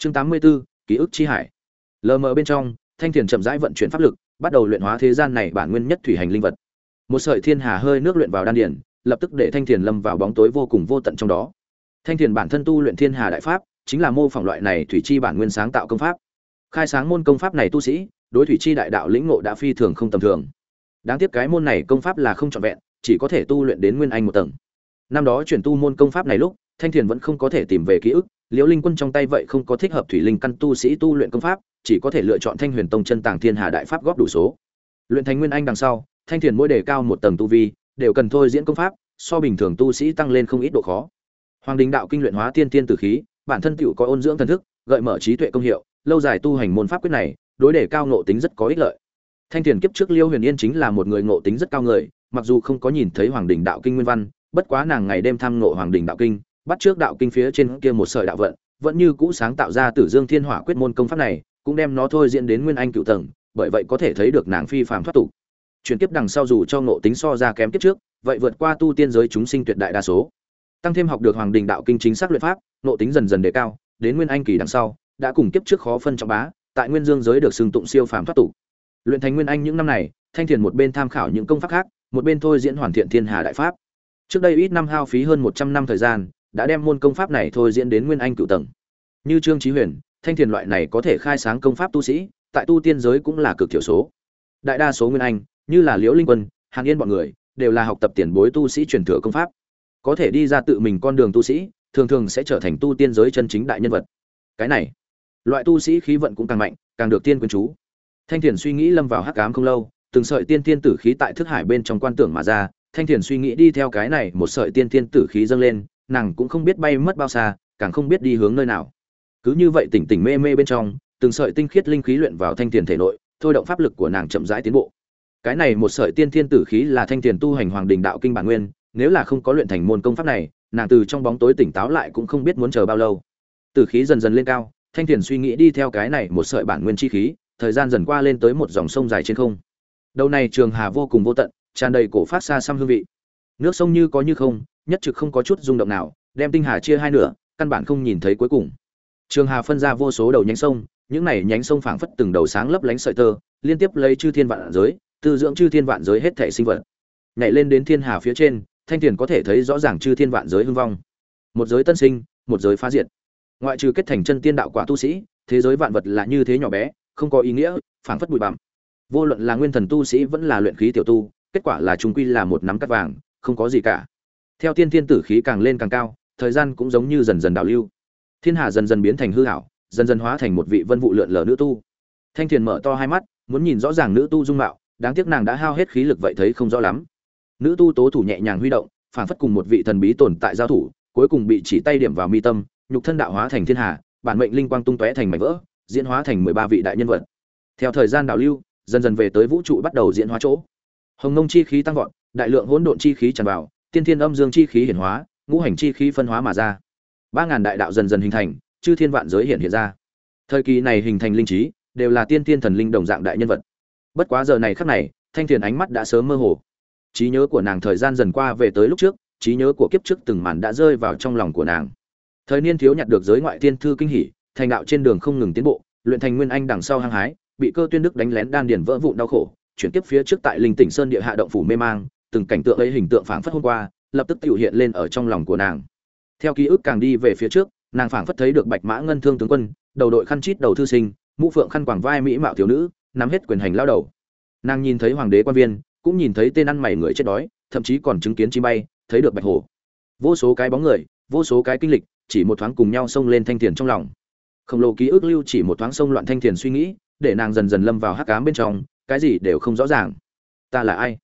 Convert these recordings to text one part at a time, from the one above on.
chương 84, ký ức chi hải. Lờ mờ bên trong thanh thiền chậm rãi vận chuyển pháp lực bắt đầu luyện hóa thế gian này bản nguyên nhất thủy hành linh vật. Một sợi thiên hà hơi nước luyện vào đan điển lập tức để thanh thiền lâm vào bóng tối vô cùng vô tận trong đó. Thanh thiền bản thân tu luyện thiên hà đại pháp chính là mô phỏng loại này thủy chi bản nguyên sáng tạo công pháp. Khai sáng môn công pháp này tu sĩ đối thủy chi đại đạo lĩnh ngộ đã phi thường không tầm thường. Đáng tiếc cái môn này công pháp là không trọn vẹn chỉ có thể tu luyện đến nguyên anh một tầng. Năm đó chuyển tu môn công pháp này lúc thanh thiền vẫn không có thể tìm về ký ức liễu linh quân trong tay vậy không có thích hợp thủy linh căn tu sĩ tu luyện công pháp, chỉ có thể lựa chọn thanh huyền tông chân tàng thiên hà đại pháp góp đủ số. Luyện thành nguyên anh đằng sau, thanh thiền mỗi đề cao một tầng tu vi, đều cần thôi diễn công pháp, so bình thường tu sĩ tăng lên không ít độ khó. Hoàng đình đạo kinh luyện hóa tiên tiên tử khí, bản thân tựu có ôn dưỡng thần thức, gợi mở trí tuệ công hiệu, lâu dài tu hành môn pháp quyết này, đối đề cao ngộ tính rất có ích lợi. Thanh thiền kiếp trước liêu huyền yên chính là một người ngộ tính rất cao người, mặc dù không có nhìn thấy hoàng đình đạo kinh nguyên văn, bất quá nàng ngày đêm tham ngộ hoàng đình đạo kinh bắt trước đạo kinh phía trên kia một sợi đạo vận, vẫn như cũ sáng tạo ra tử dương thiên hỏa quyết môn công pháp này, cũng đem nó thôi diễn đến nguyên anh cựu tầng, bởi vậy có thể thấy được nàng phi phàm thoát tục. Chuyển kiếp đằng sau dù cho ngộ tính so ra kém kiếp trước, vậy vượt qua tu tiên giới chúng sinh tuyệt đại đa số. Tăng thêm học được hoàng đình đạo kinh chính xác luyện pháp, ngộ tính dần dần đề cao, đến nguyên anh kỳ đằng sau, đã cùng kiếp trước khó phân trọng bá, tại nguyên dương giới được xưng tụng siêu phàm thoát tục. Luyện thành nguyên anh những năm này, thanh thiền một bên tham khảo những công pháp khác, một bên thôi diễn hoàn thiện thiên hà đại pháp. Trước đây ít năm hao phí hơn một trăm năm thời gian đã đem môn công pháp này thôi diễn đến nguyên anh cựu tầng. Như trương trí huyền, thanh thiền loại này có thể khai sáng công pháp tu sĩ, tại tu tiên giới cũng là cực thiểu số. Đại đa số nguyên anh, như là liễu linh quân, hàn yên bọn người, đều là học tập tiền bối tu sĩ truyền thừa công pháp. Có thể đi ra tự mình con đường tu sĩ, thường thường sẽ trở thành tu tiên giới chân chính đại nhân vật. Cái này, loại tu sĩ khí vận cũng càng mạnh, càng được tiên quyến chú. Thanh thiền suy nghĩ lâm vào hắc ám không lâu, từng sợi tiên tiên tử khí tại thức hải bên trong quan tưởng mà ra, thanh thiền suy nghĩ đi theo cái này, một sợi tiên tiên tử khí dâng lên nàng cũng không biết bay mất bao xa, càng không biết đi hướng nơi nào. Cứ như vậy tỉnh tỉnh mê mê bên trong, từng sợi tinh khiết linh khí luyện vào thanh tiền thể nội, thôi động pháp lực của nàng chậm rãi tiến bộ. Cái này một sợi tiên thiên tử khí là thanh tiền tu hành hoàng đình đạo kinh bản nguyên, nếu là không có luyện thành môn công pháp này, nàng từ trong bóng tối tỉnh táo lại cũng không biết muốn chờ bao lâu. Tử khí dần dần lên cao, thanh tiền suy nghĩ đi theo cái này một sợi bản nguyên chi khí, thời gian dần qua lên tới một dòng sông dài trên không. Đầu này trường hà vô cùng vô tận, tràn đầy cổ phát xa xăm hương vị. Nước sông như có như không nhất trực không có chút rung động nào, đem tinh hà chia hai nửa, căn bản không nhìn thấy cuối cùng. Trường hà phân ra vô số đầu nhánh sông, những này nhánh sông phảng phất từng đầu sáng lấp lánh sợi tơ, liên tiếp lấy chư thiên vạn giới, tư dưỡng chư thiên vạn giới hết thể sinh vật. Nhảy lên đến thiên hà phía trên, thanh thiền có thể thấy rõ ràng chư thiên vạn giới hưng vong. Một giới tân sinh, một giới phá diệt. Ngoại trừ kết thành chân tiên đạo quả tu sĩ, thế giới vạn vật là như thế nhỏ bé, không có ý nghĩa, phảng phất bụi bặm. Vô luận là nguyên thần tu sĩ vẫn là luyện khí tiểu tu, kết quả là chúng quy là một nắm cắt vàng, không có gì cả theo tiên thiên tử khí càng lên càng cao, thời gian cũng giống như dần dần đảo lưu. Thiên hà dần dần biến thành hư hảo dần dần hóa thành một vị vân vụ lượn lờ nữ tu. Thanh thiền mở to hai mắt, muốn nhìn rõ ràng nữ tu dung mạo, đáng tiếc nàng đã hao hết khí lực vậy thấy không rõ lắm. Nữ tu tố thủ nhẹ nhàng huy động, phản phất cùng một vị thần bí tồn tại giao thủ, cuối cùng bị chỉ tay điểm vào mi tâm, nhục thân đạo hóa thành thiên hà, bản mệnh linh quang tung tóe thành mảnh vỡ, diễn hóa thành mười ba vị đại nhân vật. Theo thời gian đảo lưu, dần dần về tới vũ trụ bắt đầu diễn hóa chỗ. Hồng nông chi khí tăng vọt, đại lượng hỗn độn chi khí tràn vào tiên thiên âm dương chi khí hiển hóa, ngũ hành chi khí phân hóa mà ra. Ba ngàn đại đạo dần dần hình thành, chư thiên vạn giới hiện hiện ra. Thời kỳ này hình thành linh trí, đều là tiên thiên thần linh đồng dạng đại nhân vật. Bất quá giờ này khắc này, thanh tiền ánh mắt đã sớm mơ hồ. Trí nhớ của nàng thời gian dần qua về tới lúc trước, trí nhớ của kiếp trước từng màn đã rơi vào trong lòng của nàng. Thời niên thiếu nhặt được giới ngoại tiên thư kinh hỉ, thành đạo trên đường không ngừng tiến bộ, luyện thành nguyên anh đằng sau hăng hái, bị cơ tuyên đức đánh lén đan điền vỡ vụn đau khổ, chuyển tiếp phía trước tại linh tỉnh sơn địa hạ động phủ mê mang từng cảnh tượng ấy hình tượng phảng phất hôm qua, lập tức tự hiện lên ở trong lòng của nàng. Theo ký ức càng đi về phía trước, nàng phảng phất thấy được bạch mã ngân thương tướng quân, đầu đội khăn chít đầu thư sinh, mũ phượng khăn quàng vai mỹ mạo thiếu nữ, nắm hết quyền hành lao đầu. Nàng nhìn thấy hoàng đế quan viên, cũng nhìn thấy tên ăn mày người chết đói, thậm chí còn chứng kiến chim bay, thấy được bạch hổ. Vô số cái bóng người, vô số cái kinh lịch, chỉ một thoáng cùng nhau xông lên thanh thiền trong lòng. Khổng lồ ký ức lưu chỉ một thoáng xông loạn thanh thiền suy nghĩ, để nàng dần dần lâm vào hắc ám bên trong, cái gì đều không rõ ràng. Ta là ai?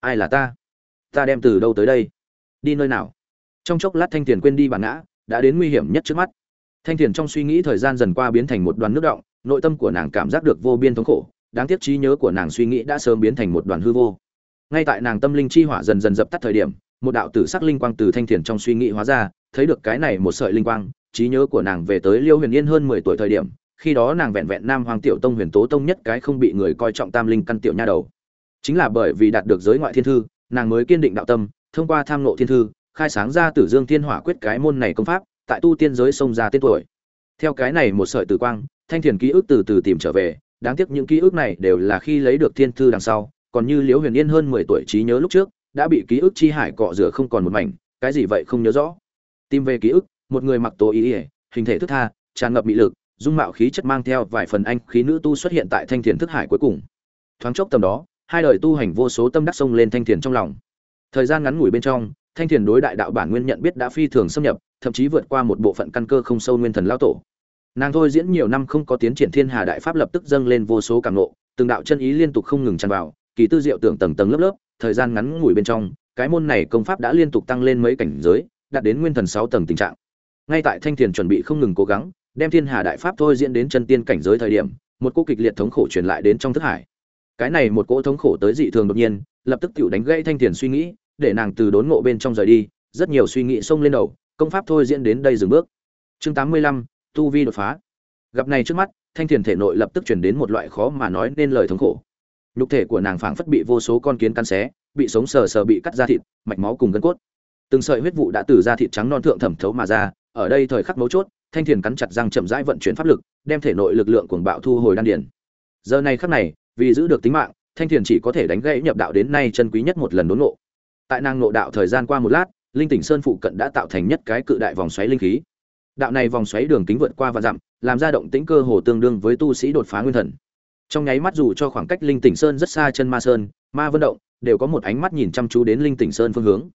Ai là ta? Ta đem từ đâu tới đây? Đi nơi nào? Trong chốc lát thanh thiền quên đi bản ngã, đã đến nguy hiểm nhất trước mắt. Thanh thiền trong suy nghĩ thời gian dần qua biến thành một đoàn nước động, nội tâm của nàng cảm giác được vô biên thống khổ, đáng tiếc trí nhớ của nàng suy nghĩ đã sớm biến thành một đoàn hư vô. Ngay tại nàng tâm linh chi hỏa dần dần dập tắt thời điểm, một đạo tử sắc linh quang từ thanh thiền trong suy nghĩ hóa ra, thấy được cái này một sợi linh quang, trí nhớ của nàng về tới liêu huyền yên hơn mười tuổi thời điểm, khi đó nàng vẹn vẹn nam hoàng tiểu tông huyền tố tông nhất cái không bị người coi trọng tam linh căn tiểu nha đầu. Chính là bởi vì đạt được giới ngoại thiên thư nàng mới kiên định đạo tâm, thông qua tham nộ thiên thư, khai sáng ra tử dương thiên hỏa quyết cái môn này công pháp, tại tu tiên giới xông ra tên tuổi. Theo cái này một sợi tử quang, thanh thiền ký ức từ từ tìm trở về, đáng tiếc những ký ức này đều là khi lấy được thiên thư đằng sau, còn như liễu huyền yên hơn mười tuổi trí nhớ lúc trước, đã bị ký ức chi hải cọ rửa không còn một mảnh, cái gì vậy không nhớ rõ. Tìm về ký ức, một người mặc tố ý ỉa hình thể thức tha, tràn ngập mị lực, dung mạo khí chất mang theo vài phần anh khí nữ tu xuất hiện tại thanh thiền thức hải cuối cùng. Thoáng chốc tầm đó hai đời tu hành vô số tâm đắc sông lên thanh thiền trong lòng. Thời gian ngắn ngủi bên trong, thanh thiền đối đại đạo bản nguyên nhận biết đã phi thường xâm nhập, thậm chí vượt qua một bộ phận căn cơ không sâu nguyên thần lao tổ. Nàng thôi diễn nhiều năm không có tiến triển thiên hà đại pháp lập tức dâng lên vô số cảm nộ từng đạo chân ý liên tục không ngừng tràn vào, kỳ tư diệu tưởng tầng tầng lớp lớp, thời gian ngắn ngủi bên trong, cái môn này công pháp đã liên tục tăng lên mấy cảnh giới, đạt đến nguyên thần sáu tầng tình trạng. Ngay tại thanh thiền chuẩn bị không ngừng cố gắng, đem thiên hà đại pháp thôi diễn đến chân tiên cảnh giới thời điểm, một cô kịch liệt thống khổ truyền lại đến trong thức hải cái này một cỗ thống khổ tới dị thường đột nhiên, lập tức tự đánh gãy thanh thiền suy nghĩ, để nàng từ đốn ngộ bên trong rời đi, rất nhiều suy nghĩ xông lên đầu, công pháp thôi diễn đến đây dừng bước. Chương tám mươi lăm, tu vi đột phá. Gặp này trước mắt, thanh thiền thể nội lập tức chuyển đến một loại khó mà nói nên lời thống khổ. Nhục thể của nàng phảng phất bị vô số con kiến cắn xé, bị sống sờ sờ bị cắt ra thịt, mạch máu cùng gân cốt. Từng sợi huyết vụ đã từ da thịt trắng non thượng thẩm thấu mà ra, ở đây thời khắc mấu chốt, thanh thiền cắn chặt răng chậm rãi vận chuyển pháp lực, đem thể nội lực lượng cuồng bạo thu hồi đan điển giờ này khắc này vì giữ được tính mạng, thanh thiền chỉ có thể đánh gãy nhập đạo đến nay chân quý nhất một lần đốn ngộ. Tại nàng ngộ đạo thời gian qua một lát, linh tỉnh sơn phụ cận đã tạo thành nhất cái cự đại vòng xoáy linh khí. Đạo này vòng xoáy đường kính vượt qua và dặm, làm ra động tĩnh cơ hồ tương đương với tu sĩ đột phá nguyên thần. Trong nháy mắt dù cho khoảng cách linh tỉnh sơn rất xa chân ma sơn, ma vân động, đều có một ánh mắt nhìn chăm chú đến linh tỉnh sơn phương hướng.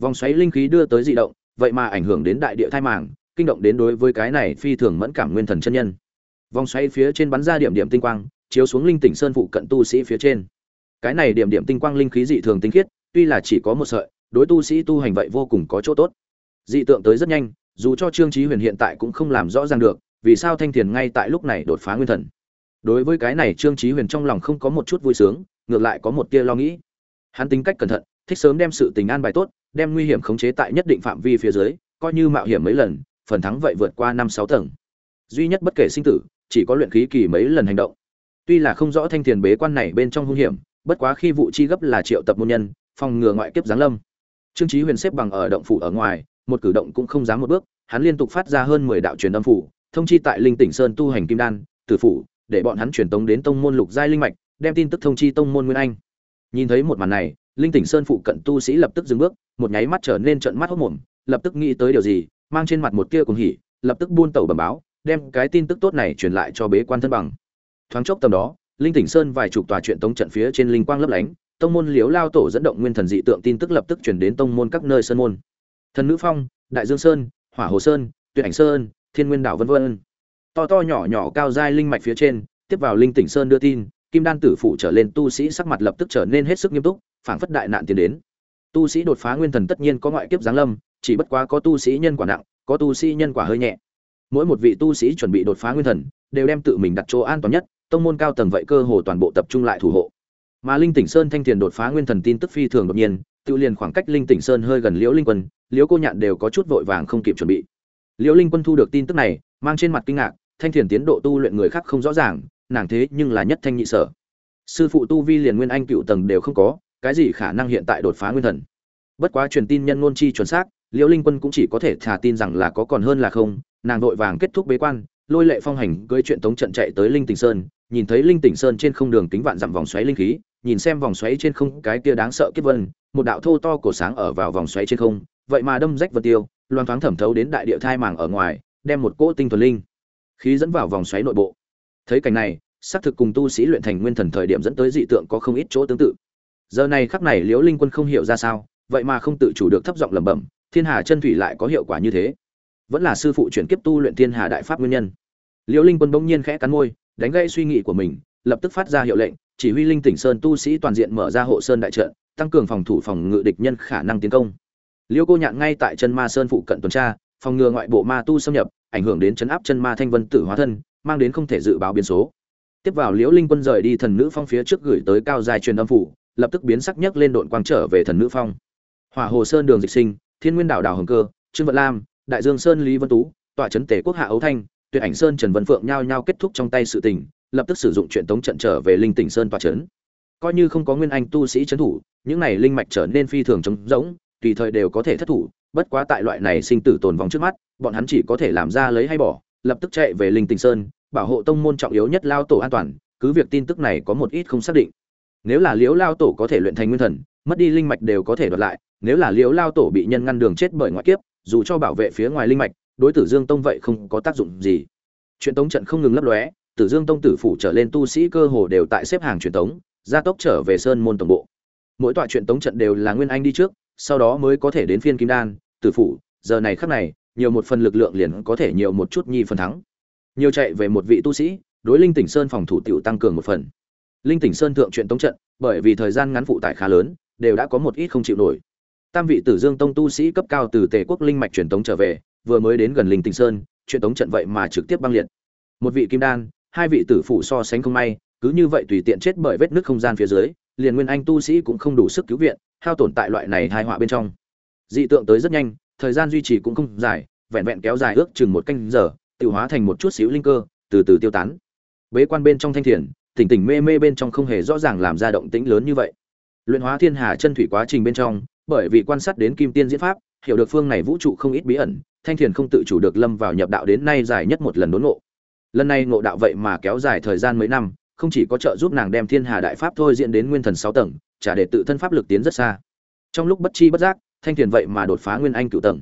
Vòng xoáy linh khí đưa tới dị động, vậy mà ảnh hưởng đến đại địa thai màng, kinh động đến đối với cái này phi thường mẫn cảm nguyên thần chân nhân. Vòng xoáy phía trên bắn ra điểm điểm tinh quang chiếu xuống linh tỉnh sơn phụ cận tu sĩ phía trên. Cái này điểm điểm tinh quang linh khí dị thường tinh khiết, tuy là chỉ có một sợi, đối tu sĩ tu hành vậy vô cùng có chỗ tốt. Dị tượng tới rất nhanh, dù cho trương trí huyền hiện tại cũng không làm rõ ràng được, vì sao thanh thiền ngay tại lúc này đột phá nguyên thần. Đối với cái này trương trí huyền trong lòng không có một chút vui sướng, ngược lại có một tia lo nghĩ. Hắn tính cách cẩn thận, thích sớm đem sự tình an bài tốt, đem nguy hiểm khống chế tại nhất định phạm vi phía dưới, coi như mạo hiểm mấy lần, phần thắng vậy vượt qua năm sáu tầng. Duy nhất bất kể sinh tử, chỉ có luyện khí kỳ mấy lần hành động tuy là không rõ thanh tiền bế quan này bên trong hung hiểm, bất quá khi vụ chi gấp là triệu tập môn nhân, phòng ngừa ngoại kiếp giáng lâm. Trương trí huyền xếp bằng ở động phủ ở ngoài, một cử động cũng không dám một bước, hắn liên tục phát ra hơn mười đạo truyền âm phủ, thông chi tại linh tỉnh sơn tu hành kim đan, tử phủ, để bọn hắn truyền tống đến tông môn lục giai linh mạch, đem tin tức thông chi tông môn nguyên anh. Nhìn thấy một màn này, linh tỉnh sơn phụ cận tu sĩ lập tức dừng bước, một nháy mắt trở nên trợn mắt hốt mồm lập tức nghĩ tới điều gì, mang trên mặt một kia cùng hỉ, lập tức buôn tàu bẩm báo, đem cái tin tức tốt này truyền lại cho bế quan thân bằng thoáng chốc tầm đó, linh tỉnh sơn vài chục tòa chuyện tống trận phía trên linh quang lấp lánh, tông môn liếu lao tổ dẫn động nguyên thần dị tượng tin tức lập tức truyền đến tông môn các nơi sơn môn. Thần nữ phong, đại dương sơn, hỏa hồ sơn, tuyệt ảnh sơn, thiên nguyên đảo vân vân. To to nhỏ nhỏ cao giai linh mạch phía trên, tiếp vào linh tỉnh sơn đưa tin, kim đan tử phụ trở lên tu sĩ sắc mặt lập tức trở nên hết sức nghiêm túc, phảng phất đại nạn tiến đến. Tu sĩ đột phá nguyên thần tất nhiên có ngoại kiếp giáng lâm, chỉ bất quá có tu sĩ nhân quả nặng, có tu sĩ nhân quả hơi nhẹ. Mỗi một vị tu sĩ chuẩn bị đột phá nguyên thần, đều đem tự mình đặt chỗ an toàn nhất tông môn cao tầng vậy cơ hồ toàn bộ tập trung lại thủ hộ. Mà linh tỉnh sơn thanh tiền đột phá nguyên thần tin tức phi thường đột nhiên, tự liền khoảng cách linh tỉnh sơn hơi gần liễu linh quân, liễu cô nhạn đều có chút vội vàng không kịp chuẩn bị. Liễu linh quân thu được tin tức này, mang trên mặt kinh ngạc, thanh thiền tiến độ tu luyện người khác không rõ ràng, nàng thế nhưng là nhất thanh nhị sở. Sư phụ tu vi liền nguyên anh cựu tầng đều không có, cái gì khả năng hiện tại đột phá nguyên thần? Bất quá truyền tin nhân ngôn chi chuẩn xác, liễu linh quân cũng chỉ có thể thả tin rằng là có còn hơn là không, nàng vội vàng kết thúc bế quan, lôi lệ phong hành gây chuyện tống trận chạy tới linh tỉnh sơn nhìn thấy linh tỉnh sơn trên không đường tính vạn dặm vòng xoáy linh khí, nhìn xem vòng xoáy trên không cái kia đáng sợ kiếp vân, một đạo thô to cổ sáng ở vào vòng xoáy trên không, vậy mà đâm rách vật tiêu loan thoáng thẩm thấu đến đại địa thai màng ở ngoài, đem một cỗ tinh thuần linh khí dẫn vào vòng xoáy nội bộ. Thấy cảnh này, xác thực cùng tu sĩ luyện thành nguyên thần thời điểm dẫn tới dị tượng có không ít chỗ tương tự. Giờ này khắc này liễu linh quân không hiểu ra sao, vậy mà không tự chủ được thấp giọng lẩm bẩm, thiên hà chân thủy lại có hiệu quả như thế? Vẫn là sư phụ chuyển kiếp tu luyện thiên hà đại pháp nguyên nhân. Liễu linh quân bỗng nhiên khẽ cắn môi đánh gãy suy nghĩ của mình, lập tức phát ra hiệu lệnh, chỉ huy linh tỉnh sơn tu sĩ toàn diện mở ra hộ sơn đại trận, tăng cường phòng thủ phòng ngự địch nhân khả năng tiến công. Liêu cô nhạn ngay tại chân ma sơn phụ cận tuần tra, phòng ngừa ngoại bộ ma tu xâm nhập, ảnh hưởng đến chấn áp chân ma thanh vân tử hóa thân, mang đến không thể dự báo biến số. Tiếp vào liễu linh quân rời đi thần nữ phong phía trước gửi tới cao dài truyền âm phủ, lập tức biến sắc nhất lên đội quang trở về thần nữ phong. Hỏa hồ sơn đường dịch sinh, thiên nguyên đảo đảo hồng cơ, trương vận lam, đại dương sơn lý vân tú, tọa trấn tể quốc hạ ấu thanh tuyệt ảnh sơn trần vân phượng nhao nhao kết thúc trong tay sự tình, lập tức sử dụng chuyện tống trận trở về linh tỉnh sơn và trấn. Coi như không có nguyên anh tu sĩ trấn thủ, những này linh mạch trở nên phi thường trống rỗng, tùy thời đều có thể thất thủ, bất quá tại loại này sinh tử tồn vong trước mắt, bọn hắn chỉ có thể làm ra lấy hay bỏ, lập tức chạy về linh tỉnh sơn, bảo hộ tông môn trọng yếu nhất lao tổ an toàn, cứ việc tin tức này có một ít không xác định. Nếu là liễu lao tổ có thể luyện thành nguyên thần, mất đi linh mạch đều có thể đoạt lại, nếu là liễu lao tổ bị nhân ngăn đường chết bởi ngoại kiếp, dù cho bảo vệ phía ngoài linh mạch đối tử dương tông vậy không có tác dụng gì. Truyền tống trận không ngừng lấp lóe, tử dương tông tử phủ trở lên tu sĩ cơ hồ đều tại xếp hàng truyền tống, gia tốc trở về sơn môn tổng bộ. Mỗi tọa truyền tống trận đều là nguyên anh đi trước, sau đó mới có thể đến phiên kim đan, tử phủ. Giờ này khắc này, nhiều một phần lực lượng liền có thể nhiều một chút nhi phần thắng. Nhiều chạy về một vị tu sĩ, đối linh tỉnh sơn phòng thủ tiểu tăng cường một phần. Linh tỉnh sơn thượng truyền tống trận, bởi vì thời gian ngắn phụ tải khá lớn, đều đã có một ít không chịu nổi. Tam vị tử dương tông tu sĩ cấp cao từ tề quốc linh mạch truyền tống trở về vừa mới đến gần linh Tinh sơn, chuyện tống trận vậy mà trực tiếp băng liệt. Một vị kim đan, hai vị tử phụ so sánh không may, cứ như vậy tùy tiện chết bởi vết nứt không gian phía dưới, liền nguyên anh tu sĩ cũng không đủ sức cứu viện, hao tổn tại loại này hai họa bên trong. Dị tượng tới rất nhanh, thời gian duy trì cũng không dài, vẹn vẹn kéo dài ước chừng một canh giờ tự hóa thành một chút xíu linh cơ, từ từ tiêu tán. Bế quan bên trong thanh thiền, tỉnh tỉnh mê mê bên trong không hề rõ ràng làm ra động tĩnh lớn như vậy. Luyện hóa thiên hà chân thủy quá trình bên trong, bởi vì quan sát đến kim tiên diễn pháp hiểu được phương này vũ trụ không ít bí ẩn, thanh thiền không tự chủ được lâm vào nhập đạo đến nay dài nhất một lần đốn ngộ. Lần này ngộ đạo vậy mà kéo dài thời gian mấy năm, không chỉ có trợ giúp nàng đem thiên hà đại pháp thôi diễn đến nguyên thần sáu tầng trả để tự thân pháp lực tiến rất xa. Trong lúc bất chi bất giác, thanh thiền vậy mà đột phá nguyên anh cựu tầng.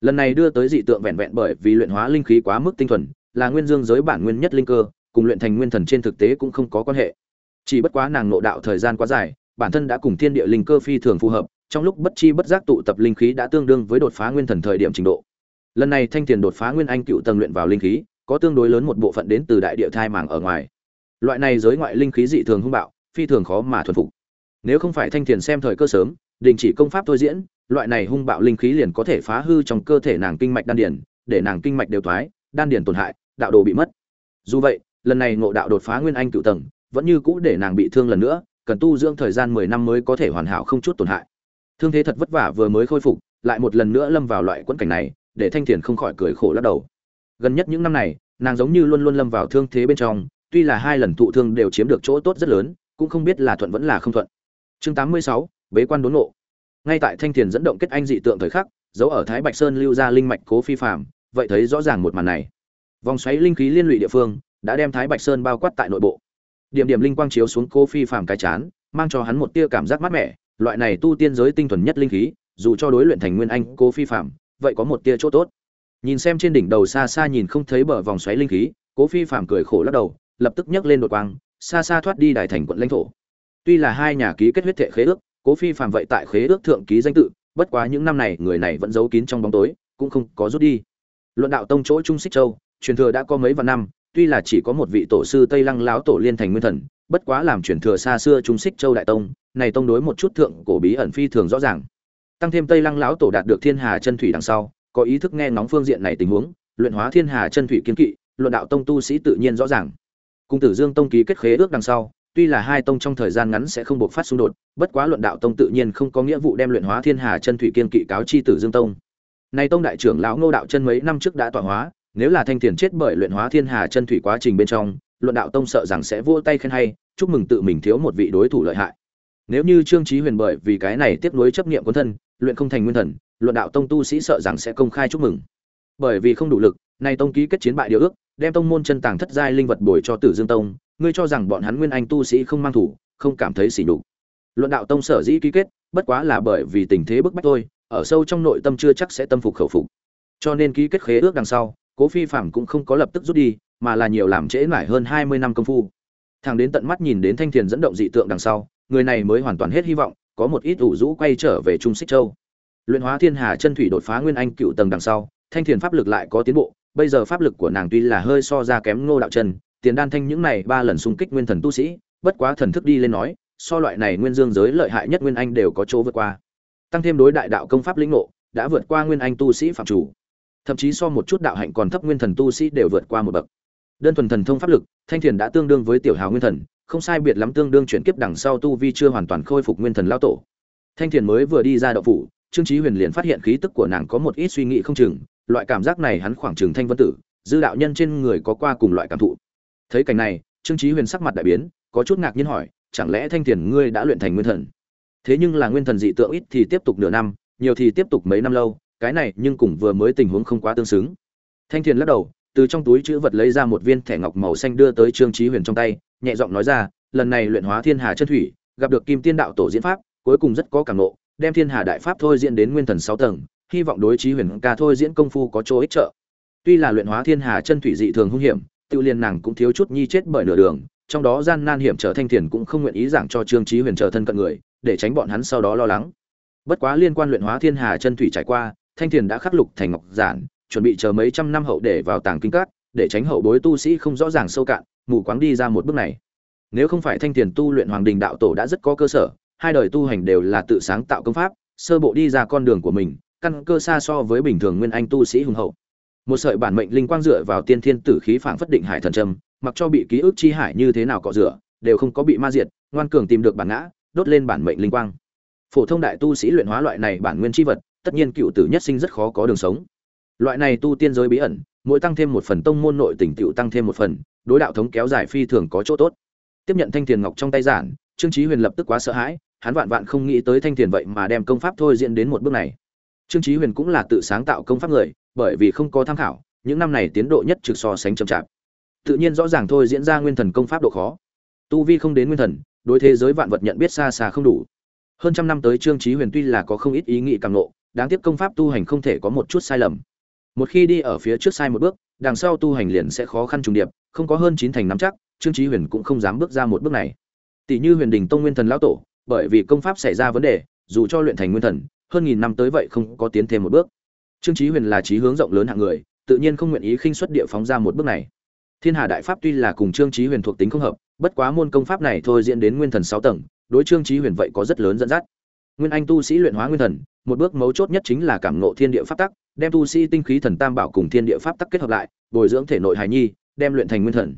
Lần này đưa tới dị tượng vẹn vẹn bởi vì luyện hóa linh khí quá mức tinh thuần, là nguyên dương giới bản nguyên nhất linh cơ, cùng luyện thành nguyên thần trên thực tế cũng không có quan hệ. Chỉ bất quá nàng ngộ đạo thời gian quá dài, bản thân đã cùng thiên địa linh cơ phi thường phù hợp trong lúc bất chi bất giác tụ tập linh khí đã tương đương với đột phá nguyên thần thời điểm trình độ. Lần này thanh tiền đột phá nguyên anh cựu tầng luyện vào linh khí, có tương đối lớn một bộ phận đến từ đại địa thai màng ở ngoài. Loại này giới ngoại linh khí dị thường hung bạo, phi thường khó mà thuần phục. Nếu không phải thanh tiền xem thời cơ sớm, đình chỉ công pháp thôi diễn, loại này hung bạo linh khí liền có thể phá hư trong cơ thể nàng kinh mạch đan điền, để nàng kinh mạch đều thoái, đan điền tổn hại, đạo đồ bị mất. Dù vậy, lần này ngộ đạo đột phá nguyên anh cựu tầng, vẫn như cũ để nàng bị thương lần nữa, cần tu dưỡng thời gian mười năm mới có thể hoàn hảo không chút tổn hại thương thế thật vất vả vừa mới khôi phục lại một lần nữa lâm vào loại quẫn cảnh này để thanh thiền không khỏi cười khổ lắc đầu. Gần nhất những năm này nàng giống như luôn luôn lâm vào thương thế bên trong tuy là hai lần thụ thương đều chiếm được chỗ tốt rất lớn cũng không biết là thuận vẫn là không thuận. Chương 86, bế quan đốn ngộ. Ngay tại thanh thiền dẫn động kết anh dị tượng thời khắc giấu ở thái bạch sơn lưu ra linh mạch cố phi phạm vậy thấy rõ ràng một màn này. Vòng xoáy linh khí liên lụy địa phương đã đem thái bạch sơn bao quát tại nội bộ. Điểm điểm linh quang chiếu xuống cô phi phạm cái chán mang cho hắn một tia cảm giác mát mẻ loại này tu tiên giới tinh thuần nhất linh khí, dù cho đối luyện thành nguyên anh cô phi phạm vậy có một tia chỗ tốt. Nhìn xem trên đỉnh đầu xa xa nhìn không thấy bờ vòng xoáy linh khí cố phi phạm cười khổ lắc đầu, lập tức nhấc lên đột quang, xa xa thoát đi đại thành quận lãnh thổ. Tuy là hai nhà ký kết huyết thệ khế ước cố phi phạm vậy tại khế ước thượng ký danh tự, bất quá những năm này người này vẫn giấu kín trong bóng tối, cũng không có rút đi. Luận đạo tông chỗ trung xích châu, truyền thừa đã có mấy vạn năm, tuy là chỉ có một vị tổ sư tây lăng láo tổ liên thành nguyên thần bất quá làm truyền thừa xa xưa trung xích châu đại tông, này tông đối một chút thượng cổ bí ẩn phi thường rõ ràng. Tăng thêm tây lăng lão tổ đạt được thiên hà chân thủy đằng sau, có ý thức nghe ngóng phương diện này tình huống, luyện hóa thiên hà chân thủy kiến kỵ, luận đạo tông tu sĩ tự nhiên rõ ràng. Cung tử dương tông ký kết khế ước đằng sau, tuy là hai tông trong thời gian ngắn sẽ không buộc phát xung đột, bất quá luận đạo tông tự nhiên không có nghĩa vụ đem luyện hóa thiên hà chân thủy kiên kỵ cáo chi tử dương tông. Nay tông đại trưởng lão ngô đạo chân mấy năm trước đã tọa hóa, nếu là thanh tiền chết bởi luyện hóa thiên hà chân thủy quá trình bên trong luận đạo tông sợ rằng sẽ vỗ tay khen hay, chúc mừng tự mình thiếu một vị đối thủ lợi hại. Nếu như trương trí huyền bởi vì cái này tiếp nối chấp niệm quân thân, luyện không thành nguyên thần, luận đạo tông tu sĩ sợ rằng sẽ công khai chúc mừng. Bởi vì không đủ lực, nay tông ký kết chiến bại điều ước, đem tông môn chân tàng thất giai linh vật bồi cho tử dương tông, ngươi cho rằng bọn hắn nguyên anh tu sĩ không mang thủ, không cảm thấy sỉ nhục. Luận đạo tông sở dĩ ký kết, bất quá là bởi vì tình thế bức bách thôi, ở sâu trong nội tâm chưa chắc sẽ tâm phục khẩu phục. Cho nên ký kết khế ước đằng sau, cố phi phạm cũng không có lập tức rút đi mà là nhiều làm trễ mãi hơn hai mươi năm công phu. Thằng đến tận mắt nhìn đến thanh thiền dẫn động dị tượng đằng sau, người này mới hoàn toàn hết hy vọng, có một ít ủ rũ quay trở về trung xích châu. Luyện hóa thiên hà chân thủy đột phá nguyên anh cựu tầng đằng sau, thanh thiền pháp lực lại có tiến bộ, bây giờ pháp lực của nàng tuy là hơi so ra kém ngô đạo chân tiền đan thanh những này ba lần xung kích nguyên thần tu sĩ, bất quá thần thức đi lên nói, so loại này nguyên dương giới lợi hại nhất nguyên anh đều có chỗ vượt qua. Tăng thêm đối đại đạo công pháp lĩnh ngộ, đã vượt qua nguyên anh tu sĩ phạm chủ. Thậm chí so một chút đạo hạnh còn thấp nguyên thần tu sĩ đều vượt qua một bậc đơn thuần thần thông pháp lực, thanh thiền đã tương đương với tiểu hào nguyên thần, không sai biệt lắm tương đương chuyển kiếp đằng sau tu vi chưa hoàn toàn khôi phục nguyên thần lao tổ. Thanh thiền mới vừa đi ra đậu phủ, trương chí huyền liền phát hiện khí tức của nàng có một ít suy nghĩ không chừng, loại cảm giác này hắn khoảng chừng thanh vân tử, dư đạo nhân trên người có qua cùng loại cảm thụ. Thấy cảnh này, trương chí huyền sắc mặt đại biến, có chút ngạc nhiên hỏi, chẳng lẽ thanh thiền ngươi đã luyện thành nguyên thần? Thế nhưng là nguyên thần dị tượng ít thì tiếp tục nửa năm, nhiều thì tiếp tục mấy năm lâu, cái này nhưng cũng vừa mới tình huống không quá tương xứng. Thanh thiền lắc đầu từ trong túi chữ vật lấy ra một viên thẻ ngọc màu xanh đưa tới trương chí huyền trong tay, nhẹ giọng nói ra, lần này luyện hóa thiên hà chân thủy, gặp được kim tiên đạo tổ diễn pháp, cuối cùng rất có cảm ngộ, đem thiên hà đại pháp thôi diễn đến nguyên thần sáu tầng, hy vọng đối chí huyền ca thôi diễn công phu có chỗ ích trợ. Tuy là luyện hóa thiên hà chân thủy dị thường hung hiểm tự liên nàng cũng thiếu chút nhi chết bởi nửa đường, trong đó gian nan hiểm trở thanh thiền cũng không nguyện ý giảng cho trương chí huyền trở thân cận người, để tránh bọn hắn sau đó lo lắng. Bất quá liên quan luyện hóa thiên hà chân thủy trải qua, thanh thiền đã khắc lục thành ngọc giản chuẩn bị chờ mấy trăm năm hậu để vào tàng kinh cát để tránh hậu bối tu sĩ không rõ ràng sâu cạn, mù quáng đi ra một bước này. Nếu không phải thanh tiền tu luyện hoàng đình đạo tổ đã rất có cơ sở, hai đời tu hành đều là tự sáng tạo công pháp, sơ bộ đi ra con đường của mình, căn cơ xa so với bình thường nguyên anh tu sĩ hùng hậu. Một sợi bản mệnh linh quang dựa vào tiên thiên tử khí phảng phất định hải thần trầm mặc cho bị ký ức chi hải như thế nào cọ rửa, đều không có bị ma diệt, ngoan cường tìm được bản ngã, đốt lên bản mệnh linh quang. Phổ thông đại tu sĩ luyện hóa loại này bản nguyên chi vật, tất nhiên cựu tử nhất sinh rất khó có đường sống loại này tu tiên giới bí ẩn, mỗi tăng thêm một phần tông môn nội tình tựu tăng thêm một phần, đối đạo thống kéo dài phi thường có chỗ tốt. Tiếp nhận thanh tiền ngọc trong tay giản, trương chí huyền lập tức quá sợ hãi, hắn vạn vạn không nghĩ tới thanh tiền vậy mà đem công pháp thôi diễn đến một bước này. Trương chí huyền cũng là tự sáng tạo công pháp người, bởi vì không có tham khảo, những năm này tiến độ nhất trực so sánh chậm chạp. Tự nhiên rõ ràng thôi diễn ra nguyên thần công pháp độ khó. Tu vi không đến nguyên thần, đối thế giới vạn vật nhận biết xa xa không đủ. Hơn trăm năm tới trương chí huyền tuy là có không ít ý nghĩ càng nộ đáng tiếc công pháp tu hành không thể có một chút sai lầm một khi đi ở phía trước sai một bước, đằng sau tu hành liền sẽ khó khăn trùng điệp, không có hơn chín thành nắm chắc, trương chí huyền cũng không dám bước ra một bước này. Tỷ như huyền đình tông nguyên thần lão tổ, bởi vì công pháp xảy ra vấn đề, dù cho luyện thành nguyên thần, hơn nghìn năm tới vậy không có tiến thêm một bước. Trương chí huyền là trí hướng rộng lớn hạng người, tự nhiên không nguyện ý khinh xuất địa phóng ra một bước này. Thiên hà đại pháp tuy là cùng trương chí huyền thuộc tính không hợp, bất quá môn công pháp này thôi diễn đến nguyên thần sáu tầng, đối trương chí huyền vậy có rất lớn dẫn dắt nguyên anh tu sĩ luyện hóa nguyên thần, một bước mấu chốt nhất chính là cảm ngộ thiên địa pháp tắc, đem tu sĩ tinh khí thần tam bảo cùng thiên địa pháp tắc kết hợp lại, bồi dưỡng thể nội hài nhi, đem luyện thành nguyên thần.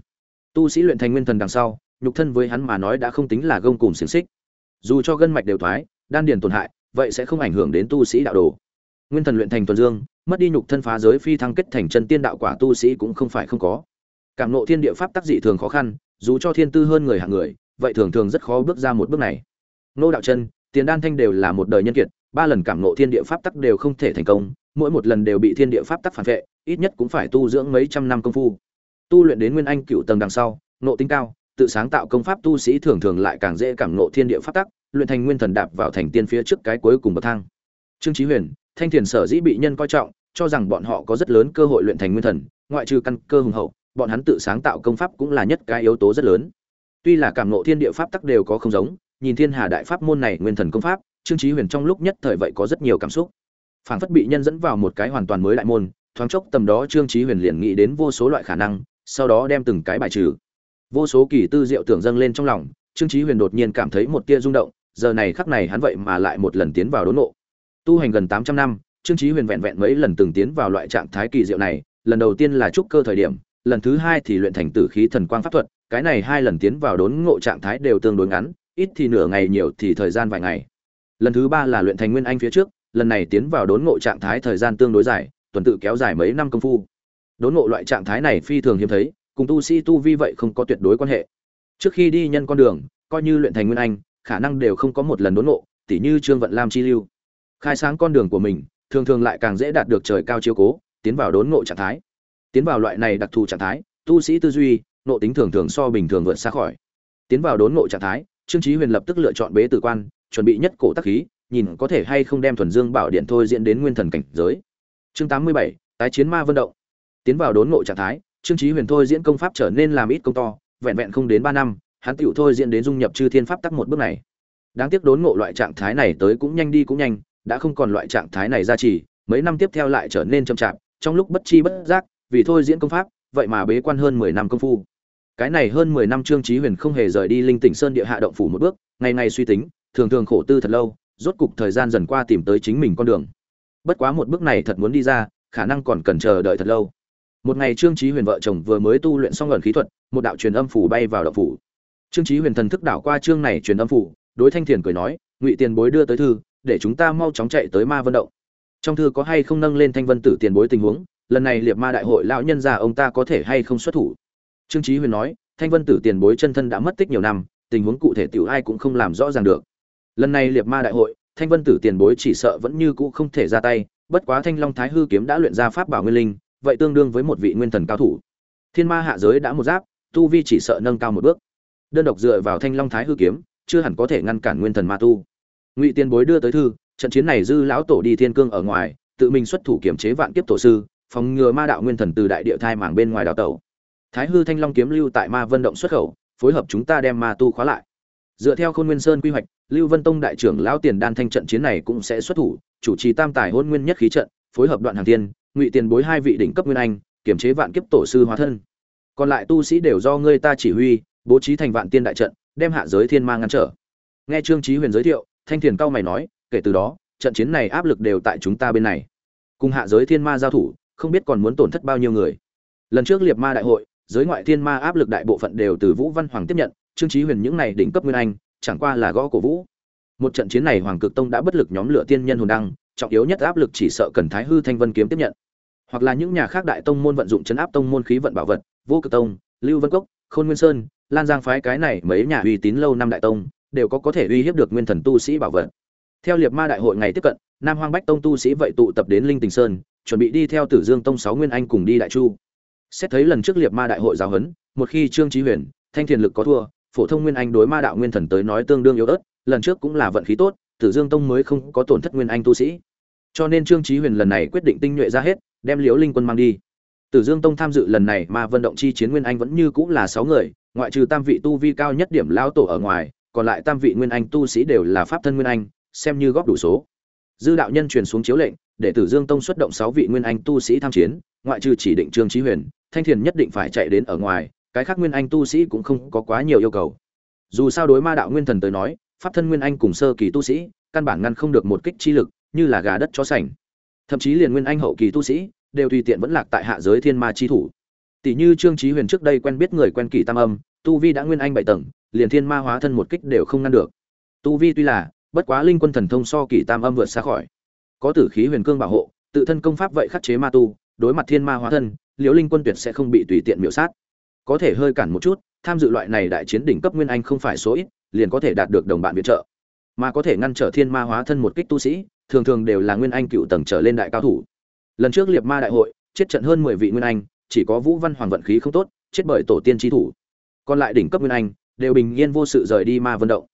Tu sĩ luyện thành nguyên thần đằng sau, nhục thân với hắn mà nói đã không tính là gông cùng xiềng xích. Dù cho gân mạch đều thoái, đan điền tổn hại, vậy sẽ không ảnh hưởng đến tu sĩ đạo đồ. Nguyên thần luyện thành tuần dương, mất đi nhục thân phá giới phi thăng kết thành chân tiên đạo quả tu sĩ cũng không phải không có. Cảm nộ thiên địa pháp tác dị thường khó khăn, dù cho thiên tư hơn người hạng người, vậy thường thường rất khó bước ra một bước này. Nô đạo chân tiền đan thanh đều là một đời nhân kiệt, ba lần cảm nộ thiên địa pháp tắc đều không thể thành công, mỗi một lần đều bị thiên địa pháp tắc phản vệ, ít nhất cũng phải tu dưỡng mấy trăm năm công phu. Tu luyện đến nguyên anh cựu tầng đằng sau nộ tính cao, tự sáng tạo công pháp tu sĩ thường thường lại càng dễ cảm nộ thiên địa pháp tắc, luyện thành nguyên thần đạp vào thành tiên phía trước cái cuối cùng bậc thang. Trương chí huyền, thanh thiền sở dĩ bị nhân coi trọng, cho rằng bọn họ có rất lớn cơ hội luyện thành nguyên thần, ngoại trừ căn cơ hùng hậu, bọn hắn tự sáng tạo công pháp cũng là nhất cái yếu tố rất lớn. Tuy là cảm ngộ thiên địa pháp tắc đều có không giống nhìn thiên hà đại pháp môn này nguyên thần công pháp, trương chí huyền trong lúc nhất thời vậy có rất nhiều cảm xúc. Phảng phất bị nhân dẫn vào một cái hoàn toàn mới đại môn, thoáng chốc tầm đó trương chí huyền liền nghĩ đến vô số loại khả năng, sau đó đem từng cái bài trừ. Vô số kỳ tư diệu tưởng dâng lên trong lòng, trương chí huyền đột nhiên cảm thấy một tia rung động, giờ này khắc này hắn vậy mà lại một lần tiến vào đốn nộ tu hành gần 800 năm, trương chí huyền vẹn vẹn mấy lần từng tiến vào loại trạng thái kỳ diệu này, lần đầu tiên là trúc cơ thời điểm, lần thứ hai thì luyện thành tử khí thần quang pháp thuật, cái này hai lần tiến vào đốn ngộ trạng thái đều tương đối ngắn ít thì nửa ngày, nhiều thì thời gian vài ngày. Lần thứ ba là luyện thành nguyên anh phía trước, lần này tiến vào đốn ngộ trạng thái thời gian tương đối dài, tuần tự kéo dài mấy năm công phu. Đốn ngộ loại trạng thái này phi thường hiếm thấy, cùng tu sĩ tu vi vậy không có tuyệt đối quan hệ. Trước khi đi nhân con đường, coi như luyện thành nguyên anh, khả năng đều không có một lần đốn ngộ, tỉ như trương vận lam chi lưu. Khai sáng con đường của mình, thường thường lại càng dễ đạt được trời cao chiếu cố, tiến vào đốn ngộ trạng thái. Tiến vào loại này đặc thù trạng thái, tu sĩ tư duy nộ tính thường thường so bình thường vượt xa khỏi. Tiến vào đốn ngộ trạng thái trương chí huyền lập tức lựa chọn bế tử quan chuẩn bị nhất cổ tác khí nhìn có thể hay không đem thuần dương bảo điện thôi diễn đến nguyên thần cảnh giới. Chương 87, tái chiến ma vân động. Tiến vào đốn ngộ trạng thái trương chí huyền thôi diễn công pháp trở nên làm ít công to vẹn vẹn không đến ba năm hắn tiểu thôi diễn đến dung nhập chư thiên pháp tắc một bước này. Đáng tiếc đốn ngộ loại trạng thái này tới cũng nhanh đi cũng nhanh đã không còn loại trạng thái này ra trì mấy năm tiếp theo lại trở nên chậm chạp trong lúc bất chi bất giác vì thôi diễn công pháp vậy mà bế quan hơn mười năm công phu cái này hơn mười năm trương chí huyền không hề rời đi linh tỉnh sơn địa hạ động phủ một bước, ngày ngày suy tính, thường thường khổ tư thật lâu, rốt cục thời gian dần qua tìm tới chính mình con đường. Bất quá một bước này thật muốn đi ra, khả năng còn cần chờ đợi thật lâu. Một ngày trương chí huyền vợ chồng vừa mới tu luyện xong ẩn khí thuật, một đạo truyền âm phủ bay vào động phủ. Trương chí huyền thần thức đảo qua chương này truyền âm phủ, đối thanh thiền cười nói, ngụy tiền bối đưa tới thư, để chúng ta mau chóng chạy tới ma vân động. Trong thư có hay không nâng lên thanh vân tử tiền bối tình huống, lần này liệt ma đại hội lão nhân già ông ta có thể hay không xuất thủ? Trương chí huyền nói, thanh vân tử tiền bối chân thân đã mất tích nhiều năm, tình huống cụ thể tiểu ai cũng không làm rõ ràng được. Lần này liệt ma đại hội, thanh vân tử tiền bối chỉ sợ vẫn như cũ không thể ra tay, bất quá thanh long thái hư kiếm đã luyện ra pháp bảo nguyên linh, vậy tương đương với một vị nguyên thần cao thủ. Thiên ma hạ giới đã một giáp, tu vi chỉ sợ nâng cao một bước. Đơn độc dựa vào thanh long thái hư kiếm, chưa hẳn có thể ngăn cản nguyên thần ma tu. Ngụy tiên bối đưa tới thư, trận chiến này dư lão tổ đi thiên cương ở ngoài, tự mình xuất thủ kiểm chế vạn kiếp tổ sư, phòng ngừa ma đạo nguyên thần từ đại địa thai mảng bên ngoài đào tẩu thái hư thanh long kiếm lưu tại ma vân động xuất khẩu, phối hợp chúng ta đem ma tu khóa lại. Dựa theo khôn nguyên sơn quy hoạch, lưu vân tông đại trưởng lão tiền đan thanh trận chiến này cũng sẽ xuất thủ, chủ trì tam tài hôn nguyên nhất khí trận, phối hợp đoạn hàng tiên ngụy tiền bối hai vị đỉnh cấp nguyên anh kiểm chế vạn kiếp tổ sư hóa thân. Còn lại tu sĩ đều do ngươi ta chỉ huy, bố trí thành vạn tiên đại trận, đem hạ giới thiên ma ngăn trở. Nghe trương trí huyền giới thiệu, thanh thiền cao mày nói, kể từ đó, trận chiến này áp lực đều tại chúng ta bên này. Cùng hạ giới thiên ma giao thủ, không biết còn muốn tổn thất bao nhiêu người. Lần trước liệt ma đại hội giới ngoại thiên ma áp lực đại bộ phận đều từ vũ văn hoàng tiếp nhận, trương trí huyền những này đỉnh cấp nguyên anh, chẳng qua là gõ cổ vũ. Một trận chiến này hoàng cực tông đã bất lực nhóm lửa tiên nhân hồn đăng, trọng yếu nhất áp lực chỉ sợ cần thái hư thanh vân kiếm tiếp nhận. Hoặc là những nhà khác đại tông môn vận dụng chấn áp tông môn khí vận bảo vật, vô cực tông, lưu vân cốc, khôn nguyên sơn, lan giang phái cái này mấy nhà uy tín lâu năm đại tông, đều có có thể uy hiếp được nguyên thần tu sĩ bảo vật. Theo liệt ma đại hội ngày tiếp cận, nam hoang bách tông tu sĩ vậy tụ tập đến linh tình sơn, chuẩn bị đi theo tử dương tông sáu nguyên anh cùng đi đại chu xét thấy lần trước liệt ma đại hội giáo huấn, một khi trương trí huyền, thanh thiền lực có thua, phổ thông nguyên anh đối ma đạo nguyên thần tới nói tương đương yếu ớt, lần trước cũng là vận khí tốt, tử dương tông mới không có tổn thất nguyên anh tu sĩ. Cho nên trương trí huyền lần này quyết định tinh nhuệ ra hết, đem liễu linh quân mang đi. Tử dương tông tham dự lần này mà vận động chi chiến nguyên anh vẫn như cũng là sáu người, ngoại trừ tam vị tu vi cao nhất điểm lao tổ ở ngoài, còn lại tam vị nguyên anh tu sĩ đều là pháp thân nguyên anh, xem như góp đủ số. Dư đạo nhân truyền xuống chiếu lệnh để tử dương tông xuất động sáu vị nguyên anh tu sĩ tham chiến, ngoại trừ chỉ định trương Chí huyền, thanh thiền nhất định phải chạy đến ở ngoài, cái khác nguyên anh tu sĩ cũng không có quá nhiều yêu cầu. Dù sao đối ma đạo nguyên thần tới nói, pháp thân nguyên anh cùng sơ kỳ tu sĩ, căn bản ngăn không được một kích chi lực, như là gà đất chó sành. Thậm chí liền nguyên anh hậu kỳ tu sĩ, đều tùy tiện vẫn lạc tại hạ giới thiên ma chi thủ. Tỷ như trương Chí huyền trước đây quen biết người quen kỳ tam âm, tu vi đã nguyên anh bảy tầng, liền thiên ma hóa thân một kích đều không ngăn được. Tu vi tuy là, bất quá linh quân thần thông so kỳ tam âm vượt xa khỏi có tử khí huyền cương bảo hộ, tự thân công pháp vậy khắc chế ma tu, đối mặt thiên ma hóa thân, liễu linh quân tuyệt sẽ không bị tùy tiện miểu sát. Có thể hơi cản một chút, tham dự loại này đại chiến đỉnh cấp nguyên anh không phải số ít, liền có thể đạt được đồng bạn viện trợ. Mà có thể ngăn trở thiên ma hóa thân một kích tu sĩ, thường thường đều là nguyên anh cựu tầng trở lên đại cao thủ. Lần trước liệt ma đại hội, chết trận hơn mười vị nguyên anh, chỉ có vũ văn hoàng vận khí không tốt, chết bởi tổ tiên tri thủ. Còn lại đỉnh cấp nguyên anh, đều bình yên vô sự rời đi ma vận động.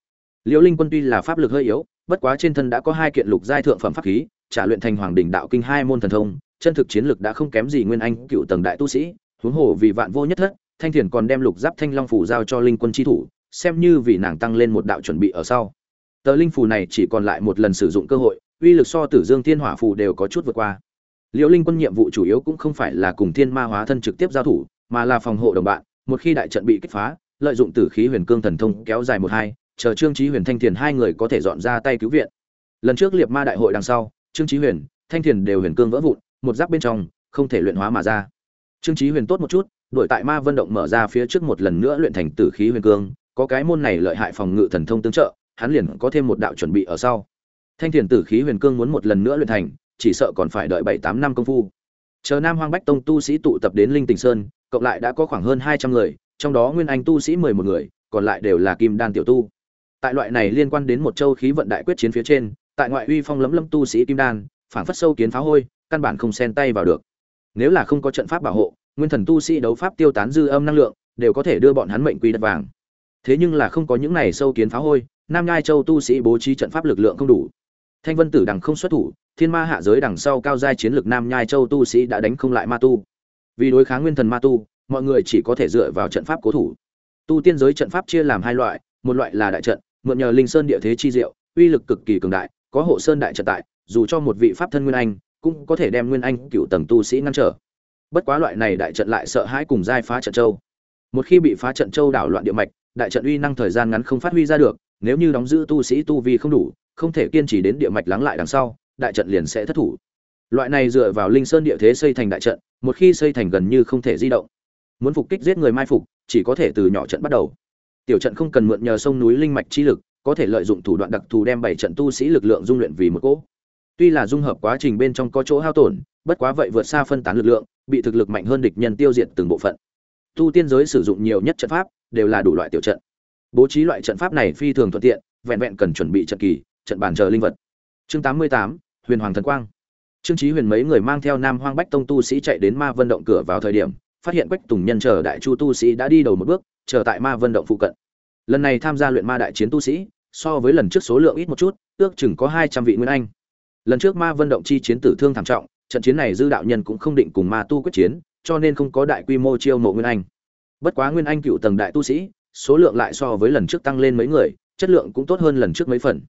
Liễu linh quân tuy là pháp lực hơi yếu bất quá trên thân đã có hai kiện lục giai thượng phẩm pháp khí, trả luyện thành hoàng đỉnh đạo kinh hai môn thần thông, chân thực chiến lực đã không kém gì nguyên anh cựu tầng đại tu sĩ, huống hồ vì vạn vô nhất thất, thanh thiền còn đem lục giáp thanh long phủ giao cho linh quân chi thủ, xem như vì nàng tăng lên một đạo chuẩn bị ở sau. Tờ linh phù này chỉ còn lại một lần sử dụng cơ hội, uy lực so tử dương thiên hỏa phù đều có chút vượt qua. Liễu linh quân nhiệm vụ chủ yếu cũng không phải là cùng thiên ma hóa thân trực tiếp giao thủ, mà là phòng hộ đồng bạn, một khi đại trận bị kích phá, lợi dụng tử khí huyền cương thần thông kéo dài một hai chờ trương chí huyền thanh thiền hai người có thể dọn ra tay cứu viện. Lần trước liệt ma đại hội đằng sau, trương chí huyền, thanh thiền đều huyền cương vỡ vụn, một giáp bên trong, không thể luyện hóa mà ra. Trương chí huyền tốt một chút, đuổi tại ma vân động mở ra phía trước một lần nữa luyện thành tử khí huyền cương, có cái môn này lợi hại phòng ngự thần thông tương trợ, hắn liền có thêm một đạo chuẩn bị ở sau. Thanh thiền tử khí huyền cương muốn một lần nữa luyện thành, chỉ sợ còn phải đợi bảy tám năm công phu. Chờ nam hoang bách tông tu sĩ tụ tập đến linh tình sơn, cộng lại đã có khoảng hơn hai trăm người, trong đó nguyên anh tu sĩ mười một người, còn lại đều là kim đan tiểu tu tại loại này liên quan đến một châu khí vận đại quyết chiến phía trên, tại ngoại uy phong lấm lâm tu sĩ kim đan, phảng phất sâu kiến phá hôi, căn bản không xen tay vào được. Nếu là không có trận pháp bảo hộ, nguyên thần tu sĩ đấu pháp tiêu tán dư âm năng lượng, đều có thể đưa bọn hắn mệnh quy đất vàng. Thế nhưng là không có những này sâu kiến phá hôi, nam ngai châu tu sĩ bố trí trận pháp lực lượng không đủ. Thanh vân tử đằng không xuất thủ, thiên ma hạ giới đằng sau cao giai chiến lược nam nhai châu tu sĩ đã đánh không lại ma tu. Vì đối kháng nguyên thần ma tu, mọi người chỉ có thể dựa vào trận pháp cố thủ. Tu tiên giới trận pháp chia làm hai loại, một loại là đại trận mượn nhờ linh sơn địa thế chi diệu, uy lực cực kỳ cường đại, có hộ sơn đại trận tại, dù cho một vị pháp thân nguyên anh, cũng có thể đem nguyên anh cựu tầng tu sĩ ngăn trở. Bất quá loại này đại trận lại sợ hãi cùng giai phá trận châu. Một khi bị phá trận châu đảo loạn địa mạch, đại trận uy năng thời gian ngắn không phát huy ra được, nếu như đóng giữ tu sĩ tu vi không đủ, không thể kiên trì đến địa mạch lắng lại đằng sau, đại trận liền sẽ thất thủ. Loại này dựa vào linh sơn địa thế xây thành đại trận, một khi xây thành gần như không thể di động. Muốn phục kích giết người mai phục, chỉ có thể từ nhỏ trận bắt đầu tiểu trận không cần mượn nhờ sông núi linh mạch chi lực, có thể lợi dụng thủ đoạn đặc thù đem bảy trận tu sĩ lực lượng dung luyện vì một cỗ. Tuy là dung hợp quá trình bên trong có chỗ hao tổn, bất quá vậy vượt xa phân tán lực lượng, bị thực lực mạnh hơn địch nhân tiêu diệt từng bộ phận. Tu tiên giới sử dụng nhiều nhất trận pháp, đều là đủ loại tiểu trận. Bố trí loại trận pháp này phi thường thuận tiện, vẹn vẹn cần chuẩn bị trận kỳ, trận bàn chờ linh vật. Chương tám mươi tám, huyền hoàng thần quang. Trương trí huyền mấy người mang theo nam hoang bách tông tu sĩ chạy đến ma vân động cửa vào thời điểm, phát hiện quách tùng nhân chờ đại chu tu sĩ đã đi đầu một bước chờ tại ma vân động phụ cận. Lần này tham gia luyện ma đại chiến tu sĩ, so với lần trước số lượng ít một chút, ước chừng có hai trăm vị nguyên anh. Lần trước ma vân động chi chiến tử thương thảm trọng, trận chiến này dư đạo nhân cũng không định cùng ma tu quyết chiến, cho nên không có đại quy mô chiêu mộ nguyên anh. Bất quá nguyên anh cựu tầng đại tu sĩ, số lượng lại so với lần trước tăng lên mấy người, chất lượng cũng tốt hơn lần trước mấy phần.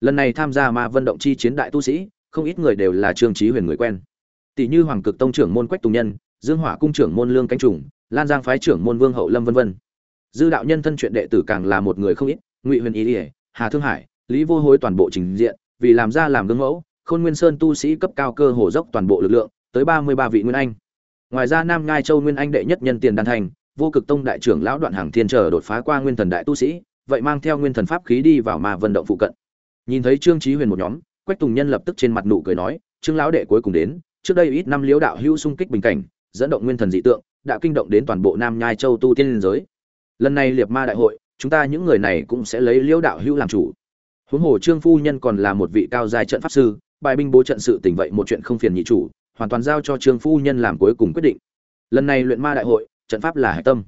Lần này tham gia ma vân động chi chiến đại tu sĩ, không ít người đều là trương trí huyền người quen. Tỷ như hoàng cực tông trưởng môn quách tùng nhân, dương hỏa cung trưởng môn lương canh trùng, lan giang phái trưởng môn vương hậu lâm vân vân dư đạo nhân thân chuyện đệ tử càng là một người không ít, ngụy huyền ý ỉa hà thương hải, lý vô hối toàn bộ trình diện, vì làm ra làm gương mẫu, khôn nguyên sơn tu sĩ cấp cao cơ hồ dốc toàn bộ lực lượng, tới ba mươi ba vị nguyên anh. Ngoài ra nam ngai châu nguyên anh đệ nhất nhân tiền đan thành, vô cực tông đại trưởng lão đoạn hàng thiên chờ đột phá qua nguyên thần đại tu sĩ, vậy mang theo nguyên thần pháp khí đi vào mà vận động phụ cận. Nhìn thấy trương trí huyền một nhóm, quách tùng nhân lập tức trên mặt nụ cười nói, trương lão đệ cuối cùng đến, trước đây ít năm liễu đạo hữu xung kích bình cảnh, dẫn động nguyên thần dị tượng, đã kinh động đến toàn bộ nam nhai châu tu tiên liên giới lần này liệt ma đại hội, chúng ta những người này cũng sẽ lấy liễu đạo hữu làm chủ. Huống hồ trương phu nhân còn là một vị cao giai trận pháp sư, bài binh bố trận sự tình vậy một chuyện không phiền nhị chủ, hoàn toàn giao cho trương phu nhân làm cuối cùng quyết định. Lần này luyện ma đại hội, trận pháp là hải tâm.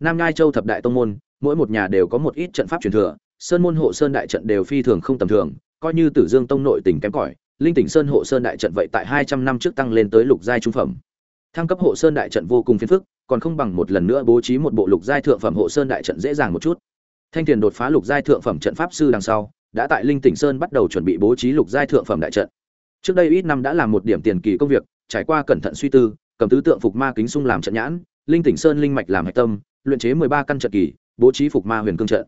Nam nhai châu thập đại tông môn, mỗi một nhà đều có một ít trận pháp truyền thừa, sơn môn hộ sơn đại trận đều phi thường không tầm thường, coi như tử dương tông nội tỉnh kém cỏi, linh tỉnh sơn hộ sơn đại trận vậy tại hai trăm năm trước tăng lên tới lục giai trung phẩm. Thăng cấp hộ sơn đại trận vô cùng phiền phức còn không bằng một lần nữa bố trí một bộ lục giai thượng phẩm hộ sơn đại trận dễ dàng một chút. Thanh tiền đột phá lục giai thượng phẩm trận pháp sư đằng sau, đã tại linh tỉnh sơn bắt đầu chuẩn bị bố trí lục giai thượng phẩm đại trận. Trước đây ít năm đã làm một điểm tiền kỳ công việc, trải qua cẩn thận suy tư, cầm tứ tượng phục ma kính sung làm trận nhãn, linh tỉnh sơn linh mạch làm hạch tâm, luyện chế mười ba căn trận kỳ, bố trí phục ma huyền cương trận.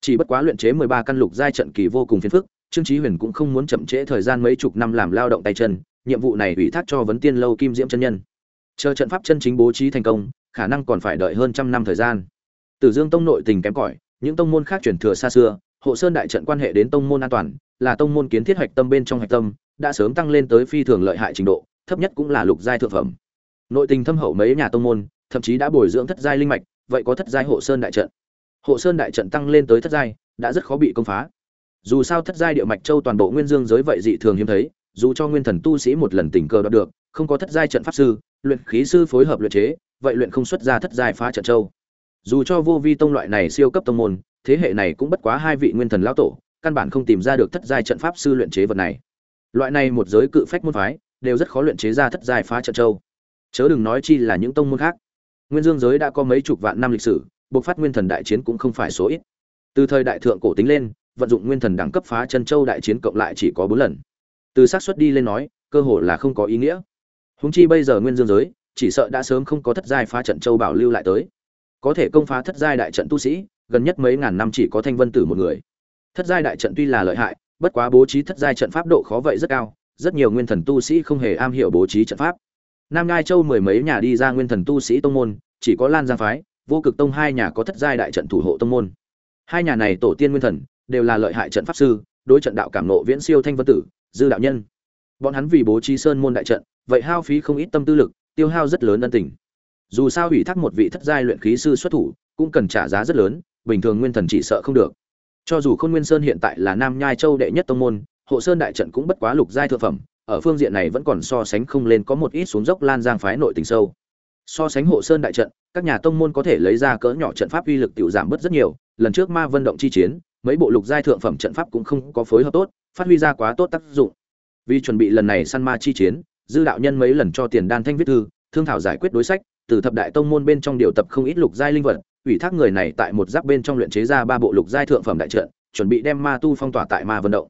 Chỉ bất quá luyện chế mười ba căn lục giai trận kỳ vô cùng phiền phức, trương chí huyền cũng không muốn chậm trễ thời gian mấy chục năm làm lao động tay chân, nhiệm vụ này ủy thác cho vấn tiên lâu kim diễm chân nhân chờ trận pháp chân chính bố trí thành công, khả năng còn phải đợi hơn trăm năm thời gian. Tử dương tông nội tình kém cỏi, những tông môn khác truyền thừa xa xưa, hộ sơn đại trận quan hệ đến tông môn an toàn, là tông môn kiến thiết hoạch tâm bên trong hoạch tâm, đã sớm tăng lên tới phi thường lợi hại trình độ, thấp nhất cũng là lục giai thượng phẩm. Nội tình thâm hậu mấy nhà tông môn, thậm chí đã bồi dưỡng thất giai linh mạch, vậy có thất giai hộ sơn đại trận. Hộ sơn đại trận tăng lên tới thất giai, đã rất khó bị công phá. Dù sao thất giai địa mạch châu toàn bộ nguyên dương giới vậy dị thường hiếm thấy, dù cho nguyên thần tu sĩ một lần tình cờ đoạt được không có thất giai trận pháp sư, luyện khí sư phối hợp luyện chế, vậy luyện không xuất ra thất giai phá trận châu. Dù cho vô vi tông loại này siêu cấp tông môn, thế hệ này cũng bất quá hai vị nguyên thần lão tổ, căn bản không tìm ra được thất giai trận pháp sư luyện chế vật này. Loại này một giới cự phách môn phái, đều rất khó luyện chế ra thất giai phá trận châu. Chớ đừng nói chi là những tông môn khác. Nguyên dương giới đã có mấy chục vạn năm lịch sử, bộc phát nguyên thần đại chiến cũng không phải số ít. Từ thời đại thượng cổ tính lên, vận dụng nguyên thần đẳng cấp phá chân châu đại chiến cộng lại chỉ có bốn lần. Từ xác suất đi lên nói, cơ hội là không có ý nghĩa. Huống chi bây giờ nguyên dương giới, chỉ sợ đã sớm không có thất giai phá trận châu bảo lưu lại tới. Có thể công phá thất giai đại trận tu sĩ, gần nhất mấy ngàn năm chỉ có thanh vân tử một người. Thất giai đại trận tuy là lợi hại, bất quá bố trí thất giai trận pháp độ khó vậy rất cao, rất nhiều nguyên thần tu sĩ không hề am hiểu bố trí trận pháp. Nam ngai châu mười mấy nhà đi ra nguyên thần tu sĩ tông môn, chỉ có lan giang phái, vô cực tông hai nhà có thất giai đại trận thủ hộ tông môn. Hai nhà này tổ tiên nguyên thần, đều là lợi hại trận pháp sư, đối trận đạo cảm nộ viễn siêu thanh vân tử, dư đạo nhân bọn hắn vì bố trí sơn môn đại trận, vậy hao phí không ít tâm tư lực, tiêu hao rất lớn ân tình. Dù sao ủy thác một vị thất giai luyện khí sư xuất thủ, cũng cần trả giá rất lớn, bình thường nguyên thần chỉ sợ không được. Cho dù khôn nguyên sơn hiện tại là nam nhai châu đệ nhất tông môn, hộ sơn đại trận cũng bất quá lục giai thượng phẩm, ở phương diện này vẫn còn so sánh không lên có một ít xuống dốc lan giang phái nội tình sâu. So sánh hộ sơn đại trận, các nhà tông môn có thể lấy ra cỡ nhỏ trận pháp uy lực tiểu giảm bớt rất nhiều, lần trước ma vân động chi chiến, mấy bộ lục giai thượng phẩm trận pháp cũng không có phối hợp tốt, phát huy ra quá tốt tác dụng vì chuẩn bị lần này săn ma chi chiến, dư đạo nhân mấy lần cho tiền đan thanh viết thư, thương thảo giải quyết đối sách, từ thập đại tông môn bên trong điều tập không ít lục giai linh vật, ủy thác người này tại một giáp bên trong luyện chế ra ba bộ lục giai thượng phẩm đại trận, chuẩn bị đem ma tu phong tỏa tại ma vân động.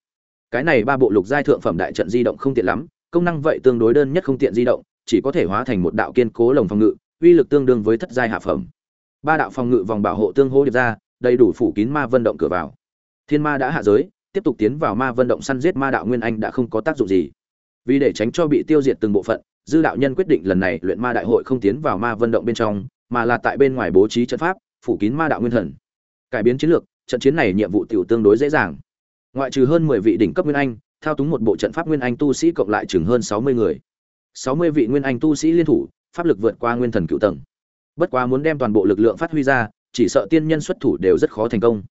Cái này ba bộ lục giai thượng phẩm đại trận di động không tiện lắm, công năng vậy tương đối đơn nhất không tiện di động, chỉ có thể hóa thành một đạo kiên cố lồng phòng ngự, uy lực tương đương với thất giai hạ phẩm. Ba đạo phòng ngự vòng bảo hộ tương hỗ điệp ra, đầy đủ phủ kín ma vân động cửa vào. Thiên ma đã hạ giới tiếp tục tiến vào ma vân động săn giết ma đạo nguyên anh đã không có tác dụng gì. Vì để tránh cho bị tiêu diệt từng bộ phận, dư đạo nhân quyết định lần này luyện ma đại hội không tiến vào ma vân động bên trong, mà là tại bên ngoài bố trí trận pháp, phủ kín ma đạo nguyên thần. Cải biến chiến lược, trận chiến này nhiệm vụ tiểu tương đối dễ dàng. Ngoại trừ hơn mười vị đỉnh cấp nguyên anh, thao túng một bộ trận pháp nguyên anh tu sĩ cộng lại chừng hơn sáu mươi người. Sáu mươi vị nguyên anh tu sĩ liên thủ, pháp lực vượt qua nguyên thần cựu tầng. Bất quá muốn đem toàn bộ lực lượng phát huy ra, chỉ sợ tiên nhân xuất thủ đều rất khó thành công.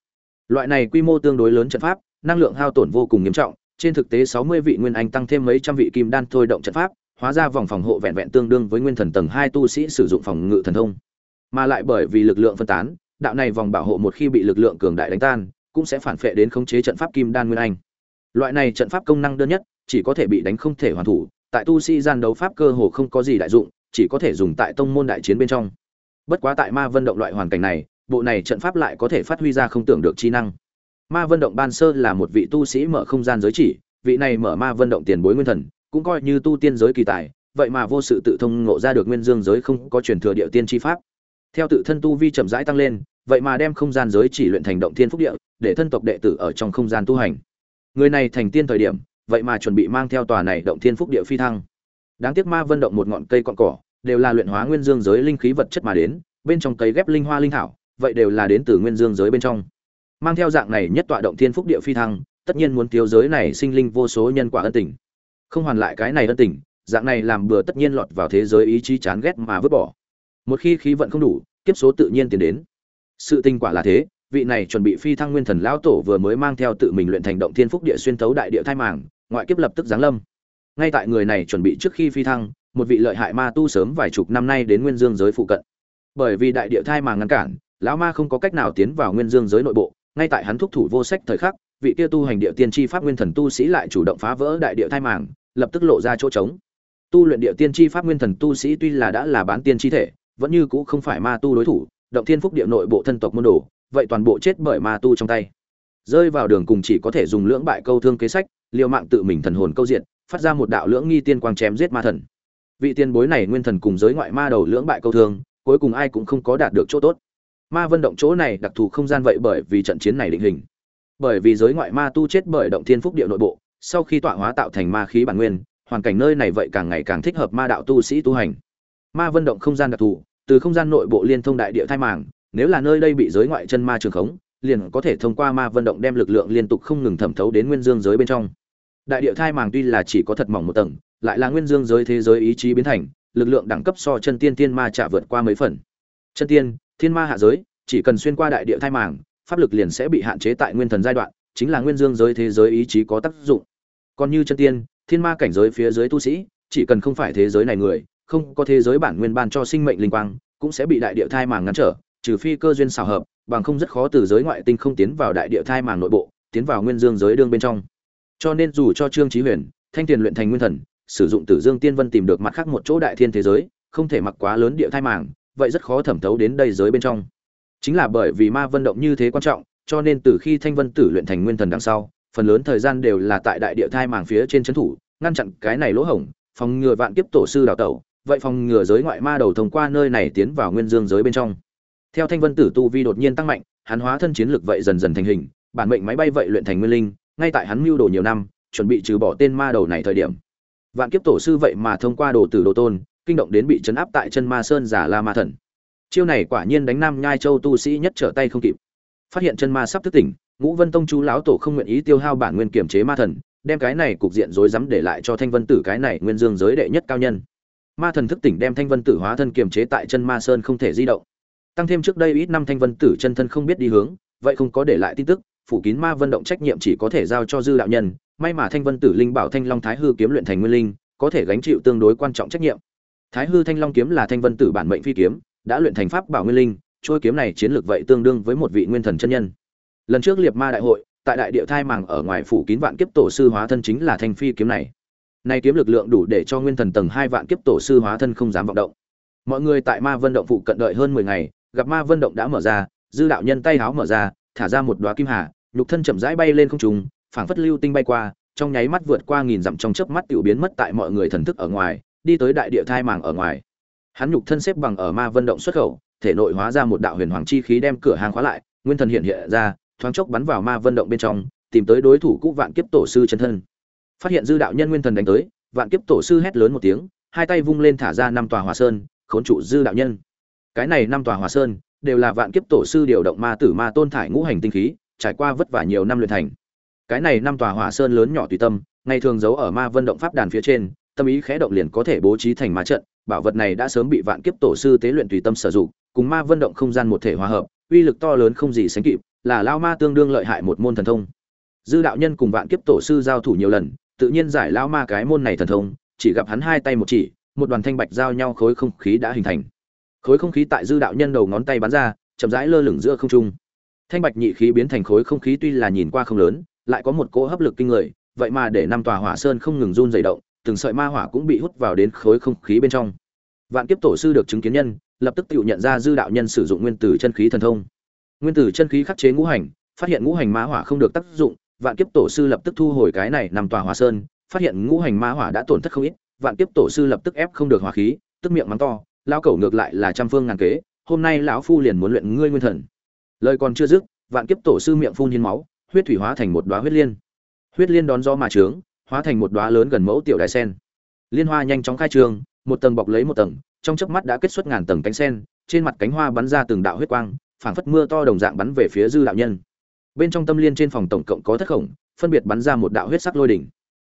Loại này quy mô tương đối lớn trận pháp năng lượng hao tổn vô cùng nghiêm trọng trên thực tế 60 vị nguyên anh tăng thêm mấy trăm vị kim đan thôi động trận pháp, hóa ra vòng phòng hộ vẹn vẹn tương đương với nguyên thần tầng 2 tu sĩ sử dụng phòng ngự thần thông. Mà lại bởi vì lực lượng phân tán, đạo này vòng bảo hộ một khi bị lực lượng cường đại đánh tan, cũng sẽ phản phệ đến khống chế trận pháp kim đan nguyên anh. Loại này trận pháp công năng đơn nhất, chỉ có thể bị đánh không thể hoàn thủ, tại tu sĩ gian đấu pháp cơ hồ không có gì đại dụng, chỉ có thể dùng tại tông môn đại chiến bên trong. Bất quá tại Ma Vân động loại hoàn cảnh này, bộ này trận pháp lại có thể phát huy ra không tưởng được chi năng. Ma Vân động ban sơ là một vị tu sĩ mở không gian giới chỉ, vị này mở Ma Vân động tiền bối nguyên thần, cũng coi như tu tiên giới kỳ tài, vậy mà vô sự tự thông ngộ ra được nguyên dương giới không có truyền thừa địa tiên chi pháp. Theo tự thân tu vi chậm rãi tăng lên, vậy mà đem không gian giới chỉ luyện thành động thiên phúc địa, để thân tộc đệ tử ở trong không gian tu hành. Người này thành tiên thời điểm, vậy mà chuẩn bị mang theo tòa này động thiên phúc địa phi thăng. Đáng tiếc Ma Vân động một ngọn cây cọn cỏ, đều là luyện hóa nguyên dương giới linh khí vật chất mà đến, bên trong cây ghép linh hoa linh thảo, vậy đều là đến từ nguyên dương giới bên trong. Mang theo dạng này nhất tọa động thiên phúc địa phi thăng, tất nhiên muốn tiêu giới này sinh linh vô số nhân quả ân tình. Không hoàn lại cái này ân tình, dạng này làm bừa tất nhiên lọt vào thế giới ý chí chán ghét mà vứt bỏ. Một khi khí vận không đủ, kiếp số tự nhiên tiến đến. Sự tình quả là thế, vị này chuẩn bị phi thăng nguyên thần lão tổ vừa mới mang theo tự mình luyện thành động thiên phúc địa xuyên thấu đại địa thai màng, ngoại kiếp lập tức giáng lâm. Ngay tại người này chuẩn bị trước khi phi thăng, một vị lợi hại ma tu sớm vài chục năm nay đến nguyên dương giới phụ cận. Bởi vì đại địa thai màng ngăn cản, lão ma không có cách nào tiến vào nguyên dương giới nội bộ, ngay tại hắn thúc thủ vô sách thời khắc, vị kia tu hành địa tiên chi pháp nguyên thần tu sĩ lại chủ động phá vỡ đại địa thai màng, lập tức lộ ra chỗ trống. Tu luyện địa tiên chi pháp nguyên thần tu sĩ tuy là đã là bán tiên chi thể, vẫn như cũ không phải ma tu đối thủ, động thiên phúc địa nội bộ thân tộc môn đồ, vậy toàn bộ chết bởi ma tu trong tay. Rơi vào đường cùng chỉ có thể dùng lưỡng bại câu thương kế sách, liều mạng tự mình thần hồn câu diện, phát ra một đạo lưỡng nghi tiên quang chém giết ma thần. Vị tiên bối này nguyên thần cùng giới ngoại ma đầu lưỡng bại câu thương, cuối cùng ai cũng không có đạt được chỗ tốt. Ma Vân động chỗ này đặc thù không gian vậy bởi vì trận chiến này định hình. Bởi vì giới ngoại ma tu chết bởi động thiên phúc địa nội bộ, sau khi tọa hóa tạo thành ma khí bản nguyên, hoàn cảnh nơi này vậy càng ngày càng thích hợp ma đạo tu sĩ tu hành. Ma Vân động không gian đặc thù, từ không gian nội bộ liên thông đại địa thai màng, nếu là nơi đây bị giới ngoại chân ma trường khống, liền có thể thông qua ma vân động đem lực lượng liên tục không ngừng thẩm thấu đến nguyên dương giới bên trong. Đại địa thai màng tuy là chỉ có thật mỏng một tầng, lại là nguyên dương giới thế giới ý chí biến thành, lực lượng đẳng cấp so chân tiên tiên ma trả vượt qua mấy phần. Chân tiên, thiên ma hạ giới, chỉ cần xuyên qua đại địa thai màng, pháp lực liền sẽ bị hạn chế tại nguyên thần giai đoạn, chính là nguyên dương giới thế giới ý chí có tác dụng. Còn như chân tiên, thiên ma cảnh giới phía dưới tu sĩ, chỉ cần không phải thế giới này người, không có thế giới bản nguyên ban cho sinh mệnh linh quang, cũng sẽ bị đại địa thai màng ngăn trở, trừ phi cơ duyên xảo hợp, bằng không rất khó từ giới ngoại tinh không tiến vào đại địa thai màng nội bộ, tiến vào nguyên dương giới đương bên trong. Cho nên dù cho Trương Chí Huyền, thanh tiền luyện thành nguyên thần, sử dụng Tử Dương Tiên Vân tìm được mặt khác một chỗ đại thiên thế giới, không thể mặc quá lớn địa thai màng, vậy rất khó thẩm thấu đến đây giới bên trong. Chính là bởi vì ma vân động như thế quan trọng, cho nên từ khi Thanh Vân Tử luyện thành nguyên thần đằng sau, phần lớn thời gian đều là tại đại địa thai màng phía trên trấn thủ, ngăn chặn cái này lỗ hổng, phòng ngừa vạn kiếp tổ sư đào tẩu, vậy phòng ngừa giới ngoại ma đầu thông qua nơi này tiến vào nguyên dương giới bên trong. Theo Thanh Vân Tử tu vi đột nhiên tăng mạnh, hắn hóa thân chiến lực vậy dần dần thành hình, bản mệnh máy bay vậy luyện thành nguyên linh, ngay tại hắn mưu đồ nhiều năm, chuẩn bị trừ bỏ tên ma đầu này thời điểm. Vạn kiếp tổ sư vậy mà thông qua đồ tử đồ tôn, kinh động đến bị chấn áp tại chân ma sơn giả la ma thần. Chiêu này quả nhiên đánh Nam Nhai Châu tu sĩ nhất trở tay không kịp. Phát hiện chân ma sắp thức tỉnh, Ngũ Vân Tông chú lão tổ không nguyện ý tiêu hao bản nguyên kiểm chế ma thần, đem cái này cục diện rối rắm để lại cho Thanh Vân Tử cái này nguyên dương giới đệ nhất cao nhân. Ma thần thức tỉnh đem Thanh Vân Tử hóa thân kiềm chế tại chân ma sơn không thể di động tăng thêm trước đây ít năm thanh vân tử chân thân không biết đi hướng vậy không có để lại tin tức phủ kín ma vân động trách nhiệm chỉ có thể giao cho dư đạo nhân may mà thanh vân tử linh bảo thanh long thái hư kiếm luyện thành nguyên linh có thể gánh chịu tương đối quan trọng trách nhiệm thái hư thanh long kiếm là thanh vân tử bản mệnh phi kiếm, đã luyện thành pháp bảo nguyên linh, trôi kiếm này chiến lược vậy tương đương với một vị nguyên thần chân nhân. Lần trước liệt ma đại hội, tại đại địa thai màng ở ngoài phủ kín vạn kiếp tổ sư hóa thân chính là thanh phi kiếm này. Nay kiếm lực lượng đủ để cho nguyên thần tầng hai vạn kiếp tổ sư hóa thân không dám vọng động. Mọi người tại ma vân động phụ cận đợi hơn mười ngày, gặp ma vân động đã mở ra, dư đạo nhân tay háo mở ra, thả ra một đoá kim hà, nhục thân chậm rãi bay lên không trung, phảng phất lưu tinh bay qua, trong nháy mắt vượt qua nghìn dặm trong chớp mắt tiểu biến mất tại mọi người thần thức ở ngoài đi tới đại địa thai màng ở ngoài. Hắn nhục thân xếp bằng ở ma vân động xuất khẩu, thể nội hóa ra một đạo huyền hoàng chi khí đem cửa hàng khóa lại, nguyên thần hiện hiện ra, thoáng chốc bắn vào ma vân động bên trong, tìm tới đối thủ cũ vạn kiếp tổ sư chân thân. Phát hiện dư đạo nhân nguyên thần đánh tới, vạn kiếp tổ sư hét lớn một tiếng, hai tay vung lên thả ra năm tòa hỏa sơn, khốn trụ dư đạo nhân. Cái này năm tòa hòa sơn, đều là vạn kiếp tổ sư điều động ma tử ma tôn thải ngũ hành tinh khí, trải qua vất vả nhiều năm luyện thành. Cái này năm tòa hỏa sơn lớn nhỏ tùy tâm, ngày thường giấu ở ma vân động pháp đàn phía trên tâm ý khẽ động liền có thể bố trí thành ma trận, bảo vật này đã sớm bị vạn kiếp tổ sư tế luyện tùy tâm sử dụng, cùng ma vân động không gian một thể hòa hợp, uy lực to lớn không gì sánh kịp, là lao ma tương đương lợi hại một môn thần thông. Dư đạo nhân cùng vạn kiếp tổ sư giao thủ nhiều lần, tự nhiên giải lao ma cái môn này thần thông, chỉ gặp hắn hai tay một chỉ, một đoàn thanh bạch giao nhau khối không khí đã hình thành. Khối không khí tại dư đạo nhân đầu ngón tay bắn ra, chậm rãi lơ lửng giữa không trung. Thanh bạch nhị khí biến thành khối không khí tuy là nhìn qua không lớn, lại có một cỗ hấp lực kinh người, vậy mà để năm tòa hỏa sơn không ngừng run rẩy động từng sợi ma hỏa cũng bị hút vào đến khối không khí bên trong. Vạn kiếp tổ sư được chứng kiến nhân, lập tức tự nhận ra dư đạo nhân sử dụng nguyên tử chân khí thần thông. Nguyên tử chân khí khắc chế ngũ hành, phát hiện ngũ hành ma hỏa không được tác dụng, vạn kiếp tổ sư lập tức thu hồi cái này nằm tòa hỏa sơn, phát hiện ngũ hành ma hỏa đã tổn thất không ít, vạn kiếp tổ sư lập tức ép không được hỏa khí, tức miệng mắng to lao cẩu ngược lại là trăm phương ngàn kế, hôm nay lão phu liền muốn luyện ngươi nguyên thần. Lời còn chưa dứt, vạn kiếp tổ sư miệng phun hiến máu, huyết thủy hóa thành một đóa huyết liên. Huyết liên đón gió mà trướng hóa thành một đóa lớn gần mẫu tiểu đài sen. Liên hoa nhanh chóng khai trương một tầng bọc lấy một tầng, trong chớp mắt đã kết xuất ngàn tầng cánh sen, trên mặt cánh hoa bắn ra từng đạo huyết quang, phảng phất mưa to đồng dạng bắn về phía dư đạo nhân. Bên trong tâm liên trên phòng tổng cộng có thất khổng, phân biệt bắn ra một đạo huyết sắc lôi đỉnh.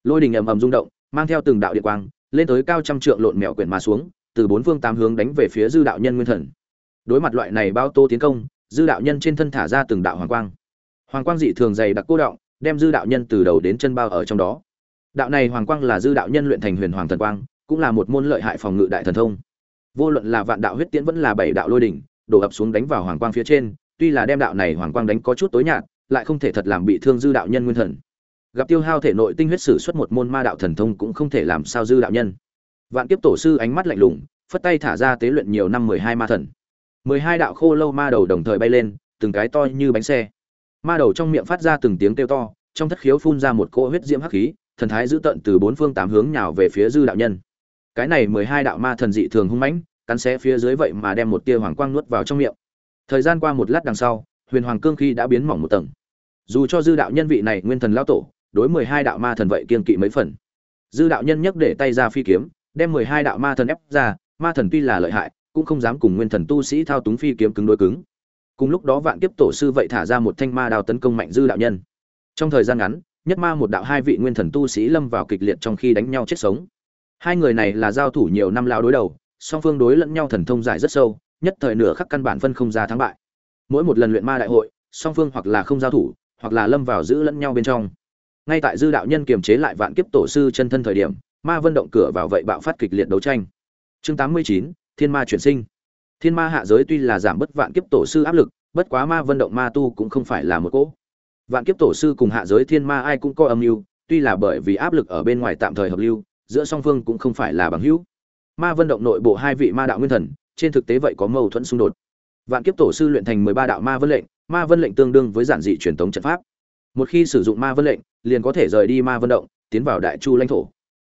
Lôi đỉnh ầm ầm rung động, mang theo từng đạo điện quang, lên tới cao trăm trượng lộn mèo quyển mà xuống, từ bốn phương tám hướng đánh về phía dư đạo nhân nguyên thần. Đối mặt loại này bao tô tiến công, dư đạo nhân trên thân thả ra từng đạo hoàng quang. Hoàng quang dị thường dày đặc cô động, đem dư đạo nhân từ đầu đến chân bao ở trong đó đạo này hoàng quang là dư đạo nhân luyện thành huyền hoàng thần quang, cũng là một môn lợi hại phòng ngự đại thần thông. Vô luận là vạn đạo huyết tiễn vẫn là bảy đạo lôi đỉnh, đổ ập xuống đánh vào hoàng quang phía trên, tuy là đem đạo này hoàng quang đánh có chút tối nhạt, lại không thể thật làm bị thương dư đạo nhân nguyên thần. Gặp tiêu hao thể nội tinh huyết sử xuất một môn ma đạo thần thông cũng không thể làm sao dư đạo nhân. Vạn kiếp tổ sư ánh mắt lạnh lùng, phất tay thả ra tế luyện nhiều năm mười hai ma thần. mười hai đạo khô lâu ma đầu đồng thời bay lên, từng cái to như bánh xe. Ma đầu trong miệng phát ra từng tiếng kêu to, trong thất khiếu phun ra một cỗ huyết diễm hắc khí thần thái dữ tận từ bốn phương tám hướng nhào về phía dư đạo nhân. Cái này mười hai đạo ma thần dị thường hung mãnh, cắn xé phía dưới vậy mà đem một tia hoàng quang nuốt vào trong miệng. Thời gian qua một lát đằng sau, huyền hoàng cương khi đã biến mỏng một tầng. Dù cho dư đạo nhân vị này nguyên thần lao tổ, đối mười hai đạo ma thần vậy kiên kỵ mấy phần. Dư đạo nhân nhấc để tay ra phi kiếm, đem mười hai đạo ma thần ép ra, ma thần tuy là lợi hại, cũng không dám cùng nguyên thần tu sĩ thao túng phi kiếm cứng đối cứng. Cùng lúc đó vạn kiếp tổ sư vậy thả ra một thanh ma đao tấn công mạnh dư đạo nhân. Trong thời gian ngắn nhất ma một đạo hai vị nguyên thần tu sĩ lâm vào kịch liệt trong khi đánh nhau chết sống. Hai người này là giao thủ nhiều năm lao đối đầu, song phương đối lẫn nhau thần thông giải rất sâu, nhất thời nửa khắc căn bản phân không ra thắng bại. Mỗi một lần luyện ma đại hội, song phương hoặc là không giao thủ, hoặc là lâm vào giữ lẫn nhau bên trong. Ngay tại dư đạo nhân kiềm chế lại vạn kiếp tổ sư chân thân thời điểm, ma vân động cửa vào vậy bạo phát kịch liệt đấu tranh. Chương tám mươi chín, thiên ma chuyển sinh. Thiên ma hạ giới tuy là giảm bất vạn kiếp tổ sư áp lực, bất quá ma vân động ma tu cũng không phải là một cỗ vạn kiếp tổ sư cùng hạ giới thiên ma ai cũng có âm mưu, tuy là bởi vì áp lực ở bên ngoài tạm thời hợp lưu, giữa song phương cũng không phải là bằng hữu. Ma vân động nội bộ hai vị ma đạo nguyên thần, trên thực tế vậy có mâu thuẫn xung đột. Vạn kiếp tổ sư luyện thành mười ba đạo ma vân lệnh, ma vân lệnh tương đương với giản dị truyền thống trận pháp. Một khi sử dụng ma vân lệnh, liền có thể rời đi ma vân động, tiến vào đại chu lãnh thổ.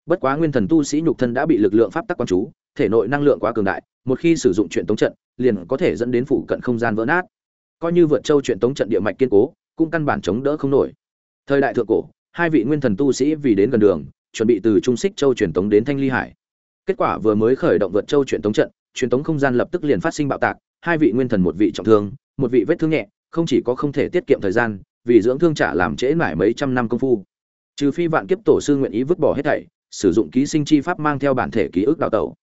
Bất quá nguyên thần tu sĩ nhục thân đã bị lực lượng pháp tắc quan chú, thể nội năng lượng quá cường đại, một khi sử dụng truyền tống trận, liền có thể dẫn đến phụ cận không gian vỡ nát. Coi như vượt châu truyền tống trận địa mạch kiên cố cũng căn bản chống đỡ không nổi. Thời đại thượng cổ, hai vị nguyên thần tu sĩ vì đến gần đường, chuẩn bị từ trung xích châu truyền tống đến thanh ly hải. Kết quả vừa mới khởi động vượt châu truyền tống trận, truyền tống không gian lập tức liền phát sinh bạo tạc, hai vị nguyên thần một vị trọng thương, một vị vết thương nhẹ, không chỉ có không thể tiết kiệm thời gian, vì dưỡng thương trả làm trễ mãi mấy trăm năm công phu. Trừ phi vạn kiếp tổ sư nguyện ý vứt bỏ hết thảy, sử dụng ký sinh chi pháp mang theo bản thể ký ức đào tẩu.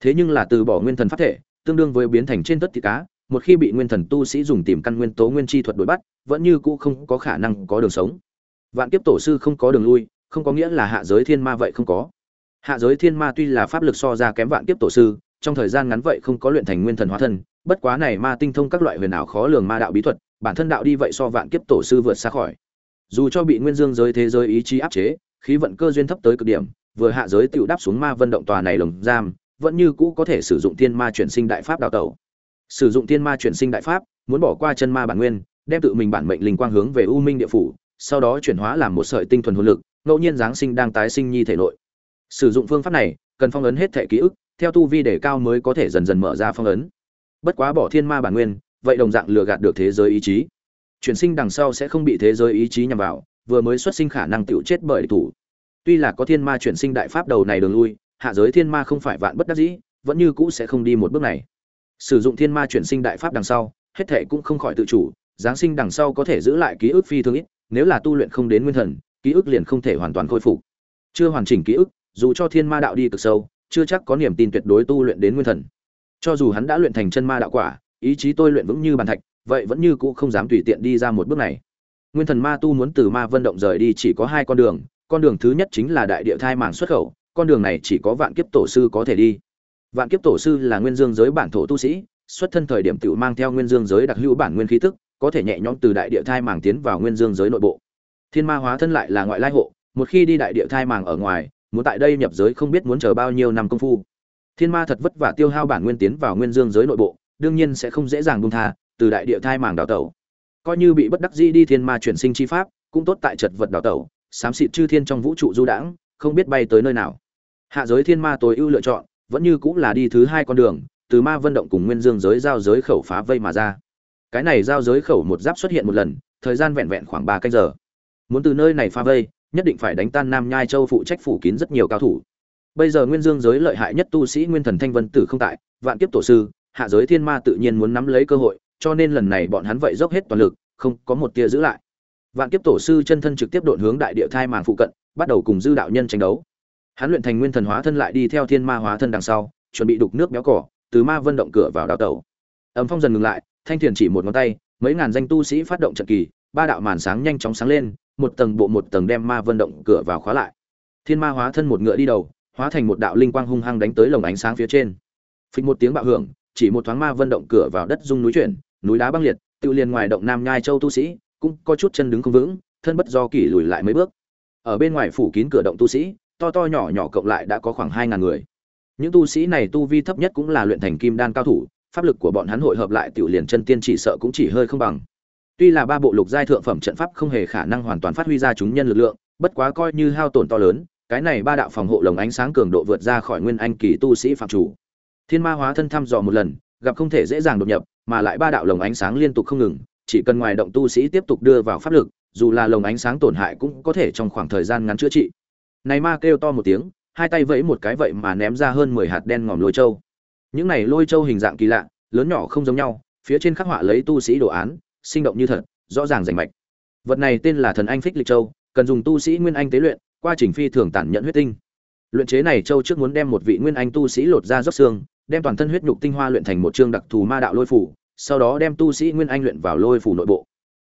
Thế nhưng là từ bỏ nguyên thần pháp thể, tương đương với biến thành trên tất thịt cá một khi bị nguyên thần tu sĩ dùng tìm căn nguyên tố nguyên chi thuật đuổi bắt, vẫn như cũ không có khả năng có đường sống. Vạn kiếp tổ sư không có đường lui, không có nghĩa là hạ giới thiên ma vậy không có. Hạ giới thiên ma tuy là pháp lực so ra kém vạn kiếp tổ sư, trong thời gian ngắn vậy không có luyện thành nguyên thần hóa thân, bất quá này ma tinh thông các loại huyền ảo khó lường ma đạo bí thuật, bản thân đạo đi vậy so vạn kiếp tổ sư vượt xa khỏi. Dù cho bị nguyên dương giới thế giới ý chí áp chế, khí vận cơ duyên thấp tới cực điểm, vừa hạ giới tiểu đáp xuống ma vân động tòa này lồng giam, vẫn như cũ có thể sử dụng thiên ma chuyển sinh đại pháp đào tẩu sử dụng thiên ma chuyển sinh đại pháp, muốn bỏ qua chân ma bản nguyên, đem tự mình bản mệnh linh quang hướng về u minh địa phủ, sau đó chuyển hóa làm một sợi tinh thuần hồn lực, ngẫu nhiên giáng sinh đang tái sinh nhi thể nội. Sử dụng phương pháp này, cần phong ấn hết thể ký ức, theo tu vi để cao mới có thể dần dần mở ra phong ấn. Bất quá bỏ thiên ma bản nguyên, vậy đồng dạng lừa gạt được thế giới ý chí. Chuyển sinh đằng sau sẽ không bị thế giới ý chí nhằm vào, vừa mới xuất sinh khả năng tựu chết bởi thủ. Tuy là có thiên ma chuyển sinh đại pháp đầu này đường lui, hạ giới thiên ma không phải vạn bất đắc dĩ, vẫn như cũ sẽ không đi một bước này sử dụng thiên ma chuyển sinh đại pháp đằng sau, hết thể cũng không khỏi tự chủ, giáng sinh đằng sau có thể giữ lại ký ức phi thường ít, nếu là tu luyện không đến nguyên thần, ký ức liền không thể hoàn toàn khôi phục. Chưa hoàn chỉnh ký ức, dù cho thiên ma đạo đi cực sâu, chưa chắc có niềm tin tuyệt đối tu luyện đến nguyên thần. Cho dù hắn đã luyện thành chân ma đạo quả, ý chí tôi luyện vững như bàn thạch, vậy vẫn như cũ không dám tùy tiện đi ra một bước này. Nguyên thần ma tu muốn từ ma vân động rời đi chỉ có hai con đường con đường thứ nhất chính là đại địa thai màng xuất khẩu, con đường này chỉ có vạn kiếp tổ sư có thể đi vạn kiếp tổ sư là nguyên dương giới bản thổ tu sĩ, xuất thân thời điểm tự mang theo nguyên dương giới đặc hữu bản nguyên khí tức, có thể nhẹ nhõm từ đại địa thai màng tiến vào nguyên dương giới nội bộ. Thiên ma hóa thân lại là ngoại lai hộ, một khi đi đại địa thai màng ở ngoài, muốn tại đây nhập giới không biết muốn chờ bao nhiêu năm công phu. Thiên ma thật vất vả tiêu hao bản nguyên tiến vào nguyên dương giới nội bộ, đương nhiên sẽ không dễ dàng buông tha, từ đại địa thai màng đào tẩu. Coi như bị bất đắc dĩ đi thiên ma chuyển sinh chi pháp, cũng tốt tại chật vật đào tẩu, xám xịt chư thiên trong vũ trụ du đãng, không biết bay tới nơi nào. Hạ giới thiên ma tối ưu lựa chọn vẫn như cũng là đi thứ hai con đường, từ ma vân động cùng nguyên dương giới giao giới khẩu phá vây mà ra. Cái này giao giới khẩu một giáp xuất hiện một lần, thời gian vẹn vẹn khoảng ba canh giờ. Muốn từ nơi này phá vây, nhất định phải đánh tan nam nhai châu phụ trách phủ kín rất nhiều cao thủ. Bây giờ nguyên dương giới lợi hại nhất tu sĩ nguyên thần thanh vân tử không tại, vạn kiếp tổ sư, hạ giới thiên ma tự nhiên muốn nắm lấy cơ hội, cho nên lần này bọn hắn vậy dốc hết toàn lực, không có một tia giữ lại. Vạn kiếp tổ sư chân thân trực tiếp đột hướng đại địa thai màng phụ cận, bắt đầu cùng dư đạo nhân tranh đấu hắn luyện thành nguyên thần hóa thân lại đi theo thiên ma hóa thân đằng sau, chuẩn bị đục nước béo cỏ, từ ma vân động cửa vào đào tẩu. Ấm phong dần ngừng lại, thanh thiền chỉ một ngón tay, mấy ngàn danh tu sĩ phát động trận kỳ, ba đạo màn sáng nhanh chóng sáng lên, một tầng bộ một tầng đem ma vân động cửa vào khóa lại. Thiên ma hóa thân một ngựa đi đầu, hóa thành một đạo linh quang hung hăng đánh tới lồng ánh sáng phía trên. Phịch một tiếng bạo hưởng, chỉ một thoáng ma vân động cửa vào đất rung núi chuyển, núi đá băng liệt, tự liền ngoài động nam nhai châu tu sĩ cũng có chút chân đứng không vững, thân bất do kỷ lùi lại mấy bước. Ở bên ngoài phủ kín cửa động tu sĩ to to nhỏ nhỏ cộng lại đã có khoảng hai ngàn người. Những tu sĩ này tu vi thấp nhất cũng là luyện thành kim đan cao thủ, pháp lực của bọn hắn hội hợp lại tiểu liền chân tiên chỉ sợ cũng chỉ hơi không bằng. Tuy là ba bộ lục giai thượng phẩm trận pháp không hề khả năng hoàn toàn phát huy ra chúng nhân lực lượng, bất quá coi như hao tổn to lớn, cái này ba đạo phòng hộ lồng ánh sáng cường độ vượt ra khỏi nguyên anh kỳ tu sĩ phạm chủ. Thiên ma hóa thân thăm dò một lần, gặp không thể dễ dàng đột nhập, mà lại ba đạo lồng ánh sáng liên tục không ngừng, chỉ cần ngoài động tu sĩ tiếp tục đưa vào pháp lực, dù là lồng ánh sáng tổn hại cũng có thể trong khoảng thời gian ngắn chữa trị này ma kêu to một tiếng, hai tay vẫy một cái vậy mà ném ra hơn mười hạt đen ngòm lôi châu. Những này lôi châu hình dạng kỳ lạ, lớn nhỏ không giống nhau, phía trên khắc họa lấy tu sĩ đồ án, sinh động như thật, rõ ràng rành mạch. Vật này tên là thần anh phích lịch châu, cần dùng tu sĩ nguyên anh tế luyện, qua trình phi thường tản nhận huyết tinh. Luyện chế này châu trước muốn đem một vị nguyên anh tu sĩ lột ra dốc xương, đem toàn thân huyết nhục tinh hoa luyện thành một chương đặc thù ma đạo lôi phủ, sau đó đem tu sĩ nguyên anh luyện vào lôi phủ nội bộ.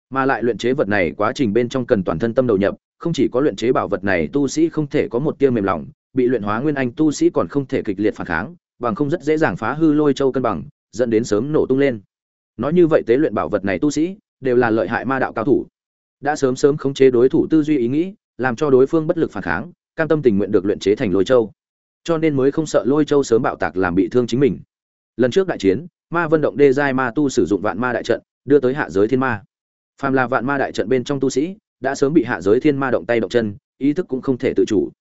Mà lại luyện chế vật này quá trình bên trong cần toàn thân tâm đầu nhập không chỉ có luyện chế bảo vật này tu sĩ không thể có một tia mềm lòng, bị luyện hóa nguyên anh tu sĩ còn không thể kịch liệt phản kháng, bằng không rất dễ dàng phá hư lôi châu cân bằng, dẫn đến sớm nổ tung lên. Nói như vậy tế luyện bảo vật này tu sĩ, đều là lợi hại ma đạo cao thủ. Đã sớm sớm khống chế đối thủ tư duy ý nghĩ, làm cho đối phương bất lực phản kháng, cam tâm tình nguyện được luyện chế thành lôi châu. Cho nên mới không sợ lôi châu sớm bạo tạc làm bị thương chính mình. Lần trước đại chiến, ma vân động đê giai ma tu sử dụng vạn ma đại trận, đưa tới hạ giới thiên ma. Phàm là vạn ma đại trận bên trong tu sĩ đã sớm bị hạ giới thiên ma động tay động chân, ý thức cũng không thể tự chủ.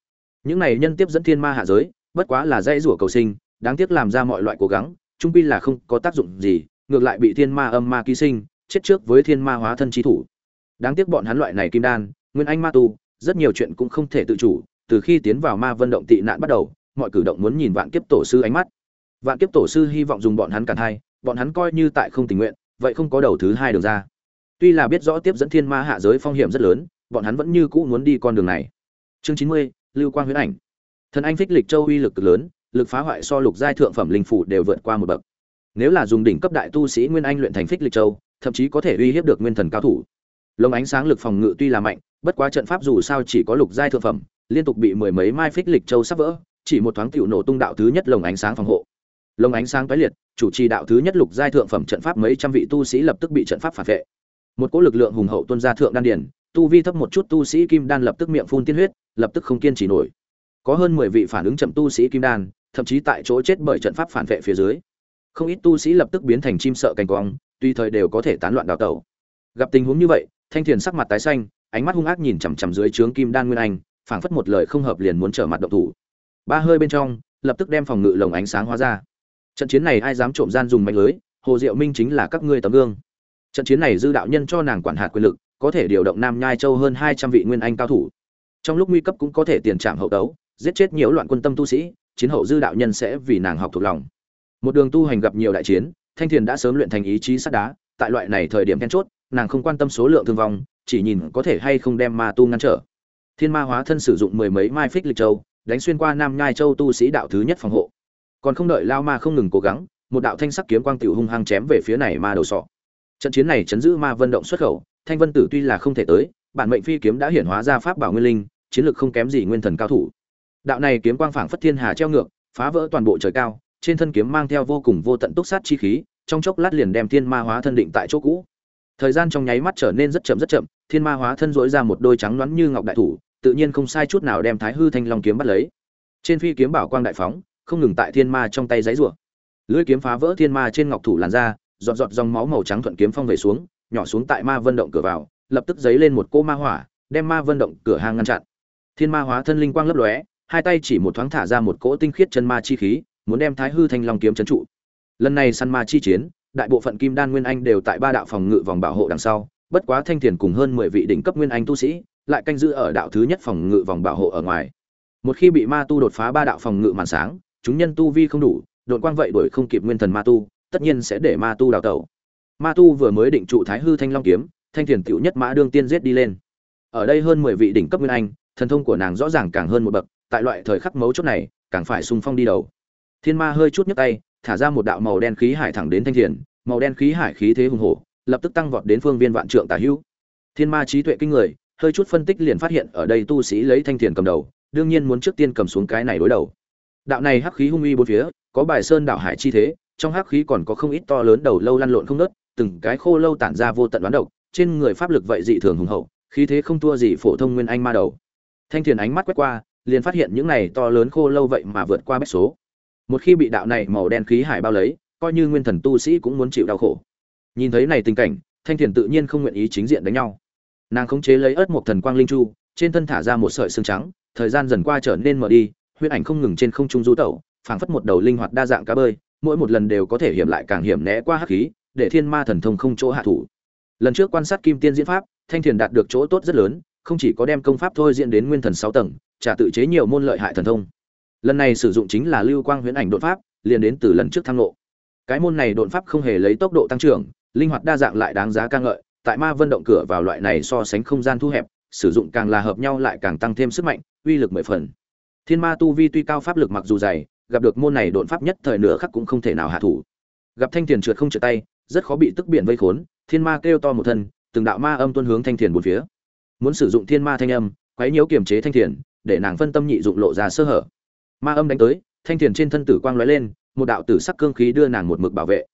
Những này nhân tiếp dẫn thiên ma hạ giới, bất quá là dây rủa cầu sinh, đáng tiếc làm ra mọi loại cố gắng, trung pi là không có tác dụng gì, ngược lại bị thiên ma âm ma ký sinh, chết trước với thiên ma hóa thân trí thủ. Đáng tiếc bọn hắn loại này kim đan, nguyên anh ma tu, rất nhiều chuyện cũng không thể tự chủ, từ khi tiến vào ma vân động tị nạn bắt đầu, mọi cử động muốn nhìn vạn kiếp tổ sư ánh mắt. Vạn kiếp tổ sư hy vọng dùng bọn hắn cản hai bọn hắn coi như tại không tình nguyện, vậy không có đầu thứ hai đường ra tuy là biết rõ tiếp dẫn thiên ma hạ giới phong hiểm rất lớn, bọn hắn vẫn như cũ muốn đi con đường này. Chương chín mươi, lưu quang huyễn ảnh. Thần anh phích lịch châu uy lực lớn, lực phá hoại so lục giai thượng phẩm linh phủ đều vượt qua một bậc. Nếu là dùng đỉnh cấp đại tu sĩ nguyên anh luyện thành phích lịch châu, thậm chí có thể uy hiếp được nguyên thần cao thủ. Lồng ánh sáng lực phòng ngự tuy là mạnh, bất quá trận pháp dù sao chỉ có lục giai thượng phẩm, liên tục bị mười mấy mai phích lịch châu sắp vỡ, chỉ một thoáng tiểu nổ tung đạo thứ nhất lồng ánh sáng phòng hộ. Lồng ánh sáng tái liệt, chủ trì đạo thứ nhất lục giai thượng phẩm trận pháp mấy trăm vị tu sĩ lập tức bị trận pháp phản vệ một cỗ lực lượng hùng hậu tuôn ra thượng đan điển tu vi thấp một chút tu sĩ kim đan lập tức miệng phun tiên huyết, lập tức không kiên trì nổi. Có hơn mười vị phản ứng chậm tu sĩ kim đan, thậm chí tại chỗ chết bởi trận pháp phản vệ phía dưới. Không ít tu sĩ lập tức biến thành chim sợ cành quong tùy thời đều có thể tán loạn đào tẩu. Gặp tình huống như vậy, thanh thiền sắc mặt tái xanh, ánh mắt hung ác nhìn chằm chằm dưới trướng kim đan nguyên anh, phảng phất một lời không hợp liền muốn trở mặt động thủ. Ba hơi bên trong, lập tức đem phòng ngự lồng ánh sáng hóa ra. Trận chiến này ai dám trộm gian dùng mạnh lưới, hồ diệu minh chính là các ngươi tấm gương trận chiến này dư đạo nhân cho nàng quản hạt quyền lực, có thể điều động nam nhai châu hơn hai trăm vị nguyên anh cao thủ. Trong lúc nguy cấp cũng có thể tiền trạm hậu tấu, giết chết nhiều loạn quân tâm tu sĩ, chiến hậu dư đạo nhân sẽ vì nàng học thuộc lòng. Một đường tu hành gặp nhiều đại chiến, thanh thiền đã sớm luyện thành ý chí sắt đá, tại loại này thời điểm then chốt, nàng không quan tâm số lượng thương vong, chỉ nhìn có thể hay không đem ma tu ngăn trở. Thiên ma hóa thân sử dụng mười mấy mai phích lịch châu, đánh xuyên qua nam nhai châu tu sĩ đạo thứ nhất phòng hộ. Còn không đợi lao ma không ngừng cố gắng, một đạo thanh sắc kiếm quang tiểu hung hăng chém về phía này ma đầu sọ trận chiến này chấn giữ ma vân động xuất khẩu, thanh vân tử tuy là không thể tới, bản mệnh phi kiếm đã hiển hóa ra pháp bảo nguyên linh, chiến lược không kém gì nguyên thần cao thủ. Đạo này kiếm quang phảng phất thiên hà treo ngược, phá vỡ toàn bộ trời cao, trên thân kiếm mang theo vô cùng vô tận túc sát chi khí, trong chốc lát liền đem thiên ma hóa thân định tại chỗ cũ. Thời gian trong nháy mắt trở nên rất chậm rất chậm, thiên ma hóa thân dỗi ra một đôi trắng loắn như ngọc đại thủ, tự nhiên không sai chút nào đem thái hư thanh long kiếm bắt lấy. Trên phi kiếm bảo quang đại phóng, không ngừng tại thiên ma trong tay giấy rủa lưỡi kiếm phá vỡ thiên ma trên ngọc thủ làn ra giọt giọt dòng máu màu trắng thuận kiếm phong về xuống, nhỏ xuống tại ma vân động cửa vào, lập tức giấy lên một cỗ ma hỏa, đem ma vân động cửa hang ngăn chặn. Thiên ma hóa thân linh quang lấp lóe, hai tay chỉ một thoáng thả ra một cỗ tinh khiết chân ma chi khí, muốn đem thái hư thanh long kiếm trấn trụ. Lần này săn ma chi chiến, đại bộ phận kim đan nguyên anh đều tại ba đạo phòng ngự vòng bảo hộ đằng sau, bất quá thanh Tiền cùng hơn mười vị đỉnh cấp nguyên anh tu sĩ lại canh giữ ở đạo thứ nhất phòng ngự vòng bảo hộ ở ngoài. Một khi bị ma tu đột phá ba đạo phòng ngự màn sáng, chúng nhân tu vi không đủ đội quang vậy đuổi không kịp nguyên thần ma tu tất nhiên sẽ để ma tu đào tẩu. Ma tu vừa mới định trụ thái hư thanh long kiếm, thanh thiền tiểu nhất mã đương tiên giết đi lên. Ở đây hơn mười vị đỉnh cấp nguyên anh, thần thông của nàng rõ ràng càng hơn một bậc, tại loại thời khắc mấu chốt này, càng phải sung phong đi đầu. Thiên ma hơi chút nhấc tay, thả ra một đạo màu đen khí hải thẳng đến thanh thiền, màu đen khí hải khí thế hùng hổ, lập tức tăng vọt đến phương viên vạn trượng tả hữu. Thiên ma trí tuệ kinh người, hơi chút phân tích liền phát hiện ở đây tu sĩ lấy thanh thiền cầm đầu, đương nhiên muốn trước tiên cầm xuống cái này đối đầu. Đạo này hắc khí hung uy bốn phía, có bài sơn đạo hải chi thế trong hắc khí còn có không ít to lớn đầu lâu lăn lộn không nớt, từng cái khô lâu tản ra vô tận đoán độc, trên người pháp lực vậy dị thường hùng hậu, khí thế không thua gì phổ thông nguyên anh ma đầu. Thanh thiền ánh mắt quét qua, liền phát hiện những này to lớn khô lâu vậy mà vượt qua bách số. Một khi bị đạo này màu đen khí hải bao lấy, coi như nguyên thần tu sĩ cũng muốn chịu đau khổ. Nhìn thấy này tình cảnh, thanh thiền tự nhiên không nguyện ý chính diện đánh nhau. Nàng khống chế lấy ớt một thần quang linh chu, trên thân thả ra một sợi xương trắng, thời gian dần qua trở nên mờ đi, huyết ảnh không ngừng trên không trung du tẩu, phảng phất một đầu linh hoạt đa dạng cá bơi mỗi một lần đều có thể hiểm lại càng hiểm né qua hắc khí, để thiên ma thần thông không chỗ hạ thủ. Lần trước quan sát kim tiên diễn pháp, thanh thiền đạt được chỗ tốt rất lớn, không chỉ có đem công pháp thôi diễn đến nguyên thần sáu tầng trả tự chế nhiều môn lợi hại thần thông. Lần này sử dụng chính là lưu quang huyễn ảnh đột pháp, liền đến từ lần trước thăng lộ. Cái môn này đột pháp không hề lấy tốc độ tăng trưởng, linh hoạt đa dạng lại đáng giá ca ngợi, tại ma vân động cửa vào loại này so sánh không gian thu hẹp, sử dụng càng là hợp nhau lại càng tăng thêm sức mạnh, uy lực mười phần. Thiên ma tu vi tuy cao pháp lực mặc dù dày gặp được môn này độn pháp nhất thời nửa khắc cũng không thể nào hạ thủ. Gặp thanh tiền trượt không trượt tay rất khó bị tức biển vây khốn thiên ma kêu to một thân từng đạo ma âm tuôn hướng thanh tiền bốn phía. Muốn sử dụng thiên ma thanh âm quấy nhiễu kiềm chế thanh tiền, để nàng phân tâm nhị dụng lộ ra sơ hở. Ma âm đánh tới thanh tiền trên thân tử quang lóe lên một đạo tử sắc cương khí đưa nàng một mực bảo vệ.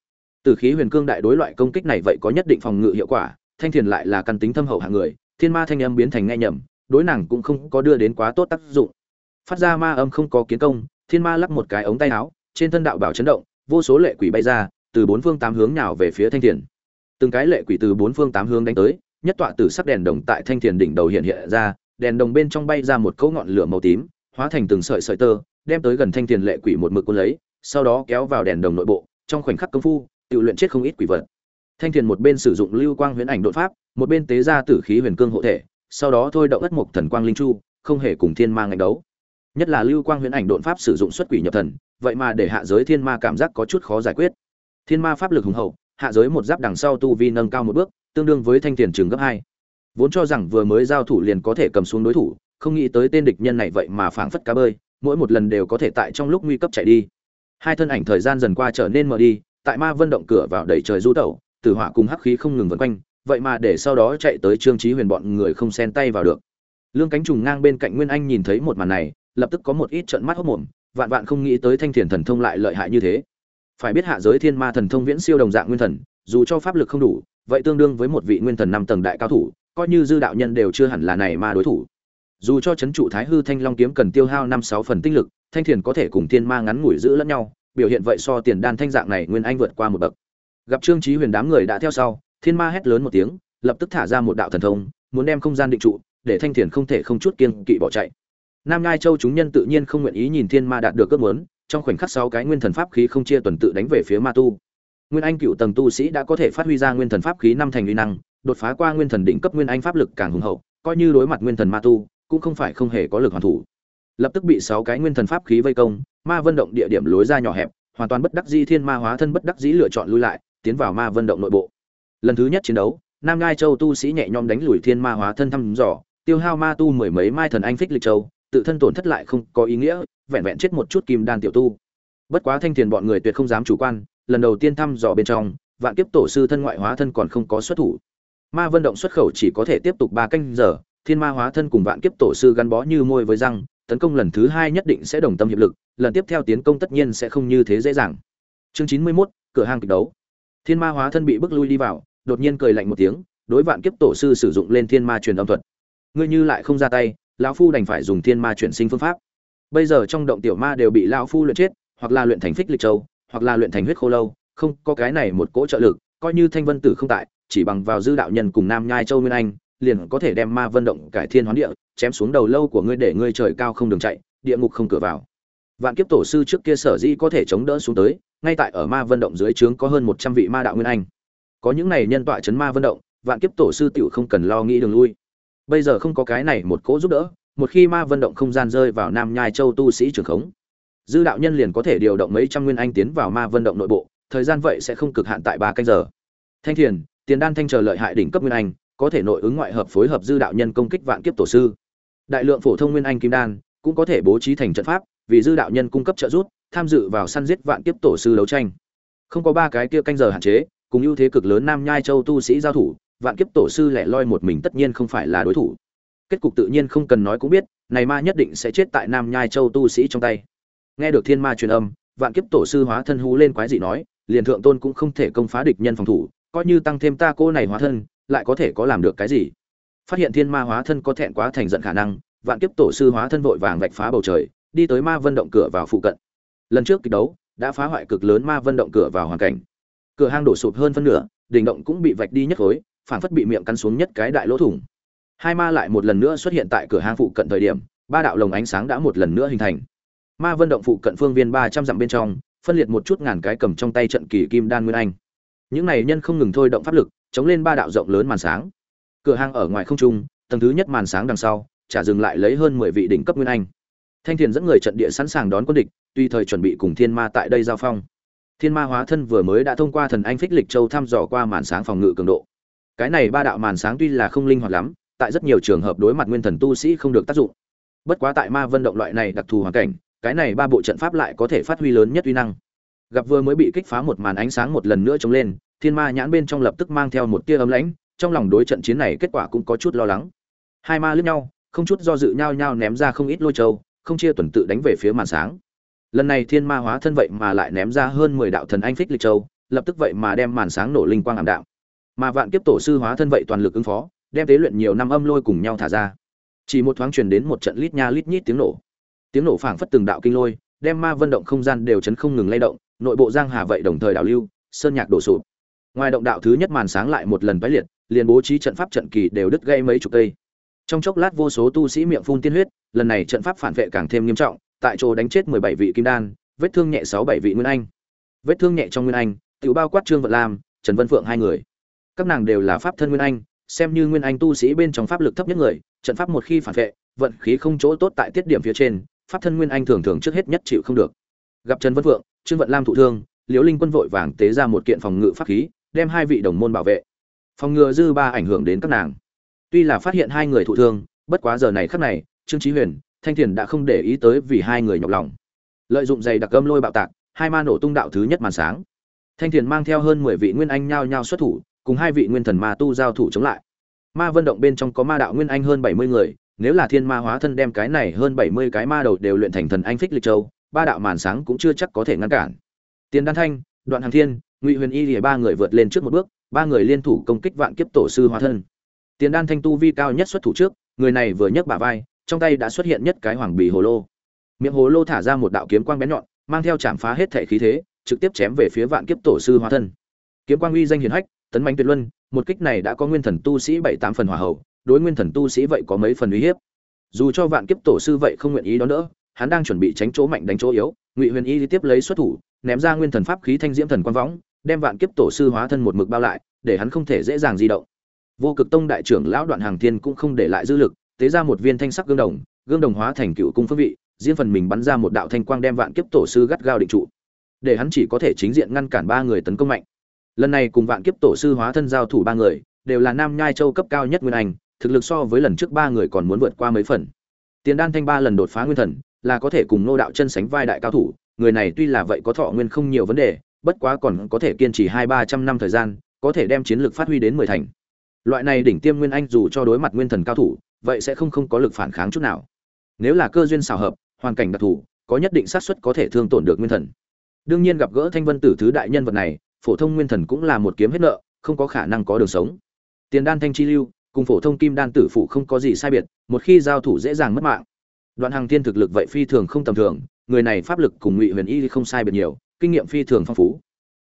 Tử khí huyền cương đại đối loại công kích này vậy có nhất định phòng ngự hiệu quả thanh thiền lại là căn tính thâm hậu hạng người thiên ma thanh âm biến thành nghe nhầm đối nàng cũng không có đưa đến quá tốt tác dụng. Phát ra ma âm không có kiến công thiên ma lắc một cái ống tay áo, trên thân đạo bảo chấn động, vô số lệ quỷ bay ra, từ bốn phương tám hướng nào về phía thanh thiền. Từng cái lệ quỷ từ bốn phương tám hướng đánh tới, nhất tọa tử sắc đèn đồng tại thanh thiền đỉnh đầu hiện hiện ra, đèn đồng bên trong bay ra một cỗ ngọn lửa màu tím, hóa thành từng sợi sợi tơ, đem tới gần thanh thiền lệ quỷ một mực cuốn lấy, sau đó kéo vào đèn đồng nội bộ, trong khoảnh khắc công phu, tự luyện chết không ít quỷ vật. Thanh thiền một bên sử dụng lưu quang huyễn ảnh đột pháp, một bên tế ra tử khí huyền cương hộ thể, sau đó thôi động ất mục thần quang linh chu, không hề cùng thiên ma ngạnh đấu nhất là lưu quang huyễn ảnh đột pháp sử dụng xuất quỷ nhập thần, vậy mà để hạ giới thiên ma cảm giác có chút khó giải quyết. Thiên ma pháp lực hùng hậu, hạ giới một giáp đằng sau tu vi nâng cao một bước, tương đương với thanh tiền trường gấp hai. Vốn cho rằng vừa mới giao thủ liền có thể cầm xuống đối thủ, không nghĩ tới tên địch nhân này vậy mà phảng phất cá bơi, mỗi một lần đều có thể tại trong lúc nguy cấp chạy đi. Hai thân ảnh thời gian dần qua trở nên mờ đi, tại ma vân động cửa vào đẩy trời du tẩu, tử hỏa cùng hắc khí không ngừng vần quanh, vậy mà để sau đó chạy tới trương trí huyền bọn người không xen tay vào được. Lương cánh trùng ngang bên cạnh nguyên anh nhìn thấy một màn này lập tức có một ít trận mắt hốc mồm, vạn vạn không nghĩ tới thanh thiền thần thông lại lợi hại như thế. Phải biết hạ giới thiên ma thần thông viễn siêu đồng dạng nguyên thần, dù cho pháp lực không đủ, vậy tương đương với một vị nguyên thần năm tầng đại cao thủ, coi như dư đạo nhân đều chưa hẳn là này ma đối thủ. Dù cho chấn trụ thái hư thanh long kiếm cần tiêu hao năm sáu phần tinh lực, thanh thiền có thể cùng thiên ma ngắn ngủi giữ lẫn nhau, biểu hiện vậy so tiền đan thanh dạng này nguyên anh vượt qua một bậc. Gặp trương trí huyền đám người đã theo sau, thiên ma hét lớn một tiếng, lập tức thả ra một đạo thần thông, muốn đem không gian định trụ, để thanh thiền không thể không chút kiên kỵ bỏ chạy nam ngai châu chúng nhân tự nhiên không nguyện ý nhìn thiên ma đạt được ước muốn, trong khoảnh khắc sáu cái nguyên thần pháp khí không chia tuần tự đánh về phía ma tu. Nguyên anh cựu tầng tu sĩ đã có thể phát huy ra nguyên thần pháp khí năm thành uy năng, đột phá qua nguyên thần đỉnh cấp nguyên anh pháp lực càng hùng hậu, coi như đối mặt nguyên thần ma tu, cũng không phải không hề có lực hoàn thủ. Lập tức bị sáu cái nguyên thần pháp khí vây công, ma vân động địa điểm lối ra nhỏ hẹp, hoàn toàn bất đắc dĩ thiên ma hóa thân bất đắc dĩ lựa chọn lui lại, tiến vào ma vân động nội bộ. Lần thứ nhất chiến đấu, nam ngai châu tu sĩ nhẹ nhõm đánh lùi thiên ma hóa thân thăm dò, tiêu hao ma tu mười mấy mai thần anh phích lịch châu tự thân tổn thất lại không có ý nghĩa vẹn vẹn chết một chút kim đan tiểu tu. Bất quá thanh thiền bọn người tuyệt không dám chủ quan lần đầu tiên thăm dò bên trong vạn kiếp tổ sư thân ngoại hóa thân còn không có xuất thủ. Ma vân động xuất khẩu chỉ có thể tiếp tục ba canh giờ thiên ma hóa thân cùng vạn kiếp tổ sư gắn bó như môi với răng tấn công lần thứ hai nhất định sẽ đồng tâm hiệp lực lần tiếp theo tiến công tất nhiên sẽ không như thế dễ dàng. Chương chín mươi 91, cửa hàng kịch đấu. Thiên ma hóa thân bị bức lui đi vào đột nhiên cười lạnh một tiếng đối vạn kiếp tổ sư sử dụng lên thiên ma truyền âm thuật. Ngươi như lại không ra tay lão phu đành phải dùng thiên ma chuyển sinh phương pháp. Bây giờ trong động tiểu ma đều bị lão phu luyện chết, hoặc là luyện thành phích lịch châu, hoặc là luyện thành huyết khô lâu, không, có cái này một cỗ trợ lực, coi như thanh vân tử không tại, chỉ bằng vào dư đạo nhân cùng nam nhai châu nguyên anh, liền có thể đem ma vân động cải thiên hoán địa, chém xuống đầu lâu của ngươi để ngươi trời cao không đường chạy, địa ngục không cửa vào. Vạn kiếp tổ sư trước kia sở dĩ có thể chống đỡ xuống tới, ngay tại ở ma vân động dưới trướng có hơn một trăm vị ma đạo nguyên anh. Có những này nhân tọa chấn ma vân động, vạn kiếp tổ sư tiểu không cần lo nghĩ đường lui bây giờ không có cái này một cỗ giúp đỡ, một khi ma Vận động không gian rơi vào nam nhai châu tu sĩ trường khống, dư đạo nhân liền có thể điều động mấy trăm nguyên anh tiến vào ma Vận động nội bộ, thời gian vậy sẽ không cực hạn tại ba canh giờ. Thanh thiền, tiền đan thanh chờ lợi hại đỉnh cấp nguyên anh, có thể nội ứng ngoại hợp phối hợp dư đạo nhân công kích vạn kiếp tổ sư. Đại lượng phổ thông nguyên anh kim đan cũng có thể bố trí thành trận pháp, vì dư đạo nhân cung cấp trợ giúp, tham dự vào săn giết vạn kiếp tổ sư đấu tranh. Không có ba cái kia canh giờ hạn chế, cùng ưu thế cực lớn nam nhai châu tu sĩ giao thủ vạn kiếp tổ sư lẻ loi một mình tất nhiên không phải là đối thủ. Kết cục tự nhiên không cần nói cũng biết, này ma nhất định sẽ chết tại nam nhai châu tu sĩ trong tay. Nghe được thiên ma truyền âm, vạn kiếp tổ sư hóa thân hú lên quái dị nói, liền thượng tôn cũng không thể công phá địch nhân phòng thủ, coi như tăng thêm ta cô này hóa thân, lại có thể có làm được cái gì? Phát hiện thiên ma hóa thân có thẹn quá thành giận khả năng, vạn kiếp tổ sư hóa thân vội vàng vạch phá bầu trời, đi tới ma vân động cửa vào phụ cận. Lần trước kịch đấu, đã phá hoại cực lớn ma vân động cửa vào hoàn cảnh. Cửa hang đổ sụp hơn phân nửa, đỉnh động cũng bị vạch đi nhất khối phản phất bị miệng cắn xuống nhất cái đại lỗ thủng. Hai ma lại một lần nữa xuất hiện tại cửa hang phụ cận thời điểm, ba đạo lồng ánh sáng đã một lần nữa hình thành. Ma vân động phụ cận phương viên ba trăm dặm bên trong, phân liệt một chút ngàn cái cầm trong tay trận kỳ kim đan nguyên anh. Những này nhân không ngừng thôi động pháp lực, chống lên ba đạo rộng lớn màn sáng. Cửa hang ở ngoài không trung, tầng thứ nhất màn sáng đằng sau trả dừng lại lấy hơn mười vị đỉnh cấp nguyên anh. Thanh thiền dẫn người trận địa sẵn sàng đón quân địch tùy thời chuẩn bị cùng thiên ma tại đây giao phong. Thiên ma hóa thân vừa mới đã thông qua thần anh phích lịch châu thăm dò qua màn sáng phòng ngự cường độ cái này ba đạo màn sáng tuy là không linh hoạt lắm, tại rất nhiều trường hợp đối mặt nguyên thần tu sĩ không được tác dụng. Bất quá tại ma vân động loại này đặc thù hoàn cảnh, cái này ba bộ trận pháp lại có thể phát huy lớn nhất uy năng. Gặp vừa mới bị kích phá một màn ánh sáng một lần nữa chống lên, thiên ma nhãn bên trong lập tức mang theo một tia ấm lãnh, trong lòng đối trận chiến này kết quả cũng có chút lo lắng. Hai ma lướt nhau, không chút do dự nhau nhau ném ra không ít lôi châu, không chia tuần tự đánh về phía màn sáng. Lần này thiên ma hóa thân vậy mà lại ném ra hơn mười đạo thần anh phích lịch châu, lập tức vậy mà đem màn sáng nổ linh quang ảm đạm mà vạn kiếp tổ sư hóa thân vậy toàn lực ứng phó, đem tế luyện nhiều năm âm lôi cùng nhau thả ra. Chỉ một thoáng truyền đến một trận lít nha lít nhít tiếng nổ. Tiếng nổ phảng phất từng đạo kinh lôi, đem ma vân động không gian đều chấn không ngừng lay động, nội bộ giang hà vậy đồng thời đảo lưu, sơn nhạc đổ sụp. Ngoài động đạo thứ nhất màn sáng lại một lần vái liệt, liền bố trí trận pháp trận kỳ đều đứt gây mấy chục cây. Trong chốc lát vô số tu sĩ miệng phun tiên huyết, lần này trận pháp phản vệ càng thêm nghiêm trọng, tại chỗ đánh chết mười bảy vị kim đan, vết thương nhẹ sáu bảy vị nguyên anh. Vết thương nhẹ trong nguyên anh, tiểu bao quát trương vận lam, trần vân phượng hai người các nàng đều là pháp thân nguyên anh xem như nguyên anh tu sĩ bên trong pháp lực thấp nhất người trận pháp một khi phản vệ vận khí không chỗ tốt tại tiết điểm phía trên pháp thân nguyên anh thường thường trước hết nhất chịu không được. Gặp trần vân vượng, trương vận lam thụ thương liễu linh quân vội vàng tế ra một kiện phòng ngự pháp khí đem hai vị đồng môn bảo vệ. Phòng ngừa dư ba ảnh hưởng đến các nàng. Tuy là phát hiện hai người thụ thương bất quá giờ này khắc này trương trí huyền thanh thiền đã không để ý tới vì hai người nhọc lòng. Lợi dụng giày đặc âm lôi bạo tạc hai ma nổ tung đạo thứ nhất màn sáng. Thanh thiền mang theo hơn mười vị nguyên anh nhao nhao xuất thủ cùng hai vị nguyên thần ma tu giao thủ chống lại. Ma vân động bên trong có ma đạo nguyên anh hơn bảy mươi người, nếu là thiên ma hóa thân đem cái này hơn bảy mươi cái ma đầu đều luyện thành thần anh phích lịch châu, ba đạo màn sáng cũng chưa chắc có thể ngăn cản. Tiền đan thanh, đoạn hàng thiên, ngụy huyền y thì ba người vượt lên trước một bước, ba người liên thủ công kích vạn kiếp tổ sư hóa thân. Tiền đan thanh tu vi cao nhất xuất thủ trước, người này vừa nhấc bả vai, trong tay đã xuất hiện nhất cái hoàng bì hồ lô. Miệng hồ lô thả ra một đạo kiếm quang bén nhọn, mang theo chạm phá hết thể khí thế, trực tiếp chém về phía vạn kiếp tổ sư hóa thân. Kiếm quang uy danh hiển hách tấn bánh tuyệt luân, một kích này đã có nguyên thần tu sĩ bảy tám phần hòa hậu, đối nguyên thần tu sĩ vậy có mấy phần uy hiếp. Dù cho vạn kiếp tổ sư vậy không nguyện ý đó nữa hắn đang chuẩn bị tránh chỗ mạnh đánh chỗ yếu, ngụy huyền y tiếp lấy xuất thủ, ném ra nguyên thần pháp khí thanh diễm thần quang võng, đem vạn kiếp tổ sư hóa thân một mực bao lại, để hắn không thể dễ dàng di động. Vô cực tông đại trưởng lão đoạn hàng thiên cũng không để lại dư lực, tế ra một viên thanh sắc gương đồng gương đồng hóa thành cựu cung phương vị, riêng phần mình bắn ra một đạo thanh quang đem vạn kiếp tổ sư gắt gao định trụ. Để hắn chỉ có thể chính diện ngăn cản ba người tấn công mạnh lần này cùng vạn kiếp tổ sư hóa thân giao thủ ba người, đều là nam nhai châu cấp cao nhất nguyên anh, thực lực so với lần trước ba người còn muốn vượt qua mấy phần. Tiền đan thanh ba lần đột phá nguyên thần, là có thể cùng nô đạo chân sánh vai đại cao thủ, người này tuy là vậy có thọ nguyên không nhiều vấn đề, bất quá còn có thể kiên trì hai ba trăm năm thời gian, có thể đem chiến lược phát huy đến mười thành. Loại này đỉnh tiêm nguyên anh dù cho đối mặt nguyên thần cao thủ, vậy sẽ không không có lực phản kháng chút nào. Nếu là cơ duyên xào hợp, hoàn cảnh đặc thù, có nhất định xác suất có thể thương tổn được nguyên thần. Đương nhiên gặp gỡ thanh vân tử thứ đại nhân vật này phổ thông nguyên thần cũng là một kiếm hết nợ, không có khả năng có đường sống. Tiền đan thanh chi lưu, cùng phổ thông kim đan tử phụ không có gì sai biệt, một khi giao thủ dễ dàng mất mạng. Đoạn hàng thiên thực lực vậy phi thường không tầm thường, người này pháp lực cùng ngụy huyền y không sai biệt nhiều, kinh nghiệm phi thường phong phú.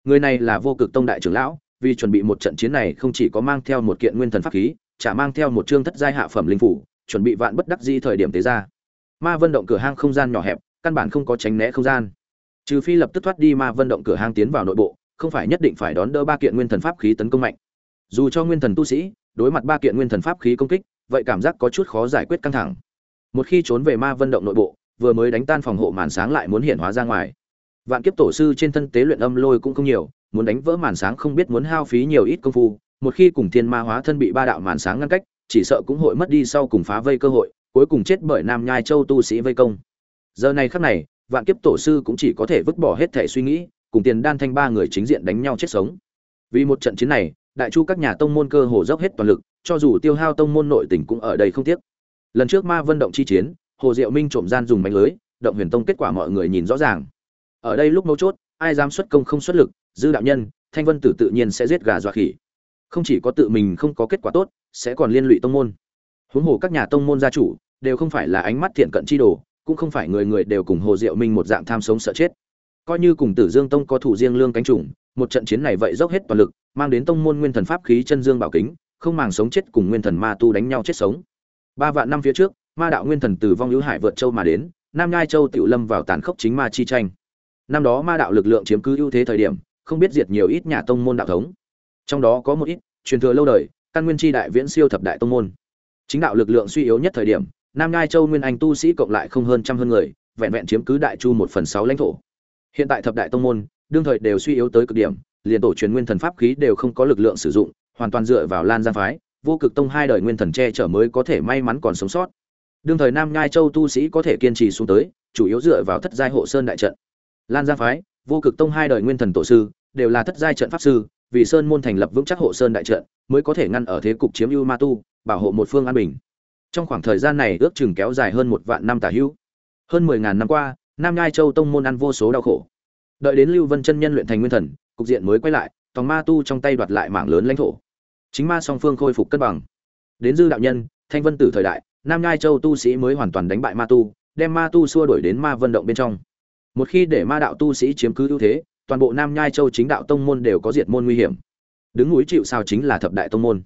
Người này là vô cực tông đại trưởng lão, vì chuẩn bị một trận chiến này không chỉ có mang theo một kiện nguyên thần pháp khí, chả mang theo một chương thất giai hạ phẩm linh phủ, chuẩn bị vạn bất đắc di thời điểm tế ra. Ma vân động cửa hang không gian nhỏ hẹp, căn bản không có tránh né không gian. Trừ phi lập tức thoát đi ma vân động cửa hang tiến vào nội bộ không phải nhất định phải đón đỡ ba kiện nguyên thần pháp khí tấn công mạnh. Dù cho nguyên thần tu sĩ đối mặt ba kiện nguyên thần pháp khí công kích, vậy cảm giác có chút khó giải quyết căng thẳng. Một khi trốn về ma vân động nội bộ, vừa mới đánh tan phòng hộ màn sáng lại muốn hiện hóa ra ngoài. Vạn kiếp tổ sư trên thân tế luyện âm lôi cũng không nhiều, muốn đánh vỡ màn sáng không biết muốn hao phí nhiều ít công phu, một khi cùng thiên ma hóa thân bị ba đạo màn sáng ngăn cách, chỉ sợ cũng hội mất đi sau cùng phá vây cơ hội, cuối cùng chết bởi nam nhai châu tu sĩ vây công. Giờ này khắc này, vạn kiếp tổ sư cũng chỉ có thể vứt bỏ hết thể suy nghĩ cùng tiền đan thanh ba người chính diện đánh nhau chết sống. Vì một trận chiến này, đại chu các nhà tông môn cơ hồ dốc hết toàn lực, cho dù tiêu hao tông môn nội tình cũng ở đây không tiếc. Lần trước ma vân động chi chiến, hồ diệu minh trộm gian dùng mạnh lưới, động huyền tông kết quả mọi người nhìn rõ ràng. Ở đây lúc mấu chốt, ai dám xuất công không xuất lực, dư đạo nhân, thanh vân tử tự nhiên sẽ giết gà dọa khỉ. Không chỉ có tự mình không có kết quả tốt, sẽ còn liên lụy tông môn. Huống hồ các nhà tông môn gia chủ, đều không phải là ánh mắt thiện cận chi đồ, cũng không phải người người đều cùng hồ diệu minh một dạng tham sống sợ chết coi như cùng tử dương tông có thủ riêng lương cánh trùng một trận chiến này vậy dốc hết toàn lực, mang đến tông môn nguyên thần pháp khí chân dương bảo kính, không màng sống chết cùng nguyên thần ma tu đánh nhau chết sống. Ba vạn năm phía trước, ma đạo nguyên thần từ vong hữu hải vượt châu mà đến, nam nhai châu tiểu lâm vào tàn khốc chính ma chi tranh. Năm đó ma đạo lực lượng chiếm cứ ưu thế thời điểm, không biết diệt nhiều ít nhà tông môn đạo thống. Trong đó có một ít, truyền thừa lâu đời, căn nguyên chi đại viễn siêu thập đại tông môn. Chính đạo lực lượng suy yếu nhất thời điểm, nam nhai châu nguyên anh tu sĩ cộng lại không hơn trăm hơn người, vẹn vẹn chiếm cứ đại chu một phần sáu lãnh thổ hiện tại thập đại tông môn, đương thời đều suy yếu tới cực điểm, liền tổ truyền nguyên thần pháp khí đều không có lực lượng sử dụng, hoàn toàn dựa vào lan giang phái, vô cực tông hai đời nguyên thần che chở mới có thể may mắn còn sống sót. Đương thời nam ngai châu tu sĩ có thể kiên trì xuống tới, chủ yếu dựa vào thất giai hộ sơn đại trận. Lan giang phái, vô cực tông hai đời nguyên thần tổ sư, đều là thất giai trận pháp sư, vì sơn môn thành lập vững chắc hộ sơn đại trận, mới có thể ngăn ở thế cục chiếm ưu ma tu, bảo hộ một phương an bình. Trong khoảng thời gian này ước chừng kéo dài hơn một vạn năm tả hữu. Hơn mười ngàn năm qua nam nhai châu tông môn ăn vô số đau khổ. Đợi đến lưu vân chân nhân luyện thành nguyên thần, cục diện mới quay lại, tòng ma tu trong tay đoạt lại mảng lớn lãnh thổ. Chính ma song phương khôi phục cân bằng. Đến dư đạo nhân, thanh vân tử thời đại, nam nhai châu tu sĩ mới hoàn toàn đánh bại ma tu, đem ma tu xua đuổi đến ma vân động bên trong. Một khi để ma đạo tu sĩ chiếm cứ ưu thế, toàn bộ nam nhai châu chính đạo tông môn đều có diệt môn nguy hiểm. Đứng núi chịu sao chính là thập đại tông môn.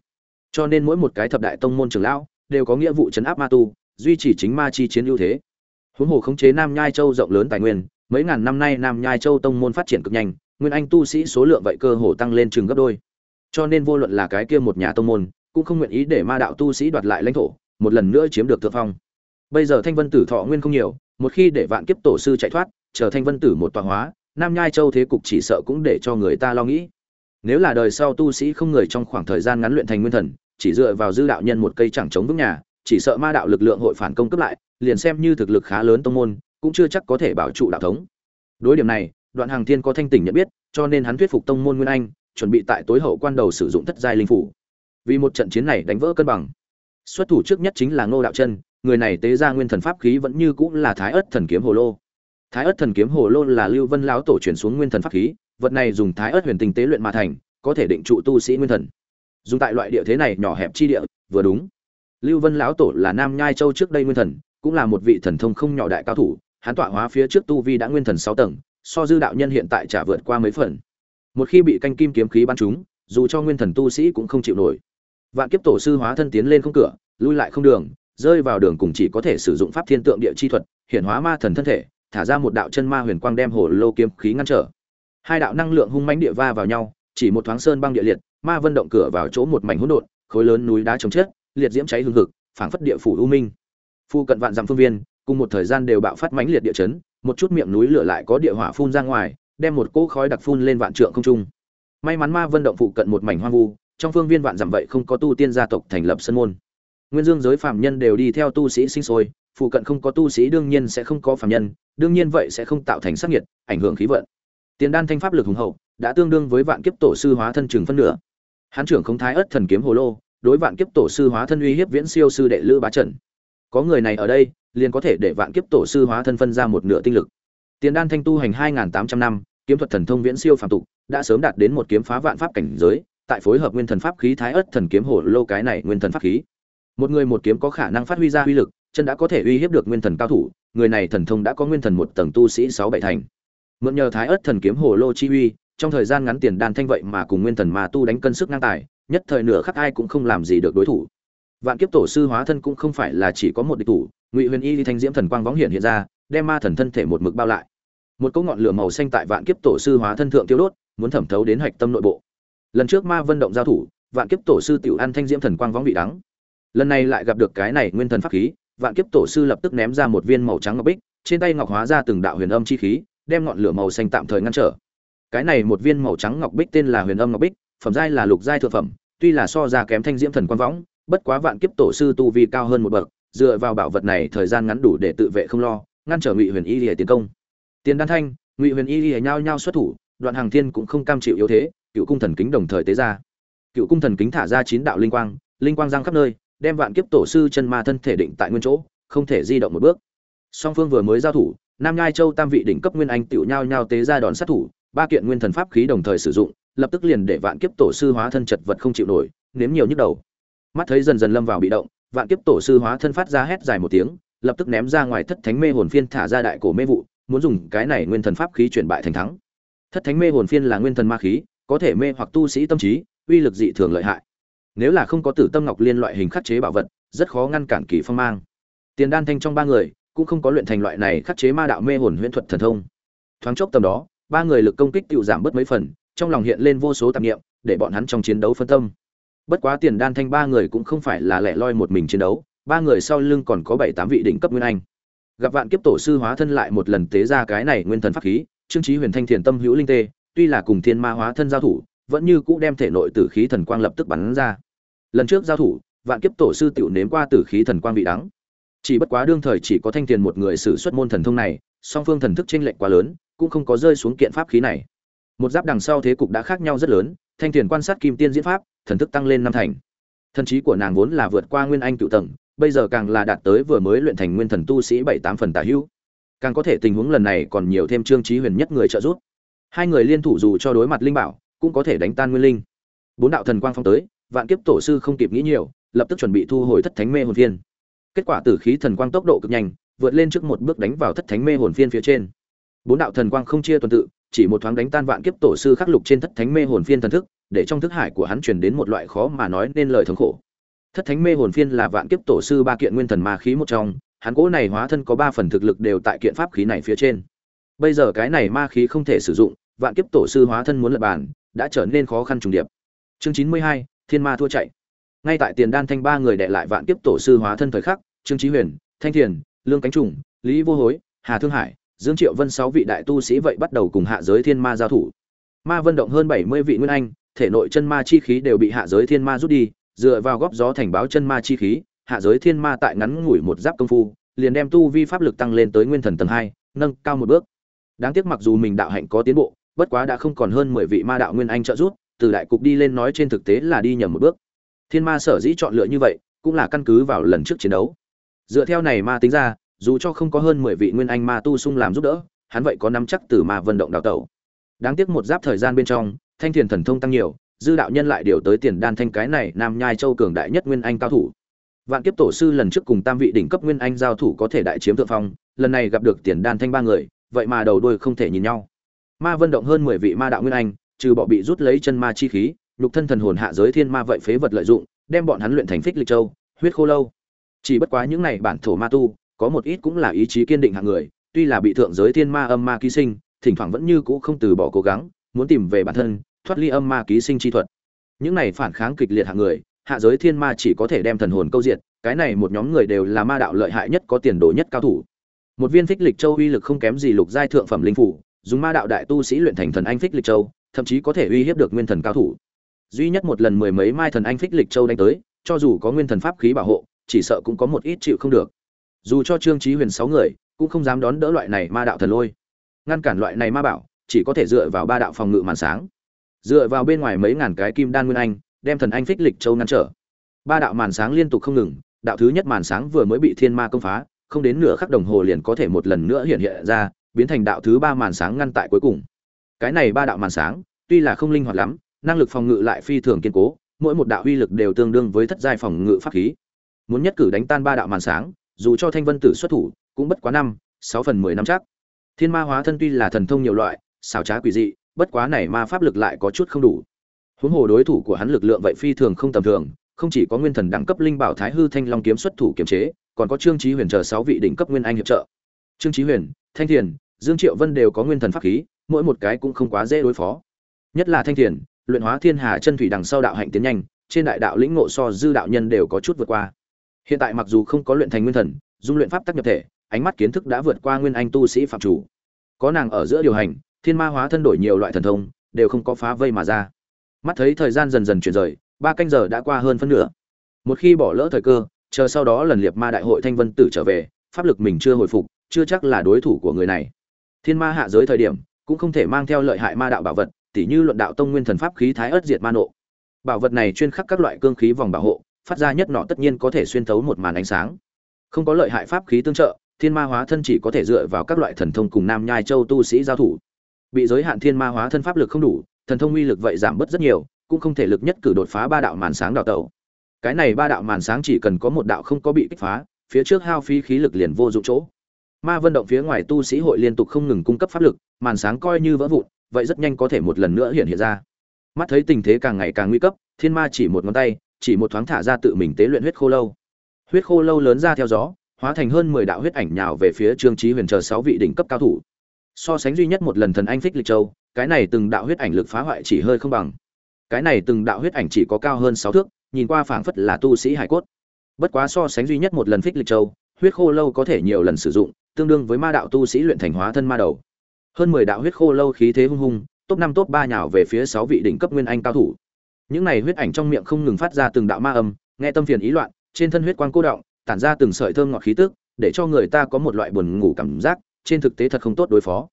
Cho nên mỗi một cái thập đại tông môn trưởng lão đều có nghĩa vụ chấn áp ma tu, duy trì chính ma chi chiến ưu thế huống hồ khống chế nam nhai châu rộng lớn tài nguyên, mấy ngàn năm nay nam nhai châu tông môn phát triển cực nhanh, nguyên anh tu sĩ số lượng vậy cơ hồ tăng lên chừng gấp đôi. Cho nên vô luận là cái kia một nhà tông môn, cũng không nguyện ý để ma đạo tu sĩ đoạt lại lãnh thổ, một lần nữa chiếm được thượng phong. Bây giờ thanh vân tử thọ nguyên không nhiều, một khi để vạn kiếp tổ sư chạy thoát, chờ thanh vân tử một tọa hóa, nam nhai châu thế cục chỉ sợ cũng để cho người ta lo nghĩ. Nếu là đời sau tu sĩ không người trong khoảng thời gian ngắn luyện thành nguyên thần, chỉ dựa vào dư đạo nhân một cây chẳng chống vững nhà chỉ sợ ma đạo lực lượng hội phản công cấp lại, liền xem như thực lực khá lớn tông môn, cũng chưa chắc có thể bảo trụ đạo thống. Đối điểm này, đoạn hàng thiên có thanh tỉnh nhận biết, cho nên hắn thuyết phục tông môn nguyên anh, chuẩn bị tại tối hậu quan đầu sử dụng thất giai linh phủ. Vì một trận chiến này đánh vỡ cân bằng. Xuất thủ trước nhất chính là ngô đạo chân, người này tế ra nguyên thần pháp khí vẫn như cũng là thái Ức thần kiếm hồ lô. Thái Ức thần kiếm hồ lô là lưu vân lão tổ truyền xuống nguyên thần pháp khí, vật này dùng thái Ức huyền tinh tế luyện mà thành, có thể định trụ tu sĩ nguyên thần. Dùng tại loại địa thế này nhỏ hẹp chi địa, vừa đúng lưu vân lão tổ là nam nhai châu trước đây nguyên thần, cũng là một vị thần thông không nhỏ đại cao thủ, hắn tọa hóa phía trước tu vi đã nguyên thần sáu tầng, so dư đạo nhân hiện tại trả vượt qua mấy phần. Một khi bị canh kim kiếm khí bắn trúng, dù cho nguyên thần tu sĩ cũng không chịu nổi. Vạn kiếp tổ sư hóa thân tiến lên không cửa, lui lại không đường, rơi vào đường cùng chỉ có thể sử dụng pháp thiên tượng địa chi thuật hiện hóa ma thần thân thể, thả ra một đạo chân ma huyền quang đem hồ lô kiếm khí ngăn trở. Hai đạo năng lượng hung mãnh địa va vào nhau, chỉ một thoáng sơn băng địa liệt, ma vân động cửa vào chỗ một mảnh hỗn độn, khối lớn núi đá trồng chết liệt diễm cháy hương hực, phảng phất địa phủ u minh. Phu cận vạn dặm phương viên, cùng một thời gian đều bạo phát mãnh liệt địa chấn, một chút miệng núi lửa lại có địa hỏa phun ra ngoài, đem một cỗ khói đặc phun lên vạn trượng không trung. May mắn ma vân động phụ cận một mảnh hoang vu, trong phương viên vạn dặm vậy không có tu tiên gia tộc thành lập sân môn. Nguyên dương giới phạm nhân đều đi theo tu sĩ sinh sôi, phụ cận không có tu sĩ đương nhiên sẽ không có phạm nhân, đương nhiên vậy sẽ không tạo thành sắc nhiệt ảnh hưởng khí vận. Tiền đan thanh pháp lực hùng hậu, đã tương đương với vạn kiếp tổ sư hóa thân trường phân nửa. Hán trưởng không thái ất thần kiếm hồ lô đối vạn kiếp tổ sư hóa thân uy hiếp viễn siêu sư đệ lữ bá trần. Có người này ở đây, liền có thể để vạn kiếp tổ sư hóa thân phân ra một nửa tinh lực. Tiền đan thanh tu hành hai tám trăm năm, kiếm thuật thần thông viễn siêu phàm tục, đã sớm đạt đến một kiếm phá vạn pháp cảnh giới, tại phối hợp nguyên thần pháp khí thái ất thần kiếm hổ lô cái này nguyên thần pháp khí. Một người một kiếm có khả năng phát huy ra uy lực, chân đã có thể uy hiếp được nguyên thần cao thủ, người này thần thông đã có nguyên thần một tầng tu sĩ sáu bảy thành. Mượn nhờ thái ất thần kiếm hổ lô chi uy, trong thời gian ngắn tiền đan thanh vậy mà cùng nguyên thần mà tu đánh cân sức ngang tài nhất thời nửa khắc ai cũng không làm gì được đối thủ. Vạn kiếp tổ sư hóa thân cũng không phải là chỉ có một địch thủ, ngụy huyền y thanh diễm thần quang võng hiện hiện ra, đem ma thần thân thể một mực bao lại. Một cỗ ngọn lửa màu xanh tại vạn kiếp tổ sư hóa thân thượng tiêu đốt, muốn thẩm thấu đến hạch tâm nội bộ. Lần trước ma vân động giao thủ, vạn kiếp tổ sư tiểu ăn thanh diễm thần quang võng bị đắng. Lần này lại gặp được cái này nguyên thần pháp khí, vạn kiếp tổ sư lập tức ném ra một viên màu trắng ngọc bích, trên tay ngọc hóa ra từng đạo huyền âm chi khí, đem ngọn lửa màu xanh tạm thời ngăn trở. Cái này một viên màu trắng ngọc bích tên là huyền âm ngọc bích phẩm giai là lục giai thượng phẩm, tuy là so ra kém thanh diễm thần quan võng, bất quá vạn kiếp tổ sư tu vi cao hơn một bậc, dựa vào bảo vật này thời gian ngắn đủ để tự vệ không lo, ngăn trở ngụy huyền y lìa tiến công. Tiền đan thanh, ngụy huyền y lìa nhao nhao xuất thủ, đoạn hàng thiên cũng không cam chịu yếu thế, cựu cung thần kính đồng thời tế ra. Cựu cung thần kính thả ra chín đạo linh quang linh quang giang khắp nơi, đem vạn kiếp tổ sư chân ma thân thể định tại nguyên chỗ, không thể di động một bước. Song phương vừa mới giao thủ, nam nhai châu tam vị đỉnh cấp nguyên anh tiểu nhao nhao tế ra đòn sát thủ, ba kiện nguyên thần pháp khí đồng thời sử dụng lập tức liền để vạn kiếp tổ sư hóa thân chật vật không chịu nổi, nếm nhiều nhức đầu. Mắt thấy dần dần lâm vào bị động, vạn kiếp tổ sư hóa thân phát ra hét dài một tiếng, lập tức ném ra ngoài thất thánh mê hồn phiên thả ra đại cổ mê vụ, muốn dùng cái này nguyên thần pháp khí chuyển bại thành thắng. Thất thánh mê hồn phiên là nguyên thần ma khí, có thể mê hoặc tu sĩ tâm trí, uy lực dị thường lợi hại. Nếu là không có tử tâm ngọc liên loại hình khắc chế bảo vật, rất khó ngăn cản kỳ phong mang. Tiền đan thanh trong ba người, cũng không có luyện thành loại này khắc chế ma đạo mê hồn huyễn thuật thần thông. Thoáng chốc tầm đó, ba người lực công kích tự giảm bớt mấy phần trong lòng hiện lên vô số tạp niệm, để bọn hắn trong chiến đấu phân tâm. Bất quá tiền đan thanh ba người cũng không phải là lẻ loi một mình chiến đấu, ba người sau lưng còn có bảy tám vị đỉnh cấp nguyên anh. Gặp vạn kiếp tổ sư hóa thân lại một lần tế ra cái này nguyên thần pháp khí, trương trí huyền thanh thiền tâm hữu linh tê, tuy là cùng thiên ma hóa thân giao thủ, vẫn như cũ đem thể nội tử khí thần quang lập tức bắn ra. Lần trước giao thủ, vạn kiếp tổ sư tiểu nếm qua tử khí thần quang vị đắng. Chỉ bất quá đương thời chỉ có thanh tiền một người sử xuất môn thần thông này, song phương thần thức chênh lệch quá lớn, cũng không có rơi xuống kiện pháp khí này một giáp đằng sau thế cục đã khác nhau rất lớn, thanh thiền quan sát kim tiên diễn pháp, thần thức tăng lên năm thành. Thần trí của nàng vốn là vượt qua nguyên anh cựu tầng, bây giờ càng là đạt tới vừa mới luyện thành nguyên thần tu sĩ bảy tám phần tả hữu. Càng có thể tình huống lần này còn nhiều thêm trương trí huyền nhất người trợ giúp. Hai người liên thủ dù cho đối mặt linh bảo, cũng có thể đánh tan nguyên linh. Bốn đạo thần quang phong tới, vạn kiếp tổ sư không kịp nghĩ nhiều, lập tức chuẩn bị thu hồi thất thánh mê hồn phiên. Kết quả tử khí thần quang tốc độ cực nhanh, vượt lên trước một bước đánh vào thất thánh mê hồn phiên phía trên. Bốn đạo thần quang không chia tuần tự chỉ một thoáng đánh tan vạn kiếp tổ sư khắc lục trên thất thánh mê hồn phiên thần thức, để trong thức hải của hắn truyền đến một loại khó mà nói nên lời thống khổ. Thất thánh mê hồn phiên là vạn kiếp tổ sư ba kiện nguyên thần ma khí một trong, hắn cỗ này hóa thân có ba phần thực lực đều tại kiện pháp khí này phía trên. Bây giờ cái này ma khí không thể sử dụng, vạn kiếp tổ sư hóa thân muốn lập bàn, đã trở nên khó khăn trùng điệp. Chương chín mươi hai, thiên ma thua chạy. Ngay tại tiền đan thanh ba người đệ lại vạn kiếp tổ sư hóa thân thời khắc, trương trí huyền, thanh thiền, lương cánh trùng, lý vô hối, hà thương hải dương triệu vân sáu vị đại tu sĩ vậy bắt đầu cùng hạ giới thiên ma giao thủ. Ma vân động hơn bảy mươi vị nguyên anh, thể nội chân ma chi khí đều bị hạ giới thiên ma rút đi, dựa vào góp gió thành báo chân ma chi khí, hạ giới thiên ma tại ngắn ngủi một giáp công phu, liền đem tu vi pháp lực tăng lên tới nguyên thần tầng hai, nâng cao một bước. Đáng tiếc mặc dù mình đạo hạnh có tiến bộ, bất quá đã không còn hơn mười vị ma đạo nguyên anh trợ giúp, từ đại cục đi lên nói trên thực tế là đi nhầm một bước. Thiên ma sở dĩ chọn lựa như vậy, cũng là căn cứ vào lần trước chiến đấu. Dựa theo này ma tính ra dù cho không có hơn mười vị nguyên anh ma tu sung làm giúp đỡ, hắn vậy có nắm chắc từ ma vận động đào tẩu. Đáng tiếc một giáp thời gian bên trong, thanh thiền thần thông tăng nhiều, dư đạo nhân lại điều tới tiền đan thanh cái này nam nhai châu cường đại nhất nguyên anh cao thủ. Vạn kiếp tổ sư lần trước cùng tam vị đỉnh cấp nguyên anh giao thủ có thể đại chiếm thượng phong, lần này gặp được tiền đan thanh ba người, vậy mà đầu đuôi không thể nhìn nhau. Ma vân động hơn mười vị ma đạo nguyên anh, trừ bỏ bị rút lấy chân ma chi khí lục thân thần hồn hạ giới thiên ma vậy phế vật lợi dụng, đem bọn hắn luyện thành phích lịch châu, huyết khô lâu. Chỉ bất quá những này bản thổ ma tu có một ít cũng là ý chí kiên định hạng người, tuy là bị thượng giới thiên ma âm ma ký sinh, thỉnh thoảng vẫn như cũ không từ bỏ cố gắng, muốn tìm về bản thân, thoát ly âm ma ký sinh chi thuật. Những này phản kháng kịch liệt hạng người, hạ giới thiên ma chỉ có thể đem thần hồn câu diệt, cái này một nhóm người đều là ma đạo lợi hại nhất có tiền đồ nhất cao thủ. Một viên phích lịch châu uy lực không kém gì lục giai thượng phẩm linh phủ, dùng ma đạo đại tu sĩ luyện thành thần anh phích lịch châu, thậm chí có thể uy hiếp được nguyên thần cao thủ. Duy nhất một lần mười mấy mai thần anh phích lịch châu đánh tới, cho dù có nguyên thần pháp khí bảo hộ, chỉ sợ cũng có một ít chịu không được dù cho trương trí huyền sáu người, cũng không dám đón đỡ loại này ma đạo thần lôi. Ngăn cản loại này ma bảo, chỉ có thể dựa vào ba đạo phòng ngự màn sáng. Dựa vào bên ngoài mấy ngàn cái kim đan nguyên anh, đem thần anh phích lịch châu ngăn trở. Ba đạo màn sáng liên tục không ngừng, đạo thứ nhất màn sáng vừa mới bị thiên ma công phá, không đến nửa khắc đồng hồ liền có thể một lần nữa hiện hiện ra, biến thành đạo thứ ba màn sáng ngăn tại cuối cùng. Cái này ba đạo màn sáng, tuy là không linh hoạt lắm, năng lực phòng ngự lại phi thường kiên cố, mỗi một đạo uy lực đều tương đương với thất giai phòng ngự pháp khí. Muốn nhất cử đánh tan ba đạo màn sáng dù cho thanh vân tử xuất thủ, cũng bất quá năm, sáu phần mười năm chắc. Thiên ma hóa thân tuy là thần thông nhiều loại, xảo trá quỷ dị, bất quá này ma pháp lực lại có chút không đủ. Huống hồ đối thủ của hắn lực lượng vậy phi thường không tầm thường, không chỉ có nguyên thần đẳng cấp linh bảo thái hư thanh long kiếm xuất thủ kiềm chế, còn có trương chí huyền chờ sáu vị đỉnh cấp nguyên anh hiệp trợ. Trương chí huyền, thanh thiền, dương triệu vân đều có nguyên thần pháp khí, mỗi một cái cũng không quá dễ đối phó. Nhất là thanh thiền, luyện hóa thiên hà chân thủy đằng sau đạo hạnh tiến nhanh, trên đại đạo lĩnh ngộ so dư đạo nhân đều có chút vượt qua hiện tại mặc dù không có luyện thành nguyên thần, dung luyện pháp tác nhập thể, ánh mắt kiến thức đã vượt qua nguyên anh tu sĩ phạm chủ. Có nàng ở giữa điều hành, thiên ma hóa thân đổi nhiều loại thần thông, đều không có phá vây mà ra. Mắt thấy thời gian dần dần chuyển rời, ba canh giờ đã qua hơn phân nửa. Một khi bỏ lỡ thời cơ, chờ sau đó lần liệt ma đại hội thanh vân tử trở về, pháp lực mình chưa hồi phục, chưa chắc là đối thủ của người này. Thiên ma hạ giới thời điểm, cũng không thể mang theo lợi hại ma đạo bảo vật, tỉ như luận đạo tông nguyên thần pháp khí thái ớt diệt ma nộ. Bảo vật này chuyên khắc các loại cương khí vòng bảo hộ phát ra nhất nọ tất nhiên có thể xuyên thấu một màn ánh sáng. Không có lợi hại pháp khí tương trợ, thiên ma hóa thân chỉ có thể dựa vào các loại thần thông cùng nam nhai châu tu sĩ giao thủ. Bị giới hạn thiên ma hóa thân pháp lực không đủ, thần thông uy lực vậy giảm bớt rất nhiều, cũng không thể lực nhất cử đột phá ba đạo màn sáng đào tẩu. Cái này ba đạo màn sáng chỉ cần có một đạo không có bị kích phá, phía trước hao phí khí lực liền vô dụng chỗ. Ma vân động phía ngoài tu sĩ hội liên tục không ngừng cung cấp pháp lực, màn sáng coi như vỡ vụn, vậy rất nhanh có thể một lần nữa hiện hiện ra. Mắt thấy tình thế càng ngày càng nguy cấp, thiên ma chỉ một ngón tay chỉ một thoáng thả ra tự mình tế luyện huyết khô lâu. Huyết khô lâu lớn ra theo gió, hóa thành hơn mười đạo huyết ảnh nhào về phía trương trí huyền chờ sáu vị đỉnh cấp cao thủ. So sánh duy nhất một lần thần anh phích lịch châu, cái này từng đạo huyết ảnh lực phá hoại chỉ hơi không bằng. Cái này từng đạo huyết ảnh chỉ có cao hơn sáu thước, nhìn qua phảng phất là tu sĩ hải cốt. Bất quá so sánh duy nhất một lần phích lịch châu, huyết khô lâu có thể nhiều lần sử dụng, tương đương với ma đạo tu sĩ luyện thành hóa thân ma đầu. Hơn mười đạo huyết khô lâu khí thế hung hung, top năm, top ba nhào về phía sáu vị đỉnh cấp nguyên anh cao thủ những này huyết ảnh trong miệng không ngừng phát ra từng đạo ma âm, nghe tâm phiền ý loạn, trên thân huyết quang cô động, tản ra từng sợi thơm ngọt khí tức, để cho người ta có một loại buồn ngủ cảm giác, trên thực tế thật không tốt đối phó.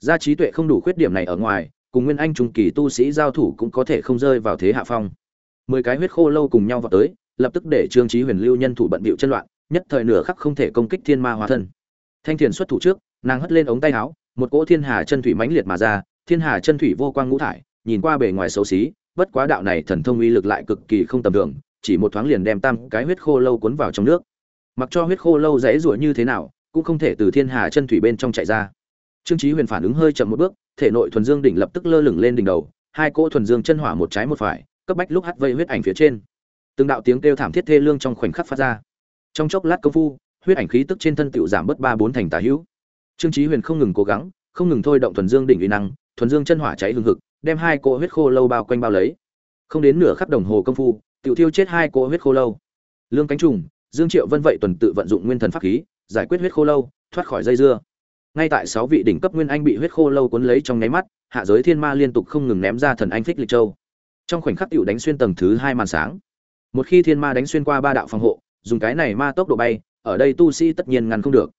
Gia trí tuệ không đủ khuyết điểm này ở ngoài, cùng nguyên anh trung kỳ tu sĩ giao thủ cũng có thể không rơi vào thế hạ phong. Mười cái huyết khô lâu cùng nhau vào tới, lập tức để trương trí huyền lưu nhân thủ bận bịu chân loạn, nhất thời nửa khắc không thể công kích thiên ma hóa thân. Thanh thiền xuất thủ trước, nàng hất lên ống tay áo, một cỗ thiên hà chân thủy mãnh liệt mà ra, thiên hà chân thủy vô quang ngũ thải, nhìn qua bề ngoài xấu xí bất quá đạo này thần thông uy lực lại cực kỳ không tầm thường, chỉ một thoáng liền đem tam cái huyết khô lâu cuốn vào trong nước. Mặc cho huyết khô lâu dãy rủa như thế nào, cũng không thể từ thiên hà chân thủy bên trong chạy ra. Trương chí huyền phản ứng hơi chậm một bước, thể nội thuần dương đỉnh lập tức lơ lửng lên đỉnh đầu, hai cỗ thuần dương chân hỏa một trái một phải, cấp bách lúc hắt vây huyết ảnh phía trên. Từng đạo tiếng kêu thảm thiết thê lương trong khoảnh khắc phát ra. Trong chốc lát công phu, huyết ảnh khí tức trên thân tiểu giảm bớt ba bốn thành tà hữu. Trương chí huyền không ngừng cố gắng, không ngừng thôi động thuần dương đỉnh uy năng, thuần dương chân hỏa cháy hừng hực đem hai cỗ huyết khô lâu bao quanh bao lấy. Không đến nửa khắc đồng hồ công phu, tiểu thiêu chết hai cỗ huyết khô lâu. Lương cánh trùng, dương triệu vân vậy tuần tự vận dụng nguyên thần pháp khí, giải quyết huyết khô lâu, thoát khỏi dây dưa. Ngay tại sáu vị đỉnh cấp nguyên anh bị huyết khô lâu cuốn lấy trong nháy mắt, hạ giới thiên ma liên tục không ngừng ném ra thần anh phích lịch châu. Trong khoảnh khắc tiểu đánh xuyên tầng thứ hai màn sáng. Một khi thiên ma đánh xuyên qua ba đạo phòng hộ, dùng cái này ma tốc độ bay, ở đây tu sĩ tất nhiên ngăn không được.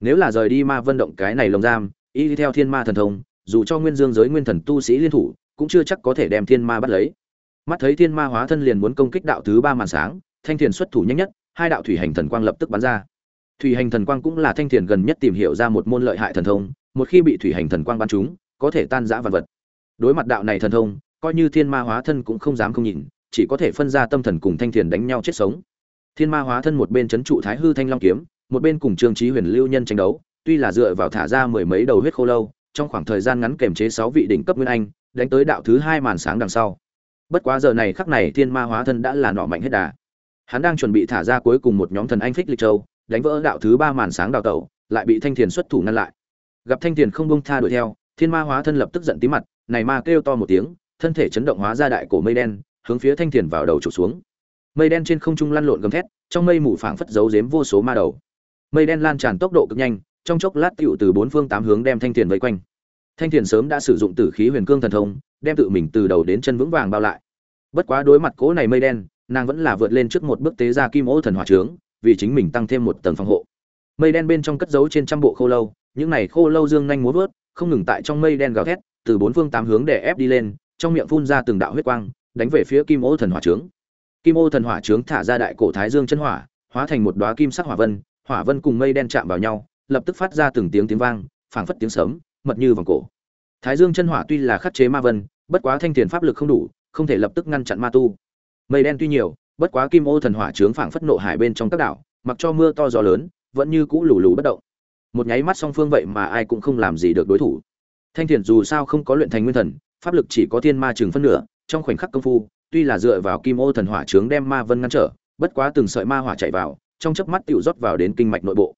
Nếu là rời đi ma vân động cái này lồng giam, y theo thiên ma thần thông dù cho nguyên dương giới nguyên thần tu sĩ liên thủ, cũng chưa chắc có thể đem thiên ma bắt lấy. Mắt thấy thiên ma hóa thân liền muốn công kích đạo thứ ba màn sáng, thanh thiền xuất thủ nhanh nhất, hai đạo thủy hành thần quang lập tức bắn ra. Thủy hành thần quang cũng là thanh thiền gần nhất tìm hiểu ra một môn lợi hại thần thông, một khi bị thủy hành thần quang bắn trúng, có thể tan rã vật vật. Đối mặt đạo này thần thông, coi như thiên ma hóa thân cũng không dám không nhìn, chỉ có thể phân ra tâm thần cùng thanh thiền đánh nhau chết sống. Thiên ma hóa thân một bên chấn trụ thái hư thanh long kiếm, một bên cùng trương trí huyền lưu nhân tranh đấu, tuy là dựa vào thả ra mười mấy đầu huyết khô lâu trong khoảng thời gian ngắn kềm chế sáu vị đỉnh cấp nguyên anh, đánh tới đạo thứ hai màn sáng đằng sau. Bất quá giờ này khắc này thiên ma hóa thân đã là nọ mạnh hết đà. Hắn đang chuẩn bị thả ra cuối cùng một nhóm thần anh phích lịch châu, đánh vỡ đạo thứ ba màn sáng đào tẩu, lại bị thanh thiền xuất thủ ngăn lại. Gặp thanh thiền không buông tha đuổi theo, thiên ma hóa thân lập tức giận tí mặt, này ma kêu to một tiếng, thân thể chấn động hóa ra đại cổ mây đen, hướng phía thanh thiền vào đầu chụp xuống. Mây đen trên không trung lăn lộn gầm thét, trong mây mù phảng phất giấu giếm vô số ma đầu. Mây đen lan tràn tốc độ cực nhanh trong chốc lát tựu từ bốn phương tám hướng đem thanh thiền vây quanh. Thanh thiền sớm đã sử dụng tử khí huyền cương thần thông, đem tự mình từ đầu đến chân vững vàng bao lại. Bất quá đối mặt cố này mây đen, nàng vẫn là vượt lên trước một bước tế ra kim ô thần hỏa trướng, vì chính mình tăng thêm một tầng phòng hộ. Mây đen bên trong cất giấu trên trăm bộ khô lâu, những này khô lâu dương nhanh múa vớt, không ngừng tại trong mây đen gào thét, từ bốn phương tám hướng để ép đi lên, trong miệng phun ra từng đạo huyết quang, đánh về phía kim ô thần hỏa trướng. Kim ô thần hỏa trướng thả ra đại cổ thái dương chân hỏa, hóa thành một đóa kim sắc hỏa vân hỏa vân cùng mây đen chạm vào nhau lập tức phát ra từng tiếng tiếng vang, phảng phất tiếng sấm, mật như vòng cổ. Thái dương chân hỏa tuy là khắc chế ma vân, bất quá thanh tiền pháp lực không đủ, không thể lập tức ngăn chặn ma tu. Mây đen tuy nhiều, bất quá kim ô thần hỏa trướng phảng phất nộ hải bên trong các đảo, mặc cho mưa to gió lớn, vẫn như cũ lù lù bất động. Một nháy mắt song phương vậy mà ai cũng không làm gì được đối thủ. Thanh thiền dù sao không có luyện thành nguyên thần, pháp lực chỉ có thiên ma chừng phân nửa, trong khoảnh khắc công phu, tuy là dựa vào kim ô thần hỏa trướng đem ma vân ngăn trở, bất quá từng sợi ma hỏa chạy vào, trong chớp mắt tựu rót vào đến kinh mạch nội bộ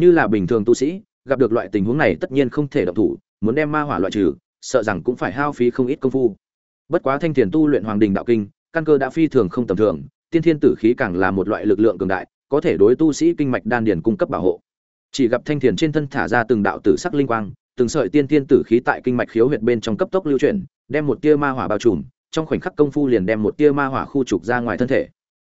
như là bình thường tu sĩ, gặp được loại tình huống này tất nhiên không thể động thủ, muốn đem ma hỏa loại trừ, sợ rằng cũng phải hao phí không ít công phu. Bất quá thanh thiền tu luyện hoàng đình đạo kinh, căn cơ đã phi thường không tầm thường, tiên thiên tử khí càng là một loại lực lượng cường đại, có thể đối tu sĩ kinh mạch đan điền cung cấp bảo hộ. Chỉ gặp thanh thiền trên thân thả ra từng đạo tử sắc linh quang, từng sợi tiên thiên tử khí tại kinh mạch khiếu huyệt bên trong cấp tốc lưu chuyển, đem một tia ma hỏa bao trùm, trong khoảnh khắc công phu liền đem một tia ma hỏa khu trục ra ngoài thân thể.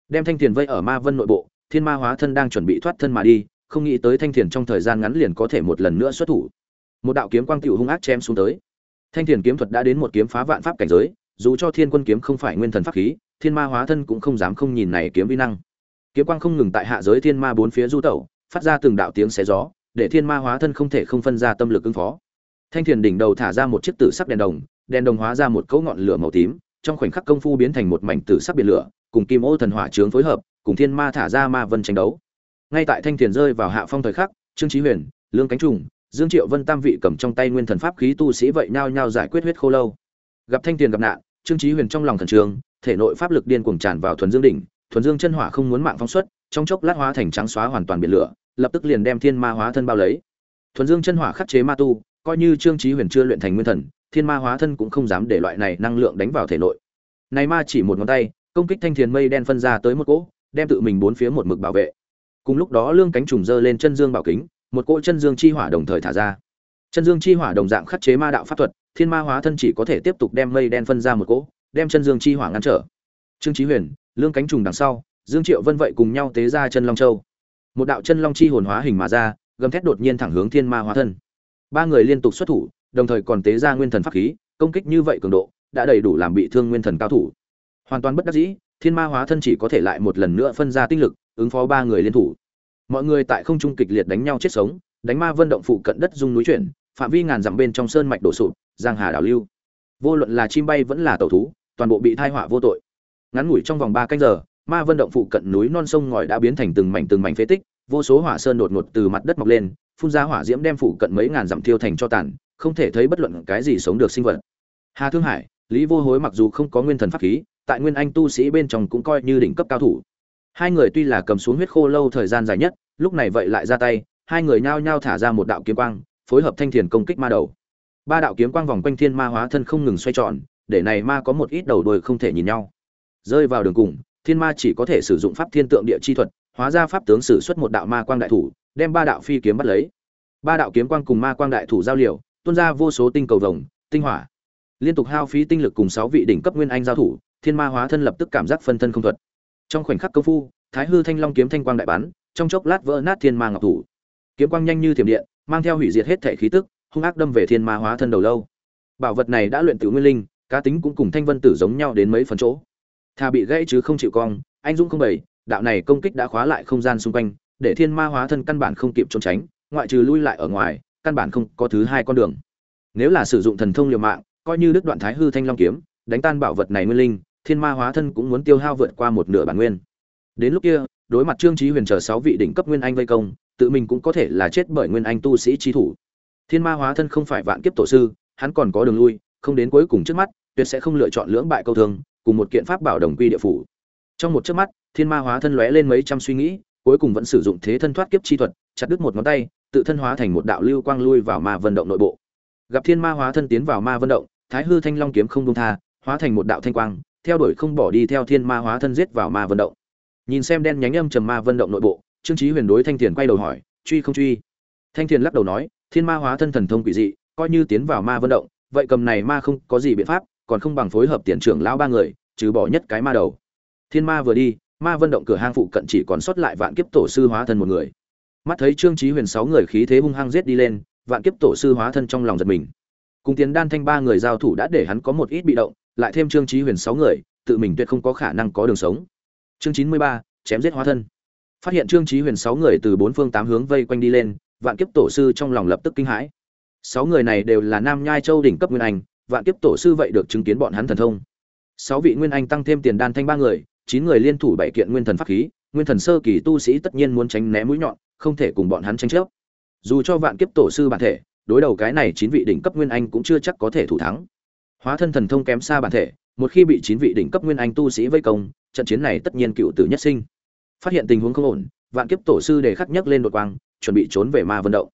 Đem thanh thiền vây ở ma vân nội bộ, thiên ma hóa thân đang chuẩn bị thoát thân mà đi không nghĩ tới thanh thiền trong thời gian ngắn liền có thể một lần nữa xuất thủ. Một đạo kiếm quang tiểu hung ác chém xuống tới. Thanh thiền kiếm thuật đã đến một kiếm phá vạn pháp cảnh giới, dù cho thiên quân kiếm không phải nguyên thần pháp khí, thiên ma hóa thân cũng không dám không nhìn này kiếm vi năng. Kiếm quang không ngừng tại hạ giới thiên ma bốn phía du tẩu, phát ra từng đạo tiếng xé gió, để thiên ma hóa thân không thể không phân ra tâm lực ứng phó. Thanh thiền đỉnh đầu thả ra một chiếc tử sắc đèn đồng đèn đồng hóa ra một cấu ngọn lửa màu tím, trong khoảnh khắc công phu biến thành một mảnh tử sắc biển lửa, cùng kim ô thần hỏa trướng phối hợp, cùng thiên ma thả ra ma vân tranh đấu ngay tại thanh thiền rơi vào hạ phong thời khắc, trương trí huyền, lương cánh trùng, dương triệu vân tam vị cầm trong tay nguyên thần pháp khí tu sĩ vậy nhao nhao giải quyết huyết khô lâu. Gặp thanh thiền gặp nạn, trương trí huyền trong lòng thần trường thể nội pháp lực điên cuồng tràn vào thuần dương đỉnh, thuần dương chân hỏa không muốn mạng phóng xuất, trong chốc lát hóa thành trắng xóa hoàn toàn biển lửa, lập tức liền đem thiên ma hóa thân bao lấy. Thuần dương chân hỏa khắc chế ma tu, coi như trương trí huyền chưa luyện thành nguyên thần, thiên ma hóa thân cũng không dám để loại này năng lượng đánh vào thể nội. Này ma chỉ một ngón tay, công kích thanh thiền mây đen phân ra tới một cỗ, đem tự mình bốn phía một mực bảo vệ cùng lúc đó lương cánh trùng dơ lên chân dương bảo kính, một cỗ chân dương chi hỏa đồng thời thả ra. Chân dương chi hỏa đồng dạng khắc chế ma đạo pháp thuật, thiên ma hóa thân chỉ có thể tiếp tục đem mây đen phân ra một cỗ, đem chân dương chi hỏa ngăn trở. Trương trí huyền, lương cánh trùng đằng sau, dương triệu vân vậy cùng nhau tế ra chân long châu. Một đạo chân long chi hồn hóa hình mà ra, gầm thét đột nhiên thẳng hướng thiên ma hóa thân. Ba người liên tục xuất thủ, đồng thời còn tế ra nguyên thần pháp khí, công kích như vậy cường độ, đã đầy đủ làm bị thương nguyên thần cao thủ. Hoàn toàn bất đắc dĩ, thiên ma hóa thân chỉ có thể lại một lần nữa phân ra tinh lực ứng phó ba người liên thủ. Mọi người tại không trung kịch liệt đánh nhau chết sống, đánh ma vân động phụ cận đất dung núi chuyển, phạm vi ngàn dặm bên trong sơn mạch đổ sụp, giang hà đảo lưu. Vô luận là chim bay vẫn là tàu thú, toàn bộ bị thai họa vô tội. Ngắn ngủi trong vòng ba canh giờ, ma vân động phụ cận núi non sông ngòi đã biến thành từng mảnh từng mảnh phế tích, vô số hỏa sơn đột ngột từ mặt đất mọc lên, phun ra hỏa diễm đem phụ cận mấy ngàn dặm thiêu thành cho tàn, không thể thấy bất luận cái gì sống được sinh vật. Hà thương hải, lý vô hối mặc dù không có nguyên thần pháp khí, tại nguyên anh tu sĩ bên trong cũng coi như đỉnh cấp cao thủ hai người tuy là cầm xuống huyết khô lâu thời gian dài nhất, lúc này vậy lại ra tay, hai người nhao nhao thả ra một đạo kiếm quang, phối hợp thanh thiền công kích ma đầu. Ba đạo kiếm quang vòng quanh thiên ma hóa thân không ngừng xoay tròn, để này ma có một ít đầu đuôi không thể nhìn nhau. Rơi vào đường cùng, thiên ma chỉ có thể sử dụng pháp thiên tượng địa chi thuật, hóa ra pháp tướng sử xuất một đạo ma quang đại thủ, đem ba đạo phi kiếm bắt lấy. Ba đạo kiếm quang cùng ma quang đại thủ giao liều, tuôn ra vô số tinh cầu vồng, tinh hỏa. Liên tục hao phí tinh lực cùng sáu vị đỉnh cấp nguyên anh giao thủ, thiên ma hóa thân lập tức cảm giác phân thân không thuật trong khoảnh khắc công phu, thái hư thanh long kiếm thanh quang đại bắn, trong chốc lát vỡ nát thiên ma ngọc thủ. Kiếm quang nhanh như thiểm điện, mang theo hủy diệt hết thể khí tức, hung ác đâm về thiên ma hóa thân đầu lâu. Bảo vật này đã luyện tự nguyên linh, cá tính cũng cùng thanh vân tử giống nhau đến mấy phần chỗ. Thà bị gãy chứ không chịu cong, anh dũng không bảy đạo này công kích đã khóa lại không gian xung quanh, để thiên ma hóa thân căn bản không kịp trốn tránh, ngoại trừ lui lại ở ngoài, căn bản không có thứ hai con đường. Nếu là sử dụng thần thông liều mạng, coi như đứt đoạn thái hư thanh long kiếm, đánh tan bảo vật này nguyên linh thiên ma hóa thân cũng muốn tiêu hao vượt qua một nửa bản nguyên. Đến lúc kia, đối mặt trương trí huyền chờ sáu vị đỉnh cấp nguyên anh vây công, tự mình cũng có thể là chết bởi nguyên anh tu sĩ trí thủ. Thiên ma hóa thân không phải vạn kiếp tổ sư, hắn còn có đường lui, không đến cuối cùng trước mắt, tuyệt sẽ không lựa chọn lưỡng bại câu thương, cùng một kiện pháp bảo đồng quy địa phủ. Trong một chớp mắt, thiên ma hóa thân lóe lên mấy trăm suy nghĩ, cuối cùng vẫn sử dụng thế thân thoát kiếp chi thuật, chặt đứt một ngón tay, tự thân hóa thành một đạo lưu quang lui vào ma vân động nội bộ. Gặp thiên ma hóa thân tiến vào ma vân động, thái hư thanh long kiếm không đông tha, hóa thành một đạo thanh quang theo đuổi không bỏ đi theo thiên ma hóa thân giết vào ma vân động. Nhìn xem đen nhánh âm trầm ma vân động nội bộ, trương trí huyền đối thanh thiền quay đầu hỏi, truy không truy? Thanh thiền lắc đầu nói, thiên ma hóa thân thần thông quỷ dị, coi như tiến vào ma vân động, vậy cầm này ma không có gì biện pháp, còn không bằng phối hợp tiền trưởng lão ba người, trừ bỏ nhất cái ma đầu. Thiên ma vừa đi, ma vân động cửa hang phụ cận chỉ còn sót lại vạn kiếp tổ sư hóa thân một người. Mắt thấy trương trí huyền sáu người khí thế hung hăng giết đi lên, vạn kiếp tổ sư hóa thân trong lòng giật mình. Cùng tiến đan thanh ba người giao thủ đã để hắn có một ít bị động lại thêm trương trí huyền sáu người, tự mình tuyệt không có khả năng có đường sống. Chương chín mươi ba, chém giết hóa thân. Phát hiện trương chí huyền sáu người từ bốn phương tám hướng vây quanh đi lên, vạn kiếp tổ sư trong lòng lập tức kinh hãi. Sáu người này đều là nam nhai châu đỉnh cấp nguyên anh, vạn kiếp tổ sư vậy được chứng kiến bọn hắn thần thông. Sáu vị nguyên anh tăng thêm tiền đan thanh ba người, chín người liên thủ bảy kiện nguyên thần pháp khí, nguyên thần sơ kỳ tu sĩ tất nhiên muốn tránh né mũi nhọn, không thể cùng bọn hắn tranh chấp. Dù cho vạn kiếp tổ sư bản thể, đối đầu cái này chín vị đỉnh cấp nguyên anh cũng chưa chắc có thể thủ thắng hóa thân thần thông kém xa bản thể, một khi bị chín vị đỉnh cấp nguyên anh tu sĩ vây công, trận chiến này tất nhiên cựu tử nhất sinh. Phát hiện tình huống không ổn, vạn kiếp tổ sư để khắc nhấc lên đột quang, chuẩn bị trốn về ma vân động.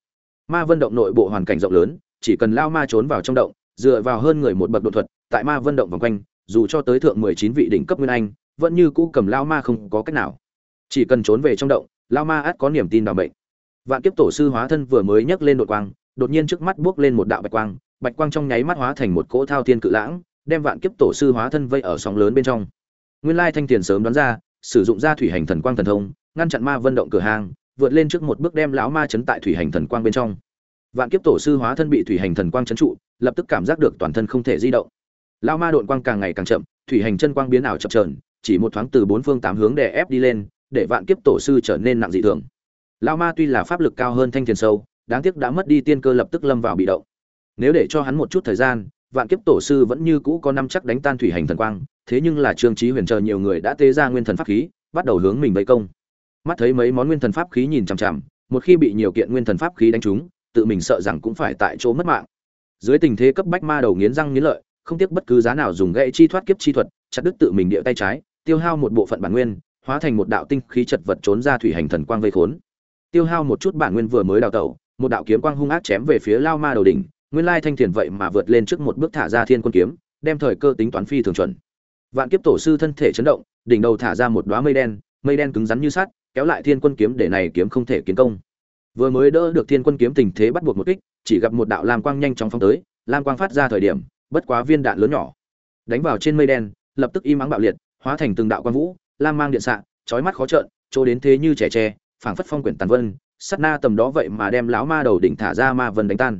Ma vân động nội bộ hoàn cảnh rộng lớn, chỉ cần lao ma trốn vào trong động, dựa vào hơn người một bậc đột thuật, tại ma vân động vòng quanh, dù cho tới thượng mười chín vị đỉnh cấp nguyên anh, vẫn như cũ cầm lao ma không có cách nào. Chỉ cần trốn về trong động, lao ma ắt có niềm tin bảo bệnh. vạn kiếp tổ sư hóa thân vừa mới nhấc lên đột quang, đột nhiên trước mắt buốc lên một đạo bạch quang bạch quang trong nháy mắt hóa thành một cỗ thao thiên cự lãng, đem vạn kiếp tổ sư hóa thân vây ở sóng lớn bên trong. Nguyên lai thanh tiền sớm đoán ra, sử dụng ra thủy hành thần quang thần thông, ngăn chặn ma vân động cửa hàng, vượt lên trước một bước đem lão ma chấn tại thủy hành thần quang bên trong. Vạn kiếp tổ sư hóa thân bị thủy hành thần quang chấn trụ, lập tức cảm giác được toàn thân không thể di động. Lão ma độn quang càng ngày càng chậm, thủy hành chân quang biến ảo chậm trờn chỉ một thoáng từ bốn phương tám hướng đè ép đi lên, để vạn kiếp tổ sư trở nên nặng dị thường. Lão ma tuy là pháp lực cao hơn thanh thiền sâu, đáng tiếc đã mất đi tiên cơ lập tức lâm vào bị động nếu để cho hắn một chút thời gian, vạn kiếp tổ sư vẫn như cũ có năm chắc đánh tan thủy hành thần quang, thế nhưng là trương trí huyền chờ nhiều người đã tế ra nguyên thần pháp khí, bắt đầu hướng mình vây công. Mắt thấy mấy món nguyên thần pháp khí nhìn chằm chằm, một khi bị nhiều kiện nguyên thần pháp khí đánh trúng, tự mình sợ rằng cũng phải tại chỗ mất mạng. Dưới tình thế cấp bách ma đầu nghiến răng nghiến lợi, không tiếc bất cứ giá nào dùng gậy chi thoát kiếp chi thuật, chặt đứt tự mình địa tay trái, tiêu hao một bộ phận bản nguyên, hóa thành một đạo tinh khí chật vật trốn ra thủy hành thần quang vây khốn. Tiêu hao một chút bản nguyên vừa mới đào tẩu, một đạo kiếm quang hung ác chém về phía lao ma đầu đỉnh nguyên lai thanh thiền vậy mà vượt lên trước một bước thả ra thiên quân kiếm, đem thời cơ tính toán phi thường chuẩn. Vạn kiếp tổ sư thân thể chấn động, đỉnh đầu thả ra một đóa mây đen mây đen cứng rắn như sắt, kéo lại thiên quân kiếm để này kiếm không thể kiến công. Vừa mới đỡ được thiên quân kiếm tình thế bắt buộc một kích, chỉ gặp một đạo lam quang nhanh chóng phóng tới, lam quang phát ra thời điểm, bất quá viên đạn lớn nhỏ. Đánh vào trên mây đen, lập tức im ắng bạo liệt, hóa thành từng đạo quang vũ, lam mang điện xạ, chói mắt khó trợn, chỗ đến thế như trẻ tre, phảng phất phong quyển tàn vân sát na tầm đó vậy mà đem lão ma đầu đỉnh thả ra ma vân đánh tan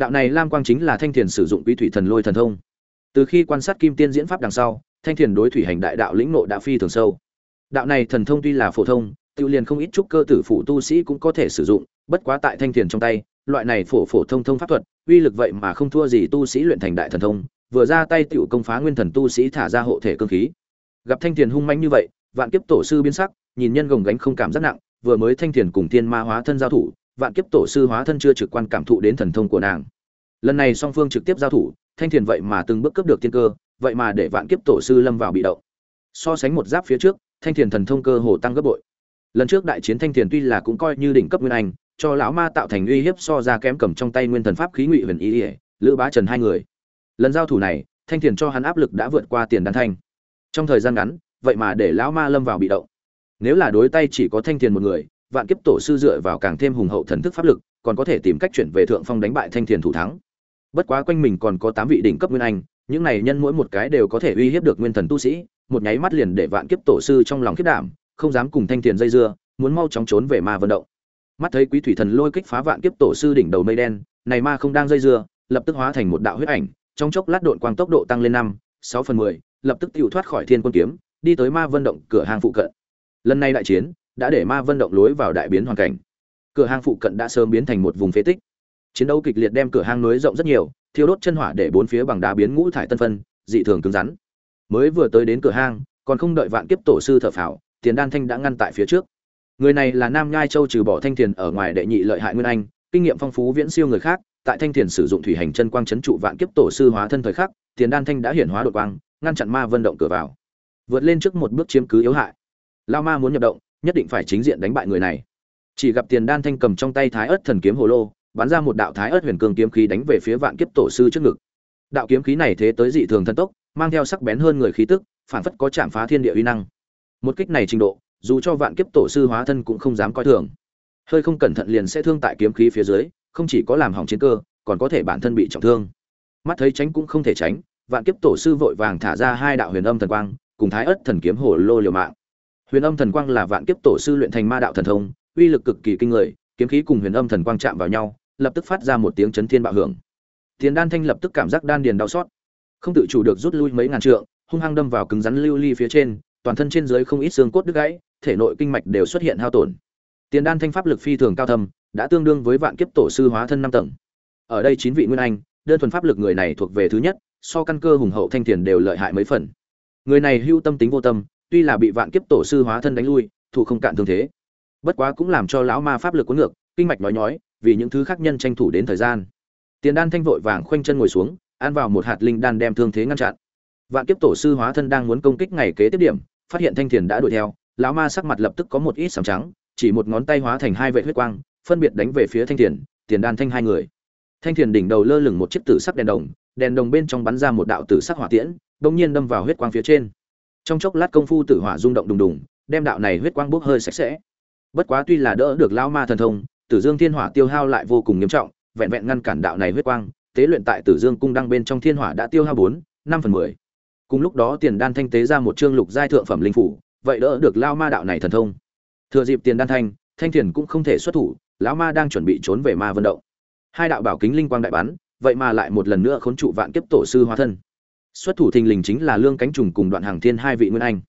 đạo này lam quang chính là thanh thiền sử dụng quý thủy thần lôi thần thông. Từ khi quan sát kim tiên diễn pháp đằng sau, thanh thiền đối thủy hành đại đạo lĩnh nộ đã phi thường sâu. Đạo này thần thông tuy là phổ thông, tự liền không ít trúc cơ tử phụ tu sĩ cũng có thể sử dụng, bất quá tại thanh thiền trong tay, loại này phổ phổ thông thông pháp thuật, uy lực vậy mà không thua gì tu sĩ luyện thành đại thần thông, vừa ra tay tựu công phá nguyên thần tu sĩ thả ra hộ thể cơ khí. Gặp thanh thiền hung manh như vậy, vạn kiếp tổ sư biến sắc, nhìn nhân gồng gánh không cảm giác nặng, vừa mới thanh thiền cùng thiên ma hóa thân giao thủ vạn kiếp tổ sư hóa thân chưa trực quan cảm thụ đến thần thông của nàng. Lần này song phương trực tiếp giao thủ, thanh thiền vậy mà từng bước cấp được tiên cơ, vậy mà để vạn kiếp tổ sư lâm vào bị động. So sánh một giáp phía trước, thanh thiền thần thông cơ hồ tăng gấp bội. Lần trước đại chiến thanh thiền tuy là cũng coi như đỉnh cấp nguyên anh, cho lão ma tạo thành uy hiếp so ra kém cầm trong tay nguyên thần pháp khí ngụy huyền ý ỉa lữ bá trần hai người. Lần giao thủ này, thanh thiền cho hắn áp lực đã vượt qua tiền đan thanh. Trong thời gian ngắn, vậy mà để lão ma lâm vào bị động. Nếu là đối tay chỉ có thanh thiền một người vạn kiếp tổ sư dựa vào càng thêm hùng hậu thần thức pháp lực, còn có thể tìm cách chuyển về thượng phong đánh bại thanh thiền thủ thắng. Bất quá quanh mình còn có tám vị đỉnh cấp nguyên anh, những này nhân mỗi một cái đều có thể uy hiếp được nguyên thần tu sĩ, một nháy mắt liền để vạn kiếp tổ sư trong lòng khiết đảm, không dám cùng thanh thiền dây dưa, muốn mau chóng trốn về ma vận động. Mắt thấy quý thủy thần lôi kích phá vạn kiếp tổ sư đỉnh đầu mây đen, này ma không đang dây dưa, lập tức hóa thành một đạo huyết ảnh, trong chốc lát độn quang tốc độ tăng lên năm, sáu phần mười, lập tức tiêu thoát khỏi thiên quân kiếm, đi tới ma vân động cửa hàng phụ cận. Lần này đại chiến đã để ma vân động lối vào đại biến hoàn cảnh. Cửa hang phụ cận đã sớm biến thành một vùng phế tích. Chiến đấu kịch liệt đem cửa hang nối rộng rất nhiều, thiêu đốt chân hỏa để bốn phía bằng đá biến ngũ thải tân phân, dị thường cứng rắn. Mới vừa tới đến cửa hang, còn không đợi vạn kiếp tổ sư thở phào, tiền đan thanh đã ngăn tại phía trước. Người này là nam nhai châu trừ bỏ thanh thiền ở ngoài đệ nhị lợi hại nguyên anh, kinh nghiệm phong phú viễn siêu người khác, tại thanh thiền sử dụng thủy hành chân quang chấn trụ vạn kiếp tổ sư hóa thân thời khắc, tiền đan thanh đã hiển hóa đột quang, ngăn chặn ma vân động cửa vào. Vượt lên trước một bước chiếm cứ yếu hại. Lao ma muốn nhập động nhất định phải chính diện đánh bại người này. Chỉ gặp tiền đan thanh cầm trong tay thái ớt thần kiếm hồ lô, bắn ra một đạo thái ớt huyền cương kiếm khí đánh về phía vạn kiếp tổ sư trước ngực. Đạo kiếm khí này thế tới dị thường thần tốc, mang theo sắc bén hơn người khí tức, phản phất có chạm phá thiên địa uy năng. Một kích này trình độ, dù cho vạn kiếp tổ sư hóa thân cũng không dám coi thường. Hơi không cẩn thận liền sẽ thương tại kiếm khí phía dưới, không chỉ có làm hỏng chiến cơ, còn có thể bản thân bị trọng thương. Mắt thấy tránh cũng không thể tránh, vạn kiếp tổ sư vội vàng thả ra hai đạo huyền âm thần quang, cùng thái ớt thần kiếm hồ lô liều mạng huyền âm thần quang là vạn kiếp tổ sư luyện thành ma đạo thần thông, uy lực cực kỳ kinh người, kiếm khí cùng huyền âm thần quang chạm vào nhau, lập tức phát ra một tiếng chấn thiên bạo hưởng. Tiền đan thanh lập tức cảm giác đan điền đau xót. Không tự chủ được rút lui mấy ngàn trượng, hung hăng đâm vào cứng rắn lưu ly phía trên, toàn thân trên dưới không ít xương cốt đứt gãy, thể nội kinh mạch đều xuất hiện hao tổn. Tiền đan thanh pháp lực phi thường cao thâm, đã tương đương với vạn kiếp tổ sư hóa thân năm tầng. Ở đây chín vị nguyên anh, đơn thuần pháp lực người này thuộc về thứ nhất, so căn cơ hùng hậu thanh tiền đều lợi hại mấy phần. Người này hưu tâm tính vô tâm tuy là bị vạn kiếp tổ sư hóa thân đánh lui, thủ không cạn thương thế. Bất quá cũng làm cho lão ma pháp lực cuốn ngược, kinh mạch nói nhói, vì những thứ khác nhân tranh thủ đến thời gian. Tiền đan thanh vội vàng khoanh chân ngồi xuống, ăn vào một hạt linh đan đem thương thế ngăn chặn. Vạn kiếp tổ sư hóa thân đang muốn công kích ngày kế tiếp điểm, phát hiện thanh thiền đã đuổi theo, lão ma sắc mặt lập tức có một ít sầm trắng, chỉ một ngón tay hóa thành hai vệ huyết quang, phân biệt đánh về phía thanh thiền, tiền đan thanh hai người. Thanh thiền đỉnh đầu lơ lửng một chiếc tử sắc đèn đồng đèn đồng bên trong bắn ra một đạo tử sắc hỏa tiễn bỗng nhiên đâm vào huyết quang phía trên trong chốc lát công phu tử hỏa rung động đùng đùng, đem đạo này huyết quang bốc hơi sạch sẽ. Bất quá tuy là đỡ được lão ma thần thông, tử dương thiên hỏa tiêu hao lại vô cùng nghiêm trọng, vẹn vẹn ngăn cản đạo này huyết quang, tế luyện tại tử dương cung đăng bên trong thiên hỏa đã tiêu hao bốn, năm phần mười. Cùng lúc đó tiền đan thanh tế ra một chương lục giai thượng phẩm linh phủ, vậy đỡ được lao ma đạo này thần thông. Thừa dịp tiền đan thanh thanh thiền cũng không thể xuất thủ, lão ma đang chuẩn bị trốn về ma vận động. Hai đạo bảo kính linh quang đại bắn, vậy mà lại một lần nữa khốn trụ vạn kiếp tổ sư hóa thân xuất thủ thình lình chính là lương cánh trùng cùng đoạn hàng thiên hai vị nguyên anh.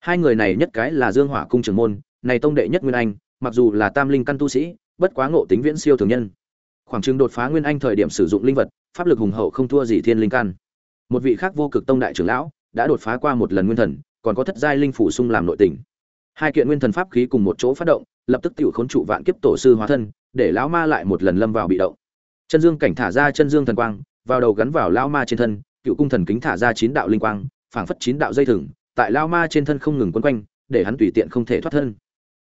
Hai người này nhất cái là dương hỏa cung trường môn, này tông đệ nhất nguyên anh, mặc dù là tam linh căn tu sĩ, bất quá ngộ tính viễn siêu thường nhân. Khoảng chừng đột phá nguyên anh thời điểm sử dụng linh vật, pháp lực hùng hậu không thua gì thiên linh căn. Một vị khác vô cực tông đại trưởng lão, đã đột phá qua một lần nguyên thần, còn có thất giai linh phủ sung làm nội tình. Hai kiện nguyên thần pháp khí cùng một chỗ phát động, lập tức tiểu khốn trụ vạn kiếp tổ sư hóa thân, để lão ma lại một lần lâm vào bị động. Chân dương cảnh thả ra chân dương thần quang, vào đầu gắn vào lão ma trên thân cựu cung thần kính thả ra chín đạo linh quang, phảng phất chín đạo dây thừng, tại lao ma trên thân không ngừng quấn quanh, để hắn tùy tiện không thể thoát thân.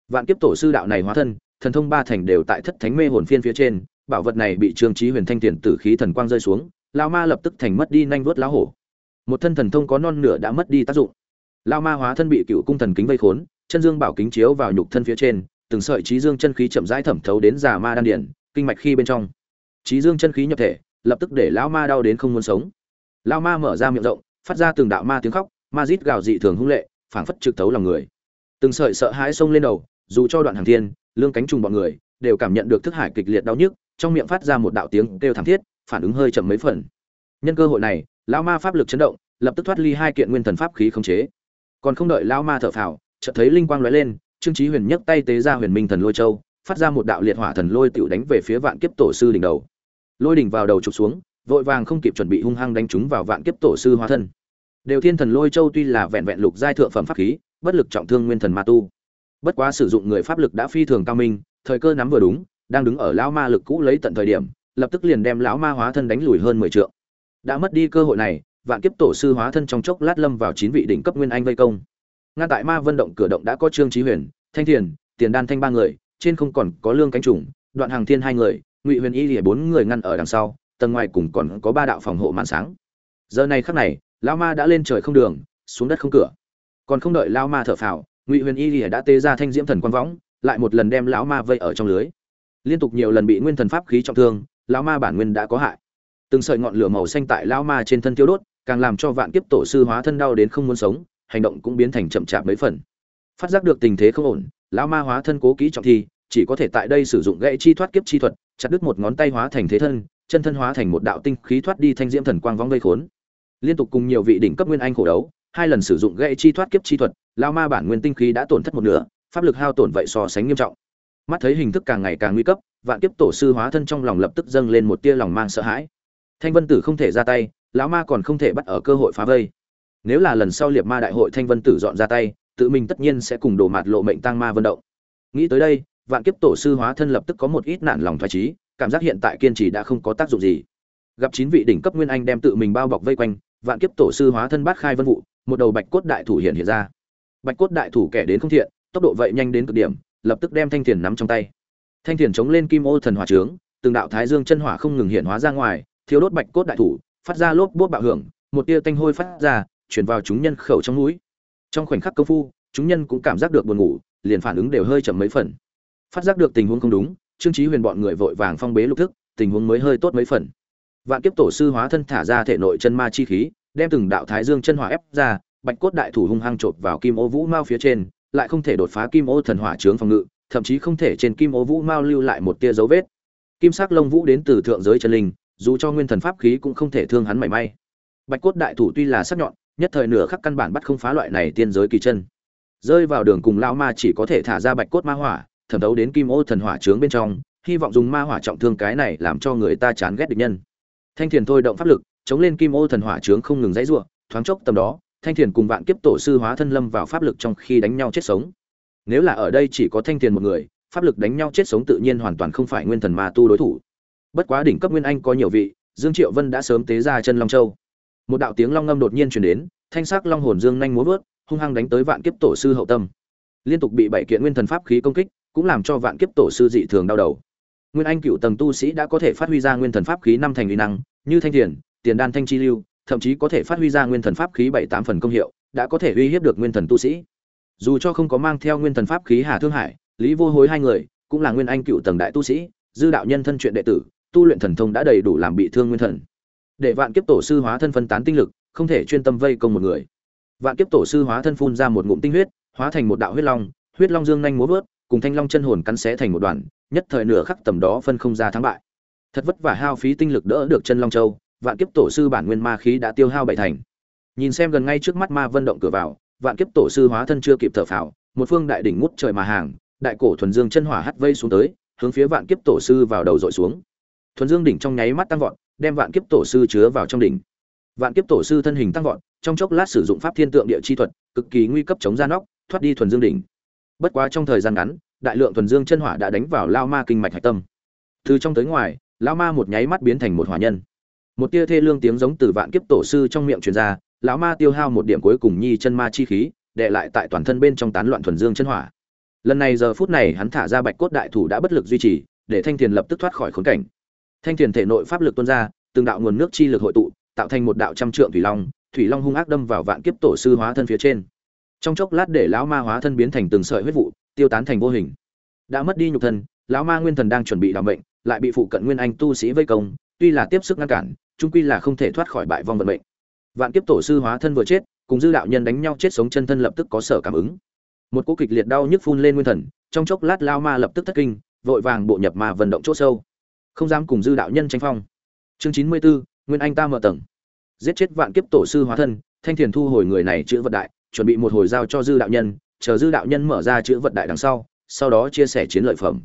Vạn kiếp tổ sư đạo này hóa thân, thần thông ba thành đều tại thất thánh mê hồn phiên phía trên, bảo vật này bị trương trí huyền thanh tiền tử khí thần quang rơi xuống, lao ma lập tức thành mất đi nhanh vuốt lão hổ. Một thân thần thông có non nửa đã mất đi tác dụng. Lao ma hóa thân bị cựu cung thần kính vây khốn, chân dương bảo kính chiếu vào nhục thân phía trên, từng sợi trí dương chân khí chậm rãi thẩm thấu đến già ma đan điển kinh mạch khi bên trong. Trí dương chân khí nhập thể, lập tức để lão ma đau đến không muốn sống lao ma mở ra miệng rộng, phát ra từng đạo ma tiếng khóc, ma rít gào dị thường hung lệ, phảng phất trực thấu lòng người. Từng sợi sợ hãi xông lên đầu, dù cho đoạn hàng thiên, lương cánh trùng bọn người, đều cảm nhận được thức hải kịch liệt đau nhức, trong miệng phát ra một đạo tiếng kêu thảm thiết, phản ứng hơi chậm mấy phần. Nhân cơ hội này lão ma pháp lực chấn động, lập tức thoát ly hai kiện nguyên thần pháp khí khống chế. Còn không đợi lão ma thở phào, chợt thấy linh quang lóe lên, trương chí huyền nhấc tay tế ra huyền minh thần lôi châu, phát ra một đạo liệt hỏa thần lôi tiểu đánh về phía vạn kiếp tổ sư đỉnh đầu. Lôi đỉnh vào đầu trục xuống vội vàng không kịp chuẩn bị hung hăng đánh chúng vào vạn kiếp tổ sư hóa thân. Đều thiên thần lôi châu tuy là vẹn vẹn lục giai thượng phẩm pháp khí, bất lực trọng thương nguyên thần ma tu. Bất quá sử dụng người pháp lực đã phi thường cao minh, thời cơ nắm vừa đúng, đang đứng ở lão ma lực cũ lấy tận thời điểm, lập tức liền đem lão ma hóa thân đánh lùi hơn mười trượng. Đã mất đi cơ hội này, vạn kiếp tổ sư hóa thân trong chốc lát lâm vào chín vị đỉnh cấp nguyên anh vây công. Ngay tại ma vân động cửa động đã có trương trí huyền, thanh thiền, tiền đan thanh ba người, trên không còn có lương cánh trùng, đoạn hàng thiên hai người, ngụy huyền y lìa bốn người ngăn ở đằng sau tầng ngoài cùng còn có ba đạo phòng hộ màn sáng. Giờ này khắc này lão ma đã lên trời không đường, xuống đất không cửa. Còn không đợi lão ma thở phào, ngụy huyền y lìa đã tê ra thanh diễm thần quang võng, lại một lần đem lão ma vây ở trong lưới. Liên tục nhiều lần bị nguyên thần pháp khí trọng thương, lão ma bản nguyên đã có hại. Từng sợi ngọn lửa màu xanh tại lão ma trên thân thiêu đốt, càng làm cho vạn kiếp tổ sư hóa thân đau đến không muốn sống, hành động cũng biến thành chậm chạp mấy phần. Phát giác được tình thế không ổn, lão ma hóa thân cố kỹ trọng thi, chỉ có thể tại đây sử dụng gãy chi thoát kiếp chi thuật, chặt đứt một ngón tay hóa thành thế thân chân thân hóa thành một đạo tinh khí thoát đi thanh diễm thần quang vong gây khốn. Liên tục cùng nhiều vị đỉnh cấp nguyên anh khổ đấu, hai lần sử dụng gậy chi thoát kiếp chi thuật, lão ma bản nguyên tinh khí đã tổn thất một nửa, pháp lực hao tổn vậy so sánh nghiêm trọng. Mắt thấy hình thức càng ngày càng nguy cấp, vạn kiếp tổ sư hóa thân trong lòng lập tức dâng lên một tia lòng mang sợ hãi. Thanh vân tử không thể ra tay, lão ma còn không thể bắt ở cơ hội phá vây. Nếu là lần sau liệt ma đại hội thanh vân tử dọn ra tay, tự mình tất nhiên sẽ cùng đổ mạt lộ mệnh tăng ma vận động. Nghĩ tới đây, vạn kiếp tổ sư hóa thân lập tức có một ít nản lòng thoái trí cảm giác hiện tại kiên trì đã không có tác dụng gì. Gặp chín vị đỉnh cấp nguyên anh đem tự mình bao bọc vây quanh, vạn kiếp tổ sư hóa thân bát khai vân vụ, một đầu bạch cốt đại thủ hiện hiện ra. Bạch cốt đại thủ kẻ đến không thiện, tốc độ vậy nhanh đến cực điểm, lập tức đem thanh thiền nắm trong tay. Thanh thiền chống lên kim ô thần hỏa trướng, từng đạo thái dương chân hỏa không ngừng hiện hóa ra ngoài thiếu đốt bạch cốt đại thủ, phát ra lốp bốt bạo hưởng, một tia tanh hôi phát ra, chuyển vào chúng nhân khẩu trong mũi. Trong khoảnh khắc công phu, chúng nhân cũng cảm giác được buồn ngủ, liền phản ứng đều hơi chậm mấy phần. Phát giác được tình huống không đúng trương trí huyền bọn người vội vàng phong bế lục thức, tình huống mới hơi tốt mấy phần. Vạn kiếp tổ sư hóa thân thả ra thể nội chân ma chi khí, đem từng đạo thái dương chân hỏa ép ra, bạch cốt đại thủ hung hăng chộp vào kim ô vũ mao phía trên, lại không thể đột phá kim ô thần hỏa trướng phòng ngự, thậm chí không thể trên kim ô vũ mao lưu lại một tia dấu vết. Kim sắc lông vũ đến từ thượng giới chân linh, dù cho nguyên thần pháp khí cũng không thể thương hắn mảy may. Bạch cốt đại thủ tuy là sắc nhọn, nhất thời nửa khắc căn bản bắt không phá loại này tiên giới kỳ chân. Rơi vào đường cùng lao ma chỉ có thể thả ra bạch cốt ma hỏa thẩm thấu đến kim ô thần hỏa trướng bên trong, hy vọng dùng ma hỏa trọng thương cái này làm cho người ta chán ghét địch nhân. Thanh thiền thôi động pháp lực, chống lên kim ô thần hỏa trướng không ngừng dãy ruộng thoáng chốc tầm đó, thanh thiền cùng vạn kiếp tổ sư hóa thân lâm vào pháp lực trong khi đánh nhau chết sống. Nếu là ở đây chỉ có thanh thiền một người, pháp lực đánh nhau chết sống tự nhiên hoàn toàn không phải nguyên thần ma tu đối thủ. Bất quá đỉnh cấp nguyên anh có nhiều vị, dương triệu vân đã sớm tế ra chân long châu. Một đạo tiếng long ngâm đột nhiên truyền đến, thanh sắc long hồn dương nhanh múa vớt, hung hăng đánh tới vạn kiếp tổ sư hậu tâm. Liên tục bị bảy kiện nguyên thần pháp khí công kích cũng làm cho vạn kiếp tổ sư dị thường đau đầu. Nguyên anh cựu tầng tu sĩ đã có thể phát huy ra nguyên thần pháp khí năm thành uy năng, như thanh thiền, tiền đan thanh chi lưu, thậm chí có thể phát huy ra nguyên thần pháp khí bảy tám phần công hiệu, đã có thể uy hiếp được nguyên thần tu sĩ. Dù cho không có mang theo nguyên thần pháp khí hà thương hải, lý vô hối hai người, cũng là nguyên anh cựu tầng đại tu sĩ, dư đạo nhân thân truyện đệ tử, tu luyện thần thông đã đầy đủ làm bị thương nguyên thần. Để vạn kiếp tổ sư hóa thân phân tán tinh lực, không thể chuyên tâm vây công một người. Vạn kiếp tổ sư hóa thân phun ra một ngụm tinh huyết, hóa thành một đạo huyết long huyết long dương nhanh múa vớt cùng thanh long chân hồn cắn xé thành một đoàn, nhất thời nửa khắc tầm đó phân không ra thắng bại. Thật vất vả hao phí tinh lực đỡ được chân long châu, vạn kiếp tổ sư bản nguyên ma khí đã tiêu hao bảy thành. Nhìn xem gần ngay trước mắt ma vân động cửa vào, vạn kiếp tổ sư hóa thân chưa kịp thở phào, một phương đại đỉnh ngút trời mà hàng, đại cổ thuần dương chân hỏa hắt vây xuống tới, hướng phía vạn kiếp tổ sư vào đầu dội xuống. Thuần dương đỉnh trong nháy mắt tăng vọt, đem vạn kiếp tổ sư chứa vào trong đỉnh. Vạn kiếp tổ sư thân hình tăng vọt, trong chốc lát sử dụng pháp thiên tượng địa chi thuật, cực kỳ nguy cấp chống ra nóc, thoát đi thuần dương đỉnh bất quá trong thời gian ngắn, đại lượng thuần dương chân hỏa đã đánh vào lao ma kinh mạch hạch tâm. Từ trong tới ngoài, lao ma một nháy mắt biến thành một hỏa nhân. Một tia thê lương tiếng giống từ vạn kiếp tổ sư trong miệng truyền ra, lão ma tiêu hao một điểm cuối cùng nhi chân ma chi khí, đệ lại tại toàn thân bên trong tán loạn thuần dương chân hỏa. Lần này giờ phút này hắn thả ra bạch cốt đại thủ đã bất lực duy trì, để thanh thiền lập tức thoát khỏi khốn cảnh. Thanh thiền thể nội pháp lực tuôn ra, từng đạo nguồn nước chi lực hội tụ, tạo thành một đạo trăm trượng thủy long thủy long hung ác đâm vào vạn kiếp tổ sư hóa thân phía trên trong chốc lát để lão ma hóa thân biến thành từng sợi huyết vụ tiêu tán thành vô hình. Đã mất đi nhục thân lão ma nguyên thần đang chuẩn bị làm bệnh lại bị phụ cận nguyên anh tu sĩ vây công tuy là tiếp sức ngăn cản trung quy là không thể thoát khỏi bại vong vận mệnh. Vạn kiếp tổ sư hóa thân vừa chết cùng dư đạo nhân đánh nhau chết sống chân thân lập tức có sở cảm ứng. Một cú kịch liệt đau nhức phun lên nguyên thần trong chốc lát lao ma lập tức thất kinh vội vàng bộ nhập mà vận động chỗ sâu. Không dám cùng dư đạo nhân tranh phong. Chương chín mươi 94, nguyên anh ta mở tầng. Giết chết vạn kiếp tổ sư hóa thân thanh thiền thu hồi người này chữ vật đại chuẩn bị một hồi giao cho dư đạo nhân, chờ dư đạo nhân mở ra chữ vật đại đằng sau sau đó chia sẻ chiến lợi phẩm.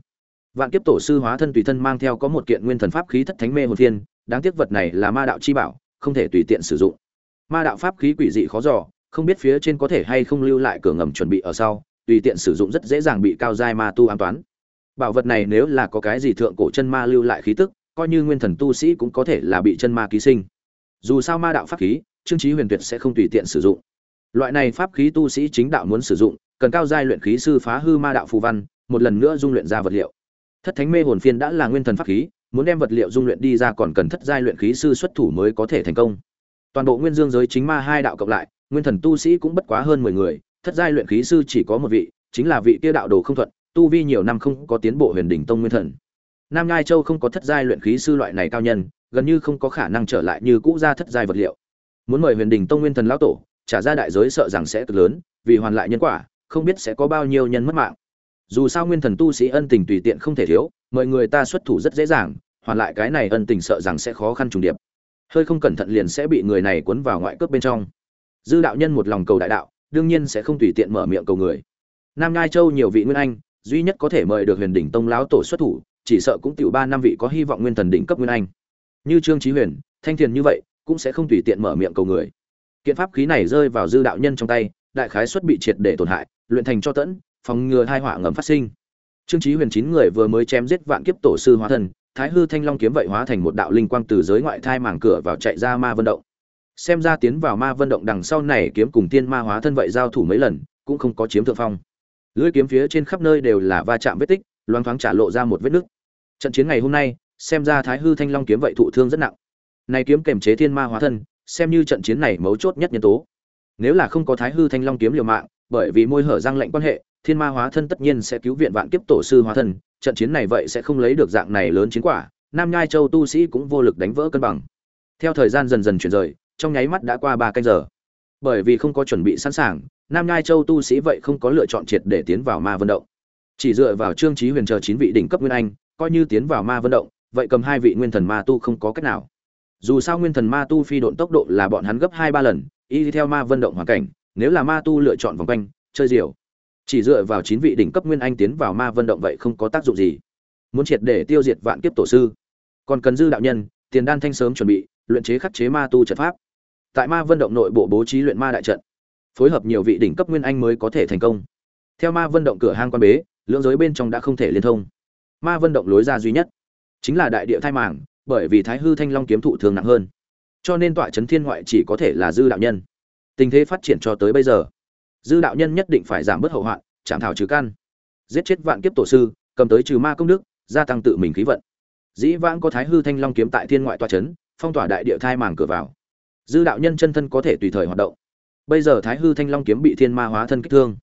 Vạn kiếp tổ sư hóa thân tùy thân mang theo có một kiện nguyên thần pháp khí thất thánh mê hồn thiên đáng tiếc vật này là ma đạo chi bảo, không thể tùy tiện sử dụng. Ma đạo pháp khí quỷ dị khó dò, không biết phía trên có thể hay không lưu lại cửa ngầm chuẩn bị ở sau, tùy tiện sử dụng rất dễ dàng bị cao giai ma tu an toán. Bảo vật này nếu là có cái gì thượng cổ chân ma lưu lại khí tức, coi như nguyên thần tu sĩ cũng có thể là bị chân ma ký sinh. Dù sao ma đạo pháp khí, trương trí huyền tuyệt sẽ không tùy tiện sử dụng loại này pháp khí tu sĩ chính đạo muốn sử dụng, cần cao giai luyện khí sư phá hư ma đạo phù văn, một lần nữa dung luyện ra vật liệu. Thất thánh mê hồn phiên đã là nguyên thần pháp khí, muốn đem vật liệu dung luyện đi ra còn cần thất giai luyện khí sư xuất thủ mới có thể thành công. Toàn bộ nguyên dương giới chính ma hai đạo cộng lại, nguyên thần tu sĩ cũng bất quá hơn mười người, thất giai luyện khí sư chỉ có một vị, chính là vị kia đạo đồ không thuận, tu vi nhiều năm không có tiến bộ huyền đỉnh tông nguyên thần. Nam ngai châu không có thất giai luyện khí sư loại này cao nhân, gần như không có khả năng trở lại như cũ ra thất giai vật liệu. Muốn mời huyền đỉnh tông nguyên thần lão tổ trả ra đại giới sợ rằng sẽ cực lớn, vì hoàn lại nhân quả, không biết sẽ có bao nhiêu nhân mất mạng. Dù sao nguyên thần tu sĩ ân tình tùy tiện không thể thiếu mời người ta xuất thủ rất dễ dàng, hoàn lại cái này ân tình sợ rằng sẽ khó khăn trùng điệp. Hơi không cẩn thận liền sẽ bị người này cuốn vào ngoại cướp bên trong. Dư đạo nhân một lòng cầu đại đạo, đương nhiên sẽ không tùy tiện mở miệng cầu người. Nam ngai châu nhiều vị nguyên anh, duy nhất có thể mời được huyền đỉnh tông lão tổ xuất thủ, chỉ sợ cũng tiểu ba năm vị có hy vọng nguyên thần đỉnh cấp nguyên anh. Như trương trí huyền, thanh thiền như vậy, cũng sẽ không tùy tiện mở miệng cầu người kiện pháp khí này rơi vào dư đạo nhân trong tay, đại khái xuất bị triệt để tổn hại, luyện thành cho tẫn, phòng ngừa hai họa ngầm phát sinh. Trương trí huyền chín người vừa mới chém giết vạn kiếp tổ sư hóa thần, thái hư thanh long kiếm vậy hóa thành một đạo linh quang từ giới ngoại thai màng cửa vào chạy ra ma vân động. Xem ra tiến vào ma vân động đằng sau này kiếm cùng tiên ma hóa thân vậy giao thủ mấy lần, cũng không có chiếm thượng phong. Lưỡi kiếm phía trên khắp nơi đều là va chạm vết tích, loang thoáng trả lộ ra một vết nứt. Trận chiến ngày hôm nay, xem ra thái hư thanh long kiếm vậy thụ thương rất nặng. Này kiếm kềm chế thiên ma hóa thân xem như trận chiến này mấu chốt nhất nhân tố. Nếu là không có thái hư thanh long kiếm liều mạng, bởi vì môi hở răng lệnh quan hệ, thiên ma hóa thân tất nhiên sẽ cứu viện vạn kiếp tổ sư hóa thân, trận chiến này vậy sẽ không lấy được dạng này lớn chiến quả, nam nhai châu tu sĩ cũng vô lực đánh vỡ cân bằng. Theo thời gian dần dần chuyển rời, trong nháy mắt đã qua ba canh giờ. Bởi vì không có chuẩn bị sẵn sàng, nam nhai châu tu sĩ vậy không có lựa chọn triệt để tiến vào ma vận động. Chỉ dựa vào trương trí huyền chờ chín vị đỉnh cấp nguyên anh, coi như tiến vào ma vận động, vậy cầm hai vị nguyên thần ma tu không có cách nào dù sao nguyên thần ma tu phi độn tốc độ là bọn hắn gấp hai ba lần, y theo ma vận động hoàn cảnh, nếu là ma tu lựa chọn vòng quanh, chơi diều. Chỉ dựa vào chín vị đỉnh cấp nguyên anh tiến vào ma vận động vậy không có tác dụng gì. Muốn triệt để tiêu diệt vạn kiếp tổ sư. Còn cần dư đạo nhân, tiền đan thanh sớm chuẩn bị, luyện chế khắc chế ma tu trận pháp. Tại ma vận động nội bộ bố trí luyện ma đại trận, phối hợp nhiều vị đỉnh cấp nguyên anh mới có thể thành công. Theo ma vận động cửa hang quan bế, lưỡng giới bên trong đã không thể liên thông. Ma vận động lối ra duy nhất chính là đại địa thai màng bởi vì thái hư thanh long kiếm thụ thường nặng hơn. Cho nên tọa chấn thiên ngoại chỉ có thể là dư đạo nhân. Tình thế phát triển cho tới bây giờ, dư đạo nhân nhất định phải giảm bớt hậu hoạn, chạm thảo trừ căn, giết chết vạn kiếp tổ sư, cầm tới trừ ma công đức, gia tăng tự mình khí vận. Dĩ vãng có thái hư thanh long kiếm tại thiên ngoại tọa chấn, phong tỏa đại địa thai màng cửa vào. Dư đạo nhân chân thân có thể tùy thời hoạt động. Bây giờ thái hư thanh long kiếm bị thiên ma hóa thân kích thương.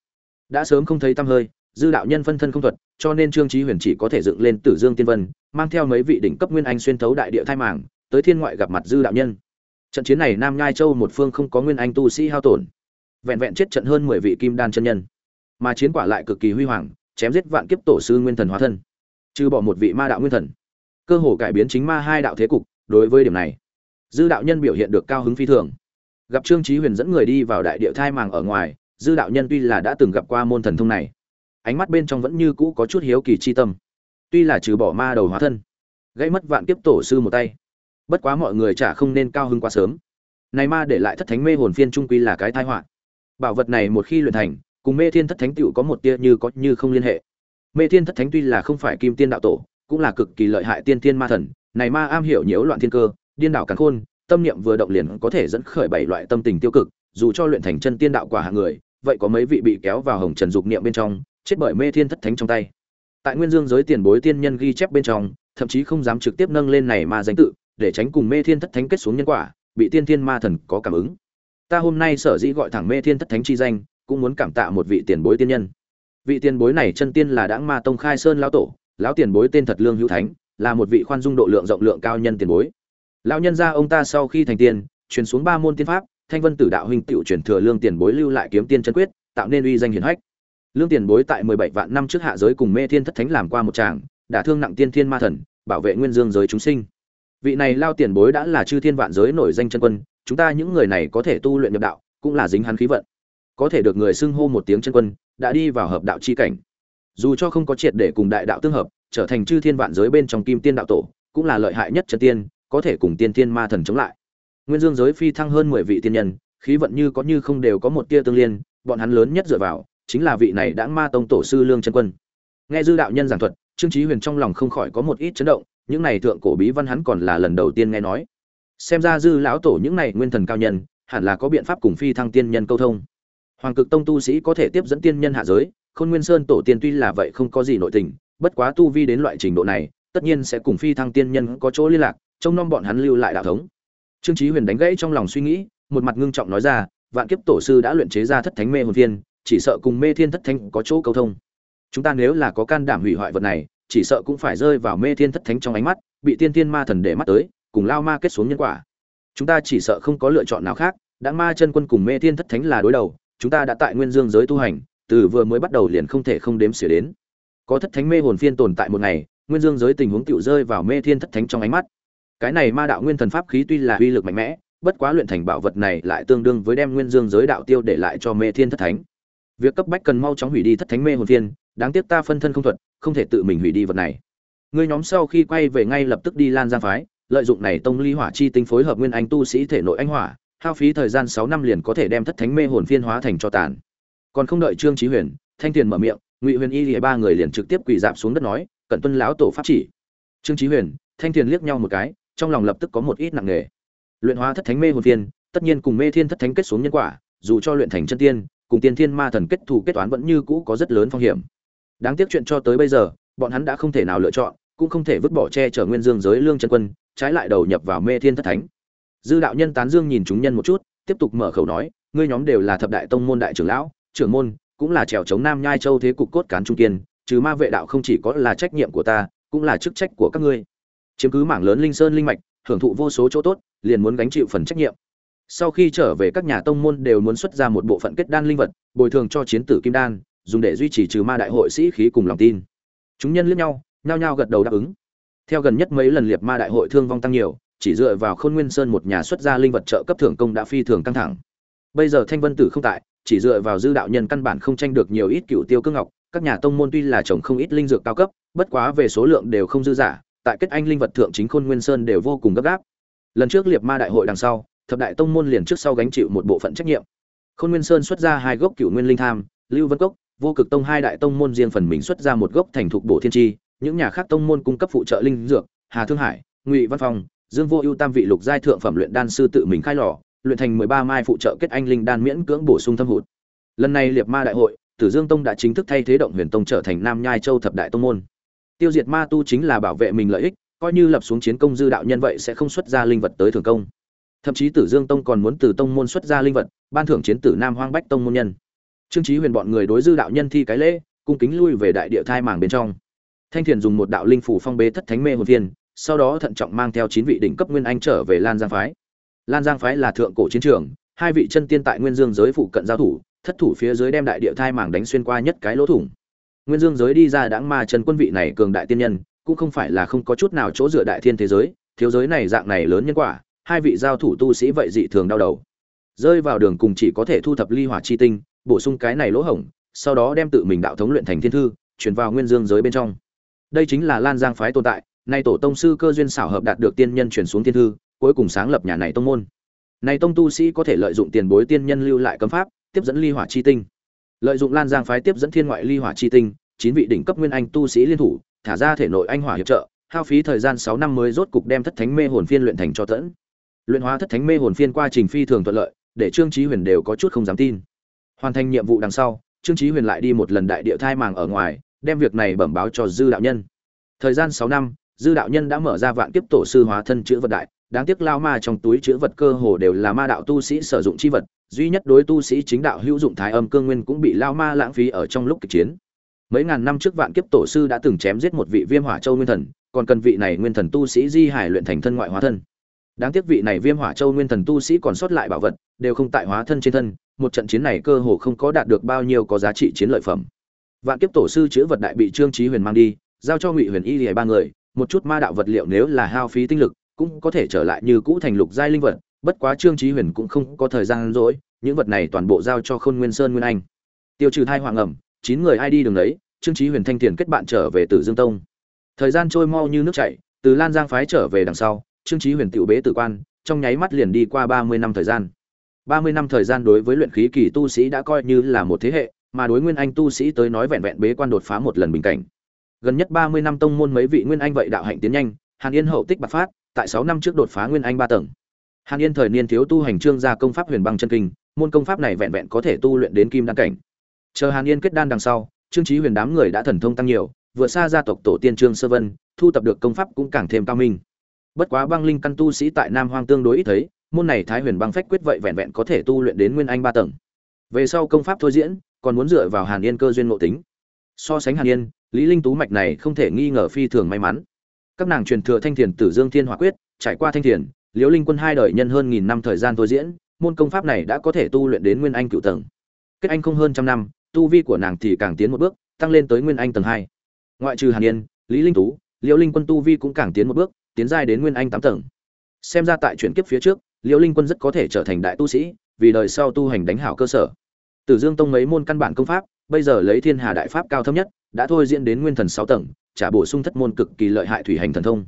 Đã sớm không thấy tăm hơi dư đạo nhân phân thân không thuật, cho nên trương trí huyền chỉ có thể dựng lên tử dương tiên vân, mang theo mấy vị đỉnh cấp nguyên anh xuyên thấu đại địa thai màng, tới thiên ngoại gặp mặt dư đạo nhân. Trận chiến này nam ngai châu một phương không có nguyên anh tu sĩ hao tổn, vẹn vẹn chết trận hơn mười vị kim đan chân nhân. Mà chiến quả lại cực kỳ huy hoàng, chém giết vạn kiếp tổ sư nguyên thần hóa thân. Trừ bỏ một vị ma đạo nguyên thần, cơ hồ cải biến chính ma hai đạo thế cục, đối với điểm này, dư đạo nhân biểu hiện được cao hứng phi thường. Gặp trương trí huyền dẫn người đi vào đại địa thai màng ở ngoài, dư đạo nhân tuy là đã từng gặp qua môn thần thông này ánh mắt bên trong vẫn như cũ có chút hiếu kỳ chi tâm. Tuy là trừ bỏ ma đầu hóa thân gây mất vạn kiếp tổ sư một tay. Bất quá mọi người chả không nên cao hứng quá sớm. Này ma để lại thất thánh mê hồn phiên trung quy là cái tai họa. Bảo vật này một khi luyện thành, cùng mê thiên thất thánh tựu có một tia như có như không liên hệ. Mê thiên thất thánh tuy là không phải kim tiên đạo tổ, cũng là cực kỳ lợi hại tiên tiên ma thần, này ma am hiểu nhiễu loạn thiên cơ, điên đảo càn khôn, tâm niệm vừa động liền có thể dẫn khởi bảy loại tâm tình tiêu cực, dù cho luyện thành chân tiên đạo quả hạng người, vậy có mấy vị bị kéo vào hồng trần dục niệm bên trong chết bởi mê thiên thất thánh trong tay. Tại nguyên dương giới tiền bối tiên nhân ghi chép bên trong, thậm chí không dám trực tiếp nâng lên này ma danh tự, để tránh cùng mê thiên thất thánh kết xuống nhân quả, bị tiên thiên ma thần có cảm ứng. Ta hôm nay sở dĩ gọi thẳng mê thiên thất thánh chi danh, cũng muốn cảm tạ một vị tiền bối tiên nhân. Vị tiền bối này chân tiên là đãng ma tông khai sơn lão tổ, lão tiền bối tên thật lương hữu thánh, là một vị khoan dung độ lượng rộng lượng cao nhân tiền bối. Lão nhân gia ông ta sau khi thành tiên, truyền xuống ba môn tiên pháp, thanh vân tử đạo huynh tiểu truyền thừa lương tiền bối lưu lại kiếm tiên chân quyết, tạo nên uy danh hiển hách lương tiền bối tại mười bảy vạn năm trước hạ giới cùng mê thiên thất thánh làm qua một tràng đả thương nặng tiên thiên ma thần, bảo vệ nguyên dương giới chúng sinh. Vị này lao tiền bối đã là chư thiên vạn giới nổi danh chân quân, chúng ta những người này có thể tu luyện nhập đạo, cũng là dính hắn khí vận. Có thể được người xưng hô một tiếng chân quân, đã đi vào hợp đạo chi cảnh. Dù cho không có triệt để cùng đại đạo tương hợp, trở thành chư thiên vạn giới bên trong kim tiên đạo tổ, cũng là lợi hại nhất chân tiên, có thể cùng tiên thiên ma thần chống lại. Nguyên dương giới phi thăng hơn mười vị tiên nhân, khí vận như có như không đều có một tia tương liên, bọn hắn lớn nhất dựa vào chính là vị này đã ma tông tổ sư lương chân quân. Nghe dư đạo nhân giảng thuật, trương trí huyền trong lòng không khỏi có một ít chấn động, những này thượng cổ bí văn hắn còn là lần đầu tiên nghe nói. Xem ra dư lão tổ những này nguyên thần cao nhân, hẳn là có biện pháp cùng phi thăng tiên nhân câu thông. Hoàng cực tông tu sĩ có thể tiếp dẫn tiên nhân hạ giới, khôn nguyên sơn tổ tiên tuy là vậy không có gì nội tình, bất quá tu vi đến loại trình độ này, tất nhiên sẽ cùng phi thăng tiên nhân có chỗ liên lạc, trông nom bọn hắn lưu lại đạo thống. Trương trí huyền đánh gãy trong lòng suy nghĩ, một mặt ngưng trọng nói ra, vạn kiếp tổ sư đã luyện chế ra thất thánh mê hồn viên chỉ sợ cùng mê thiên thất thánh có chỗ câu thông. Chúng ta nếu là có can đảm hủy hoại vật này, chỉ sợ cũng phải rơi vào mê thiên thất thánh trong ánh mắt, bị tiên thiên ma thần để mắt tới, cùng lao ma kết xuống nhân quả. Chúng ta chỉ sợ không có lựa chọn nào khác, đã ma chân quân cùng mê thiên thất thánh là đối đầu, chúng ta đã tại nguyên dương giới tu hành, từ vừa mới bắt đầu liền không thể không đếm xỉa đến. Có thất thánh mê hồn phiên tồn tại một ngày, nguyên dương giới tình huống tựu rơi vào mê thiên thất thánh trong ánh mắt. Cái này ma đạo nguyên thần pháp khí tuy là uy lực mạnh mẽ, bất quá luyện thành bảo vật này lại tương đương với đem nguyên dương giới đạo tiêu để lại cho mê thiên thất thánh việc cấp bách cần mau chóng hủy đi thất thánh mê hồn phiên đáng tiếc ta phân thân không thuận, không thể tự mình hủy đi vật này. Người nhóm sau khi quay về ngay lập tức đi lan giang phái lợi dụng này tông ly hỏa chi tinh phối hợp nguyên anh tu sĩ thể nội anh hỏa hao phí thời gian sáu năm liền có thể đem thất thánh mê hồn phiên hóa thành cho tàn. Còn không đợi trương chí huyền thanh tiền mở miệng ngụy huyền y lìa ba người liền trực tiếp quỳ dạp xuống đất nói cận tuân lão tổ pháp chỉ. Trương chí huyền thanh tiền liếc nhau một cái trong lòng lập tức có một ít nặng nề. Luyện hóa thất thánh mê hồn phiên tất nhiên cùng mê thiên thất thánh kết xuống nhân quả dù cho luyện thành chân tiên cùng tiên thiên ma thần kết thù kết toán vẫn như cũ có rất lớn phong hiểm. Đáng tiếc chuyện cho tới bây giờ, bọn hắn đã không thể nào lựa chọn, cũng không thể vứt bỏ che chở nguyên dương giới lương chân quân, trái lại đầu nhập vào mê thiên thất thánh. Dư đạo nhân tán dương nhìn chúng nhân một chút, tiếp tục mở khẩu nói, ngươi nhóm đều là thập đại tông môn đại trưởng lão, trưởng môn, cũng là trèo chống nam nhai châu thế cục cốt cán trung kiên, trừ ma vệ đạo không chỉ có là trách nhiệm của ta, cũng là chức trách của các ngươi. Chiếm cứ mảng lớn linh sơn linh mạch, hưởng thụ vô số chỗ tốt, liền muốn gánh chịu phần trách nhiệm sau khi trở về các nhà tông môn đều muốn xuất ra một bộ phận kết đan linh vật, bồi thường cho chiến tử kim đan, dùng để duy trì trừ ma đại hội sĩ khí cùng lòng tin. Chúng nhân lướt nhau, nhao nhao gật đầu đáp ứng. Theo gần nhất mấy lần liệt ma đại hội thương vong tăng nhiều, chỉ dựa vào khôn nguyên sơn một nhà xuất gia linh vật trợ cấp thưởng công đã phi thường căng thẳng. Bây giờ thanh vân tử không tại, chỉ dựa vào dư đạo nhân căn bản không tranh được nhiều ít cựu tiêu cương ngọc, các nhà tông môn tuy là trồng không ít linh dược cao cấp, bất quá về số lượng đều không dư giả tại kết anh linh vật thượng chính khôn nguyên sơn đều vô cùng gấp gáp. Lần trước liệt ma đại hội đằng sau thập đại tông môn liền trước sau gánh chịu một bộ phận trách nhiệm. Khôn nguyên sơn xuất ra hai gốc cửu nguyên linh tham, lưu vân cốc, vô cực tông hai đại tông môn riêng phần mình xuất ra một gốc thành thục bổ thiên chi những nhà khác tông môn cung cấp phụ trợ linh dược, hà thương hải, ngụy văn phong, dương vô ưu tam vị lục giai thượng phẩm luyện đan sư tự mình khai lò, luyện thành mười ba mai phụ trợ kết anh linh đan miễn cưỡng bổ sung thâm hụt. Lần này liệt ma đại hội, tử dương tông đã chính thức thay thế động huyền tông trở thành nam nhai châu thập đại tông môn. Tiêu diệt ma tu chính là bảo vệ mình lợi ích, coi như lập xuống chiến công dư đạo nhân vậy sẽ không xuất ra linh vật tới thường công thậm chí tử dương tông còn muốn từ tông môn xuất ra linh vật, ban thưởng chiến tử nam hoang bách tông môn nhân. Trương trí huyền bọn người đối dư đạo nhân thi cái lễ, cung kính lui về đại địa thai màng bên trong. Thanh thiền dùng một đạo linh phủ phong bế thất thánh mê hồn viên sau đó thận trọng mang theo chín vị đỉnh cấp nguyên anh trở về lan giang phái. Lan giang phái là thượng cổ chiến trường, hai vị chân tiên tại nguyên dương giới phụ cận giao thủ, thất thủ phía dưới đem đại địa thai màng đánh xuyên qua nhất cái lỗ thủng. Nguyên dương giới đi ra đãng ma trần quân vị này cường đại tiên nhân, cũng không phải là không có chút nào chỗ dựa đại thiên thế giới, thiếu giới này dạng này lớn nhân quả hai vị giao thủ tu sĩ vậy dị thường đau đầu. Rơi vào đường cùng chỉ có thể thu thập ly hỏa chi tinh, bổ sung cái này lỗ hổng, sau đó đem tự mình đạo thống luyện thành thiên thư, chuyển vào nguyên dương giới bên trong. Đây chính là lan giang phái tồn tại, nay tổ tông sư cơ duyên xảo hợp đạt được tiên nhân chuyển xuống thiên thư, cuối cùng sáng lập nhà này tông môn. Này tông tu sĩ có thể lợi dụng tiền bối tiên nhân lưu lại cấm pháp, tiếp dẫn ly hỏa chi tinh. Lợi dụng lan giang phái tiếp dẫn thiên ngoại ly hỏa chi tinh, chín vị đỉnh cấp nguyên anh tu sĩ liên thủ, thả ra thể nội anh hỏa hiệp trợ, hao phí thời gian sáu năm mới rốt cục đem thất thánh mê hồn phiên luyện thành cho tẫn luyện hóa thất thánh mê hồn phiên qua trình phi thường thuận lợi, để trương chí huyền đều có chút không dám tin. Hoàn thành nhiệm vụ đằng sau, trương chí huyền lại đi một lần đại địa thai màng ở ngoài, đem việc này bẩm báo cho dư đạo nhân. Thời gian sáu năm, dư đạo nhân đã mở ra vạn kiếp tổ sư hóa thân chữ vật đại. Đáng tiếc lao ma trong túi chữ vật cơ hồ đều là ma đạo tu sĩ sử dụng chi vật, duy nhất đối tu sĩ chính đạo hữu dụng thái âm cương nguyên cũng bị lao ma lãng phí ở trong lúc kịch chiến. Mấy ngàn năm trước vạn kiếp tổ sư đã từng chém giết một vị viêm hỏa châu nguyên thần, còn cần vị này nguyên thần tu sĩ di hải luyện thành thân ngoại hóa thân đáng tiếc vị này viêm hỏa châu nguyên thần tu sĩ còn sót lại bảo vật, đều không tại hóa thân trên thân, một trận chiến này cơ hồ không có đạt được bao nhiêu có giá trị chiến lợi phẩm. Vạn kiếp tổ sư chữ vật đại bị trương trí huyền mang đi, giao cho ngụy huyền y lìa ba người, một chút ma đạo vật liệu nếu là hao phí tinh lực, cũng có thể trở lại như cũ thành lục giai linh vật, bất quá trương trí huyền cũng không có thời gian rỗi, những vật này toàn bộ giao cho khôn nguyên sơn nguyên anh. Tiêu trừ thai hoàng ẩm, chín người ai đi đường đấy, trương trí huyền thanh tiền kết bạn trở về tử dương tông. Thời gian trôi mau như nước chảy, từ lan giang phái trở về đằng sau trương Chí huyền tiểu bế tử quan, trong nháy mắt liền đi qua ba mươi năm thời gian. ba mươi năm thời gian đối với luyện khí kỳ tu sĩ đã coi như là một thế hệ, mà đối nguyên anh tu sĩ tới nói vẹn vẹn bế quan đột phá một lần bình cảnh. Gần nhất ba mươi năm tông môn mấy vị nguyên anh vậy đạo hạnh tiến nhanh, hàn yên hậu tích bạc phát, tại sáu năm trước đột phá nguyên anh ba tầng. Hàn yên thời niên thiếu tu hành trương gia công pháp huyền băng chân kinh, môn công pháp này vẹn vẹn có thể tu luyện đến kim đan cảnh. Chờ hàn yên kết đan đằng sau, trương Chí huyền đám người đã thần thông tăng nhiều, vừa xa gia tộc tổ tiên trương sơ vân, thu tập được công pháp cũng càng thêm cao minh bất quá băng linh căn tu sĩ tại nam hoang tương đối ít thấy, môn này thái huyền băng phách quyết vậy vẹn vẹn có thể tu luyện đến nguyên anh ba tầng. Về sau công pháp thôi diễn, còn muốn dựa vào hàn yên cơ duyên ngộ tính. So sánh hàn yên, lý linh tú mạch này không thể nghi ngờ phi thường may mắn. Các nàng truyền thừa thanh thiền tử dương thiên hỏa quyết, trải qua thanh thiền, liễu linh quân hai đời nhân hơn nghìn năm thời gian thôi diễn, môn công pháp này đã có thể tu luyện đến nguyên anh cựu tầng. Kết anh không hơn trăm năm, tu vi của nàng thì càng tiến một bước, tăng lên tới nguyên anh tầng hai. Ngoại trừ hàn yên, lý linh tú, liễu linh quân tu vi cũng càng tiến một bước tiến giai đến nguyên anh tám tầng. Xem ra tại chuyển kiếp phía trước, liễu linh quân rất có thể trở thành đại tu sĩ, vì đời sau tu hành đánh hảo cơ sở. Tử dương tông mấy môn căn bản công pháp, bây giờ lấy thiên hà đại pháp cao thấp nhất, đã thôi diễn đến nguyên thần sáu tầng, trả bổ sung thất môn cực kỳ lợi hại thủy hành thần thông.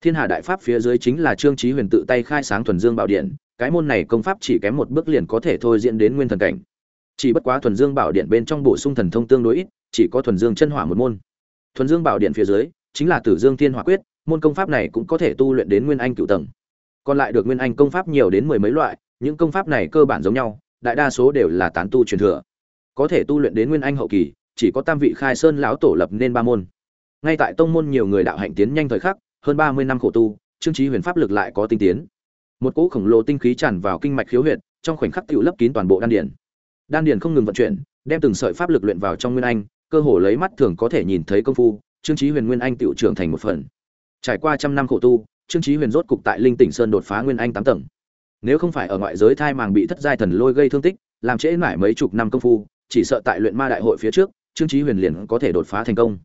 Thiên hà đại pháp phía dưới chính là trương trí huyền tự tay khai sáng thuần dương bảo điện, cái môn này công pháp chỉ kém một bước liền có thể thôi diễn đến nguyên thần cảnh. Chỉ bất quá thuần dương bảo điện bên trong bổ sung thần thông tương đối ít, chỉ có thuần dương chân hỏa một môn. Thuần dương bảo điện phía dưới, chính là tử dương thiên hỏa quyết môn công pháp này cũng có thể tu luyện đến nguyên anh cựu tầng. Còn lại được nguyên anh công pháp nhiều đến mười mấy loại, những công pháp này cơ bản giống nhau, đại đa số đều là tán tu truyền thừa. Có thể tu luyện đến nguyên anh hậu kỳ, chỉ có tam vị khai sơn lão tổ lập nên ba môn. Ngay tại tông môn nhiều người đạo hạnh tiến nhanh thời khắc, hơn ba mươi năm khổ tu, trương trí huyền pháp lực lại có tinh tiến. Một cỗ khổng lồ tinh khí tràn vào kinh mạch khiếu huyệt, trong khoảnh khắc tự lấp kín toàn bộ đan điền. Đan điền không ngừng vận chuyển, đem từng sợi pháp lực luyện vào trong nguyên anh, cơ hồ lấy mắt thường có thể nhìn thấy công phu, trương trí huyền nguyên anh tự trưởng thành một phần trải qua trăm năm khổ tu, trương trí huyền rốt cục tại linh tỉnh sơn đột phá nguyên anh tám tầng. Nếu không phải ở ngoại giới thai màng bị thất giai thần lôi gây thương tích, làm trễ mãi mấy chục năm công phu, chỉ sợ tại luyện ma đại hội phía trước, trương trí huyền liền có thể đột phá thành công.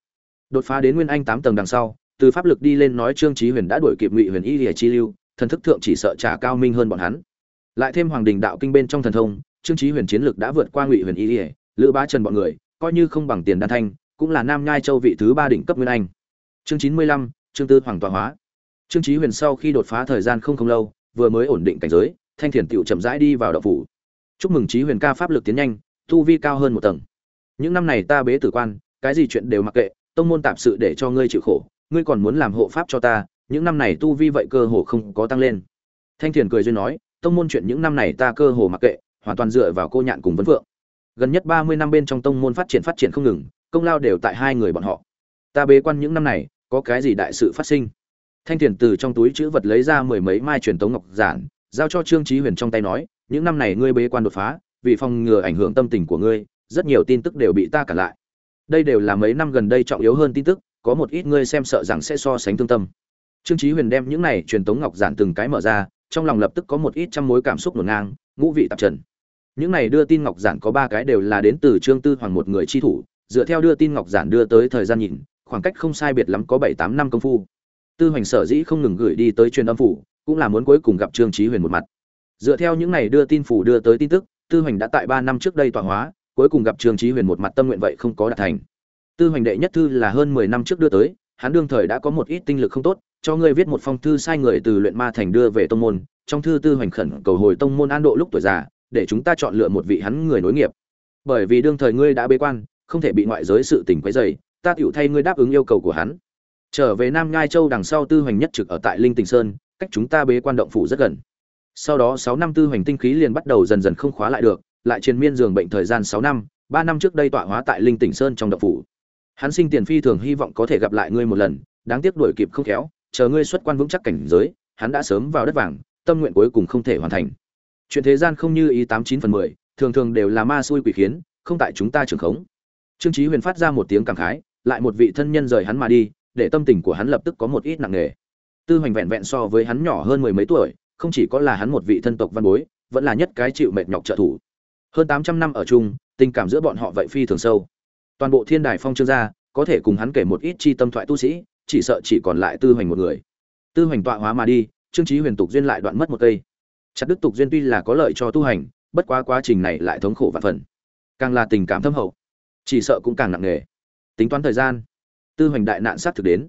Đột phá đến nguyên anh tám tầng đằng sau, từ pháp lực đi lên nói trương trí huyền đã đuổi kịp ngụy huyền y lìa chi lưu, thần thức thượng chỉ sợ trả cao minh hơn bọn hắn. Lại thêm hoàng đình đạo kinh bên trong thần thông, trương chí huyền chiến lực đã vượt qua ngụy huyền y lữ bá trần bọn người, coi như không bằng tiền đan thanh, cũng là nam nhai châu vị thứ ba đỉnh cấp nguyên anh. Chương chín mươi lăm Trương tư hoàng tọa hóa. Trương chí huyền sau khi đột phá thời gian không không lâu, vừa mới ổn định cảnh giới, thanh thiền tựu chậm rãi đi vào đạo phủ. Chúc mừng chí huyền ca pháp lực tiến nhanh, tu vi cao hơn một tầng. Những năm này ta bế tử quan, cái gì chuyện đều mặc kệ, tông môn tạp sự để cho ngươi chịu khổ, ngươi còn muốn làm hộ pháp cho ta, những năm này tu vi vậy cơ hồ không có tăng lên. Thanh thiền cười duyên nói, tông môn chuyện những năm này ta cơ hồ mặc kệ, hoàn toàn dựa vào cô nhạn cùng vấn vượng gần nhất ba mươi năm bên trong tông môn phát triển phát triển không ngừng, công lao đều tại hai người bọn họ. Ta bế quan những năm này có cái gì đại sự phát sinh. Thanh thiền từ trong túi chữ vật lấy ra mười mấy mai truyền tống ngọc giản, giao cho trương trí huyền trong tay nói, những năm này ngươi bế quan đột phá, vì phòng ngừa ảnh hưởng tâm tình của ngươi, rất nhiều tin tức đều bị ta cản lại. Đây đều là mấy năm gần đây trọng yếu hơn tin tức, có một ít ngươi xem sợ rằng sẽ so sánh thương tâm. Trương trí huyền đem những này truyền tống ngọc giản từng cái mở ra, trong lòng lập tức có một ít trăm mối cảm xúc ngổn ngang, ngũ vị tạp trần. Những này đưa tin ngọc giản có ba cái đều là đến từ trương tư hoàng một người chi thủ, dựa theo đưa tin ngọc giản đưa tới thời gian nhìn khoảng cách không sai biệt lắm có bảy tám năm công phu. Tư hoành sở dĩ không ngừng gửi đi tới truyền âm phủ, cũng là muốn cuối cùng gặp trương trí huyền một mặt. Dựa theo những này đưa tin phủ đưa tới tin tức, tư hoành đã tại ba năm trước đây tọa hóa, cuối cùng gặp trương trí huyền một mặt tâm nguyện vậy không có đạt thành. Tư hoành đệ nhất thư là hơn mười năm trước đưa tới, hắn đương thời đã có một ít tinh lực không tốt, cho ngươi viết một phong thư sai người từ luyện ma thành đưa về tông môn. Trong thư tư hoành khẩn cầu hồi tông môn an độ lúc tuổi già, để chúng ta chọn lựa một vị hắn người nối nghiệp. Bởi vì đương thời ngươi đã bế quan, không thể bị ngoại giới sự tình quấy dày ta tiểu thay ngươi đáp ứng yêu cầu của hắn. Trở về nam Ngai châu đằng sau tư hoành nhất trực ở tại linh tình sơn, cách chúng ta bế quan động phủ rất gần. Sau đó sáu năm tư hoành tinh khí liền bắt đầu dần dần không khóa lại được, lại triền miên giường bệnh thời gian sáu năm, ba năm trước đây tọa hóa tại linh tỉnh sơn trong động phủ. Hắn sinh tiền phi thường hy vọng có thể gặp lại ngươi một lần, đáng tiếc đuổi kịp không khéo, chờ ngươi xuất quan vững chắc cảnh giới, hắn đã sớm vào đất vàng, tâm nguyện cuối cùng không thể hoàn thành. Chuyện thế gian không như ý tám chín phần mười, thường thường đều là ma xui quỷ khiến, không tại chúng ta trường khống. Trương trí huyền phát ra một tiếng cảm khái lại một vị thân nhân rời hắn mà đi, để tâm tình của hắn lập tức có một ít nặng nề. Tư hoành vẹn vẹn so với hắn nhỏ hơn mười mấy tuổi, không chỉ có là hắn một vị thân tộc văn bối, vẫn là nhất cái chịu mệt nhọc trợ thủ. Hơn tám trăm năm ở chung, tình cảm giữa bọn họ vậy phi thường sâu. Toàn bộ thiên đài phong trương gia, có thể cùng hắn kể một ít chi tâm thoại tu sĩ, chỉ sợ chỉ còn lại tư hoành một người. Tư hoành tọa hóa mà đi, trương trí huyền tục duyên lại đoạn mất một cây. Chặt đức tục duyên tuy là có lợi cho tu hành bất quá quá trình này lại thống khổ và phần. Càng là tình cảm thâm hậu, chỉ sợ cũng càng nặng nề tính toán thời gian. Tư hoành đại nạn sát thực đến.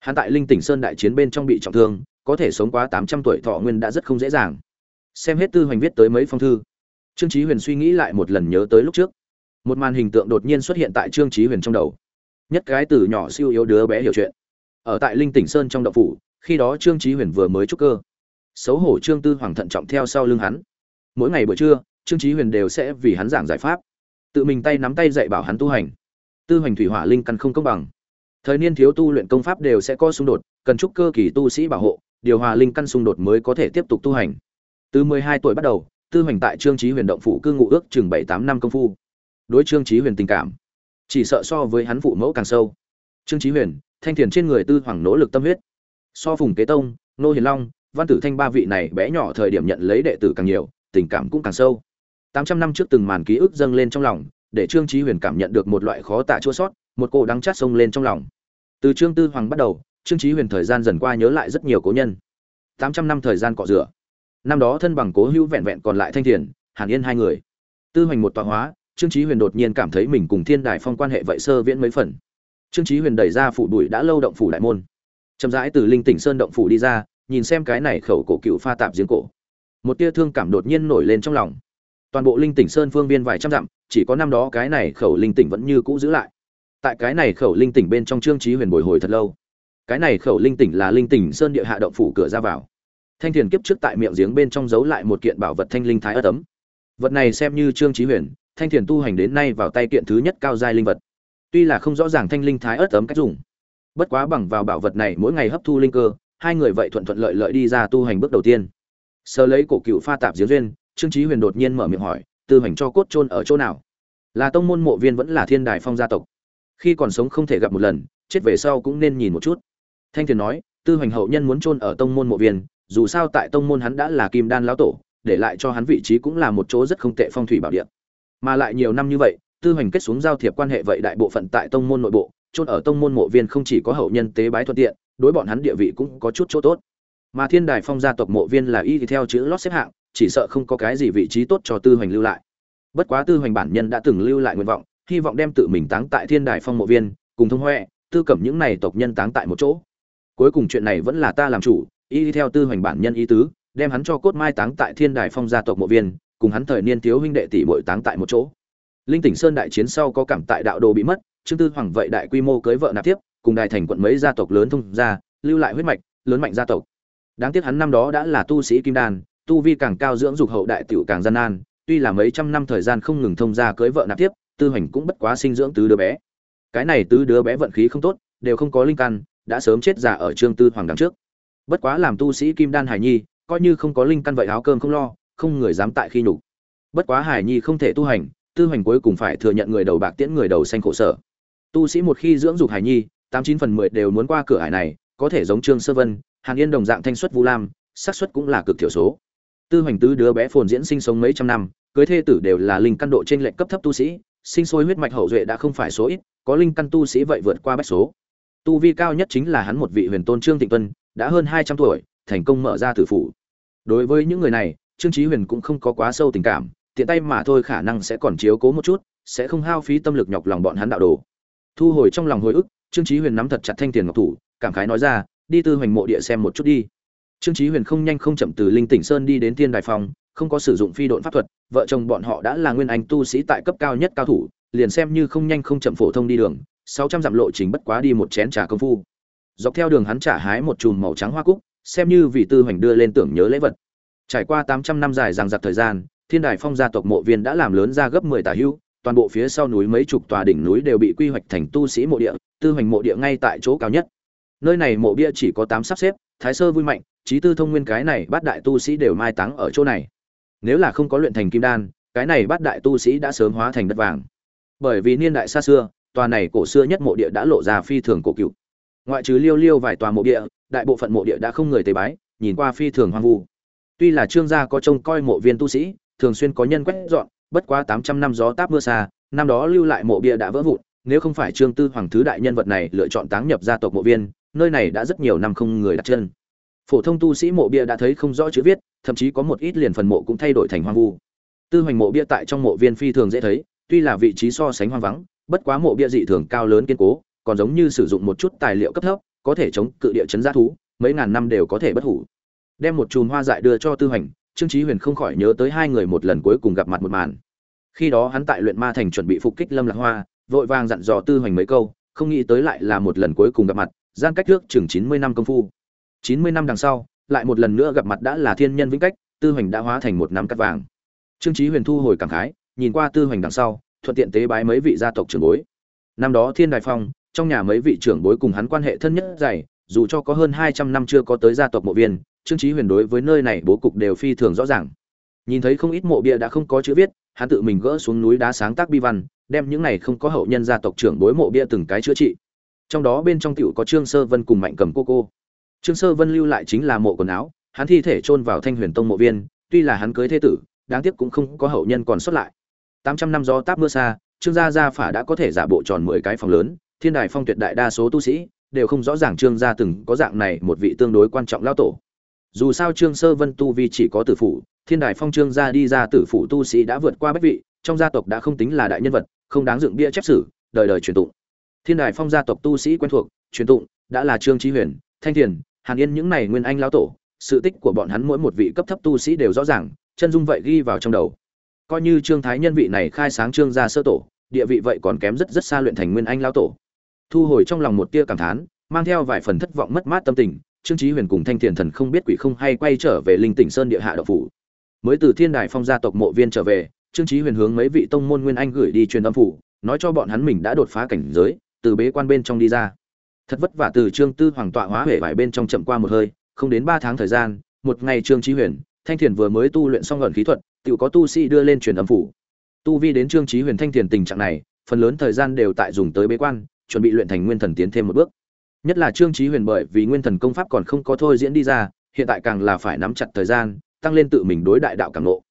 Hắn tại linh tỉnh sơn đại chiến bên trong bị trọng thương, có thể sống quá tám trăm tuổi thọ nguyên đã rất không dễ dàng. Xem hết tư hoành viết tới mấy phong thư. Trương trí huyền suy nghĩ lại một lần nhớ tới lúc trước. Một màn hình tượng đột nhiên xuất hiện tại trương trí huyền trong đầu. Nhất cái từ nhỏ siêu yếu đứa bé hiểu chuyện. Ở tại linh tỉnh sơn trong đậu phủ, khi đó trương trí huyền vừa mới trúc cơ. Xấu hổ trương tư hoàng thận trọng theo sau lưng hắn. Mỗi ngày buổi trưa, trương trí huyền đều sẽ vì hắn giảng giải pháp. Tự mình tay nắm tay dạy bảo hắn tu hành tư hoành thủy hỏa linh căn không công bằng. Thời niên thiếu tu luyện công pháp đều sẽ có xung đột, cần trúc cơ kỳ tu sĩ bảo hộ, điều hòa linh căn xung đột mới có thể tiếp tục tu hành. Từ mười hai tuổi bắt đầu, tư hoành tại trương trí huyền động phụ cư ngụ ước chừng bảy tám năm công phu. Đối trương trí huyền tình cảm, chỉ sợ so với hắn phụ mẫu càng sâu. Trương trí huyền, thanh thiền trên người tư hoàng nỗ lực tâm huyết. So phùng kế tông, nô hiền long, văn tử thanh ba vị này bé nhỏ thời điểm nhận lấy đệ tử càng nhiều, tình cảm cũng càng sâu. Tám trăm năm trước từng màn ký ức dâng lên trong lòng để trương trí huyền cảm nhận được một loại khó tả chua sót, một cô đắng chát sông lên trong lòng. Từ trương tư hoàng bắt đầu, trương trí huyền thời gian dần qua nhớ lại rất nhiều cố nhân. Tám trăm năm thời gian cọ rửa. Năm đó thân bằng cố hữu vẹn vẹn còn lại thanh thiền, hàn yên hai người. Tư hoành một tọa hóa, trương trí huyền đột nhiên cảm thấy mình cùng thiên đài phong quan hệ vậy sơ viễn mấy phần. Trương trí huyền đẩy ra phủ bụi đã lâu động phủ đại môn. Chậm rãi từ linh tỉnh sơn động phủ đi ra, nhìn xem cái này khẩu cổ cựu pha tạp giếng cổ. Một tia thương cảm đột nhiên nổi lên trong lòng. Toàn bộ linh tỉnh sơn phương viên vài trăm dặm chỉ có năm đó cái này khẩu linh tỉnh vẫn như cũ giữ lại. Tại cái này khẩu linh tỉnh bên trong trương trí huyền bồi hồi thật lâu. Cái này khẩu linh tỉnh là linh tỉnh sơn địa hạ động phủ cửa ra vào. Thanh thiền kiếp trước tại miệng giếng bên trong giấu lại một kiện bảo vật thanh linh thái ất tấm vật này xem như trương trí huyền, thanh thiền tu hành đến nay vào tay kiện thứ nhất cao giai linh vật. Tuy là không rõ ràng thanh linh thái ất tấm cách dùng, bất quá bằng vào bảo vật này mỗi ngày hấp thu linh cơ, hai người vậy thuận thuận lợi lợi đi ra tu hành bước đầu tiên. Sơ lấy cổ cựu pha tạp giếng duyên, trương trí huyền đột nhiên mở miệng hỏi tư hành cho cốt chôn ở chỗ nào? Là tông môn mộ viên vẫn là thiên đài phong gia tộc. Khi còn sống không thể gặp một lần, chết về sau cũng nên nhìn một chút. Thanh thiền nói, tư hoành hậu nhân muốn chôn ở tông môn mộ viên, dù sao tại tông môn hắn đã là kim đan lão tổ, để lại cho hắn vị trí cũng là một chỗ rất không tệ phong thủy bảo địa. Mà lại nhiều năm như vậy, tư hoành kết xuống giao thiệp quan hệ vậy đại bộ phận tại tông môn nội bộ, chôn ở tông môn mộ viên không chỉ có hậu nhân tế bái thuận tiện, đối bọn hắn địa vị cũng có chút chỗ tốt. Mà thiên đài phong gia tộc mộ viên là y theo chữ lót xếp hạng chỉ sợ không có cái gì vị trí tốt cho tư hoành lưu lại. Bất quá tư hoành bản nhân đã từng lưu lại nguyện vọng, hy vọng đem tự mình táng tại thiên đài phong mộ viên, cùng thông huệ, tư cẩm những này tộc nhân táng tại một chỗ. Cuối cùng chuyện này vẫn là ta làm chủ, y theo tư hoành bản nhân ý tứ, đem hắn cho cốt mai táng tại thiên đài phong gia tộc mộ viên, cùng hắn thời niên thiếu huynh đệ tỷ bội táng tại một chỗ. Linh tỉnh sơn đại chiến sau có cảm tại đạo đồ bị mất, trương tư hoàng vậy đại quy mô cưới vợ nạp tiếp, cùng đài thành quận mấy gia tộc lớn thông gia, lưu lại huyết mạch, lớn mạnh gia tộc. Đáng tiếc hắn năm đó đã là tu sĩ kim đan tu vi càng cao dưỡng dục hậu đại tiểu càng gian nan, tuy là mấy trăm năm thời gian không ngừng thông gia cưới vợ nạp tiếp, tư hành cũng bất quá sinh dưỡng tứ đứa bé. Cái này tứ đứa bé vận khí không tốt, đều không có linh căn, đã sớm chết già ở trương tư hoàng đằng trước. Bất quá làm tu sĩ kim đan hải nhi, coi như không có linh căn vậy áo cơm không lo, không người dám tại khi nhục. Bất quá hải nhi không thể tu hành, tư hành cuối cùng phải thừa nhận người đầu bạc tiễn người đầu xanh khổ sở. Tu sĩ một khi dưỡng dục hải nhi, tám chín phần mười đều muốn qua cửa hải này, có thể giống trương sơ vân, hàn yên đồng dạng thanh xuất vu lam, xác suất cũng là cực thiểu số tư Hoành tứ đứa bé phồn diễn sinh sống mấy trăm năm, cưới thê tử đều là linh căn độ trên lệnh cấp thấp tu sĩ, sinh sôi huyết mạch hậu duệ đã không phải số ít, có linh căn tu sĩ vậy vượt qua bách số. Tu vi cao nhất chính là hắn một vị huyền tôn trương Thịnh tuân, đã hơn hai trăm tuổi, thành công mở ra tử phủ. Đối với những người này, trương trí huyền cũng không có quá sâu tình cảm, tiện tay mà thôi khả năng sẽ còn chiếu cố một chút, sẽ không hao phí tâm lực nhọc lòng bọn hắn đạo đồ. Thu hồi trong lòng hồi ức, trương trí huyền nắm thật chặt thanh tiền ngọc thủ, cảm khái nói ra, đi tư hoành mộ địa xem một chút đi trương Chí huyền không nhanh không chậm từ linh tỉnh sơn đi đến thiên đài phòng, không có sử dụng phi độn pháp thuật, vợ chồng bọn họ đã là nguyên anh tu sĩ tại cấp cao nhất cao thủ, liền xem như không nhanh không chậm phổ thông đi đường, sáu trăm dặm lộ trình bất quá đi một chén trà công phu. Dọc theo đường hắn trả hái một chùm màu trắng hoa cúc, xem như vì tư hoành đưa lên tưởng nhớ lễ vật. Trải qua tám trăm năm dài rằng giặc thời gian, thiên đài phong gia tộc mộ viên đã làm lớn ra gấp mười tả hữu toàn bộ phía sau núi mấy chục tòa đỉnh núi đều bị quy hoạch thành tu sĩ mộ địa, tư hoành mộ địa ngay tại chỗ cao nhất. Nơi này mộ bia chỉ có tám sắp xếp, thái sơ vui mạnh trí tư thông nguyên cái này bát đại tu sĩ đều mai táng ở chỗ này. Nếu là không có luyện thành kim đan, cái này bát đại tu sĩ đã sớm hóa thành đất vàng. Bởi vì niên đại xa xưa, tòa này cổ xưa nhất mộ địa đã lộ ra phi thường cổ cựu. Ngoại trừ liêu liêu vài tòa mộ địa, đại bộ phận mộ địa đã không người tế bái, nhìn qua phi thường hoang vu. Tuy là trương gia có trông coi mộ viên tu sĩ, thường xuyên có nhân quét dọn, bất quá tám trăm năm gió táp mưa xa, năm đó lưu lại mộ bia đã vỡ vụn, nếu không phải trương tư hoàng thứ đại nhân vật này lựa chọn táng nhập gia tộc mộ viên, nơi này đã rất nhiều năm không người đặt chân phổ thông tu sĩ mộ bia đã thấy không rõ chữ viết, thậm chí có một ít liền phần mộ cũng thay đổi thành hoang vu. Tư hoành mộ bia tại trong mộ viên phi thường dễ thấy, tuy là vị trí so sánh hoang vắng, bất quá mộ bia dị thường cao lớn kiên cố, còn giống như sử dụng một chút tài liệu cấp thấp, có thể chống cự địa chấn giá thú, mấy ngàn năm đều có thể bất hủ. Đem một chùm hoa dại đưa cho tư hoành, trương chí huyền không khỏi nhớ tới hai người một lần cuối cùng gặp mặt một màn. Khi đó hắn tại luyện ma thành chuẩn bị phục kích lâm lạc hoa, vội vàng dặn dò tư hoành mấy câu, không nghĩ tới lại là một lần cuối cùng gặp mặt, gian cách trước chừng chín mươi năm công phu chín mươi năm đằng sau, lại một lần nữa gặp mặt đã là thiên nhân vĩnh cách, tư hoành đã hóa thành một năm cắt vàng. Trương chí huyền thu hồi cảm khái, nhìn qua tư hoành đằng sau, thuận tiện tế bái mấy vị gia tộc trưởng bối. Năm đó thiên đại phong, trong nhà mấy vị trưởng bối cùng hắn quan hệ thân nhất dày, dù cho có hơn hai trăm năm chưa có tới gia tộc mộ viên, trương chí huyền đối với nơi này bố cục đều phi thường rõ ràng. Nhìn thấy không ít mộ bia đã không có chữ viết, hắn tự mình gỡ xuống núi đá sáng tác bi văn, đem những này không có hậu nhân gia tộc trưởng bối mộ bia từng cái chữa trị. Trong đó bên trong tiểu có trương sơ vân cùng mạnh cầm cô cô trương sơ vân lưu lại chính là mộ quần áo hắn thi thể chôn vào thanh huyền tông mộ viên tuy là hắn cưới thế tử đáng tiếc cũng không có hậu nhân còn xuất lại. Tám trăm năm gió táp mưa xa trương gia gia phả đã có thể giả bộ tròn mười cái phòng lớn thiên đài phong tuyệt đại đa số tu sĩ đều không rõ ràng trương gia từng có dạng này một vị tương đối quan trọng lao tổ. Dù sao trương sơ vân tu vi chỉ có tử phụ, thiên đài phong trương gia đi ra tử phụ tu sĩ đã vượt qua bách vị trong gia tộc đã không tính là đại nhân vật không đáng dựng bia chép sử đời đời truyền tụng. Thiên đài phong gia tộc tu sĩ quen thuộc truyền tụng đã là trương trí huyền thanh thiền hàn yên những này nguyên anh lão tổ, sự tích của bọn hắn mỗi một vị cấp thấp tu sĩ đều rõ ràng, chân dung vậy ghi vào trong đầu. Coi như trương thái nhân vị này khai sáng trương gia sơ tổ, địa vị vậy còn kém rất rất xa luyện thành nguyên anh lão tổ. Thu hồi trong lòng một tia cảm thán, mang theo vài phần thất vọng mất mát tâm tình, trương chí huyền cùng thanh tiền thần không biết quỷ không hay quay trở về linh tỉnh sơn địa hạ độc phủ. Mới từ thiên đài phong gia tộc mộ viên trở về, trương chí huyền hướng mấy vị tông môn nguyên anh gửi đi truyền âm phủ, nói cho bọn hắn mình đã đột phá cảnh giới, từ bế quan bên trong đi ra thật vất vả từ trương tư hoàng tọa hóa huệ vải bên trong chậm qua một hơi, không đến ba tháng thời gian, một ngày trương chí huyền, thanh thiền vừa mới tu luyện xong gần khí thuật tự có tu sĩ đưa lên truyền âm phủ. Tu vi đến trương chí huyền thanh thiền tình trạng này, phần lớn thời gian đều tại dùng tới bế quan, chuẩn bị luyện thành nguyên thần tiến thêm một bước. Nhất là trương chí huyền bởi vì nguyên thần công pháp còn không có thôi diễn đi ra, hiện tại càng là phải nắm chặt thời gian, tăng lên tự mình đối đại đạo càng nộ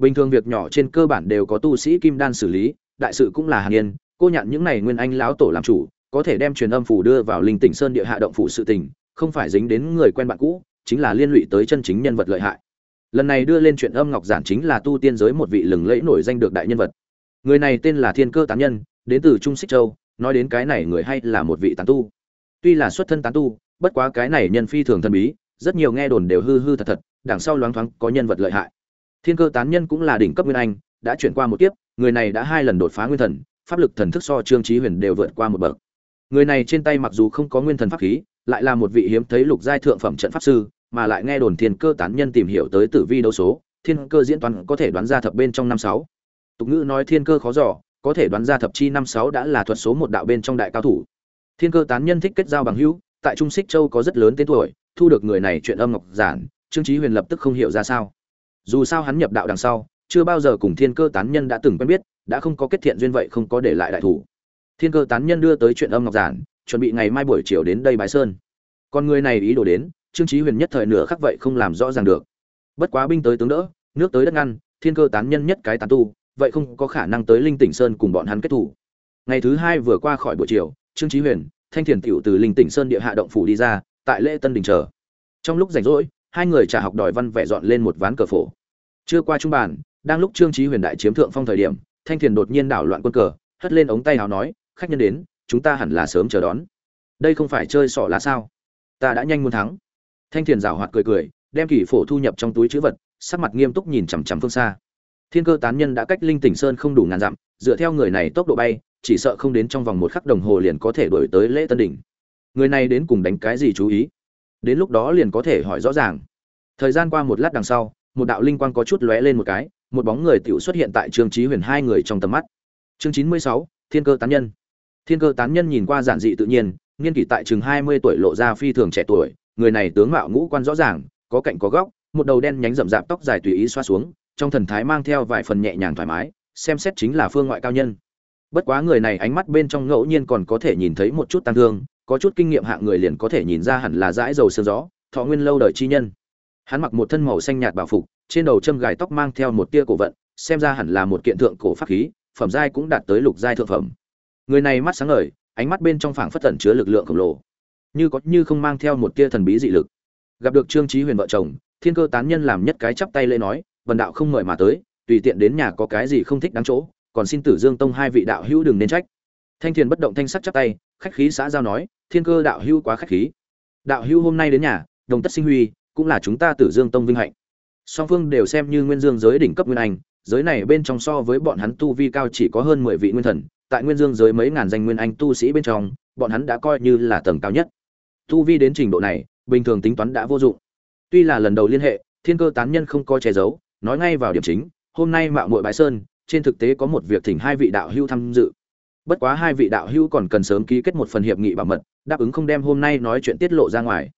bình thường việc nhỏ trên cơ bản đều có tu sĩ kim đan xử lý, đại sự cũng là hàn yên cô nhận những này nguyên anh lão tổ làm chủ có thể đem truyền âm phủ đưa vào linh tỉnh sơn địa hạ động phủ sự tình, không phải dính đến người quen bạn cũ, chính là liên lụy tới chân chính nhân vật lợi hại. Lần này đưa lên chuyện âm ngọc giản chính là tu tiên giới một vị lừng lẫy nổi danh được đại nhân vật. Người này tên là thiên cơ tán nhân, đến từ trung xích châu, nói đến cái này người hay là một vị tán tu. Tuy là xuất thân tán tu, bất quá cái này nhân phi thường thần bí, rất nhiều nghe đồn đều hư hư thật thật, đằng sau loáng thoáng có nhân vật lợi hại. Thiên cơ tán nhân cũng là đỉnh cấp nguyên anh, đã chuyển qua một kiếp, người này đã hai lần đột phá nguyên thần, pháp lực thần thức so trương trí huyền đều vượt qua một bậc người này trên tay mặc dù không có nguyên thần pháp khí, lại là một vị hiếm thấy lục giai thượng phẩm trận pháp sư, mà lại nghe đồn thiên cơ tán nhân tìm hiểu tới tử vi đấu số, thiên cơ diễn toán có thể đoán ra thập bên trong năm sáu. Tục ngữ nói thiên cơ khó giỏ có thể đoán ra thập chi năm sáu đã là thuật số một đạo bên trong đại cao thủ. Thiên cơ tán nhân thích kết giao bằng hữu, tại trung xích châu có rất lớn tên tuổi, thu được người này chuyện âm ngọc giản, trương trí huyền lập tức không hiểu ra sao. Dù sao hắn nhập đạo đằng sau, chưa bao giờ cùng thiên cơ tán nhân đã từng quen biết, đã không có kết thiện duyên vậy không có để lại đại thủ thiên cơ tán nhân đưa tới chuyện âm ngọc giản, chuẩn bị ngày mai buổi chiều đến đây bái sơn. Còn người này ý đồ đến, trương trí huyền nhất thời nửa khắc vậy không làm rõ ràng được. Bất quá binh tới tướng đỡ, nước tới đất ngăn, thiên cơ tán nhân nhất cái tán tu, vậy không có khả năng tới linh tỉnh sơn cùng bọn hắn kết thủ. Ngày thứ hai vừa qua khỏi buổi chiều, trương trí huyền, thanh thiền tiểu từ linh tỉnh sơn địa hạ động phủ đi ra, tại lễ tân đình chờ. Trong lúc rảnh rỗi, hai người trả học đòi văn vẻ dọn lên một ván cờ phổ. Chưa qua trung bàn, đang lúc trương trí huyền đại chiếm thượng phong thời điểm, thanh thiền đột nhiên đảo loạn quân cờ, hất lên ống tay hào nói khách nhân đến, chúng ta hẳn là sớm chờ đón. Đây không phải chơi sỏ lá sao? Ta đã nhanh muốn thắng. Thanh thiền rào hoạt cười cười, đem kỷ phổ thu nhập trong túi chữ vật, sắc mặt nghiêm túc nhìn chằm chằm phương xa. Thiên cơ tán nhân đã cách linh tỉnh sơn không đủ ngàn dặm, dựa theo người này tốc độ bay, chỉ sợ không đến trong vòng một khắc đồng hồ liền có thể đổi tới lễ tân đỉnh. Người này đến cùng đánh cái gì chú ý? Đến lúc đó liền có thể hỏi rõ ràng. Thời gian qua một lát đằng sau, một đạo linh quang có chút lóe lên một cái, một bóng người tiểu xuất hiện tại trương trí huyền hai người trong tầm mắt. Chương chín mươi sáu, thiên cơ tán nhân thiên cơ tán nhân nhìn qua giản dị tự nhiên niên kỷ tại chừng hai mươi tuổi lộ ra phi thường trẻ tuổi, người này tướng mạo ngũ quan rõ ràng, có cạnh có góc, một đầu đen nhánh rậm rạp tóc dài tùy ý xoa xuống, trong thần thái mang theo vài phần nhẹ nhàng thoải mái, xem xét chính là phương ngoại cao nhân. Bất quá người này ánh mắt bên trong ngẫu nhiên còn có thể nhìn thấy một chút tăng thương, có chút kinh nghiệm hạng người liền có thể nhìn ra hẳn là dãi dầu sương gió, thọ nguyên lâu đời chi nhân. Hắn mặc một thân màu xanh nhạt bảo phục, trên đầu châm gài tóc mang theo một tia cổ vận, xem ra hẳn là một kiện thượng cổ pháp khí, phẩm giai cũng đạt tới lục giai thượng phẩm người này mắt sáng ngời, ánh mắt bên trong phảng phất tẩn chứa lực lượng khổng lồ. Như có như không mang theo một tia thần bí dị lực. Gặp được trương trí huyền vợ chồng, thiên cơ tán nhân làm nhất cái chắp tay lễ nói, vần đạo không mời mà tới, tùy tiện đến nhà có cái gì không thích đáng chỗ, còn xin tử dương tông hai vị đạo hữu đừng nên trách. Thanh thiền bất động thanh sắc chắp tay, khách khí xã giao nói, thiên cơ đạo hữu quá khách khí. Đạo hữu hôm nay đến nhà, đồng tất sinh huy, cũng là chúng ta tử dương tông vinh hạnh. Song phương đều xem như nguyên dương giới đỉnh cấp nguyên anh, giới này bên trong so với bọn hắn tu vi cao chỉ có hơn mười vị nguyên thần tại nguyên dương giới mấy ngàn danh nguyên anh tu sĩ bên trong, bọn hắn đã coi như là tầng cao nhất. Tu vi đến trình độ này, bình thường tính toán đã vô dụng. Tuy là lần đầu liên hệ, thiên cơ tán nhân không coi che giấu, nói ngay vào điểm chính, hôm nay mạo muội Bãi sơn, trên thực tế có một việc thỉnh hai vị đạo hữu tham dự. Bất quá hai vị đạo hữu còn cần sớm ký kết một phần hiệp nghị bảo mật, đáp ứng không đem hôm nay nói chuyện tiết lộ ra ngoài.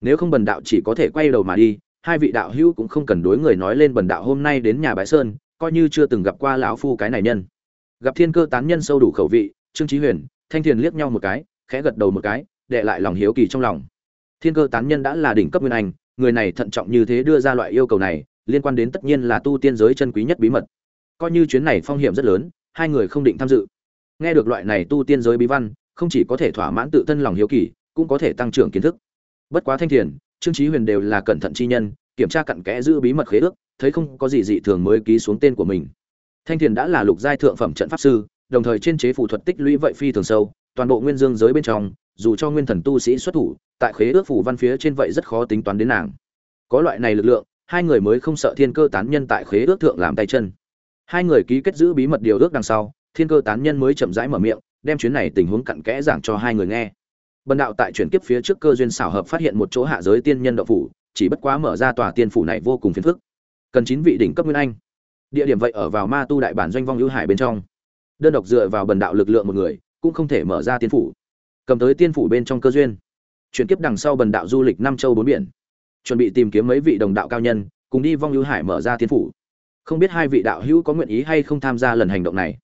Nếu không bần đạo chỉ có thể quay đầu mà đi, hai vị đạo hữu cũng không cần đối người nói lên bần đạo hôm nay đến nhà Bãi sơn, coi như chưa từng gặp qua lão phu cái này nhân gặp thiên cơ tán nhân sâu đủ khẩu vị, trương trí huyền, thanh thiền liếc nhau một cái, khẽ gật đầu một cái đệ lại lòng hiếu kỳ trong lòng. Thiên cơ tán nhân đã là đỉnh cấp nguyên anh, người này thận trọng như thế đưa ra loại yêu cầu này, liên quan đến tất nhiên là tu tiên giới chân quý nhất bí mật. Coi như chuyến này phong hiểm rất lớn, hai người không định tham dự. Nghe được loại này tu tiên giới bí văn, không chỉ có thể thỏa mãn tự thân lòng hiếu kỳ, cũng có thể tăng trưởng kiến thức. Bất quá thanh thiền, trương trí huyền đều là cẩn thận chi nhân, kiểm tra cặn kẽ giữ bí mật khế ước, thấy không có gì dị thường mới ký xuống tên của mình thanh thiền đã là lục giai thượng phẩm trận pháp sư, đồng thời trên chế phù thuật tích lũy vậy phi thường sâu, toàn bộ nguyên dương giới bên trong, dù cho nguyên thần tu sĩ xuất thủ, tại khế ước phủ văn phía trên vậy rất khó tính toán đến nàng. Có loại này lực lượng, hai người mới không sợ thiên cơ tán nhân tại khế ước thượng làm tay chân. Hai người ký kết giữ bí mật điều ước đằng sau, thiên cơ tán nhân mới chậm rãi mở miệng, đem chuyến này tình huống cặn kẽ giảng cho hai người nghe. Bần đạo tại chuyển kiếp phía trước cơ duyên xảo hợp phát hiện một chỗ hạ giới tiên nhân đậu phủ, chỉ bất quá mở ra tòa tiên phủ này vô cùng phiền phức. Cần chín vị đỉnh cấp nguyên anh địa điểm vậy ở vào ma tu đại bản doanh vong ưu hải bên trong. Đơn độc dựa vào bần đạo lực lượng một người, cũng không thể mở ra tiên phủ. Cầm tới tiên phủ bên trong cơ duyên. Chuyển kiếp đằng sau bần đạo du lịch năm châu bốn biển. Chuẩn bị tìm kiếm mấy vị đồng đạo cao nhân, cùng đi vong ưu hải mở ra tiên phủ. Không biết hai vị đạo hữu có nguyện ý hay không tham gia lần hành động này.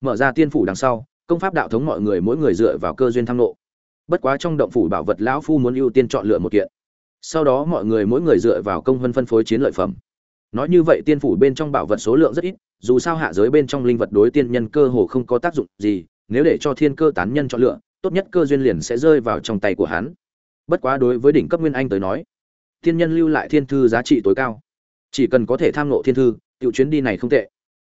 Mở ra tiên phủ đằng sau, công pháp đạo thống mọi người mỗi người dựa vào cơ duyên thăng lộ. bất quá trong động phủ bảo vật lão phu muốn ưu tiên chọn lựa một kiện. Sau đó mọi người mỗi người dựa vào công vân phân phối chiến lợi phẩm nói như vậy tiên phủ bên trong bảo vật số lượng rất ít, dù sao hạ giới bên trong linh vật đối tiên nhân cơ hồ không có tác dụng gì, nếu để cho thiên cơ tán nhân chọn lựa, tốt nhất cơ duyên liền sẽ rơi vào trong tay của hắn. Bất quá đối với đỉnh cấp nguyên anh tới nói, tiên nhân lưu lại thiên thư giá trị tối cao. Chỉ cần có thể tham ngộ thiên thư, tiểu chuyến đi này không tệ.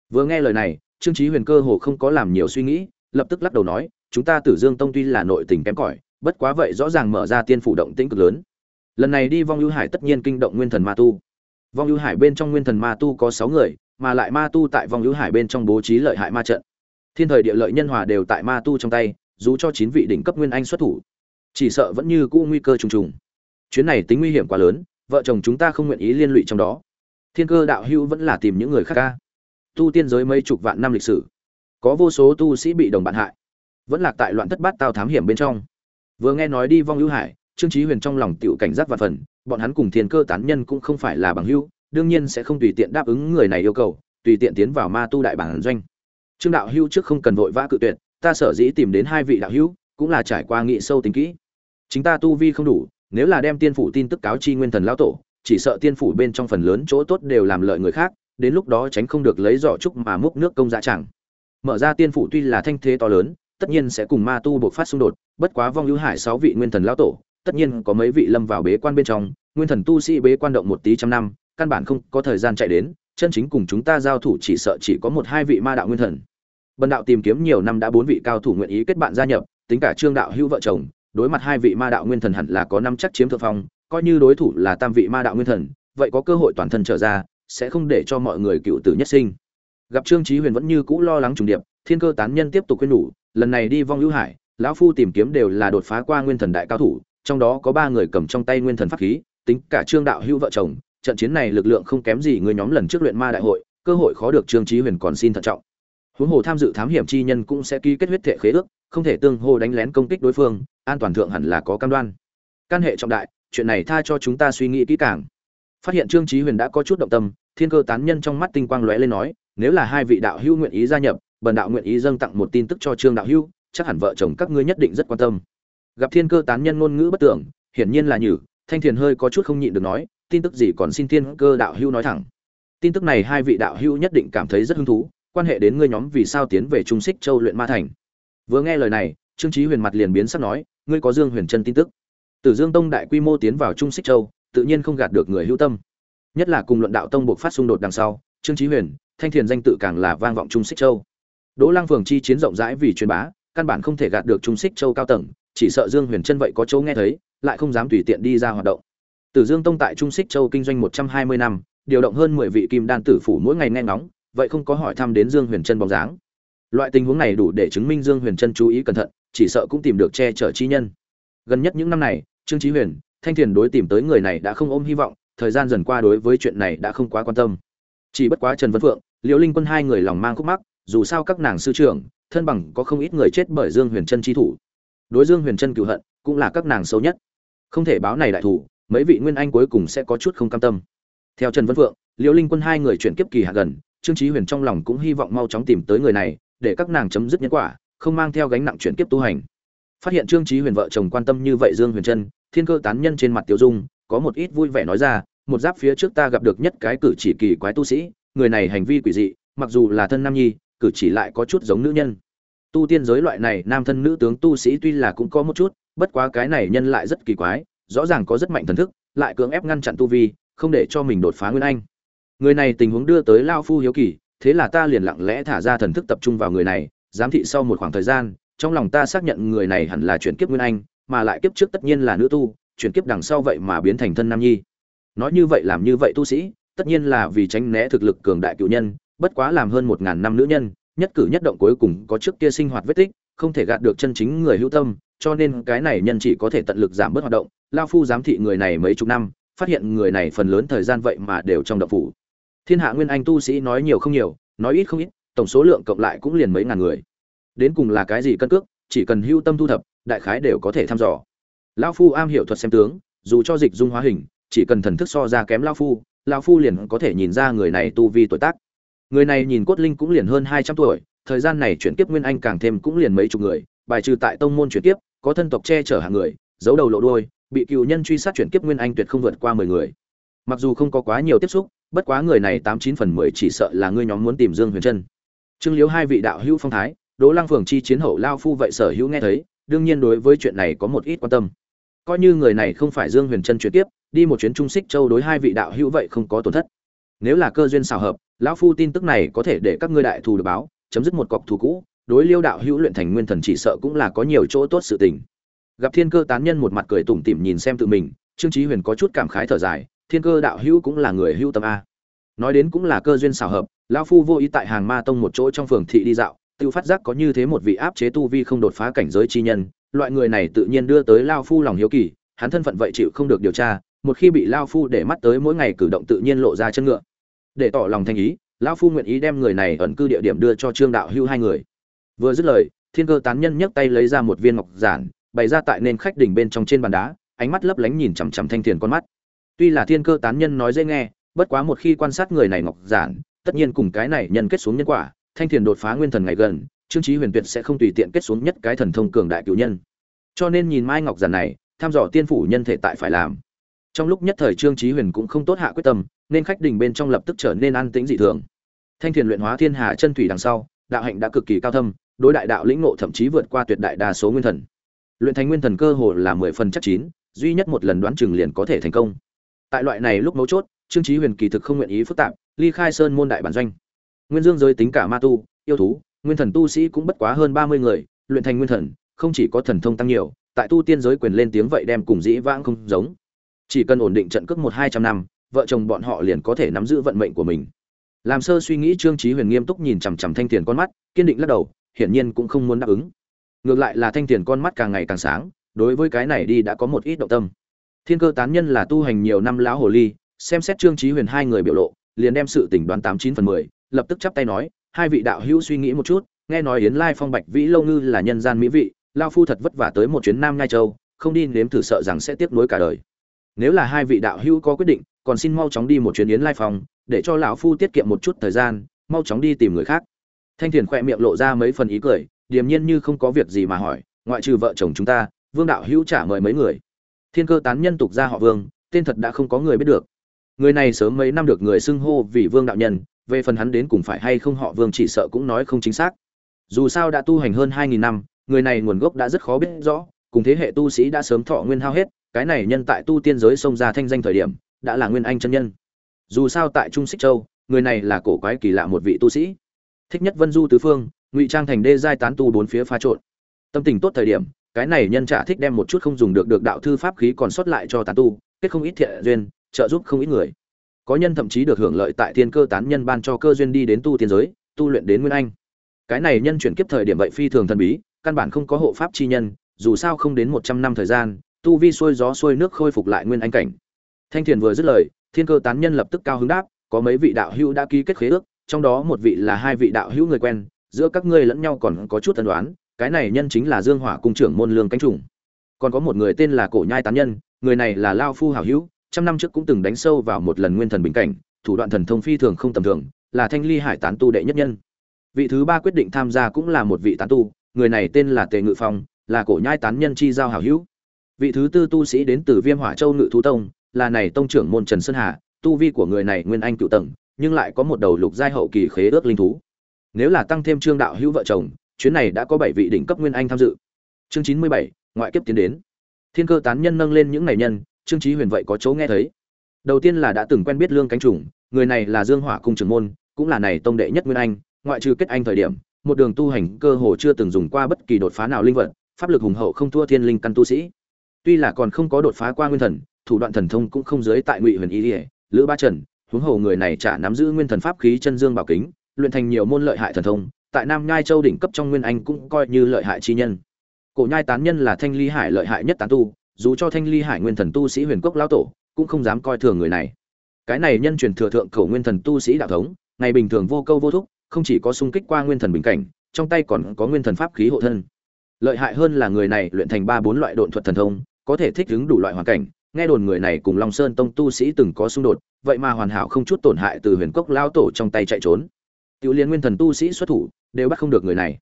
Vừa nghe lời này, trương chí huyền cơ hồ không có làm nhiều suy nghĩ, lập tức lắc đầu nói, chúng ta tử dương tông tuy là nội tình kém cỏi, bất quá vậy rõ ràng mở ra tiên phủ động tĩnh cực lớn. Lần này đi vong ưu hải tất nhiên kinh động nguyên thần ma tu vong ưu hải bên trong nguyên thần ma tu có sáu người, mà lại ma tu tại vong ưu hải bên trong bố trí lợi hại ma trận. Thiên thời địa lợi nhân hòa đều tại ma tu trong tay, dù cho chín vị đỉnh cấp nguyên anh xuất thủ, chỉ sợ vẫn như cũ nguy cơ trùng trùng. Chuyến này tính nguy hiểm quá lớn, vợ chồng chúng ta không nguyện ý liên lụy trong đó. Thiên cơ đạo hữu vẫn là tìm những người khác ca. Tu tiên giới mấy chục vạn năm lịch sử, có vô số tu sĩ bị đồng bạn hại, vẫn lạc tại loạn thất bát tao thám hiểm bên trong. Vừa nghe nói đi vong hữu hải, trương trí huyền trong lòng tựu cảnh giác và phần bọn hắn cùng thiên cơ tán nhân cũng không phải là bằng hữu, đương nhiên sẽ không tùy tiện đáp ứng người này yêu cầu, tùy tiện tiến vào ma tu đại bản doanh. Trương đạo hữu trước không cần vội vã cự tuyệt, ta sở dĩ tìm đến hai vị đạo hữu, cũng là trải qua nghị sâu tính kỹ. Chính ta tu vi không đủ, nếu là đem tiên phủ tin tức cáo chi nguyên thần lão tổ, chỉ sợ tiên phủ bên trong phần lớn chỗ tốt đều làm lợi người khác, đến lúc đó tránh không được lấy giỏ trúc mà múc nước công dạ chẳng. Mở ra tiên phủ tuy là thanh thế to lớn, tất nhiên sẽ cùng ma tu buộc phát xung đột, bất quá vong hữu hải sáu vị nguyên thần lão tổ tất nhiên có mấy vị lâm vào bế quan bên trong, nguyên thần tu sĩ bế quan động một tí trăm năm, căn bản không có thời gian chạy đến, chân chính cùng chúng ta giao thủ chỉ sợ chỉ có một hai vị ma đạo nguyên thần. Bần đạo tìm kiếm nhiều năm đã bốn vị cao thủ nguyện ý kết bạn gia nhập, tính cả trương đạo hữu vợ chồng, đối mặt hai vị ma đạo nguyên thần hẳn là có năm chắc chiếm thượng phong, coi như đối thủ là tam vị ma đạo nguyên thần, vậy có cơ hội toàn thân trở ra, sẽ không để cho mọi người cựu tử nhất sinh. Gặp trương trí huyền vẫn như cũ lo lắng trùng điệp, thiên cơ tán nhân tiếp tục khuyên nhủ, lần này đi vong hữu hải, lão phu tìm kiếm đều là đột phá qua nguyên thần đại cao thủ trong đó có ba người cầm trong tay nguyên thần pháp khí, tính cả trương đạo hữu vợ chồng, trận chiến này lực lượng không kém gì người nhóm lần trước luyện ma đại hội, cơ hội khó được trương chí huyền còn xin thận trọng. Huống hồ tham dự thám hiểm chi nhân cũng sẽ ký kết huyết thể khế ước, không thể tương hô đánh lén công kích đối phương, an toàn thượng hẳn là có cam đoan. Căn hệ trọng đại, chuyện này tha cho chúng ta suy nghĩ kỹ càng. Phát hiện trương chí huyền đã có chút động tâm, thiên cơ tán nhân trong mắt tinh quang lóe lên nói, nếu là hai vị đạo hữu nguyện ý gia nhập, bần đạo nguyện ý dâng tặng một tin tức cho trương đạo hữu, chắc hẳn vợ chồng các ngươi nhất định rất quan tâm gặp thiên cơ tán nhân ngôn ngữ bất tưởng hiển nhiên là nhử, thanh thiền hơi có chút không nhịn được nói, tin tức gì còn xin thiên cơ đạo hưu nói thẳng. Tin tức này hai vị đạo hưu nhất định cảm thấy rất hứng thú, quan hệ đến ngươi nhóm vì sao tiến về trung xích châu luyện ma thành. Vừa nghe lời này, trương chí huyền mặt liền biến sắc nói, ngươi có dương huyền chân tin tức. Tử dương tông đại quy mô tiến vào trung xích châu, tự nhiên không gạt được người hữu tâm. Nhất là cùng luận đạo tông buộc phát xung đột đằng sau, trương chí huyền, thanh thiền danh tự càng là vang vọng trung xích châu. Đỗ lang phường chi chiến rộng rãi vì truyền bá, căn bản không thể gạt được trung xích châu cao tầng chỉ sợ dương huyền chân vậy có chỗ nghe thấy, lại không dám tùy tiện đi ra hoạt động. Tử dương tông tại trung xích châu kinh doanh một trăm hai mươi năm, điều động hơn mười vị kim đan tử phủ mỗi ngày nghe ngóng, vậy không có hỏi thăm đến dương huyền chân bóng dáng. Loại tình huống này đủ để chứng minh dương huyền chân chú ý cẩn thận, chỉ sợ cũng tìm được che chở chi nhân. Gần nhất những năm này, trương chí huyền, thanh thiền đối tìm tới người này đã không ôm hy vọng, thời gian dần qua đối với chuyện này đã không quá quan tâm. Chỉ bất quá trần vân phượng, liễu linh quân hai người lòng mang khúc mắc, dù sao các nàng sư trưởng, thân bằng có không ít người chết bởi dương huyền chân chi thủ đối dương huyền chân cựu hận, cũng là các nàng xấu nhất. Không thể báo này đại thủ, mấy vị nguyên anh cuối cùng sẽ có chút không cam tâm. Theo trần Văn phượng, liễu linh quân hai người chuyển kiếp kỳ hạ gần, trương chí huyền trong lòng cũng hy vọng mau chóng tìm tới người này, để các nàng chấm dứt nhân quả, không mang theo gánh nặng chuyển kiếp tu hành. Phát hiện trương chí huyền vợ chồng quan tâm như vậy dương huyền chân thiên cơ tán nhân trên mặt tiểu dung, có một ít vui vẻ nói ra, một giáp phía trước ta gặp được nhất cái cử chỉ kỳ quái tu sĩ, người này hành vi quỷ dị, mặc dù là thân nam nhi, cử chỉ lại có chút giống nữ nhân tu tiên giới loại này nam thân nữ tướng tu sĩ tuy là cũng có một chút, bất quá cái này nhân lại rất kỳ quái, rõ ràng có rất mạnh thần thức, lại cưỡng ép ngăn chặn tu vi, không để cho mình đột phá nguyên anh. Người này tình huống đưa tới lao phu hiếu kỳ, thế là ta liền lặng lẽ thả ra thần thức tập trung vào người này, giám thị sau một khoảng thời gian, trong lòng ta xác nhận người này hẳn là chuyển kiếp nguyên anh, mà lại kiếp trước tất nhiên là nữ tu, chuyển kiếp đằng sau vậy mà biến thành thân nam nhi. Nói như vậy làm như vậy tu sĩ, tất nhiên là vì tránh né thực lực cường đại cựu nhân, bất quá làm hơn một ngàn năm nữ nhân nhất cử nhất động cuối cùng có trước kia sinh hoạt vết tích, không thể gạt được chân chính người hữu tâm, cho nên cái này nhân chỉ có thể tận lực giảm bớt hoạt động. Lao phu giám thị người này mấy chục năm, phát hiện người này phần lớn thời gian vậy mà đều trong động phủ. Thiên hạ nguyên anh tu sĩ nói nhiều không nhiều, nói ít không ít, tổng số lượng cộng lại cũng liền mấy ngàn người. Đến cùng là cái gì cân cước, chỉ cần hưu tâm thu thập, đại khái đều có thể thăm dò. Lao phu am hiểu thuật xem tướng, dù cho dịch dung hóa hình, chỉ cần thần thức so ra kém lao phu lao phu liền có thể nhìn ra người này tu vi tuổi tác người này nhìn cốt linh cũng liền hơn hai trăm tuổi, thời gian này chuyển kiếp nguyên anh càng thêm cũng liền mấy chục người, bài trừ tại tông môn chuyển kiếp, có thân tộc che chở hàng người, giấu đầu lộ đôi bị cựu nhân truy sát chuyển kiếp nguyên anh tuyệt không vượt qua mười người. Mặc dù không có quá nhiều tiếp xúc, bất quá người này tám chín phần mười chỉ sợ là ngươi nhóm muốn tìm dương huyền trân. Trương liếu hai vị đạo hữu phong thái, đỗ lăng phường chi chiến hậu lao phu vậy sở hữu nghe thấy, đương nhiên đối với chuyện này có một ít quan tâm. Coi như người này không phải dương huyền trân chuyển tiếp đi một chuyến trung xích châu đối hai vị đạo hữu vậy không có tổn thất. Nếu là cơ duyên xào hợp lão phu tin tức này có thể để các ngươi đại thù được báo, chấm dứt một cọc thù cũ, đối liêu đạo hữu luyện thành nguyên thần chỉ sợ cũng là có nhiều chỗ tốt sự tình. Gặp thiên cơ tán nhân một mặt cười tủm tỉm nhìn xem tự mình, trương chí huyền có chút cảm khái thở dài, thiên cơ đạo hữu cũng là người hữu tâm a. Nói đến cũng là cơ duyên xào hợp, lão phu vô ý tại hàng ma tông một chỗ trong phường thị đi dạo tự phát giác có như thế một vị áp chế tu vi không đột phá cảnh giới chi nhân, loại người này tự nhiên đưa tới lao phu lòng hiếu kỳ, hắn thân phận vậy chịu không được điều tra, một khi bị lao phu để mắt tới mỗi ngày cử động tự nhiên lộ ra chân ngựa để tỏ lòng thanh ý, lão phu nguyện ý đem người này ẩn cư địa điểm đưa cho trương đạo hưu hai người. Vừa dứt lời, thiên cơ tán nhân nhấc tay lấy ra một viên ngọc giản, bày ra tại nền khách đỉnh bên trong trên bàn đá, ánh mắt lấp lánh nhìn chằm chằm thanh thiền con mắt. Tuy là thiên cơ tán nhân nói dễ nghe, bất quá một khi quan sát người này ngọc giản, tất nhiên cùng cái này nhân kết xuống nhân quả, thanh thiền đột phá nguyên thần ngày gần, trương trí huyền tuyệt sẽ không tùy tiện kết xuống nhất cái thần thông cường đại cựu nhân. Cho nên nhìn mai ngọc giản này, tham dò tiên phủ nhân thể tại phải làm. Trong lúc nhất thời trương trí huyền cũng không tốt hạ quyết tâm nên khách đình bên trong lập tức trở nên an tĩnh dị thường. Thanh thiền luyện hóa thiên hà chân thủy đằng sau, đạo hạnh đã cực kỳ cao thâm, đối đại đạo lĩnh ngộ thậm chí vượt qua tuyệt đại đa số nguyên thần. Luyện thành nguyên thần cơ hồ là mười phần chắc chín, duy nhất một lần đoán chừng liền có thể thành công. Tại loại này lúc mấu chốt, trương trí huyền kỳ thực không nguyện ý phức tạp, ly khai sơn môn đại bản doanh. Nguyên dương giới tính cả ma tu, yêu thú, nguyên thần tu sĩ cũng bất quá hơn ba mươi người, luyện thành nguyên thần, không chỉ có thần thông tăng nhiều, tại tu tiên giới quyền lên tiếng vậy đem cùng dĩ vãng không giống. Chỉ cần ổn định trận cước một hai trăm năm vợ chồng bọn họ liền có thể nắm giữ vận mệnh của mình. Làm sơ suy nghĩ, trương trí huyền nghiêm túc nhìn chằm chằm thanh tiền con mắt, kiên định lắc đầu, hiển nhiên cũng không muốn đáp ứng. Ngược lại là thanh tiền con mắt càng ngày càng sáng, đối với cái này đi đã có một ít động tâm. Thiên cơ tán nhân là tu hành nhiều năm lão hồ ly, xem xét trương trí huyền hai người biểu lộ, liền đem sự tỉnh đoán tám chín phần mười, lập tức chắp tay nói, hai vị đạo hữu suy nghĩ một chút, nghe nói yến lai phong bạch vĩ lâu ngư là nhân gian mỹ vị lao phu thật vất vả tới một chuyến nam ngai châu, không đi nếm thử sợ rằng sẽ tiếp nối cả đời. Nếu là hai vị đạo hữu có quyết định còn xin mau chóng đi một chuyến yến lai Phòng để cho lão phu tiết kiệm một chút thời gian, mau chóng đi tìm người khác. Thanh thiền khỏe miệng lộ ra mấy phần ý cười, điềm nhiên như không có việc gì mà hỏi, ngoại trừ vợ chồng chúng ta, vương đạo hữu trả mời mấy người? Thiên cơ tán nhân tục ra họ vương, tên thật đã không có người biết được. Người này sớm mấy năm được người xưng hô vì vương đạo nhân, về phần hắn đến cùng phải hay không họ vương chỉ sợ cũng nói không chính xác. Dù sao đã tu hành hơn hai nghìn năm, người này nguồn gốc đã rất khó biết rõ, cùng thế hệ tu sĩ đã sớm thọ nguyên hao hết, cái này nhân tại tu tiên giới xông ra thanh danh thời điểm đã là nguyên anh chân nhân. Dù sao tại trung xích châu, người này là cổ quái kỳ lạ một vị tu sĩ. Thích nhất vân du tứ phương, ngụy trang thành đê giai tán tu bốn phía pha trộn. Tâm tình tốt thời điểm, cái này nhân trả thích đem một chút không dùng được được đạo thư pháp khí còn sót lại cho tán tu, kết không ít thiện duyên, trợ giúp không ít người. Có nhân thậm chí được hưởng lợi tại thiên cơ tán nhân ban cho cơ duyên đi đến tu tiên giới, tu luyện đến nguyên anh. Cái này nhân chuyển kiếp thời điểm vậy phi thường thần bí, căn bản không có hộ pháp chi nhân, dù sao không đến một trăm năm thời gian, tu vi xuôi gió xuôi nước khôi phục lại nguyên anh cảnh thanh thiền vừa dứt lời, thiên cơ tán nhân lập tức cao hứng đáp, có mấy vị đạo hữu đã ký kết khế ước, trong đó một vị là hai vị đạo hữu người quen, giữa các ngươi lẫn nhau còn có chút tân đoán cái này nhân chính là dương hỏa cung trưởng môn lương cánh trùng. Còn có một người tên là cổ nhai tán nhân, người này là lao phu hảo hữu, trăm năm trước cũng từng đánh sâu vào một lần nguyên thần bình cảnh, thủ đoạn thần thông phi thường không tầm thường, là thanh ly hải tán tu đệ nhất nhân. Vị thứ ba quyết định tham gia cũng là một vị tán tu, người này tên là tề ngự phong, là cổ nhai tán nhân chi giao hảo hữu. Vị thứ tư tu sĩ đến từ viêm hỏa châu ngự thú tông là này tông trưởng môn trần sơn hà, tu vi của người này nguyên anh cựu tầng, nhưng lại có một đầu lục giai hậu kỳ khế ước linh thú. Nếu là tăng thêm trương đạo hữu vợ chồng, chuyến này đã có bảy vị đỉnh cấp nguyên anh tham dự. Chương chín mươi bảy, ngoại kiếp tiến đến. Thiên cơ tán nhân nâng lên những này nhân, trương trí huyền vậy có chỗ nghe thấy. Đầu tiên là đã từng quen biết lương cánh trùng, người này là dương hỏa cung trưởng môn, cũng là này tông đệ nhất nguyên anh, ngoại trừ kết anh thời điểm, một đường tu hành cơ hồ chưa từng dùng qua bất kỳ đột phá nào linh vật, pháp lực hùng hậu không thua thiên linh căn tu sĩ. Tuy là còn không có đột phá qua nguyên thần thủ đoạn thần thông cũng không dưới tại ngụy huyền ý ỉa lữ ba trần, huống hồ người này chả nắm giữ nguyên thần pháp khí chân dương bảo kính, luyện thành nhiều môn lợi hại thần thông, tại nam nhai châu đỉnh cấp trong nguyên anh cũng coi như lợi hại chi nhân. Cổ nhai tán nhân là thanh ly hải lợi hại nhất tán tu, dù cho thanh ly hải nguyên thần tu sĩ huyền cốc lão tổ, cũng không dám coi thường người này. Cái này nhân truyền thừa thượng cổ nguyên thần tu sĩ đạo thống, ngày bình thường vô câu vô thúc, không chỉ có sung kích qua nguyên thần bình cảnh, trong tay còn có nguyên thần pháp khí hộ thân. Lợi hại hơn là người này luyện thành ba bốn loại độn thuật thần thông, có thể thích ứng đủ loại hoàn cảnh nghe đồn người này cùng long sơn tông tu sĩ từng có xung đột, vậy mà hoàn hảo không chút tổn hại từ huyền cốc lao tổ trong tay chạy trốn. Tiểu liên nguyên thần tu sĩ xuất thủ, đều bắt không được người này.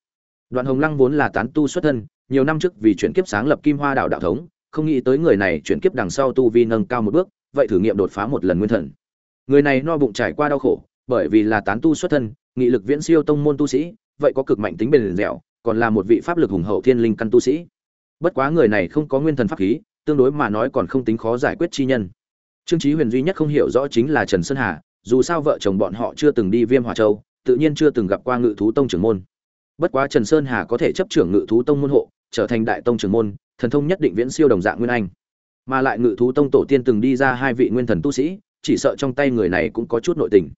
Đoạn hồng lăng vốn là tán tu xuất thân, nhiều năm trước vì chuyển kiếp sáng lập kim hoa đạo đạo thống, không nghĩ tới người này chuyển kiếp đằng sau tu vi nâng cao một bước, vậy thử nghiệm đột phá một lần nguyên thần. Người này no bụng trải qua đau khổ, bởi vì là tán tu xuất thân, nghị lực viễn siêu tông môn tu sĩ, vậy có cực mạnh tính bền dẻo, còn là một vị pháp lực hùng hậu thiên linh căn tu sĩ. Bất quá người này không có nguyên thần pháp khí tương đối mà nói còn không tính khó giải quyết chi nhân. Trương chí huyền duy nhất không hiểu rõ chính là trần sơn hà, dù sao vợ chồng bọn họ chưa từng đi viêm hòa châu, tự nhiên chưa từng gặp qua ngự thú tông trưởng môn. Bất quá trần sơn hà có thể chấp trưởng ngự thú tông môn hộ, trở thành đại tông trưởng môn, thần thông nhất định viễn siêu đồng dạng nguyên anh. Mà lại ngự thú tông tổ tiên từng đi ra hai vị nguyên thần tu sĩ, chỉ sợ trong tay người này cũng có chút nội tình.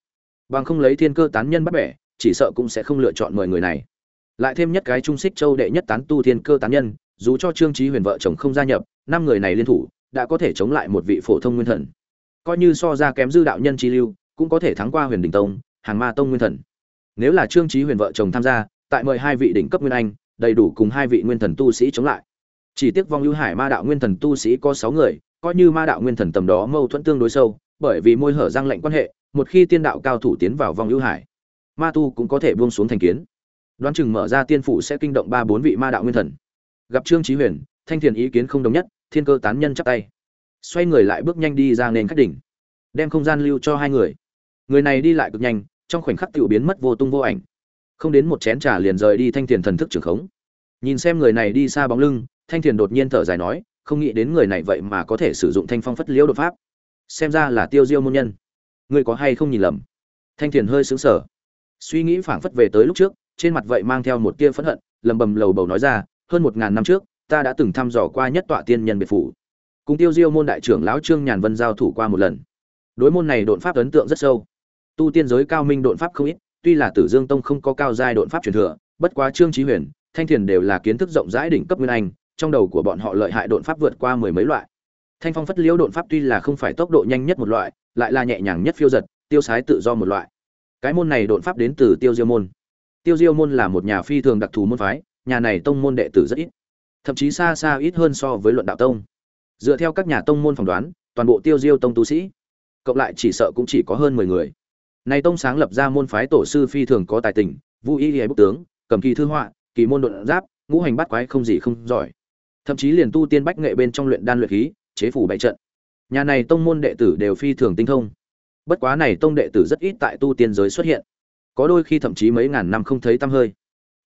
Bằng không lấy thiên cơ tán nhân bắt bẻ, chỉ sợ cũng sẽ không lựa chọn mời người này. Lại thêm nhất cái trung xích châu đệ nhất tán tu thiên cơ tán nhân dù cho trương trí huyền vợ chồng không gia nhập, năm người này liên thủ, đã có thể chống lại một vị phổ thông nguyên thần. Coi như so ra kém dư đạo nhân chi lưu, cũng có thể thắng qua huyền đình tông, hàng ma tông nguyên thần. Nếu là trương trí huyền vợ chồng tham gia, tại mời hai vị đỉnh cấp nguyên anh, đầy đủ cùng hai vị nguyên thần tu sĩ chống lại. Chỉ tiếc vong ưu hải ma đạo nguyên thần tu sĩ có sáu người, coi như ma đạo nguyên thần tầm đó mâu thuẫn tương đối sâu, bởi vì môi hở răng lệnh quan hệ, một khi tiên đạo cao thủ tiến vào vong ưu hải, ma tu cũng có thể buông xuống thành kiến. Đoán chừng mở ra tiên phủ sẽ kinh động ba bốn vị ma đạo nguyên thần gặp trương chí huyền, thanh thiền ý kiến không đồng nhất, thiên cơ tán nhân chắp tay. Xoay người lại bước nhanh đi ra nền khách đỉnh, đem không gian lưu cho hai người. Người này đi lại cực nhanh, trong khoảnh khắc tiểu biến mất vô tung vô ảnh. Không đến một chén trà liền rời đi thanh thiền thần thức trưởng khống. Nhìn xem người này đi xa bóng lưng, thanh thiền đột nhiên thở dài nói, không nghĩ đến người này vậy mà có thể sử dụng thanh phong phất liễu đột pháp. Xem ra là tiêu diêu môn nhân. Người có hay không nhìn lầm? Thanh thiền hơi sững sờ. Suy nghĩ phảng phất về tới lúc trước, trên mặt vậy mang theo một tia phẫn hận, lầm bầm lầu bầu nói ra hơn một ngàn năm trước, ta đã từng thăm dò qua nhất tọa tiên nhân biệt phủ. Cùng tiêu diêu môn đại trưởng lão trương nhàn vân giao thủ qua một lần. Đối môn này đột pháp ấn tượng rất sâu. Tu tiên giới cao minh đột pháp không ít, tuy là tử dương tông không có cao giai đột pháp truyền thừa, bất quá trương trí huyền, thanh thiền đều là kiến thức rộng rãi đỉnh cấp nguyên anh, trong đầu của bọn họ lợi hại đột pháp vượt qua mười mấy loại. Thanh phong phất liễu đột pháp tuy là không phải tốc độ nhanh nhất một loại, lại là nhẹ nhàng nhất phiêu giật, tiêu sái tự do một loại. Cái môn này đột pháp đến từ tiêu diêu môn. Tiêu diêu môn là một nhà phi thường đặc thù môn phái nhà này tông môn đệ tử rất ít, thậm chí xa xa ít hơn so với luận đạo tông. Dựa theo các nhà tông môn phỏng đoán, toàn bộ tiêu diêu tông tu sĩ, cộng lại chỉ sợ cũng chỉ có hơn mười người. Này tông sáng lập ra môn phái tổ sư phi thường có tài tình vũ y hay bức tướng, cầm kỳ thư họa, kỳ môn đột giáp, ngũ hành bắt quái không gì không giỏi. Thậm chí liền tu tiên bách nghệ bên trong luyện đan luyện khí, chế phủ bảy trận. Nhà này tông môn đệ tử đều phi thường tinh thông. Bất quá này tông đệ tử rất ít tại tu tiên giới xuất hiện. Có đôi khi thậm chí mấy ngàn năm không thấy tăm hơi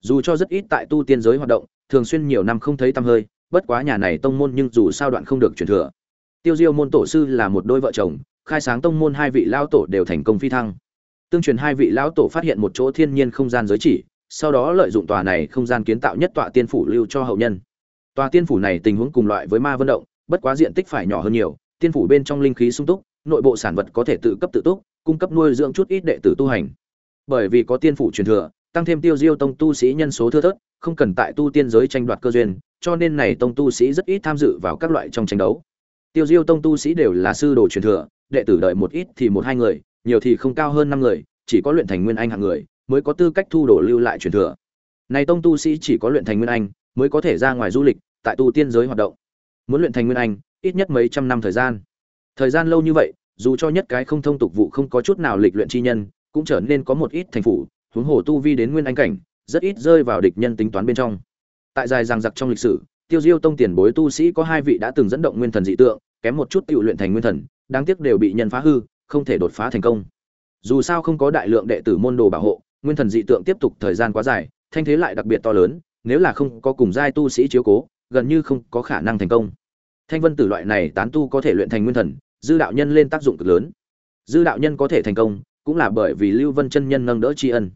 dù cho rất ít tại tu tiên giới hoạt động, thường xuyên nhiều năm không thấy tăm hơi, bất quá nhà này tông môn nhưng dù sao đoạn không được truyền thừa. Tiêu diêu môn tổ sư là một đôi vợ chồng, khai sáng tông môn hai vị lão tổ đều thành công phi thăng. Tương truyền hai vị lão tổ phát hiện một chỗ thiên nhiên không gian giới chỉ, sau đó lợi dụng tòa này không gian kiến tạo nhất tọa tiên phủ lưu cho hậu nhân. Tòa tiên phủ này tình huống cùng loại với ma vân động, bất quá diện tích phải nhỏ hơn nhiều, tiên phủ bên trong linh khí sung túc, nội bộ sản vật có thể tự cấp tự túc, cung cấp nuôi dưỡng chút ít đệ tử tu hành. Bởi vì có tiên phủ truyền thừa tăng thêm tiêu diêu tông tu sĩ nhân số thưa thớt, không cần tại tu tiên giới tranh đoạt cơ duyên, cho nên này tông tu sĩ rất ít tham dự vào các loại trong tranh đấu. Tiêu diêu tông tu sĩ đều là sư đồ truyền thừa, đệ tử đợi một ít thì một hai người, nhiều thì không cao hơn năm người, chỉ có luyện thành nguyên anh hạng người mới có tư cách thu đồ lưu lại truyền thừa. Này tông tu sĩ chỉ có luyện thành nguyên anh mới có thể ra ngoài du lịch, tại tu tiên giới hoạt động. Muốn luyện thành nguyên anh, ít nhất mấy trăm năm thời gian. Thời gian lâu như vậy, dù cho nhất cái không thông tục vụ không có chút nào lịch luyện chi nhân, cũng trở nên có một ít thành phủ huống hồ tu vi đến nguyên anh cảnh, rất ít rơi vào địch nhân tính toán bên trong. Tại dài rằng giặc trong lịch sử, tiêu diêu tông tiền bối tu sĩ có hai vị đã từng dẫn động nguyên thần dị tượng, kém một chút tiểu luyện thành nguyên thần, đáng tiếc đều bị nhân phá hư, không thể đột phá thành công. Dù sao không có đại lượng đệ tử môn đồ bảo hộ, nguyên thần dị tượng tiếp tục thời gian quá dài, thanh thế lại đặc biệt to lớn, nếu là không có cùng giai tu sĩ chiếu cố, gần như không có khả năng thành công. Thanh vân tử loại này tán tu có thể luyện thành nguyên thần, dư đạo nhân lên tác dụng cực lớn. Dư đạo nhân có thể thành công, cũng là bởi vì lưu vân chân nhân nâng đỡ tri ân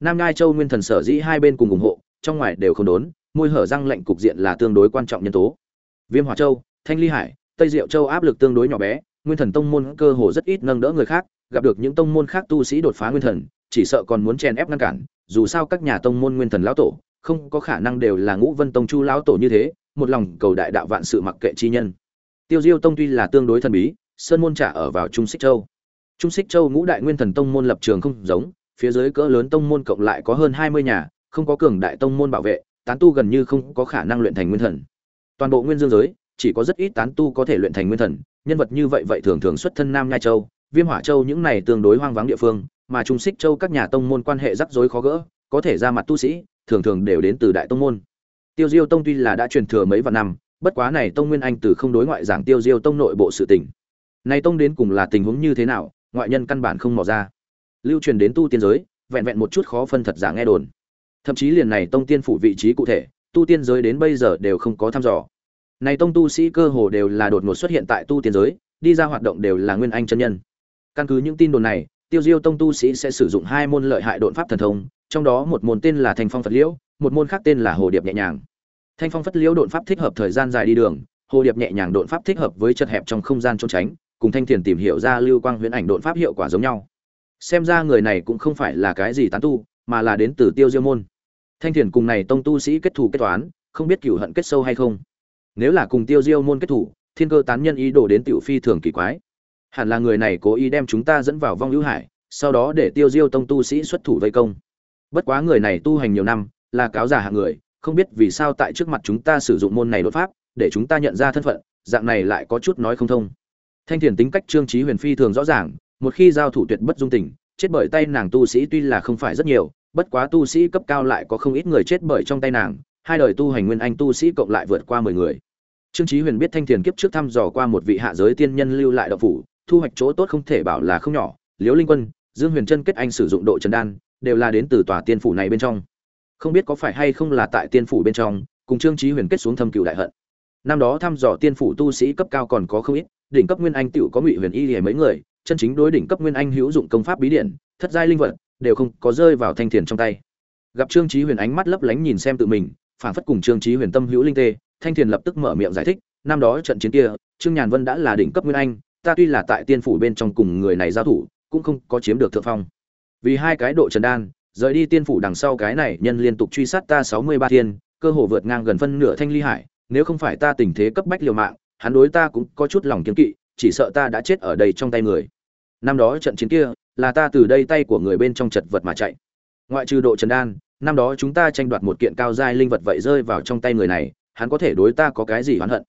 nam ngai châu nguyên thần sở dĩ hai bên cùng ủng hộ, trong ngoài đều không đốn, môi hở răng lệnh cục diện là tương đối quan trọng nhân tố. Viêm hòa châu, thanh ly hải, tây diệu châu áp lực tương đối nhỏ bé, nguyên thần tông môn cơ hồ rất ít nâng đỡ người khác, gặp được những tông môn khác tu sĩ đột phá nguyên thần, chỉ sợ còn muốn chen ép ngăn cản, dù sao các nhà tông môn nguyên thần lão tổ, không có khả năng đều là ngũ vân tông chu lão tổ như thế, một lòng cầu đại đạo vạn sự mặc kệ chi nhân. Tiêu diêu tông tuy là tương đối thần bí, sơn môn trả ở vào trung xích châu. Trung xích châu ngũ đại nguyên thần tông môn lập trường không giống phía dưới cỡ lớn tông môn cộng lại có hơn hai mươi nhà, không có cường đại tông môn bảo vệ, tán tu gần như không có khả năng luyện thành nguyên thần. Toàn bộ nguyên dương giới, chỉ có rất ít tán tu có thể luyện thành nguyên thần, nhân vật như vậy vậy thường thường xuất thân nam nhai châu, viêm hỏa châu những này tương đối hoang vắng địa phương, mà trung xích châu các nhà tông môn quan hệ rắc rối khó gỡ, có thể ra mặt tu sĩ, thường thường đều đến từ đại tông môn. Tiêu diêu tông tuy là đã truyền thừa mấy vạn năm, bất quá này tông nguyên anh từ không đối ngoại giảng tiêu diêu tông nội bộ sự tình. Này tông đến cùng là tình huống như thế nào, ngoại nhân căn bản không mò ra lưu truyền đến tu tiên giới, vẹn vẹn một chút khó phân thật giả nghe đồn. Thậm chí liền này tông tiên phủ vị trí cụ thể, tu tiên giới đến bây giờ đều không có thăm dò. Này tông tu sĩ cơ hồ đều là đột ngột xuất hiện tại tu tiên giới, đi ra hoạt động đều là nguyên anh chân nhân. Căn cứ những tin đồn này, tiêu diêu tông tu sĩ sẽ sử dụng hai môn lợi hại độn pháp thần thông, trong đó một môn tên là thanh phong phật liễu, một môn khác tên là hồ điệp nhẹ nhàng. Thanh phong phất liễu độn pháp thích hợp thời gian dài đi đường, hồ điệp nhẹ nhàng độn pháp thích hợp với chật hẹp trong không gian trốn tránh, cùng thanh thiền tìm hiểu ra lưu quang huyễn ảnh độn pháp hiệu quả giống nhau xem ra người này cũng không phải là cái gì tán tu, mà là đến từ tiêu diêu môn. Thanh thiền cùng này tông tu sĩ kết thù kết toán, không biết cửu hận kết sâu hay không. Nếu là cùng tiêu diêu môn kết thủ thiên cơ tán nhân ý đồ đến tiểu phi thường kỳ quái. Hẳn là người này cố ý đem chúng ta dẫn vào vong hữu hải, sau đó để tiêu diêu tông tu sĩ xuất thủ vây công. Bất quá người này tu hành nhiều năm, là cáo giả hạng người, không biết vì sao tại trước mặt chúng ta sử dụng môn này đột pháp, để chúng ta nhận ra thân phận, dạng này lại có chút nói không thông. Thanh thiền tính cách trương trí huyền phi thường rõ ràng một khi giao thủ tuyệt bất dung tình, chết bởi tay nàng tu sĩ tuy là không phải rất nhiều, bất quá tu sĩ cấp cao lại có không ít người chết bởi trong tay nàng, hai đời tu hành nguyên anh tu sĩ cộng lại vượt qua mười người. Trương chí huyền biết thanh thiền kiếp trước thăm dò qua một vị hạ giới tiên nhân lưu lại đạo phủ, thu hoạch chỗ tốt không thể bảo là không nhỏ, liễu linh quân, dương huyền chân kết anh sử dụng độ trần đan, đều là đến từ tòa tiên phủ này bên trong. Không biết có phải hay không là tại tiên phủ bên trong, cùng trương chí huyền kết xuống thâm cựu đại hận. Năm đó thăm dò tiên phủ tu sĩ cấp cao còn có không ít, đỉnh cấp nguyên anh tiểu có ngụy huyền y lìa mấy người chân chính đối đỉnh cấp nguyên anh hữu dụng công pháp bí điển, thất giai linh vật, đều không có rơi vào thanh thiền trong tay. Gặp trương chí huyền ánh mắt lấp lánh nhìn xem tự mình phản phất cùng trương chí huyền tâm hữu linh tê, thanh thiền lập tức mở miệng giải thích, năm đó trận chiến kia, trương nhàn vân đã là đỉnh cấp nguyên anh, ta tuy là tại tiên phủ bên trong cùng người này giao thủ, cũng không có chiếm được thượng phong. Vì hai cái độ trần đan, rời đi tiên phủ đằng sau cái này, nhân liên tục truy sát ta sáu mươi ba thiên, cơ hồ vượt ngang gần phân nửa thanh ly hải, nếu không phải ta tình thế cấp bách liều mạng, hắn đối ta cũng có chút lòng kiên kỵ chỉ sợ ta đã chết ở đây trong tay người. Năm đó trận chiến kia, là ta từ đây tay của người bên trong chật vật mà chạy. Ngoại trừ độ trần đan, năm đó chúng ta tranh đoạt một kiện cao giai linh vật vậy rơi vào trong tay người này, hắn có thể đối ta có cái gì oán hận?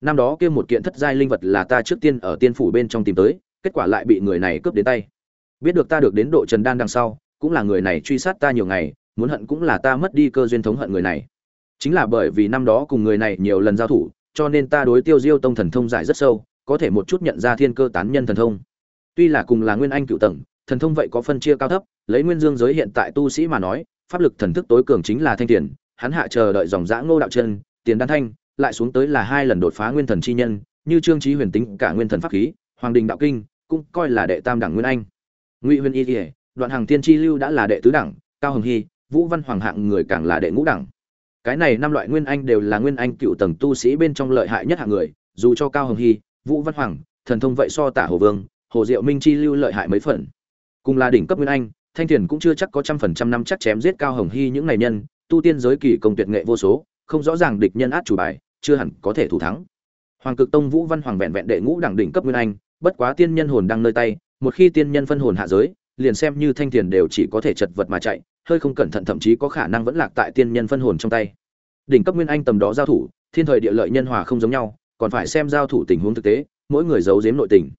Năm đó kia một kiện thất giai linh vật là ta trước tiên ở tiên phủ bên trong tìm tới, kết quả lại bị người này cướp đến tay. Biết được ta được đến độ trần đan đằng sau, cũng là người này truy sát ta nhiều ngày, muốn hận cũng là ta mất đi cơ duyên thống hận người này. Chính là bởi vì năm đó cùng người này nhiều lần giao thủ, cho nên ta đối tiêu diêu tông thần thông giải rất sâu có thể một chút nhận ra thiên cơ tán nhân thần thông. Tuy là cùng là nguyên anh cựu tầng, thần thông vậy có phân chia cao thấp, lấy nguyên dương giới hiện tại tu sĩ mà nói, pháp lực thần thức tối cường chính là thanh tiền, hắn hạ chờ đợi dòng dã ngô đạo chân, tiền đan thanh, lại xuống tới là hai lần đột phá nguyên thần chi nhân, như trương trí huyền tính cả nguyên thần pháp khí, hoàng đình đạo kinh, cũng coi là đệ tam đẳng nguyên anh. Ngụy huyền y kỉa đoạn hàng tiên chi lưu đã là đệ tứ đẳng, cao hồng hy, vũ văn hoàng hạng người càng là đệ ngũ đẳng. Cái này năm loại nguyên anh đều là nguyên anh cựu tầng tu sĩ bên trong lợi hại nhất hạng người, dù cho cao hồng hy vũ văn hoàng, thần thông vậy so tả hồ vương, hồ diệu minh chi lưu lợi hại mấy phần. Cùng là đỉnh cấp nguyên anh, thanh thiền cũng chưa chắc có trăm phần trăm năm chắc chém giết cao hồng hy những ngày nhân, tu tiên giới kỳ công tuyệt nghệ vô số, không rõ ràng địch nhân át chủ bài, chưa hẳn có thể thủ thắng. Hoàng cực tông vũ văn hoàng vẹn vẹn đệ ngũ đẳng đỉnh cấp nguyên anh, bất quá tiên nhân hồn đang nơi tay, một khi tiên nhân phân hồn hạ giới, liền xem như thanh thiền đều chỉ có thể chật vật mà chạy, hơi không cẩn thận thậm chí có khả năng vẫn lạc tại tiên nhân phân hồn trong tay. Đỉnh cấp nguyên anh tầm đó giao thủ, thiên thời địa lợi nhân hòa không giống nhau còn phải xem giao thủ tình huống thực tế, mỗi người giấu giếm nội tình.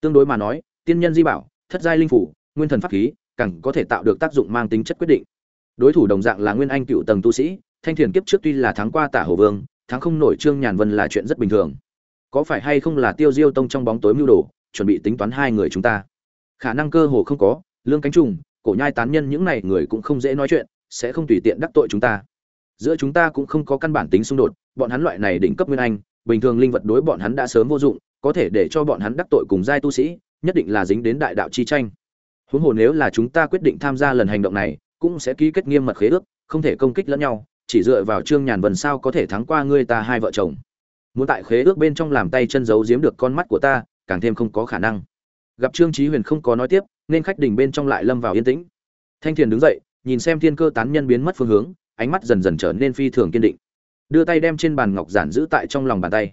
Tương đối mà nói, tiên nhân di bảo, thất giai linh phủ, nguyên thần pháp khí, càng có thể tạo được tác dụng mang tính chất quyết định. Đối thủ đồng dạng là nguyên anh cựu tầng tu sĩ, thanh thiền kiếp trước tuy là thắng qua tả hồ vương, thắng không nổi trương nhàn vân là chuyện rất bình thường. Có phải hay không là tiêu diêu tông trong bóng tối mưu đồ, chuẩn bị tính toán hai người chúng ta? Khả năng cơ hồ không có, lương cánh trùng, cổ nhai tán nhân những này người cũng không dễ nói chuyện, sẽ không tùy tiện đắc tội chúng ta. Giữa chúng ta cũng không có căn bản tính xung đột, bọn hắn loại này đỉnh cấp nguyên anh bình thường linh vật đối bọn hắn đã sớm vô dụng, có thể để cho bọn hắn đắc tội cùng giai tu sĩ, nhất định là dính đến đại đạo chi tranh. Huống hồ nếu là chúng ta quyết định tham gia lần hành động này, cũng sẽ ký kết nghiêm mật khế ước, không thể công kích lẫn nhau, chỉ dựa vào trương nhàn vần sao có thể thắng qua ngươi ta hai vợ chồng. Muốn tại khế ước bên trong làm tay chân giấu giếm được con mắt của ta, càng thêm không có khả năng. Gặp trương chí huyền không có nói tiếp, nên khách đỉnh bên trong lại lâm vào yên tĩnh. Thanh thiền đứng dậy, nhìn xem thiên cơ tán nhân biến mất phương hướng, ánh mắt dần dần trở nên phi thường kiên định đưa tay đem trên bàn ngọc giản giữ tại trong lòng bàn tay.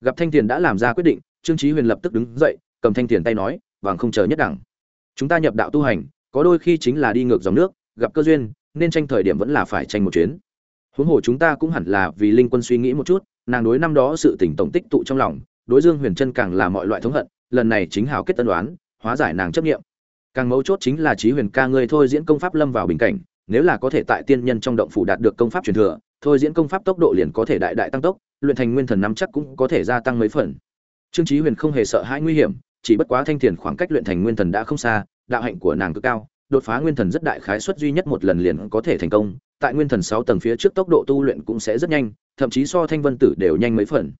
Gặp thanh thiền đã làm ra quyết định, trương chí huyền lập tức đứng dậy, cầm thanh thiền tay nói, vàng không chờ nhất đẳng. Chúng ta nhập đạo tu hành, có đôi khi chính là đi ngược dòng nước, gặp cơ duyên, nên tranh thời điểm vẫn là phải tranh một chuyến. Huống hồ chúng ta cũng hẳn là vì linh quân suy nghĩ một chút, nàng đối năm đó sự tình tổng tích tụ trong lòng, đối dương huyền chân càng là mọi loại thống hận, lần này chính hào kết tân đoán, hóa giải nàng chấp nghiệm càng mấu chốt chính là trí huyền ca ngươi thôi diễn công pháp lâm vào bình cảnh nếu là có thể tại tiên nhân trong động phủ đạt được công pháp truyền thừa, thôi diễn công pháp tốc độ liền có thể đại đại tăng tốc, luyện thành nguyên thần năm chắc cũng có thể gia tăng mấy phần. Trương trí huyền không hề sợ hãi nguy hiểm, chỉ bất quá thanh thiền khoảng cách luyện thành nguyên thần đã không xa, đạo hạnh của nàng cực cao, đột phá nguyên thần rất đại khái suất duy nhất một lần liền có thể thành công, tại nguyên thần sáu tầng phía trước tốc độ tu luyện cũng sẽ rất nhanh, thậm chí so thanh vân tử đều nhanh mấy phần.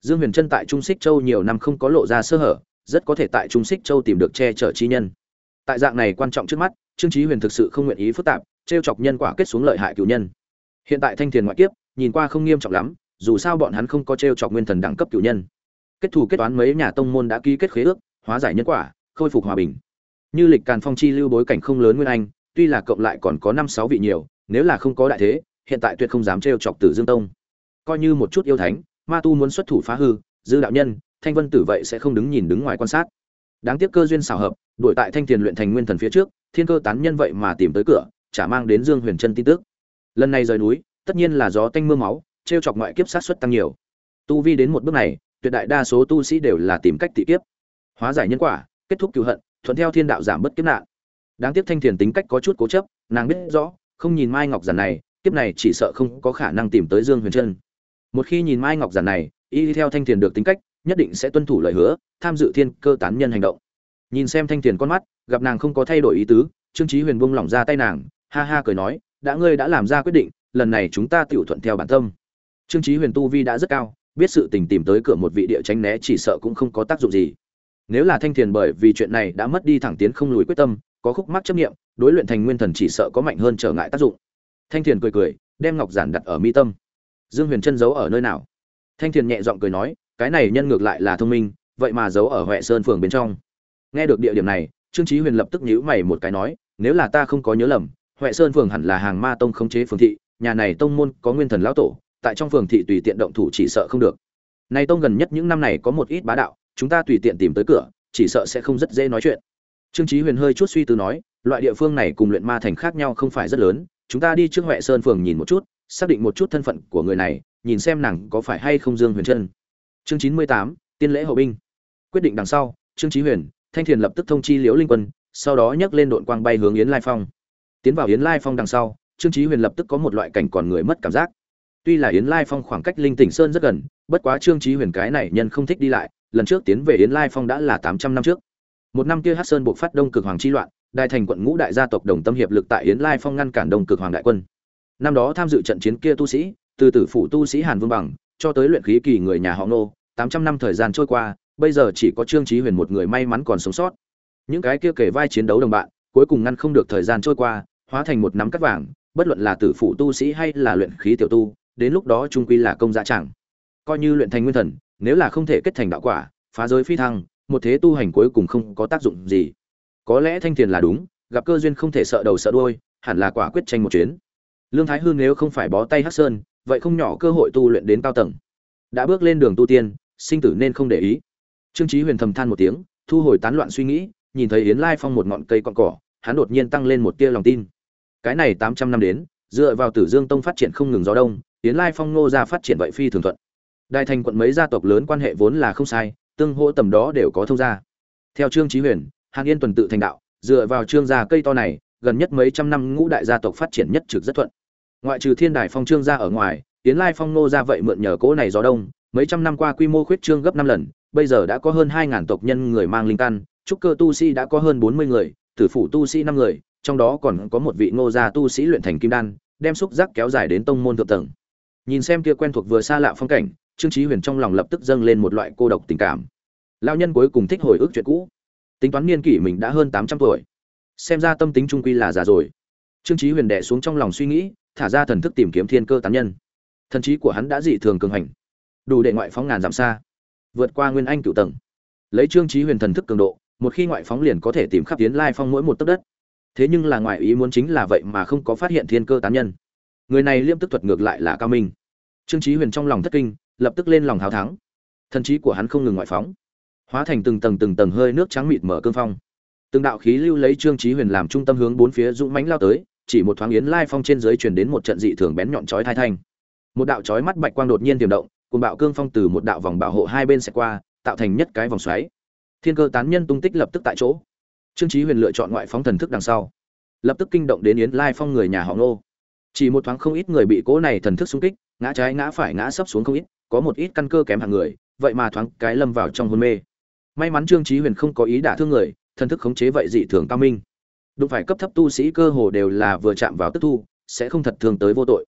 Dương huyền trân tại trung xích châu nhiều năm không có lộ ra sơ hở, rất có thể tại trung xích châu tìm được che chở chi nhân. Tại dạng này quan trọng trước mắt, trương chí huyền thực sự không nguyện ý phức tạp trêu chọc nhân quả kết xuống lợi hại cửu nhân. Hiện tại thanh thiền ngoại kiếp, nhìn qua không nghiêm trọng lắm, dù sao bọn hắn không có trêu chọc nguyên thần đẳng cấp cửu nhân. Kết thù kết toán mấy nhà tông môn đã ký kết khế ước, hóa giải nhân quả, khôi phục hòa bình. Như lịch càn phong chi lưu bối cảnh không lớn nguyên anh, tuy là cộng lại còn có năm sáu vị nhiều, nếu là không có đại thế, hiện tại tuyệt không dám trêu chọc tử dương tông. Coi như một chút yêu thánh, ma tu muốn xuất thủ phá hư, dư đạo nhân, thanh vân tử vậy sẽ không đứng nhìn đứng ngoài quan sát. Đáng tiếc cơ duyên xảo hợp, đuổi tại thanh tiền luyện thành nguyên thần phía trước, thiên cơ tán nhân vậy mà tìm tới cửa chả mang đến dương huyền chân tin tức. Lần này rời núi, tất nhiên là gió tanh mưa máu, trêu chọc ngoại kiếp sát xuất tăng nhiều. Tu vi đến một bước này, tuyệt đại đa số tu sĩ đều là tìm cách tị kiếp. Hóa giải nhân quả, kết thúc cừu hận, thuận theo thiên đạo giảm bất kiếp nạn. Đáng tiếc thanh thiền tính cách có chút cố chấp, nàng biết rõ, không nhìn mai ngọc giản này, kiếp này chỉ sợ không có khả năng tìm tới dương huyền trân. Một khi nhìn mai ngọc giản này, y theo thanh thiền được tính cách, nhất định sẽ tuân thủ lời hứa, tham dự thiên cơ tán nhân hành động. Nhìn xem thanh thiền con mắt, gặp nàng không có thay đổi ý tứ, trương trí huyền buông lỏng ra tay nàng ha ha cười nói, đã ngươi đã làm ra quyết định, lần này chúng ta tiểu thuận theo bản tâm. Trương Chí huyền tu vi đã rất cao, biết sự tình tìm tới cửa một vị địa tránh né chỉ sợ cũng không có tác dụng gì. Nếu là thanh thiền bởi vì chuyện này đã mất đi thẳng tiến không lùi quyết tâm, có khúc mắc chấp niệm, đối luyện thành nguyên thần chỉ sợ có mạnh hơn trở ngại tác dụng. Thanh thiền cười cười, đem ngọc giản đặt ở mi tâm. Dương huyền chân giấu ở nơi nào? Thanh thiền nhẹ giọng cười nói, cái này nhân ngược lại là thông minh, vậy mà giấu ở huệ sơn phường bên trong. Nghe được địa điểm này, trương Chí huyền lập tức nhíu mày một cái nói, nếu là ta không có nhớ lầm huệ sơn phường hẳn là hàng ma tông khống chế phường thị, nhà này tông môn có nguyên thần lão tổ, tại trong phường thị tùy tiện động thủ chỉ sợ không được. Này tông gần nhất những năm này có một ít bá đạo, chúng ta tùy tiện tìm tới cửa, chỉ sợ sẽ không rất dễ nói chuyện. Trương chí huyền hơi chút suy tư nói, loại địa phương này cùng luyện ma thành khác nhau không phải rất lớn, chúng ta đi trước huệ sơn phường nhìn một chút, xác định một chút thân phận của người này, nhìn xem nàng có phải hay không dương huyền chân chương chín mươi tám, tiên lễ hậu binh. Quyết định đằng sau, trương chí huyền, thanh thiền lập tức thông chi liễu linh quân, sau đó nhấc lên đội quang bay hướng yến lai phong tiến vào yến lai phong đằng sau, trương chí huyền lập tức có một loại cảnh còn người mất cảm giác. Tuy là yến lai phong khoảng cách linh tỉnh sơn rất gần, bất quá trương chí huyền cái này nhân không thích đi lại, lần trước tiến về yến lai phong đã là tám trăm năm trước. Một năm kia hắc sơn buộc phát đông cực hoàng chi loạn đại thành quận ngũ đại gia tộc đồng tâm hiệp lực tại yến lai phong ngăn cản đông cực hoàng đại quân. Năm đó tham dự trận chiến kia tu sĩ, từ tử phủ tu sĩ hàn vương bằng, cho tới luyện khí kỳ người nhà họ nô tám trăm năm thời gian trôi qua, bây giờ chỉ có trương chí huyền một người may mắn còn sống sót. Những cái kia kể vai chiến đấu đồng bạn, cuối cùng ngăn không được thời gian trôi qua hóa thành một nắm cắt vàng, bất luận là tử phụ tu sĩ hay là luyện khí tiểu tu, đến lúc đó trung quy là công dạ chẳng. Coi như luyện thành nguyên thần, nếu là không thể kết thành đạo quả, phá giới phi thăng, một thế tu hành cuối cùng không có tác dụng gì. Có lẽ thanh thiền là đúng, gặp cơ duyên không thể sợ đầu sợ đuôi, hẳn là quả quyết tranh một chuyến. Lương thái hư nếu không phải bó tay hắc sơn, vậy không nhỏ cơ hội tu luyện đến cao tầng. Đã bước lên đường tu tiên, sinh tử nên không để ý. Trương chí huyền thầm than một tiếng, thu hồi tán loạn suy nghĩ, nhìn thấy yến lai phong một ngọn cây con cỏ, hắn đột nhiên tăng lên một tia lòng tin cái này tám trăm năm đến, dựa vào tử dương tông phát triển không ngừng gió đông, yến lai phong nô ra phát triển vậy phi thường thuận. Đại thành quận mấy gia tộc lớn quan hệ vốn là không sai, tương hỗ tầm đó đều có thông gia. Theo trương chí huyền, hàn yên tuần tự thành đạo, dựa vào trương gia cây to này, gần nhất mấy trăm năm ngũ đại gia tộc phát triển nhất trực rất thuận. Ngoại trừ thiên đài phong trương gia ở ngoài tiến lai phong nô gia vậy mượn nhờ cỗ này gió đông, mấy trăm năm qua quy mô khuyết trương gấp năm lần, bây giờ đã có hơn hai ngàn tộc nhân người mang linh căn, trúc cơ tu sĩ đã có hơn bốn mươi người, tử phủ tu sĩ năm người trong đó còn có một vị ngô gia tu sĩ luyện thành kim đan, đem xúc giác kéo dài đến tông môn thượng tầng. Nhìn xem kia quen thuộc vừa xa lạ phong cảnh, trương chí huyền trong lòng lập tức dâng lên một loại cô độc tình cảm. Lão nhân cuối cùng thích hồi ức chuyện cũ. Tính toán niên kỷ mình đã hơn tám trăm tuổi. Xem ra tâm tính trung quy là già rồi. Trương chí huyền đè xuống trong lòng suy nghĩ, thả ra thần thức tìm kiếm thiên cơ tán nhân. Thần trí của hắn đã dị thường cường hành. Đủ để ngoại phóng ngàn dặm xa. Vượt qua nguyên anh cửu tầng. Lấy trương chí huyền thần thức cường độ, một khi ngoại phóng liền có thể tìm khắp tiến lai phong mỗi một tấc đất thế nhưng là ngoại ý muốn chính là vậy mà không có phát hiện thiên cơ tán nhân. Người này liêm tức thuật ngược lại là cao minh. Trương chí huyền trong lòng thất kinh, lập tức lên lòng hào thắng. Thần trí của hắn không ngừng ngoại phóng. Hóa thành từng tầng từng tầng hơi nước trắng mịt mở cương phong. Từng đạo khí lưu lấy trương chí huyền làm trung tâm hướng bốn phía dũng mãnh lao tới, chỉ một thoáng yến lai phong trên dưới truyền đến một trận dị thường bén nhọn chói thai thanh. Một đạo chói mắt bạch quang đột nhiên tiềm động cùng bạo cương phong từ một đạo vòng bảo hộ hai bên sẽ qua, tạo thành nhất cái vòng xoáy. Thiên cơ tán nhân tung tích lập tức tại chỗ trương chí huyền lựa chọn ngoại phóng thần thức đằng sau. Lập tức kinh động đến yến lai phong người nhà họ Ngô. chỉ một thoáng không ít người bị cỗ này thần thức xung kích, ngã trái ngã phải ngã sấp xuống không ít, có một ít căn cơ kém hàng người, vậy mà thoáng cái lâm vào trong hôn mê. May mắn trương chí huyền không có ý đả thương người, thần thức khống chế vậy dị thường cao minh. Đúng phải cấp thấp tu sĩ cơ hồ đều là vừa chạm vào tức thu, sẽ không thật thương tới vô tội.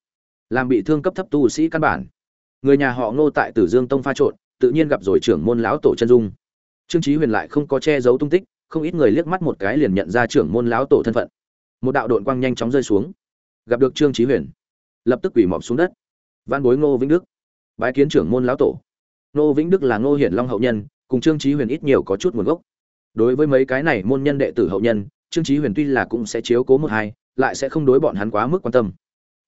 Làm bị thương cấp thấp tu sĩ căn bản. Người nhà họ ngô tại tử dương tông pha trộn, tự nhiên gặp rồi trưởng môn lão tổ chân dung. Trương chí huyền lại không có che giấu tung tích không ít người liếc mắt một cái liền nhận ra trưởng môn lão tổ thân phận. Một đạo đội quang nhanh chóng rơi xuống. Gặp được trương chí huyền, lập tức quỳ mọp xuống đất. Văn bối ngô vĩnh đức, bái kiến trưởng môn lão tổ. Ngô vĩnh đức là ngô hiển long hậu nhân, cùng trương chí huyền ít nhiều có chút nguồn gốc. Đối với mấy cái này môn nhân đệ tử hậu nhân, trương chí huyền tuy là cũng sẽ chiếu cố một hai, lại sẽ không đối bọn hắn quá mức quan tâm.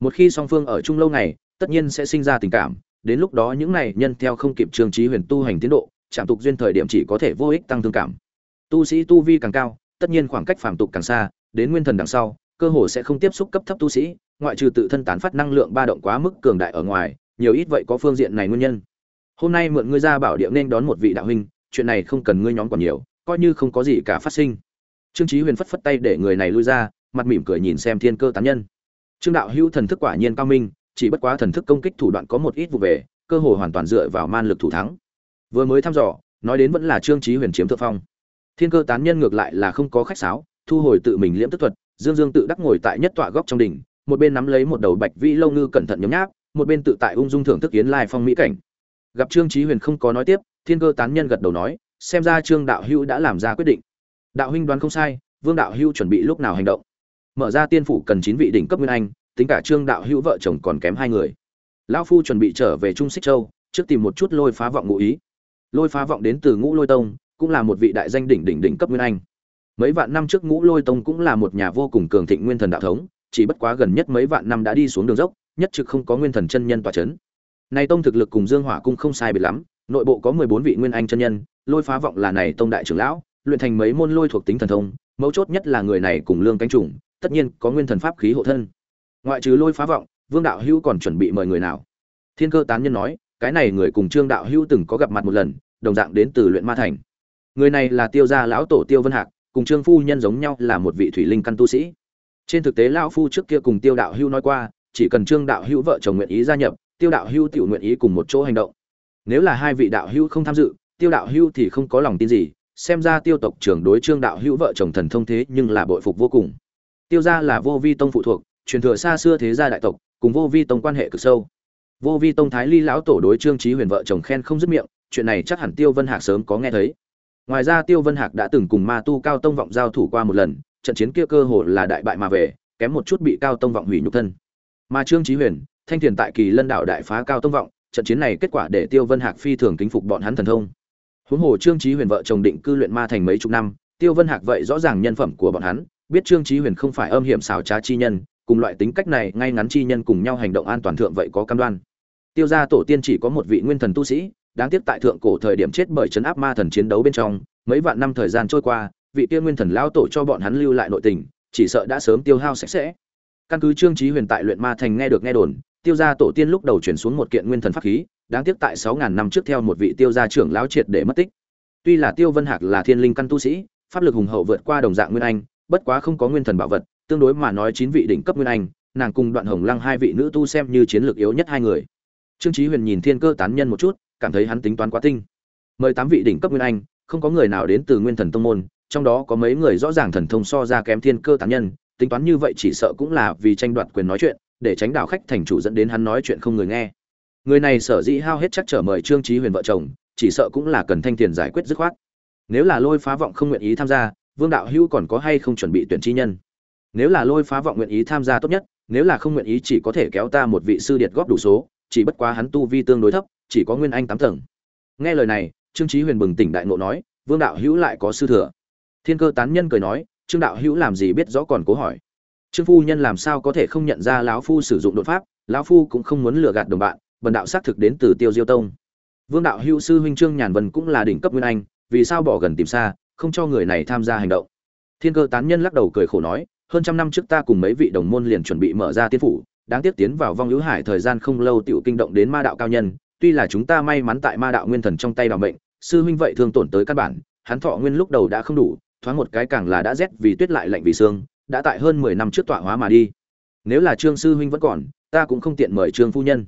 Một khi song phương ở chung lâu ngày, tất nhiên sẽ sinh ra tình cảm, đến lúc đó những này nhân theo không kịp trương chí huyền tu hành tiến độ chạm tục duyên thời điểm chỉ có thể vô ích tăng thương cảm tu sĩ tu vi càng cao, tất nhiên khoảng cách phàm tục càng xa, đến nguyên thần đằng sau, cơ hồ sẽ không tiếp xúc cấp thấp tu sĩ, ngoại trừ tự thân tán phát năng lượng ba động quá mức cường đại ở ngoài, nhiều ít vậy có phương diện này nguyên nhân. Hôm nay mượn ngươi ra bảo địa nên đón một vị đạo huynh, chuyện này không cần ngươi nhóm còn nhiều, coi như không có gì cả phát sinh. Trương chí huyền phất phất tay để người này lui ra, mặt mỉm cười nhìn xem thiên cơ tán nhân. Trương đạo hữu thần thức quả nhiên cao minh, chỉ bất quá thần thức công kích thủ đoạn có một ít vụ về, cơ hồ hoàn toàn dựa vào man lực thủ thắng. Vừa mới thăm dò, nói đến vẫn là trương chí huyền chiếm thượng phong thiên cơ tán nhân ngược lại là không có khách sáo thu hồi tự mình liễm tức thuật dương dương tự đắc ngồi tại nhất tọa góc trong đình, một bên nắm lấy một đầu bạch vĩ lâu ngư cẩn thận nhấm nháp một bên tự tại ung dung thưởng thức yến lai phong mỹ cảnh. Gặp trương chí huyền không có nói tiếp thiên cơ tán nhân gật đầu nói xem ra trương đạo hữu đã làm ra quyết định. Đạo huynh đoán không sai vương đạo hữu chuẩn bị lúc nào hành động? Mở ra tiên phủ cần chín vị đỉnh cấp nguyên anh tính cả trương đạo hữu vợ chồng còn kém hai người. Lão phu chuẩn bị trở về trung xích châu trước tìm một chút lôi phá vọng ngụ ý. Lôi phá vọng đến từ ngũ lôi tông cũng là một vị đại danh đỉnh đỉnh đỉnh cấp nguyên anh. Mấy vạn năm trước ngũ lôi tông cũng là một nhà vô cùng cường thịnh nguyên thần đạo thống, chỉ bất quá gần nhất mấy vạn năm đã đi xuống đường dốc, nhất trực không có nguyên thần chân nhân tòa chấn. Này tông thực lực cùng dương hỏa cung không sai biệt lắm, nội bộ có mười bốn vị nguyên anh chân nhân, lôi phá vọng là này tông đại trưởng lão, luyện thành mấy môn lôi thuộc tính thần thông, mấu chốt nhất là người này cùng lương cánh trùng, tất nhiên có nguyên thần pháp khí hộ thân. Ngoại trừ lôi phá vọng, vương đạo hữu còn chuẩn bị mời người nào? Thiên cơ tán nhân nói, cái này người cùng trương đạo hữu từng có gặp mặt một lần, đồng dạng đến từ luyện ma thành người này là tiêu gia lão tổ tiêu vân hạc, cùng trương phu nhân giống nhau là một vị thủy linh căn tu sĩ. Trên thực tế lão phu trước kia cùng tiêu đạo hưu nói qua, chỉ cần trương đạo hưu vợ chồng nguyện ý gia nhập, tiêu đạo hưu tiểu nguyện ý cùng một chỗ hành động. Nếu là hai vị đạo hưu không tham dự, tiêu đạo hưu thì không có lòng tin gì, xem ra tiêu tộc trưởng đối trương đạo hưu vợ chồng thần thông thế nhưng là bội phục vô cùng. Tiêu gia là vô vi tông phụ thuộc, truyền thừa xa xưa thế gia đại tộc, cùng vô vi tông quan hệ cực sâu. Vô vi tông thái ly lão tổ đối trương trí huyền vợ chồng khen không dứt miệng, chuyện này chắc hẳn tiêu vân hạc sớm có nghe thấy ngoài ra tiêu vân hạc đã từng cùng ma tu cao tông vọng giao thủ qua một lần, trận chiến kia cơ hồ là đại bại mà về, kém một chút bị cao tông vọng hủy nhục thân. Mà trương trí huyền, thanh thiền tại kỳ lân đảo đại phá cao tông vọng, trận chiến này kết quả để tiêu vân hạc phi thường kính phục bọn hắn thần thông. Huống hồ trương trí huyền vợ chồng định cư luyện ma thành mấy chục năm, tiêu vân hạc vậy rõ ràng nhân phẩm của bọn hắn, biết trương trí huyền không phải âm hiểm xảo trá chi nhân, cùng loại tính cách này ngay ngắn chi nhân cùng nhau hành động an toàn thượng vậy có cam đoan. Tiêu gia tổ tiên chỉ có một vị nguyên thần tu sĩ đáng tiếc tại thượng cổ thời điểm chết bởi chấn áp ma thần chiến đấu bên trong, mấy vạn năm thời gian trôi qua, vị tiên nguyên thần lão tổ cho bọn hắn lưu lại nội tình, chỉ sợ đã sớm tiêu hao sạch sẽ. Căn cứ trương trí huyền tại luyện ma thành nghe được nghe đồn, tiêu gia tổ tiên lúc đầu chuyển xuống một kiện nguyên thần pháp khí, đáng tiếc tại sáu ngàn năm trước theo một vị tiêu gia trưởng lão triệt để mất tích. Tuy là tiêu vân hạc là thiên linh căn tu sĩ, pháp lực hùng hậu vượt qua đồng dạng nguyên anh, bất quá không có nguyên thần bảo vật, tương đối mà nói chín vị đỉnh cấp nguyên anh, nàng cùng đoạn hồng lăng hai vị nữ tu xem như chiến lược yếu nhất hai người. Trương trí huyền nhìn thiên cơ tán nhân một chút cảm thấy hắn tính toán quá tinh. Mời tám vị đỉnh cấp nguyên anh, không có người nào đến từ nguyên thần tông môn, trong đó có mấy người rõ ràng thần thông so ra kém thiên cơ tán nhân, tính toán như vậy chỉ sợ cũng là vì tranh đoạt quyền nói chuyện, để tránh đảo khách thành chủ dẫn đến hắn nói chuyện không người nghe. Người này sở dĩ hao hết chắc trở mời trương trí huyền vợ chồng, chỉ sợ cũng là cần thanh tiền giải quyết dứt khoát. Nếu là lôi phá vọng không nguyện ý tham gia, vương đạo hữu còn có hay không chuẩn bị tuyển chi nhân? Nếu là lôi phá vọng nguyện ý tham gia tốt nhất, nếu là không nguyện ý chỉ có thể kéo ta một vị sư điệt góp đủ số, chỉ bất quá hắn tu vi tương đối thấp chỉ có nguyên anh tám tầng. Nghe lời này, trương trí huyền bừng tỉnh đại ngộ nói, vương đạo hữu lại có sư thừa. Thiên cơ tán nhân cười nói, trương đạo hữu làm gì biết rõ còn cố hỏi. Trương phu nhân làm sao có thể không nhận ra lão phu sử dụng đột pháp, lão phu cũng không muốn lừa gạt đồng bạn, bần đạo xác thực đến từ tiêu diêu tông. Vương đạo hữu sư huynh trương nhàn vân cũng là đỉnh cấp nguyên anh, vì sao bỏ gần tìm xa, không cho người này tham gia hành động. Thiên cơ tán nhân lắc đầu cười khổ nói, hơn trăm năm trước ta cùng mấy vị đồng môn liền chuẩn bị mở ra tiên phủ, đáng tiếc tiến vào vong hữu hải thời gian không lâu tiểu kinh động đến ma đạo cao nhân tuy là chúng ta may mắn tại ma đạo nguyên thần trong tay bảo mệnh, sư huynh vậy thương tổn tới căn bản, hắn thọ nguyên lúc đầu đã không đủ, thoáng một cái càng là đã rét vì tuyết lại lạnh vì xương, đã tại hơn mười năm trước tọa hóa mà đi. Nếu là trương sư huynh vẫn còn, ta cũng không tiện mời trương phu nhân.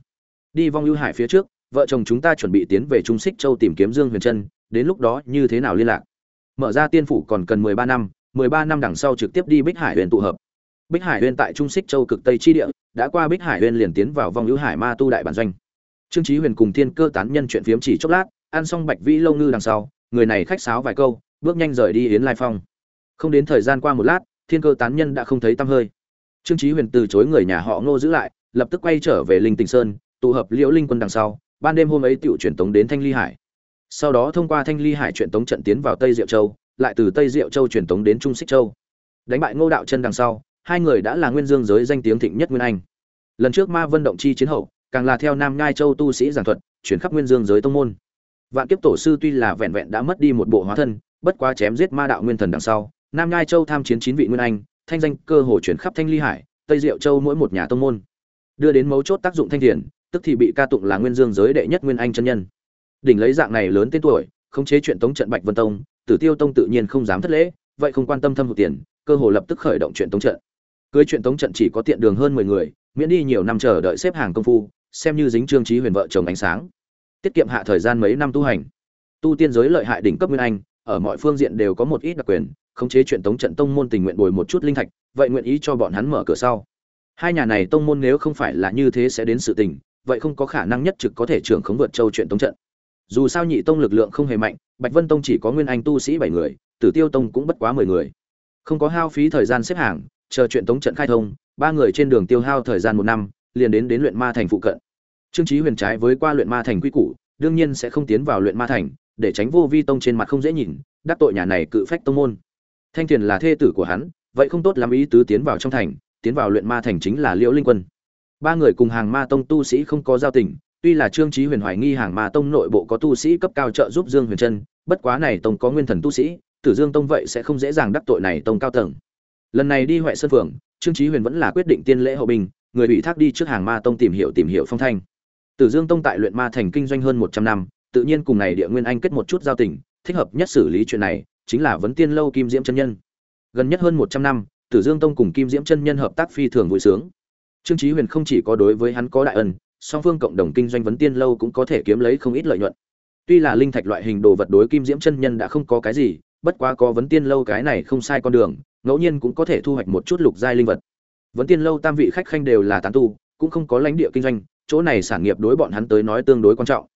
Đi vong lưu hải phía trước, vợ chồng chúng ta chuẩn bị tiến về trung xích châu tìm kiếm dương huyền trân, đến lúc đó như thế nào liên lạc? Mở ra tiên phủ còn cần mười ba năm, mười ba năm đằng sau trực tiếp đi bích hải huyền tụ hợp. Bích hải huyền tại trung xích châu cực tây chi địa, đã qua bích hải huyền liền tiến vào vong lưu hải ma tu đại bản doanh trương Chí huyền cùng thiên cơ tán nhân chuyện phiếm chỉ chốc lát, ăn xong bạch vĩ lâu ngư đằng sau, người này khách sáo vài câu, bước nhanh rời đi yến lai phong. Không đến thời gian qua một lát, thiên cơ tán nhân đã không thấy tăm hơi. Trương chí huyền từ chối người nhà họ ngô giữ lại, lập tức quay trở về linh tình sơn, tụ hợp liễu linh quân đằng sau, ban đêm hôm ấy tiểu truyền tống đến thanh ly hải. Sau đó thông qua thanh ly hải truyền tống trận tiến vào tây diệu châu, lại từ tây diệu châu truyền tống đến trung xích châu. Đánh bại ngô đạo chân đằng sau, hai người đã là nguyên dương giới danh tiếng thịnh nhất nguyên anh. Lần trước ma vân động chi chiến hậu càng là theo nam ngai châu tu sĩ giảng thuật, chuyển khắp nguyên dương giới tông môn. Vạn kiếp tổ sư tuy là vẹn vẹn đã mất đi một bộ hóa thân, bất quá chém giết ma đạo nguyên thần đằng sau, nam ngai châu tham chiến chín vị nguyên anh, thanh danh cơ hồ chuyển khắp thanh ly hải, tây diệu châu mỗi một nhà tông môn. Đưa đến mấu chốt tác dụng thanh thiền, tức thì bị ca tụng là nguyên dương giới đệ nhất nguyên anh chân nhân. Đỉnh lấy dạng này lớn tên tuổi, khống chế chuyện tống trận bạch vân tông, tử tiêu tông tự nhiên không dám thất lễ, vậy không quan tâm thâm hụt tiền, cơ hồ lập tức khởi động chuyện tống trận. Cưới chuyện tống trận chỉ có tiện đường hơn mười người, miễn đi nhiều năm chờ đợi xếp hàng công phu xem như dính trương trí huyền vợ chồng ánh sáng. Tiết kiệm hạ thời gian mấy năm tu hành. Tu tiên giới lợi hại đỉnh cấp nguyên anh, ở mọi phương diện đều có một ít đặc quyền, khống chế chuyện tống trận tông môn tình nguyện bồi một chút linh thạch, vậy nguyện ý cho bọn hắn mở cửa sau. Hai nhà này tông môn nếu không phải là như thế sẽ đến sự tình, vậy không có khả năng nhất trực có thể trưởng khống vượt châu chuyện tống trận. Dù sao nhị tông lực lượng không hề mạnh, bạch vân tông chỉ có nguyên anh tu sĩ bảy người, tử tiêu tông cũng bất quá mười người. Không có hao phí thời gian xếp hàng, chờ chuyện tống trận khai thông, ba người trên đường tiêu hao thời gian một năm liền đến đến luyện ma thành phụ cận. Trương trí huyền trái với qua luyện ma thành quy củ đương nhiên sẽ không tiến vào luyện ma thành để tránh vô vi tông trên mặt không dễ nhìn đắc tội nhà này cự phách tông môn. Thanh tiền là thê tử của hắn vậy không tốt lắm ý tứ tiến vào trong thành tiến vào luyện ma thành chính là liễu linh quân. Ba người cùng hàng ma tông tu sĩ không có giao tình tuy là trương trí huyền hoài nghi hàng ma tông nội bộ có tu sĩ cấp cao trợ giúp dương huyền trân bất quá này tông có nguyên thần tu sĩ tử dương tông vậy sẽ không dễ dàng đắc tội này tông cao tầng. Lần này đi huệ sơn Phượng, trương trí huyền vẫn là quyết định tiên lễ hậu bình người ủy thác đi trước hàng ma tông tìm hiểu tìm hiểu phong thanh. Tử dương tông tại luyện ma thành kinh doanh hơn một trăm năm, tự nhiên cùng này địa nguyên anh kết một chút giao tình, thích hợp nhất xử lý chuyện này, chính là vấn tiên lâu kim diễm chân nhân. Gần nhất hơn một trăm năm, tử dương tông cùng kim diễm chân nhân hợp tác phi thường vui sướng. Trương trí huyền không chỉ có đối với hắn có đại ân, song phương cộng đồng kinh doanh vấn tiên lâu cũng có thể kiếm lấy không ít lợi nhuận. Tuy là linh thạch loại hình đồ vật đối kim diễm chân nhân đã không có cái gì, bất quá có vấn tiên lâu cái này không sai con đường, ngẫu nhiên cũng có thể thu hoạch một chút lục giai linh vật vấn tiên lâu tam vị khách khanh đều là tán tu, cũng không có lãnh địa kinh doanh, chỗ này sản nghiệp đối bọn hắn tới nói tương đối quan trọng.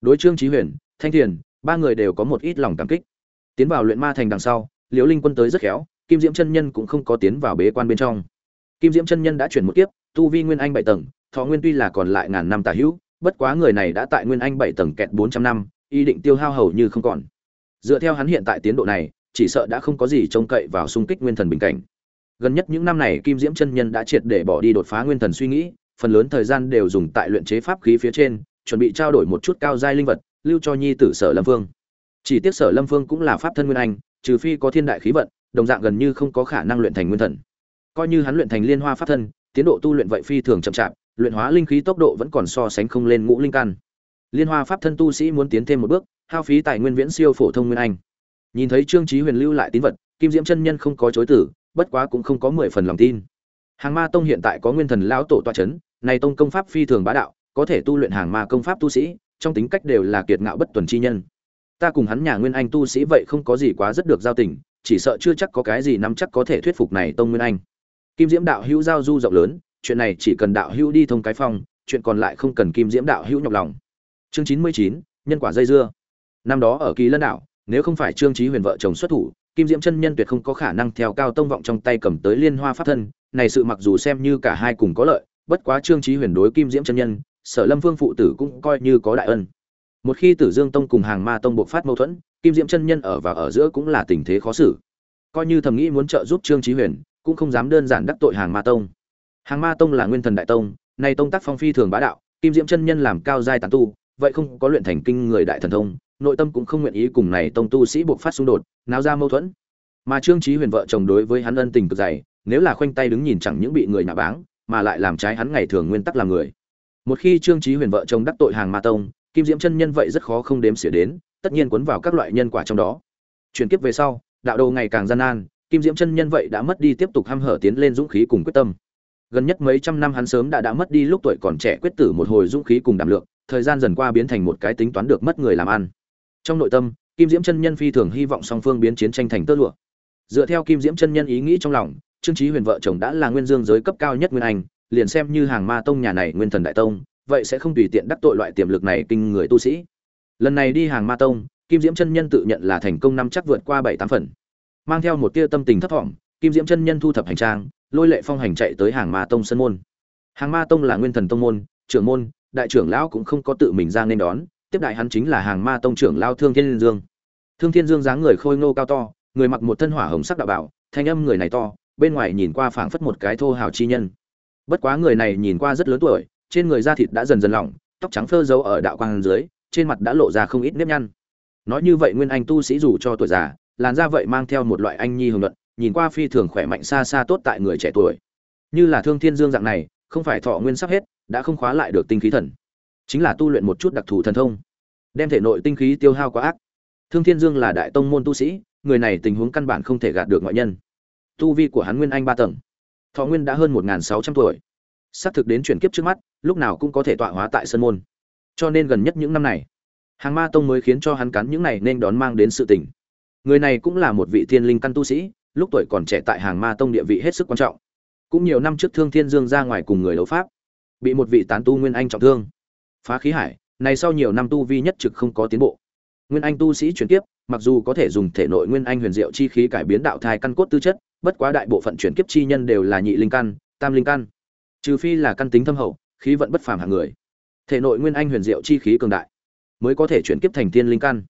Đối trương trí huyền, thanh thiền, ba người đều có một ít lòng cảm kích. Tiến vào luyện ma thành đằng sau, liễu linh quân tới rất khéo, kim diễm chân nhân cũng không có tiến vào bế quan bên trong. Kim diễm chân nhân đã chuyển một kiếp, tu vi nguyên anh bảy tầng, thọ nguyên tuy là còn lại ngàn năm tà hữu, bất quá người này đã tại nguyên anh bảy tầng kẹt bốn trăm năm, ý định tiêu hao hầu như không còn. Dựa theo hắn hiện tại tiến độ này, chỉ sợ đã không có gì trông cậy vào xung kích nguyên thần bình cảnh gần nhất những năm này kim diễm chân nhân đã triệt để bỏ đi đột phá nguyên thần suy nghĩ, phần lớn thời gian đều dùng tại luyện chế pháp khí phía trên, chuẩn bị trao đổi một chút cao giai linh vật, lưu cho nhi tử sở lâm vương. Chỉ tiếc sở lâm vương cũng là pháp thân nguyên anh, trừ phi có thiên đại khí vận, đồng dạng gần như không có khả năng luyện thành nguyên thần. Coi như hắn luyện thành liên hoa pháp thân, tiến độ tu luyện vậy phi thường chậm chạp, luyện hóa linh khí tốc độ vẫn còn so sánh không lên ngũ linh căn. Liên hoa pháp thân tu sĩ muốn tiến thêm một bước, hao phí tài nguyên viễn siêu phổ thông nguyên anh. Nhìn thấy trương trí huyền lưu lại tín vật, kim diễm chân nhân không có chối tử bất quá cũng không có mười phần lòng tin. Hàng ma tông hiện tại có nguyên thần lão tổ toa c h ấ n này tông công pháp phi thường bá đạo, có thể tu luyện hàng ma công pháp tu sĩ, trong tính cách đều là kiệt ngạo bất tuần chi nhân. Ta cùng hắn nhà nguyên anh tu sĩ vậy không có gì quá rất được giao tình, chỉ sợ chưa chắc có cái gì nắm chắc có thể thuyết phục này tông nguyên anh. Kim diễm đạo hữu giao du rộng lớn, chuyện này chỉ cần đạo hữu đi thông cái phong, chuyện còn lại không cần kim diễm đạo hữu nhọc lòng. Chương chín mươi chín, nhân quả dây dưa. Năm đó ở kỳ lân đảo, nếu không phải trương trí huyền vợ chồng xuất thủ kim diễm chân nhân tuyệt không có khả năng theo cao tông vọng trong tay cầm tới liên hoa pháp thân, này sự mặc dù xem như cả hai cùng có lợi, bất quá trương trí huyền đối kim diễm chân nhân, sở lâm phương phụ tử cũng coi như có đại ân. Một khi tử dương tông cùng hàng ma tông buộc phát mâu thuẫn, kim diễm chân nhân ở và ở giữa cũng là tình thế khó xử. Coi như thầm nghĩ muốn trợ giúp trương trí huyền, cũng không dám đơn giản đắc tội hàng ma tông. Hàng ma tông là nguyên thần đại tông, nay tông tác phong phi thường bá đạo, kim diễm chân nhân làm cao giai tán tu, vậy không có luyện thành kinh người đại thần thông nội tâm cũng không nguyện ý cùng này tông tu sĩ buộc phát xung đột, náo ra mâu thuẫn. Mà trương trí huyền vợ chồng đối với hắn ân tình cực dày, nếu là khoanh tay đứng nhìn chẳng những bị người nhà báng, mà lại làm trái hắn ngày thường nguyên tắc làm người. Một khi trương trí huyền vợ chồng đắc tội hàng ma tông, kim diễm chân nhân vậy rất khó không đếm xỉa đến, tất nhiên cuốn vào các loại nhân quả trong đó. Chuyển kiếp về sau, đạo đầu ngày càng gian nan, kim diễm chân nhân vậy đã mất đi tiếp tục ham hở tiến lên dũng khí cùng quyết tâm. Gần nhất mấy trăm năm hắn sớm đã đã mất đi lúc tuổi còn trẻ quyết tử một hồi dũng khí cùng đảm lượng, thời gian dần qua biến thành một cái tính toán được mất người làm ăn trong nội tâm, kim diễm chân nhân phi thường hy vọng song phương biến chiến tranh thành tơ lụa. Dựa theo kim diễm chân nhân ý nghĩ trong lòng, trương trí huyền vợ chồng đã là nguyên dương giới cấp cao nhất nguyên anh, liền xem như hàng ma tông nhà này nguyên thần đại tông, vậy sẽ không tùy tiện đắc tội loại tiềm lực này kinh người tu sĩ. Lần này đi hàng ma tông, kim diễm chân nhân tự nhận là thành công năm chắc vượt qua bảy tám phần. Mang theo một tia tâm tình thấp thỏm, kim diễm chân nhân thu thập hành trang, lôi lệ phong hành chạy tới hàng ma tông sân môn. Hàng ma tông là nguyên thần tông môn, trưởng môn, đại trưởng lão cũng không có tự mình ra nên đón tiếp đại hắn chính là hàng ma tông trưởng lao thương thiên dương. Thương thiên dương dáng người khôi ngô cao to, người mặc một thân hỏa hồng sắc đạo bảo, thanh âm người này to, bên ngoài nhìn qua phảng phất một cái thô hào chi nhân. Bất quá người này nhìn qua rất lớn tuổi, trên người da thịt đã dần dần lỏng, tóc trắng phơ giấu ở đạo quang dưới, trên mặt đã lộ ra không ít nếp nhăn. Nói như vậy nguyên anh tu sĩ dù cho tuổi già, làn da vậy mang theo một loại anh nhi hưởng luận nhìn qua phi thường khỏe mạnh xa xa tốt tại người trẻ tuổi. Như là thương thiên dương dạng này, không phải thọ nguyên sắp hết, đã không khóa lại được tinh khí thần. Chính là tu luyện một chút đặc thù thần thông đem thể nội tinh khí tiêu hao quá ác. Thương thiên dương là đại tông môn tu sĩ, người này tình huống căn bản không thể gạt được ngoại nhân. Tu vi của hắn nguyên anh ba tầng. Thọ nguyên đã hơn một sáu trăm tuổi. Xác thực đến chuyển kiếp trước mắt, lúc nào cũng có thể tọa hóa tại sân môn. Cho nên gần nhất những năm này, hàng ma tông mới khiến cho hắn cắn những này nên đón mang đến sự tình. Người này cũng là một vị thiên linh căn tu sĩ, lúc tuổi còn trẻ tại hàng ma tông địa vị hết sức quan trọng. Cũng nhiều năm trước thương thiên dương ra ngoài cùng người đấu pháp, bị một vị tán tu nguyên anh trọng thương, phá khí hải này sau nhiều năm tu vi nhất trực không có tiến bộ. Nguyên anh tu sĩ chuyển kiếp, mặc dù có thể dùng thể nội nguyên anh huyền diệu chi khí cải biến đạo thai căn cốt tư chất, bất quá đại bộ phận chuyển kiếp chi nhân đều là nhị linh căn, tam linh căn. Trừ phi là căn tính thâm hậu, khí vận bất phàm hạng người. Thể nội nguyên anh huyền diệu chi khí cường đại, mới có thể chuyển kiếp thành tiên linh căn.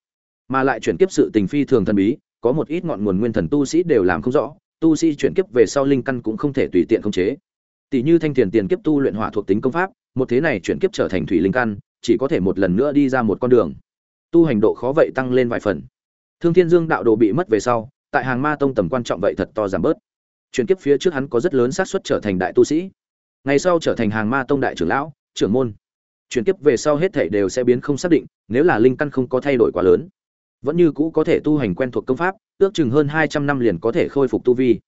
Mà lại chuyển kiếp sự tình phi thường thần bí, có một ít ngọn nguồn nguyên thần tu sĩ đều làm không rõ, tu sĩ chuyển kiếp về sau linh căn cũng không thể tùy tiện khống chế. Tỷ như thanh tiền tiền kiếp tu luyện hỏa thuộc tính công pháp, một thế này chuyển kiếp trở thành thủy linh căn chỉ có thể một lần nữa đi ra một con đường. Tu hành độ khó vậy tăng lên vài phần. Thương thiên dương đạo đồ bị mất về sau, tại hàng ma tông tầm quan trọng vậy thật to giảm bớt. Chuyển kiếp phía trước hắn có rất lớn xác suất trở thành đại tu sĩ. Ngày sau trở thành hàng ma tông đại trưởng lão, trưởng môn. Chuyển kiếp về sau hết thể đều sẽ biến không xác định, nếu là linh căn không có thay đổi quá lớn. Vẫn như cũ có thể tu hành quen thuộc công pháp, ước chừng hơn hai trăm năm liền có thể khôi phục tu vi.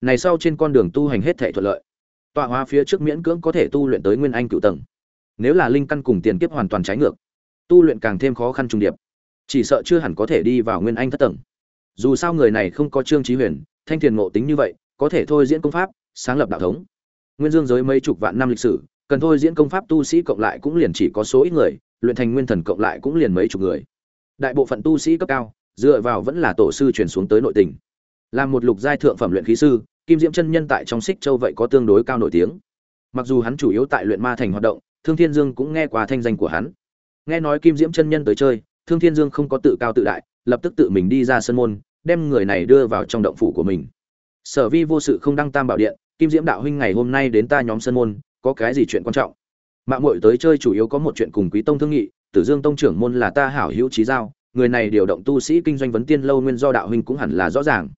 Này sau trên con đường tu hành hết thể thuận lợi. Tọa hóa phía trước miễn cưỡng có thể tu luyện tới nguyên anh cựu tầng nếu là linh căn cùng tiền kiếp hoàn toàn trái ngược, tu luyện càng thêm khó khăn trùng điệp. Chỉ sợ chưa hẳn có thể đi vào nguyên anh thất tầng. Dù sao người này không có trương trí huyền, thanh thiền ngộ tính như vậy, có thể thôi diễn công pháp, sáng lập đạo thống. Nguyên dương giới mấy chục vạn năm lịch sử, cần thôi diễn công pháp tu sĩ cộng lại cũng liền chỉ có số ít người, luyện thành nguyên thần cộng lại cũng liền mấy chục người. Đại bộ phận tu sĩ cấp cao, dựa vào vẫn là tổ sư truyền xuống tới nội tình. Làm một lục giai thượng phẩm luyện khí sư, kim diễm chân nhân tại trong xích châu vậy có tương đối cao nổi tiếng. Mặc dù hắn chủ yếu tại luyện ma thành hoạt động thương thiên dương cũng nghe qua thanh danh của hắn. Nghe nói kim diễm chân nhân tới chơi, thương thiên dương không có tự cao tự đại, lập tức tự mình đi ra sân môn, đem người này đưa vào trong động phủ của mình. Sở vi vô sự không đăng tam bảo điện, kim diễm đạo huynh ngày hôm nay đến ta nhóm sân môn, có cái gì chuyện quan trọng? Mạng muội tới chơi chủ yếu có một chuyện cùng quý tông thương nghị, tử dương tông trưởng môn là ta hảo hữu Chí giao, người này điều động tu sĩ kinh doanh vấn tiên lâu nguyên do đạo huynh cũng hẳn là rõ ràng.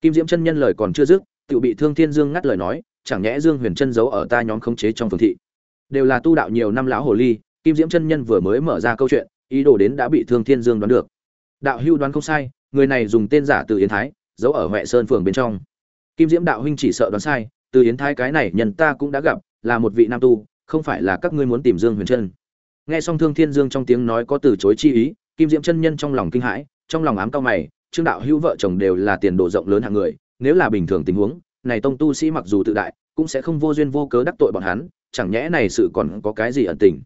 Kim diễm chân nhân lời còn chưa dứt tự bị thương thiên dương ngắt lời nói, chẳng nhẽ dương huyền chân giấu ở ta nhóm khống chế trong phường thị đều là tu đạo nhiều năm lão hồ ly, kim diễm chân nhân vừa mới mở ra câu chuyện, ý đồ đến đã bị thương thiên dương đoán được. Đạo hưu đoán không sai, người này dùng tên giả từ yến thái, giấu ở huệ sơn phường bên trong. Kim diễm đạo huynh chỉ sợ đoán sai, từ yến thái cái này nhân ta cũng đã gặp, là một vị nam tu, không phải là các ngươi muốn tìm dương huyền chân nghe xong thương thiên dương trong tiếng nói có từ chối chi ý, kim diễm chân nhân trong lòng kinh hãi, trong lòng ám cao mày, trương đạo hữu vợ chồng đều là tiền đồ rộng lớn hạng người, nếu là bình thường tình huống, này tông tu sĩ mặc dù tự đại, cũng sẽ không vô duyên vô cớ đắc tội bọn hắn chẳng nhẽ này sự còn có cái gì ẩn tình?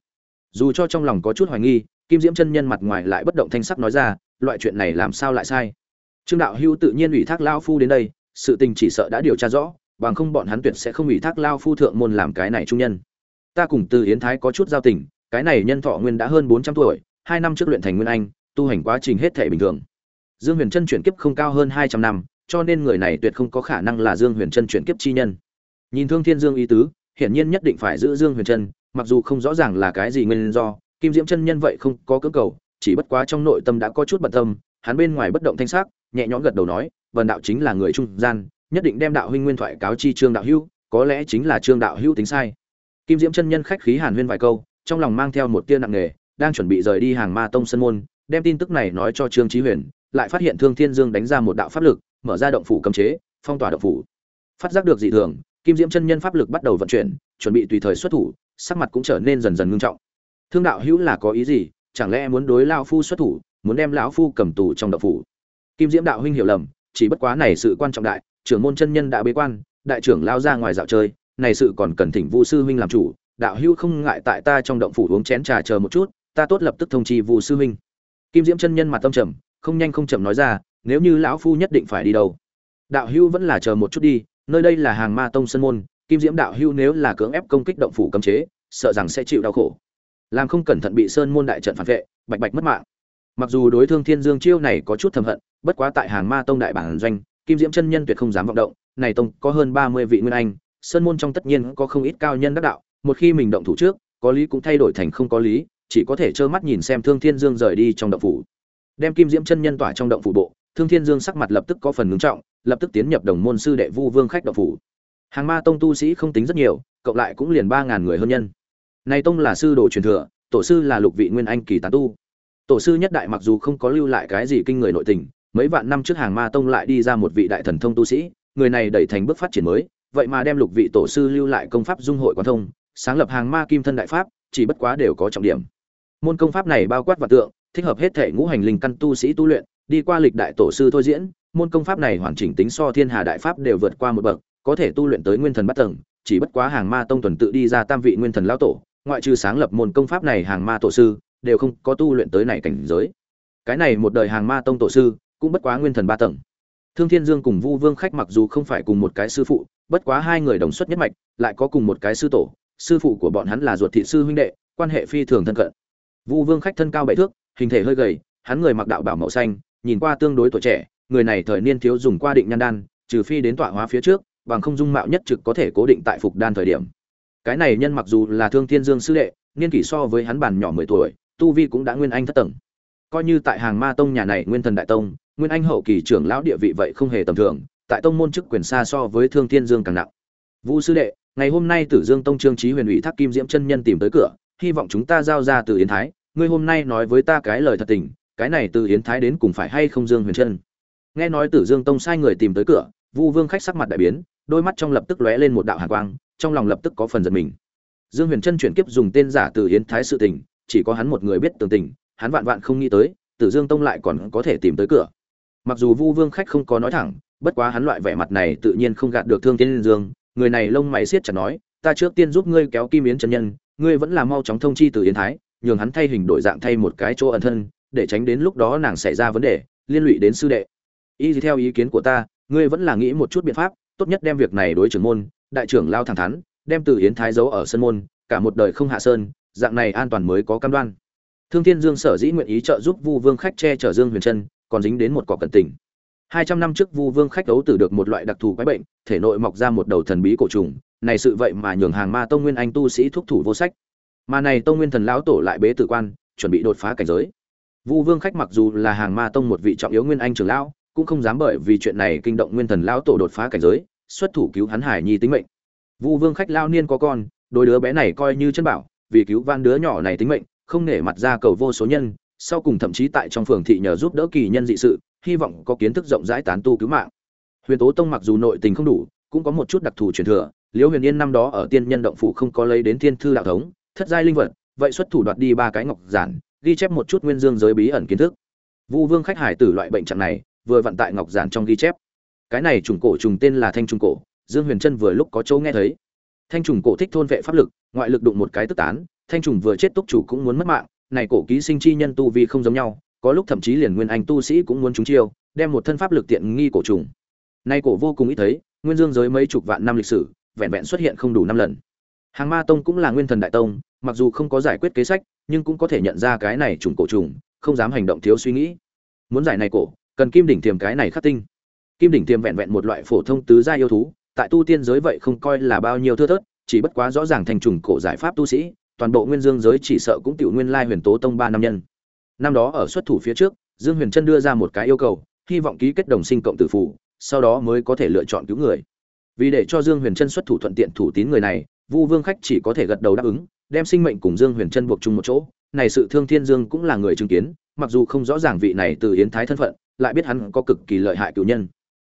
Dù cho trong lòng có chút hoài nghi, kim diễm chân nhân mặt ngoài lại bất động thanh sắc nói ra, loại chuyện này làm sao lại sai? Trương đạo hưu tự nhiên ủy thác lao phu đến đây, sự tình chỉ sợ đã điều tra rõ, bằng không bọn hắn tuyệt sẽ không ủy thác lao phu thượng môn làm cái này trung nhân. Ta cùng từ yến thái có chút giao tình, cái này nhân thọ nguyên đã hơn bốn trăm tuổi, hai năm trước luyện thành nguyên anh, tu hành quá trình hết thể bình thường. Dương huyền chân chuyển kiếp không cao hơn hai trăm năm, cho nên người này tuyệt không có khả năng là dương huyền chân chuyển kiếp chi nhân. Nhìn thương thiên dương ý tứ hiển nhiên nhất định phải giữ dương huyền Trân, mặc dù không rõ ràng là cái gì nguyên do kim diễm chân nhân vậy không có cưỡng cầu chỉ bất quá trong nội tâm đã có chút bận tâm hắn bên ngoài bất động thanh sắc nhẹ nhõm gật đầu nói Vân đạo chính là người trung gian nhất định đem đạo huynh nguyên thoại cáo chi trương đạo hữu có lẽ chính là trương đạo hữu tính sai. Kim diễm chân nhân khách khí hàn huyên vài câu trong lòng mang theo một tia nặng nề đang chuẩn bị rời đi hàng ma tông sân môn đem tin tức này nói cho trương Chí huyền lại phát hiện thương thiên dương đánh ra một đạo pháp lực mở ra động phủ cấm chế phong tỏa động phủ. Phát giác được dị thường kim diễm chân nhân pháp lực bắt đầu vận chuyển, chuẩn bị tùy thời xuất thủ, sắc mặt cũng trở nên dần dần ngưng trọng. Thương đạo hữu là có ý gì? Chẳng lẽ muốn đối lao phu xuất thủ, muốn đem lão phu cầm tù trong động phủ? Kim diễm đạo huynh hiểu lầm, chỉ bất quá này sự quan trọng đại, trưởng môn chân nhân đã bế quan, đại trưởng lao ra ngoài dạo chơi, này sự còn cần thỉnh vu sư huynh làm chủ, đạo hữu không ngại tại ta trong động phủ uống chén trà chờ một chút, ta tốt lập tức thông chi vu sư huynh. Kim diễm chân nhân mặt tâm trầm, không nhanh không chậm nói ra, nếu như lão phu nhất định phải đi đâu? Đạo hưu vẫn là chờ một chút đi nơi đây là hàng ma tông sân môn, kim diễm đạo hưu nếu là cưỡng ép công kích động phủ cấm chế, sợ rằng sẽ chịu đau khổ. Làm không cẩn thận bị sơn môn đại trận phản vệ, bạch bạch mất mạng. Mặc dù đối thương thiên dương chiêu này có chút thầm hận, bất quá tại hàng ma tông đại bản doanh, kim diễm chân nhân tuyệt không dám vọng động, này tông có hơn ba mươi vị nguyên anh, sơn môn trong tất nhiên có không ít cao nhân đắc đạo, một khi mình động thủ trước, có lý cũng thay đổi thành không có lý, chỉ có thể trơ mắt nhìn xem thương thiên dương rời đi trong động phủ. Đem kim diễm chân nhân tỏa trong động phủ bộ thương thiên dương sắc mặt lập tức có phần ngưng trọng, lập tức tiến nhập đồng môn sư đệ vu vương khách đạo phủ. Hàng ma tông tu sĩ không tính rất nhiều, cộng lại cũng liền ba ngàn người hơn nhân. Này tông là sư đồ truyền thừa, tổ sư là lục vị nguyên anh kỳ tán tu. Tổ sư nhất đại mặc dù không có lưu lại cái gì kinh người nội tình, mấy vạn năm trước hàng ma tông lại đi ra một vị đại thần thông tu sĩ, người này đẩy thành bước phát triển mới, vậy mà đem lục vị tổ sư lưu lại công pháp dung hội quan thông, sáng lập hàng ma kim thân đại pháp, chỉ bất quá đều có trọng điểm. Môn công pháp này bao quát và tượng, thích hợp hết thể ngũ hành linh căn tu sĩ tu luyện đi qua lịch đại tổ sư thôi diễn, môn công pháp này hoàn chỉnh tính so thiên hà đại pháp đều vượt qua một bậc, có thể tu luyện tới nguyên thần bắt tầng, chỉ bất quá hàng ma tông tuần tự đi ra tam vị nguyên thần lao tổ, ngoại trừ sáng lập môn công pháp này hàng ma tổ sư, đều không có tu luyện tới này cảnh giới. Cái này một đời hàng ma tông tổ sư, cũng bất quá nguyên thần ba tầng. Thương thiên dương cùng vu vương khách mặc dù không phải cùng một cái sư phụ, bất quá hai người đồng xuất nhất mạch, lại có cùng một cái sư tổ, sư phụ của bọn hắn là ruột thị sư huynh đệ, quan hệ phi thường thân cận. Vu vương khách thân cao bảy thước, hình thể hơi gầy, hắn người mặc đạo bảo màu xanh nhìn qua tương đối tuổi trẻ, người này thời niên thiếu dùng qua định nhan đan, trừ phi đến tọa hóa phía trước, bằng không dung mạo nhất trực có thể cố định tại phục đan thời điểm. Cái này nhân mặc dù là thương thiên dương sư đệ, niên kỷ so với hắn bản nhỏ mười tuổi, tu vi cũng đã nguyên anh thất tầng. Coi như tại hàng ma tông nhà này nguyên thần đại tông, nguyên anh hậu kỳ trưởng lão địa vị vậy không hề tầm thường, tại tông môn chức quyền xa so với thương thiên dương càng nặng. Vũ sư đệ, ngày hôm nay tử dương tông trương chí huyền ủy thác kim diễm chân nhân tìm tới cửa, hy vọng chúng ta giao ra từ yến thái, ngươi hôm nay nói với ta cái lời thật tình cái này từ yến thái đến cùng phải hay không dương huyền chân nghe nói tử dương tông sai người tìm tới cửa, vu vương khách sắc mặt đại biến, đôi mắt trong lập tức lóe lên một đạo hàn quang, trong lòng lập tức có phần giật mình. Dương huyền chân chuyển kiếp dùng tên giả từ yến thái sự tình, chỉ có hắn một người biết tường tình, hắn vạn vạn không nghĩ tới, tử dương tông lại còn có thể tìm tới cửa. Mặc dù vu vương khách không có nói thẳng, bất quá hắn loại vẻ mặt này tự nhiên không gạt được thương tiên dương, người này lông mày siết chặt nói, ta trước tiên giúp ngươi kéo kim yến chân nhân, ngươi vẫn là mau chóng thông chi từ yến thái, nhường hắn thay hình đổi dạng thay một cái chỗ ẩn thân để tránh đến lúc đó nàng xảy ra vấn đề, liên lụy đến sư đệ. Y theo ý kiến của ta, ngươi vẫn là nghĩ một chút biện pháp, tốt nhất đem việc này đối trưởng môn, đại trưởng lao thẳng thắn, đem từ yến thái giấu ở sân môn, cả một đời không hạ sơn, dạng này an toàn mới có cam đoan. Thương thiên dương sở dĩ nguyện ý trợ giúp vu vương khách che chở dương huyền trân, còn dính đến một cỏ cẩn tình. Hai trăm năm trước vu vương khách đấu tử được một loại đặc thù quái bệnh, thể nội mọc ra một đầu thần bí cổ trùng, này sự vậy mà nhường hàng ma tông nguyên anh tu sĩ thúc thủ vô sách. Mà này tông nguyên thần lão tổ lại bế tử quan, chuẩn bị đột phá cảnh giới vu vương khách mặc dù là hàng ma tông một vị trọng yếu nguyên anh trưởng lão, cũng không dám bởi vì chuyện này kinh động nguyên thần lão tổ đột phá cảnh giới, xuất thủ cứu hắn hải nhi tính mệnh. Vu vương khách lão niên có con, đôi đứa bé này coi như chân bảo, vì cứu van đứa nhỏ này tính mệnh, không nể mặt ra cầu vô số nhân, sau cùng thậm chí tại trong phường thị nhờ giúp đỡ kỳ nhân dị sự, hy vọng có kiến thức rộng rãi tán tu cứu mạng. Huyền tố tông mặc dù nội tình không đủ, cũng có một chút đặc thù truyền thừa, liễu huyền yên năm đó ở tiên nhân động phủ không có lấy đến thiên thư đạo thống, thất giai linh vật, vậy xuất thủ đoạt đi ba cái ngọc giản ghi chép một chút nguyên dương giới bí ẩn kiến thức. Vu vương khách hải tử loại bệnh trạng này, vừa vận tại ngọc giản trong ghi chép. Cái này trùng cổ trùng tên là thanh trùng cổ, dương huyền trân vừa lúc có chỗ nghe thấy. Thanh trùng cổ thích thôn vệ pháp lực, ngoại lực đụng một cái tức tán, thanh trùng vừa chết túc chủ cũng muốn mất mạng, này cổ ký sinh chi nhân tu vi không giống nhau, có lúc thậm chí liền nguyên anh tu sĩ cũng muốn chúng chiêu, đem một thân pháp lực tiện nghi cổ trùng. Nay cổ vô cùng ít thấy, nguyên dương giới mấy chục vạn năm lịch sử, vẹn vẹn xuất hiện không đủ năm lần. Hàng ma tông cũng là nguyên thần đại tông, mặc dù không có giải quyết kế sách nhưng cũng có thể nhận ra cái này trùng cổ trùng không dám hành động thiếu suy nghĩ. Muốn giải này cổ cần kim đỉnh tiềm cái này khắc tinh. Kim đỉnh tiềm vẹn vẹn một loại phổ thông tứ gia yêu thú tại tu tiên giới vậy không coi là bao nhiêu thưa thớt chỉ bất quá rõ ràng thành trùng cổ giải pháp tu sĩ toàn bộ nguyên dương giới chỉ sợ cũng tiểu nguyên lai huyền tố tông ba năm nhân. Năm đó ở xuất thủ phía trước dương huyền trân đưa ra một cái yêu cầu hy vọng ký kết đồng sinh cộng tử phụ, sau đó mới có thể lựa chọn cứu người. Vì để cho dương huyền trân xuất thủ thuận tiện thủ tín người này vu vương khách chỉ có thể gật đầu đáp ứng đem sinh mệnh cùng dương huyền trân buộc chung một chỗ, này sự thương thiên dương cũng là người chứng kiến, mặc dù không rõ ràng vị này từ yến thái thân phận, lại biết hắn có cực kỳ lợi hại cửu nhân.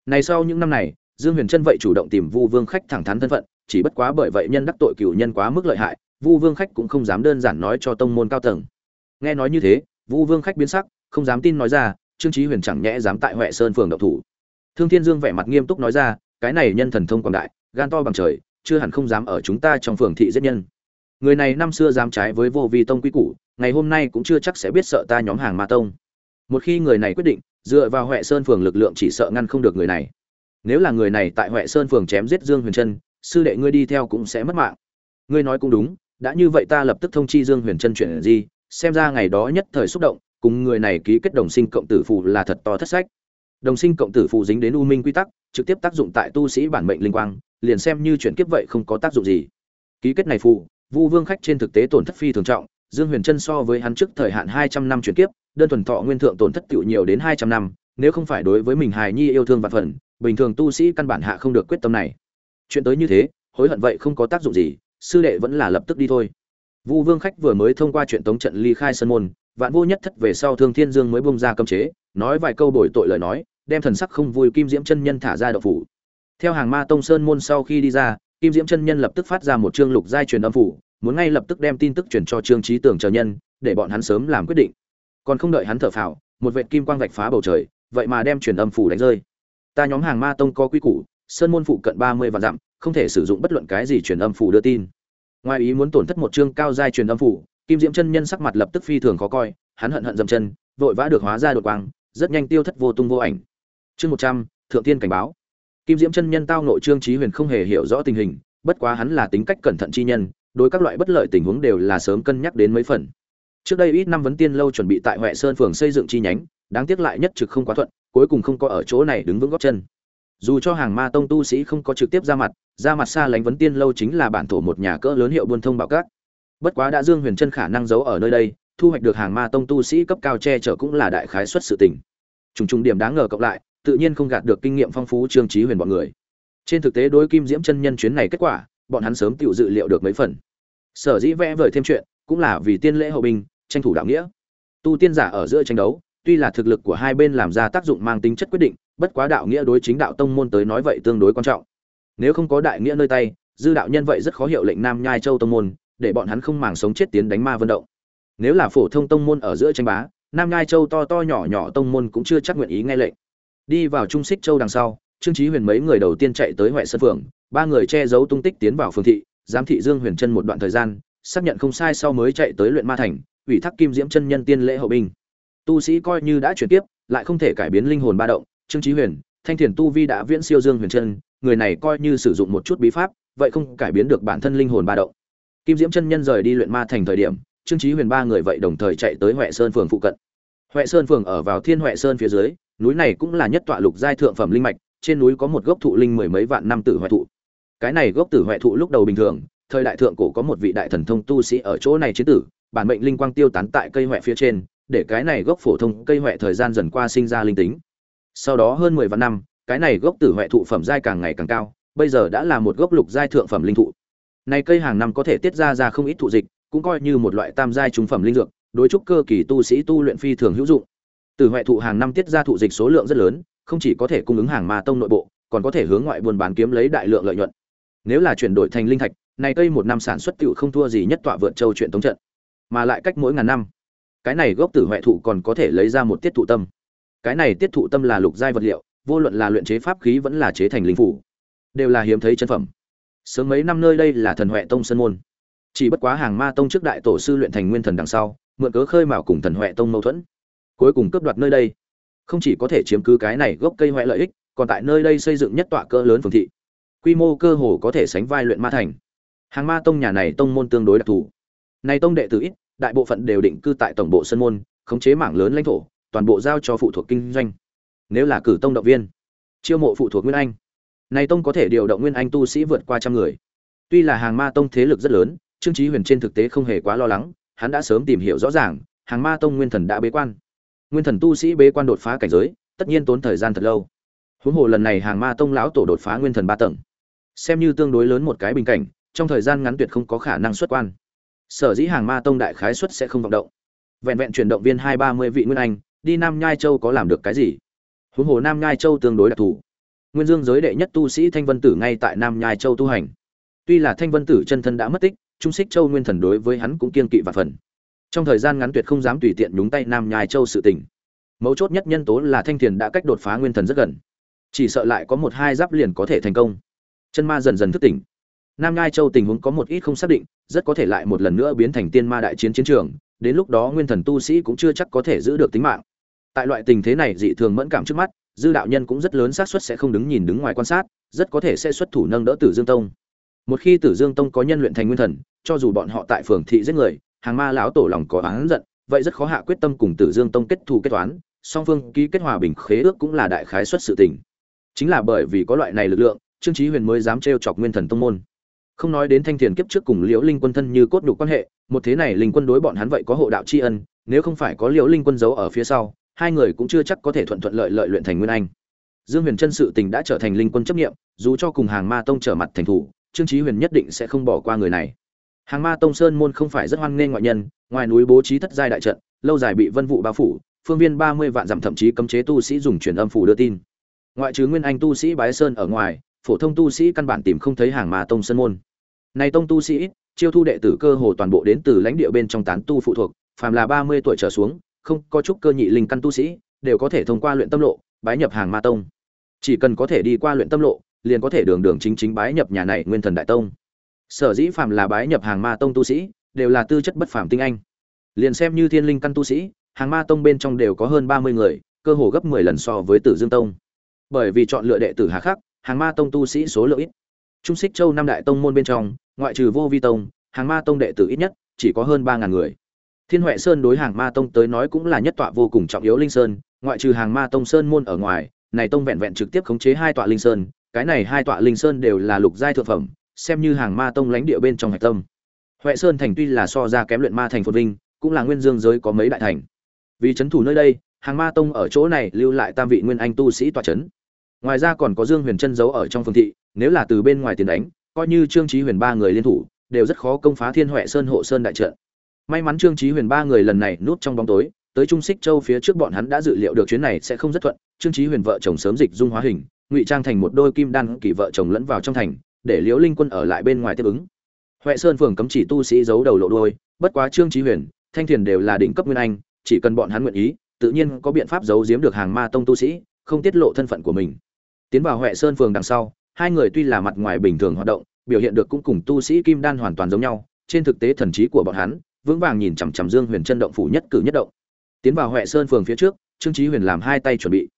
Này sau những năm này, dương huyền trân vậy chủ động tìm vu vương khách thẳng thắn thân phận, chỉ bất quá bởi vậy nhân đắc tội cửu nhân quá mức lợi hại, vu vương khách cũng không dám đơn giản nói cho tông môn cao tầng. Nghe nói như thế, vu vương khách biến sắc, không dám tin nói ra, trương trí huyền chẳng nhẽ dám tại Hoè sơn phường độc thủ. Thương thiên dương vẻ mặt nghiêm túc nói ra, cái này nhân thần thông quảng đại, gan to bằng trời, chưa hẳn không dám ở chúng ta trong phường thị giết nhân người này năm xưa dám trái với vô vi tông quy củ, ngày hôm nay cũng chưa chắc sẽ biết sợ ta nhóm hàng ma tông. Một khi người này quyết định, dựa vào huệ sơn phường lực lượng chỉ sợ ngăn không được người này. Nếu là người này tại huệ sơn phường chém giết dương huyền trân, sư đệ ngươi đi theo cũng sẽ mất mạng. Ngươi nói cũng đúng, đã như vậy ta lập tức thông chi dương huyền trân chuyển gì, xem ra ngày đó nhất thời xúc động, cùng người này ký kết đồng sinh cộng tử phù là thật to thất sách. Đồng sinh cộng tử phù dính đến u minh quy tắc, trực tiếp tác dụng tại tu sĩ bản mệnh linh quang, liền xem như chuyển kiếp vậy không có tác dụng gì. Ký kết này phù vu vương khách trên thực tế tổn thất phi thường trọng, dương huyền trân so với hắn trước thời hạn hai trăm năm chuyển kiếp, đơn thuần thọ nguyên thượng tổn thất tiểu nhiều đến hai trăm năm, nếu không phải đối với mình hài nhi yêu thương và phần, bình thường tu sĩ căn bản hạ không được quyết tâm này. Chuyện tới như thế, hối hận vậy không có tác dụng gì, sư đệ vẫn là lập tức đi thôi. Vu vương khách vừa mới thông qua chuyện tống trận ly khai sân môn, vạn vô nhất thất về sau thương thiên dương mới bung ra cấm chế, nói vài câu bồi tội lời nói, đem thần sắc không vui kim diễm chân nhân thả ra độc phủ. Theo hàng ma tông sơn môn sau khi đi ra, kim diễm chân nhân lập tức phát ra một chương lục giai truyền âm phủ muốn ngay lập tức đem tin tức truyền cho trương trí tưởng chờ nhân, để bọn hắn sớm làm quyết định. Còn không đợi hắn thở phào, một vệt kim quang vạch phá bầu trời, vậy mà đem truyền âm phủ đánh rơi. Ta nhóm hàng ma tông có quy củ, sơn môn phụ cận ba mươi vạn dặm, không thể sử dụng bất luận cái gì truyền âm phủ đưa tin. Ngoài ý muốn tổn thất một chương cao giai truyền âm phủ, kim diễm chân nhân sắc mặt lập tức phi thường khó coi, hắn hận hận dậm chân, vội vã được hóa ra đột quang, rất nhanh tiêu thất vô tung vô ảnh. Chương một trăm, thượng tiên cảnh báo. Kim diễm chân nhân tao nội trương trí huyền không hề hiểu rõ tình hình, bất quá hắn là tính cách cẩn thận chi nhân đối các loại bất lợi tình huống đều là sớm cân nhắc đến mấy phần. Trước đây ít năm vấn tiên lâu chuẩn bị tại huệ sơn phường xây dựng chi nhánh, đáng tiếc lại nhất trực không quá thuận, cuối cùng không có ở chỗ này đứng vững góc chân. Dù cho hàng ma tông tu sĩ không có trực tiếp ra mặt ra mặt xa lánh vấn tiên lâu chính là bản thổ một nhà cỡ lớn hiệu buôn thông bảo các bất quá đã dương huyền chân khả năng giấu ở nơi đây, thu hoạch được hàng ma tông tu sĩ cấp cao che chở cũng là đại khái xuất sự tình. Trùng trùng điểm đáng ngờ cộng lại, tự nhiên không gạt được kinh nghiệm phong phú trương trí huyền bọn người. Trên thực tế đối kim diễm chân nhân chuyến này kết quả bọn hắn sớm tự dự liệu được mấy phần. Sở dĩ vẽ vời thêm chuyện, cũng là vì tiên lễ hậu binh, tranh thủ đạo nghĩa. Tu tiên giả ở giữa tranh đấu, tuy là thực lực của hai bên làm ra tác dụng mang tính chất quyết định, bất quá đạo nghĩa đối chính đạo tông môn tới nói vậy tương đối quan trọng. Nếu không có đại nghĩa nơi tay, dư đạo nhân vậy rất khó hiệu lệnh nam nhai châu tông môn, để bọn hắn không màng sống chết tiến đánh ma vận động. Nếu là phổ thông tông môn ở giữa tranh bá, nam nhai châu to to nhỏ nhỏ tông môn cũng chưa chắc nguyện ý nghe lệnh. Đi vào trung xích châu đằng sau, trương chí huyền mấy người đầu tiên chạy tới huệ sơn phường ba người che giấu tung tích tiến vào phường thị, giám thị dương huyền chân một đoạn thời gian, xác nhận không sai sau mới chạy tới luyện ma thành, ủy thác kim diễm chân nhân tiên lễ hậu binh. Tu sĩ coi như đã chuyển tiếp lại không thể cải biến linh hồn ba động, trương trí huyền, thanh thiền tu vi đã viễn siêu dương huyền chân người này coi như sử dụng một chút bí pháp, vậy không cải biến được bản thân linh hồn ba động. Kim diễm chân nhân rời đi luyện ma thành thời điểm, trương trí huyền ba người vậy đồng thời chạy tới huệ sơn phường phụ cận. Huệ sơn phường ở vào thiên huệ sơn phía dưới, núi này cũng là nhất tọa lục giai thượng phẩm linh mạch, trên núi có một gốc thụ linh mười mấy vạn năm tử huệ thụ cái này gốc tử huệ thụ lúc đầu bình thường, thời đại thượng cổ có một vị đại thần thông tu sĩ ở chỗ này chế tử, bản mệnh linh quang tiêu tán tại cây huệ phía trên, để cái này gốc phổ thông cây huệ thời gian dần qua sinh ra linh tính. Sau đó hơn mười vạn năm, cái này gốc tử huệ thụ phẩm giai càng ngày càng cao, bây giờ đã là một gốc lục giai thượng phẩm linh thụ. Này cây hàng năm có thể tiết ra ra không ít thụ dịch, cũng coi như một loại tam giai trung phẩm linh dược, đối trúc cơ kỳ tu sĩ tu luyện phi thường hữu dụng. Từ huệ thụ hàng năm tiết ra thụ dịch số lượng rất lớn, không chỉ có thể cung ứng hàng ma tông nội bộ, còn có thể hướng ngoại buôn bán kiếm lấy đại lượng lợi nhuận nếu là chuyển đổi thành linh thạch, này cây một năm sản xuất tựu không thua gì nhất tọa vượt châu chuyện tống trận. Mà lại cách mỗi ngàn năm. Cái này gốc tử huệ thụ còn có thể lấy ra một tiết thụ tâm. Cái này tiết thụ tâm là lục giai vật liệu, vô luận là luyện chế pháp khí vẫn là chế thành linh phủ. Đều là hiếm thấy chân phẩm. Sớm mấy năm nơi đây là thần huệ tông sân môn. Chỉ bất quá hàng ma tông trước đại tổ sư luyện thành nguyên thần đằng sau, mượn cớ khơi mào cùng thần huệ tông mâu thuẫn. Cuối cùng cướp đoạt nơi đây. Không chỉ có thể chiếm cứ cái này gốc cây huệ lợi ích, còn tại nơi đây xây dựng nhất tọa cỡ lớn phường thị quy mô cơ hồ có thể sánh vai luyện ma thành. Hàng ma tông nhà này tông môn tương đối đặc thù. Này tông đệ tử ít, đại bộ phận đều định cư tại tổng bộ sân môn, khống chế mảng lớn lãnh thổ, toàn bộ giao cho phụ thuộc kinh doanh. Nếu là cử tông động viên, chiêu mộ phụ thuộc nguyên anh, này tông có thể điều động nguyên anh tu sĩ vượt qua trăm người. Tuy là hàng ma tông thế lực rất lớn, trương chí huyền trên thực tế không hề quá lo lắng, hắn đã sớm tìm hiểu rõ ràng, hàng ma tông nguyên thần đã bế quan. Nguyên thần tu sĩ bế quan đột phá cảnh giới, tất nhiên tốn thời gian thật lâu. Huống hồ lần này hàng ma tông lão tổ đột phá nguyên thần ba tầng xem như tương đối lớn một cái bình cảnh, trong thời gian ngắn tuyệt không có khả năng xuất quan. Sở dĩ hàng ma tông đại khái xuất sẽ không vọng động. Vẹn vẹn chuyển động viên hai ba mươi vị nguyên anh, đi nam nhai châu có làm được cái gì? Huống hồ nam nhai châu tương đối đặc thù. Nguyên dương giới đệ nhất tu sĩ thanh vân tử ngay tại nam nhai châu tu hành. Tuy là thanh vân tử chân thân đã mất tích, trung xích châu nguyên thần đối với hắn cũng kiên kỵ và phần. Trong thời gian ngắn tuyệt không dám tùy tiện nhúng tay nam nhai châu sự tình. Mấu chốt nhất nhân tố là thanh thiền đã cách đột phá nguyên thần rất gần. Chỉ sợ lại có một hai giáp liền có thể thành công chân ma dần dần thức tỉnh. Nam nhai châu tình huống có một ít không xác định, rất có thể lại một lần nữa biến thành tiên ma đại chiến chiến trường, đến lúc đó nguyên thần tu sĩ cũng chưa chắc có thể giữ được tính mạng. Tại loại tình thế này, dị thường mẫn cảm trước mắt, dư đạo nhân cũng rất lớn xác suất sẽ không đứng nhìn đứng ngoài quan sát, rất có thể sẽ xuất thủ nâng đỡ tử dương tông. Một khi tử dương tông có nhân luyện thành nguyên thần, cho dù bọn họ tại phường thị giết người, hàng ma lão tổ lòng có oán giận, vậy rất khó hạ quyết tâm cùng tử dương tông kết thù kết toán, song phương ký kết hòa bình khế ước cũng là đại khái xuất sự tình. Chính là bởi vì có loại này lực lượng trương chí huyền mới dám trêu chọc nguyên thần tông môn. Không nói đến thanh thiền kiếp trước cùng liễu linh quân thân như cốt đủ quan hệ, một thế này linh quân đối bọn hắn vậy có hộ đạo tri ân, nếu không phải có liễu linh quân giấu ở phía sau, hai người cũng chưa chắc có thể thuận thuận lợi lợi luyện thành nguyên anh. Dương huyền chân sự tình đã trở thành linh quân chấp nghiệm dù cho cùng hàng ma tông trở mặt thành thủ, trương chí huyền nhất định sẽ không bỏ qua người này. Hàng ma tông sơn môn không phải rất hoan nghênh ngoại nhân, ngoài núi bố trí thất giai đại trận, lâu dài bị vân vụ bao phủ, phương viên ba mươi vạn dặm thậm chí cấm chế tu sĩ dùng truyền âm phủ đưa tin. Ngoại trừ nguyên anh tu sĩ bái sơn ở ngoài phổ thông tu sĩ căn bản tìm không thấy hàng ma tông sân môn. Này tông tu sĩ, chiêu thu đệ tử cơ hồ toàn bộ đến từ lãnh địa bên trong tán tu phụ thuộc, phàm là ba mươi tuổi trở xuống, không có chút cơ nhị linh căn tu sĩ, đều có thể thông qua luyện tâm lộ, bái nhập hàng ma tông. Chỉ cần có thể đi qua luyện tâm lộ, liền có thể đường đường chính chính bái nhập nhà này nguyên thần đại tông. Sở dĩ phàm là bái nhập hàng ma tông tu sĩ, đều là tư chất bất phàm tinh anh. Liền xem như thiên linh căn tu sĩ, hàng ma tông bên trong đều có hơn ba mươi người, cơ hồ gấp mười lần so với tử dương tông. Bởi vì chọn lựa đệ tử hà khắc hàng ma tông tu sĩ số lượng ít. Trung xích châu năm đại tông môn bên trong, ngoại trừ vô vi tông, hàng ma tông đệ tử ít nhất chỉ có hơn ba ngàn người. Thiên huệ sơn đối hàng ma tông tới nói cũng là nhất tọa vô cùng trọng yếu linh sơn, ngoại trừ hàng ma tông sơn môn ở ngoài, này tông vẹn vẹn trực tiếp khống chế hai tọa linh sơn, cái này hai tọa linh sơn đều là lục giai thượng phẩm, xem như hàng ma tông lãnh địa bên trong hạch tâm. Huệ sơn thành tuy là so ra kém luyện ma thành phồn vinh, cũng là nguyên dương giới có mấy đại thành. Vì c thủ nơi đây, hàng ma tông ở chỗ này lưu lại tam vị nguyên anh tu sĩ tọa c ngoài ra còn có dương huyền chân giấu ở trong phương thị, nếu là từ bên ngoài tiền đánh, coi như trương trí huyền ba người liên thủ, đều rất khó công phá thiên huệ sơn hộ sơn đại trận. May mắn trương trí huyền ba người lần này núp trong bóng tối, tới trung xích châu phía trước bọn hắn đã dự liệu được chuyến này sẽ không rất thuận, trương trí huyền vợ chồng sớm dịch dung hóa hình, ngụy trang thành một đôi kim đan kỳ vợ chồng lẫn vào trong thành, để liễu linh quân ở lại bên ngoài tiếp ứng. Huệ sơn phường cấm chỉ tu sĩ giấu đầu lộ đôi bất quá trương trí huyền, thanh thiền đều là đỉnh cấp nguyên anh, chỉ cần bọn hắn nguyện ý, tự nhiên có biện pháp giấu giếm được hàng ma tông tu sĩ, không tiết lộ thân phận của mình tiến vào huệ sơn phường đằng sau, hai người tuy là mặt ngoài bình thường hoạt động, biểu hiện được cũng cùng tu sĩ kim đan hoàn toàn giống nhau, trên thực tế thần trí của bọn hắn vững vàng nhìn chằm chằm dương huyền chân động phủ nhất cử nhất động. Tiến vào huệ sơn phường phía trước, trương trí huyền làm hai tay chuẩn bị.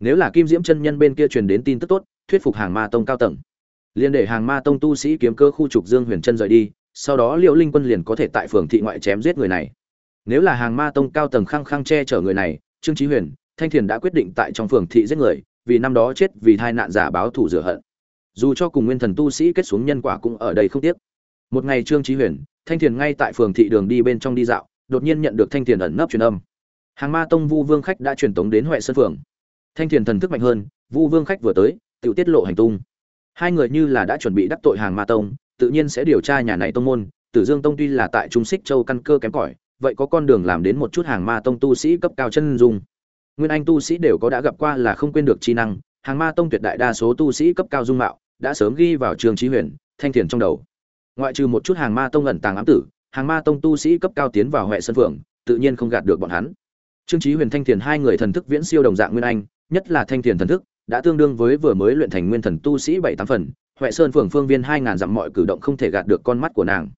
Nếu là kim diễm chân nhân bên kia truyền đến tin tức tốt, thuyết phục hàng ma tông cao tầng. Liền để hàng ma tông tu sĩ kiếm cơ khu trục dương huyền chân rời đi, sau đó liệu linh quân liền có thể tại phường thị ngoại chém giết người này. Nếu là hàng ma tông cao tầng khăng khăng che chở người này, trương trí huyền, thanh thiền đã quyết định tại trong phường thị giết người vì năm đó chết vì tai nạn giả báo thủ rửa hận. Dù cho cùng nguyên thần tu sĩ kết xuống nhân quả cũng ở đây không tiếc. Một ngày trương trí huyền, thanh thiền ngay tại phường thị đường đi bên trong đi dạo, đột nhiên nhận được thanh thiền ẩn nấp truyền âm. Hàng ma tông vu vương khách đã truyền tống đến huệ sơn phường. Thanh thiền thần thức mạnh hơn, vu vương khách vừa tới tự tiết lộ hành tung. Hai người như là đã chuẩn bị đắc tội hàng ma tông, tự nhiên sẽ điều tra nhà này tông môn, tử dương tông tuy là tại trung xích châu căn cơ kém cỏi, vậy có con đường làm đến một chút hàng ma tông tu sĩ cấp cao chân dung nguyên anh tu sĩ đều có đã gặp qua là không quên được chi năng, hàng ma tông tuyệt đại đa số tu sĩ cấp cao dung mạo, đã sớm ghi vào trường trí huyền, thanh thiền trong đầu. Ngoại trừ một chút hàng ma tông ẩn tàng ám tử, hàng ma tông tu sĩ cấp cao tiến vào huệ sân phượng, tự nhiên không gạt được bọn hắn. Trương trí huyền, thanh thiền hai người thần thức viễn siêu đồng dạng nguyên anh, nhất là thanh thiền thần thức, đã tương đương với vừa mới luyện thành nguyên thần tu sĩ bảy tám phần, huệ sơn phượng phương viên hai ngàn dặm mọi cử động không thể gạt được con mắt của nàng.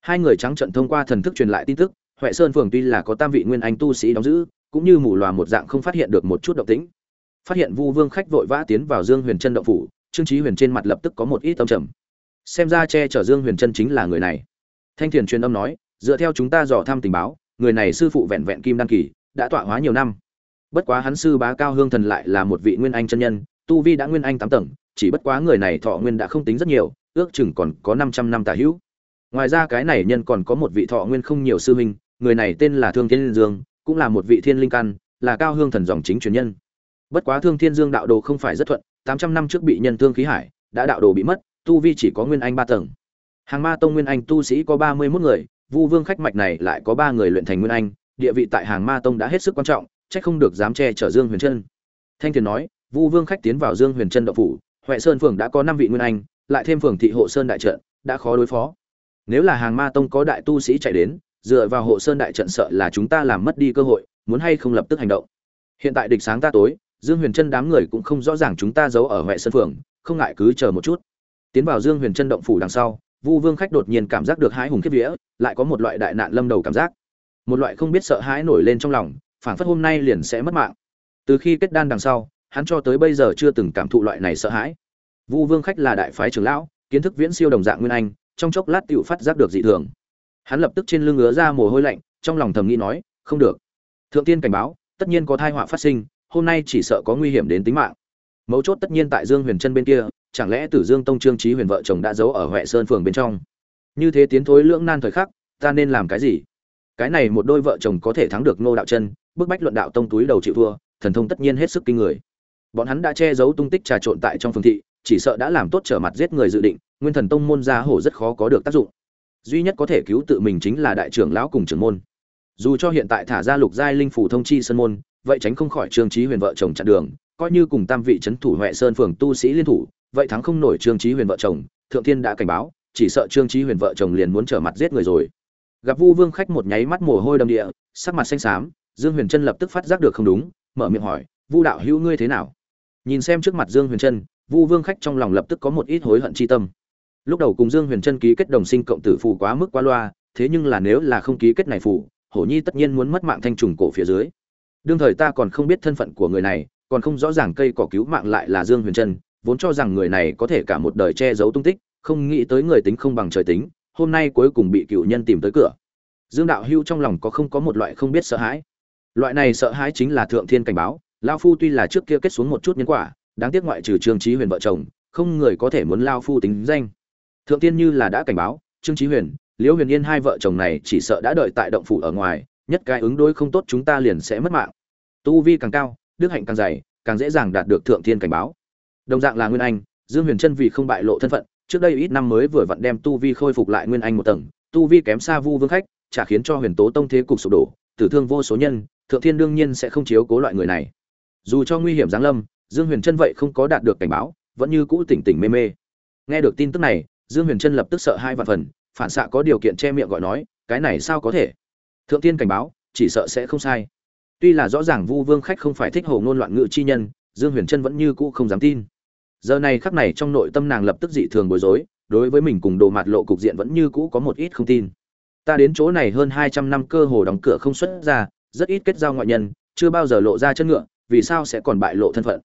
Hai người trắng trận thông qua thần thức truyền lại tin tức, huệ sơn phượng tuy là có tam vị nguyên anh tu sĩ đóng giữ cũng như mù loà một dạng không phát hiện được một chút động tĩnh. Phát hiện vu vương khách vội vã tiến vào dương huyền chân động phủ, trương trí huyền trên mặt lập tức có một ít tâm trầm. Xem ra che chở dương huyền chân chính là người này. Thanh thiền truyền âm nói, dựa theo chúng ta dò thăm tình báo, người này sư phụ vẹn vẹn kim đăng kỳ, đã tọa hóa nhiều năm. Bất quá hắn sư bá cao hương thần lại là một vị nguyên anh chân nhân, tu vi đã nguyên anh tám tầng, chỉ bất quá người này thọ nguyên đã không tính rất nhiều, ước chừng còn có 500 năm tả hữu. Ngoài ra cái này nhân còn có một vị thọ nguyên không nhiều sư huynh, người này tên là thương thiên dương cũng là một vị thiên linh căn, là cao hương thần dòng chính truyền nhân. Bất quá thương thiên dương đạo đồ không phải rất thuận 800 năm trước bị nhân thương khí hải, đã đạo đồ bị mất, tu vi chỉ có nguyên anh ba tầng. Hàng ma tông nguyên anh tu sĩ có 31 người, vu vương khách mạch này lại có ba người luyện thành nguyên anh, địa vị tại hàng ma tông đã hết sức quan trọng trách không được dám che chở dương huyền chân. thanh tiền nói, vu vương khách tiến vào dương huyền chân đạo phủ Hoè sơn phường đã có năm vị nguyên anh, lại thêm phường thị hộ sơn đại trận, đã khó đối phó. Nếu là hàng ma tông có đại tu sĩ chạy đến dựa vào hộ sơn đại trận sợ là chúng ta làm mất đi cơ hội, muốn hay không lập tức hành động. Hiện tại địch sáng ta tối, dương huyền chân đám người cũng không rõ ràng chúng ta giấu ở huệ sơn phường, không ngại cứ chờ một chút. Tiến vào dương huyền chân động phủ đằng sau, vu vương khách đột nhiên cảm giác được hái hùng kiếp vía, lại có một loại đại nạn lâm đầu cảm giác. Một loại không biết sợ hãi nổi lên trong lòng, phảng phất hôm nay liền sẽ mất mạng. Từ khi kết đan đằng sau, hắn cho tới bây giờ chưa từng cảm thụ loại này sợ hãi. Vu vương khách là đại phái trưởng lão, kiến thức viễn siêu đồng dạng nguyên anh, trong chốc lát tựu phát giác được dị thường hắn lập tức trên lưng ngứa ra mồ hôi lạnh, trong lòng thầm nghĩ nói, không được. Thượng tiên cảnh báo, tất nhiên có thai họa phát sinh, hôm nay chỉ sợ có nguy hiểm đến tính mạng. Mấu chốt tất nhiên tại dương huyền chân bên kia, chẳng lẽ tử dương tông trương trí huyền vợ chồng đã giấu ở huệ sơn phường bên trong? Như thế tiến thối lưỡng nan thời khắc, ta nên làm cái gì? Cái này một đôi vợ chồng có thể thắng được ngô đạo chân, bức bách luận đạo tông túi đầu chịu thua, thần thông tất nhiên hết sức kinh người. Bọn hắn đã che giấu tung tích trà trộn tại trong phương thị, chỉ sợ đã làm tốt trở mặt giết người dự định, nguyên thần tông môn gia hổ rất khó có được tác dụng duy nhất có thể cứu tự mình chính là đại trưởng lão cùng trưởng môn. Dù cho hiện tại thả ra lục giai linh phủ thông chi sơn môn, vậy tránh không khỏi trương trí huyền vợ chồng chặn đường, coi như cùng tam vị c h ấ n thủ huệ sơn phường tu sĩ liên thủ, vậy thắng không nổi trương trí huyền vợ chồng, thượng thiên đã cảnh báo, chỉ sợ trương trí huyền vợ chồng liền muốn trở mặt giết người rồi. Gặp vu vương khách một nháy mắt mồ hôi đầm địa, sắc mặt xanh xám, dương huyền trân lập tức phát giác được không đúng, mở miệng hỏi, vu đạo hữu ngươi thế nào? Nhìn xem trước mặt dương huyền trân, vu vương khách trong lòng lập tức có một ít hối hận c tâm lúc đầu cùng dương huyền trân ký kết đồng sinh cộng tử phù quá mức quá loa, thế nhưng là nếu là không ký kết này phù, hổ nhi tất nhiên muốn mất mạng thanh trùng cổ phía dưới. Đương thời ta còn không biết thân phận của người này, còn không rõ ràng cây cỏ cứu mạng lại là dương huyền trân, vốn cho rằng người này có thể cả một đời che giấu tung tích, không nghĩ tới người tính không bằng trời tính, hôm nay cuối cùng bị cựu nhân tìm tới cửa. Dương đạo hưu trong lòng có không có một loại không biết sợ hãi. Loại này sợ hãi chính là thượng thiên cảnh báo, lao phu tuy là trước kia kết xuống một chút nhân quả, đáng tiếc ngoại trừ trương trí huyền vợ chồng, không người có thể muốn lao phu tính danh thượng tiên như là đã cảnh báo, trương trí huyền, liễu huyền yên hai vợ chồng này chỉ sợ đã đợi tại động phủ ở ngoài, nhất cái ứng đối không tốt chúng ta liền sẽ mất mạng. Tu vi càng cao, đức hạnh càng dày, càng dễ dàng đạt được thượng thiên cảnh báo. Đồng dạng là nguyên anh, dương huyền chân vì không bại lộ thân phận, trước đây ít năm mới vừa vặn đem tu vi khôi phục lại nguyên anh một tầng, tu vi kém xa vu vương khách, chả khiến cho huyền tố tông thế cục sụp đổ, tử thương vô số nhân, thượng thiên đương nhiên sẽ không chiếu cố loại người này. Dù cho nguy hiểm giáng lâm, dương huyền chân vậy không có đạt được cảnh báo, vẫn như cũ tỉnh tỉnh mê mê. Nghe được tin tức này dương huyền trân lập tức sợ hai vạn phần, phản xạ có điều kiện che miệng gọi nói, cái này sao có thể? Thượng tiên cảnh báo, chỉ sợ sẽ không sai. Tuy là rõ ràng vu vương khách không phải thích hồ ngôn loạn ngữ chi nhân, dương huyền trân vẫn như cũ không dám tin. Giờ này khắc này trong nội tâm nàng lập tức dị thường bối rối, đối với mình cùng đồ mặt lộ cục diện vẫn như cũ có một ít không tin. Ta đến chỗ này hơn hai trăm năm cơ hồ đóng cửa không xuất ra, rất ít kết giao ngoại nhân, chưa bao giờ lộ ra chân ngựa, vì sao sẽ còn bại lộ thân phận?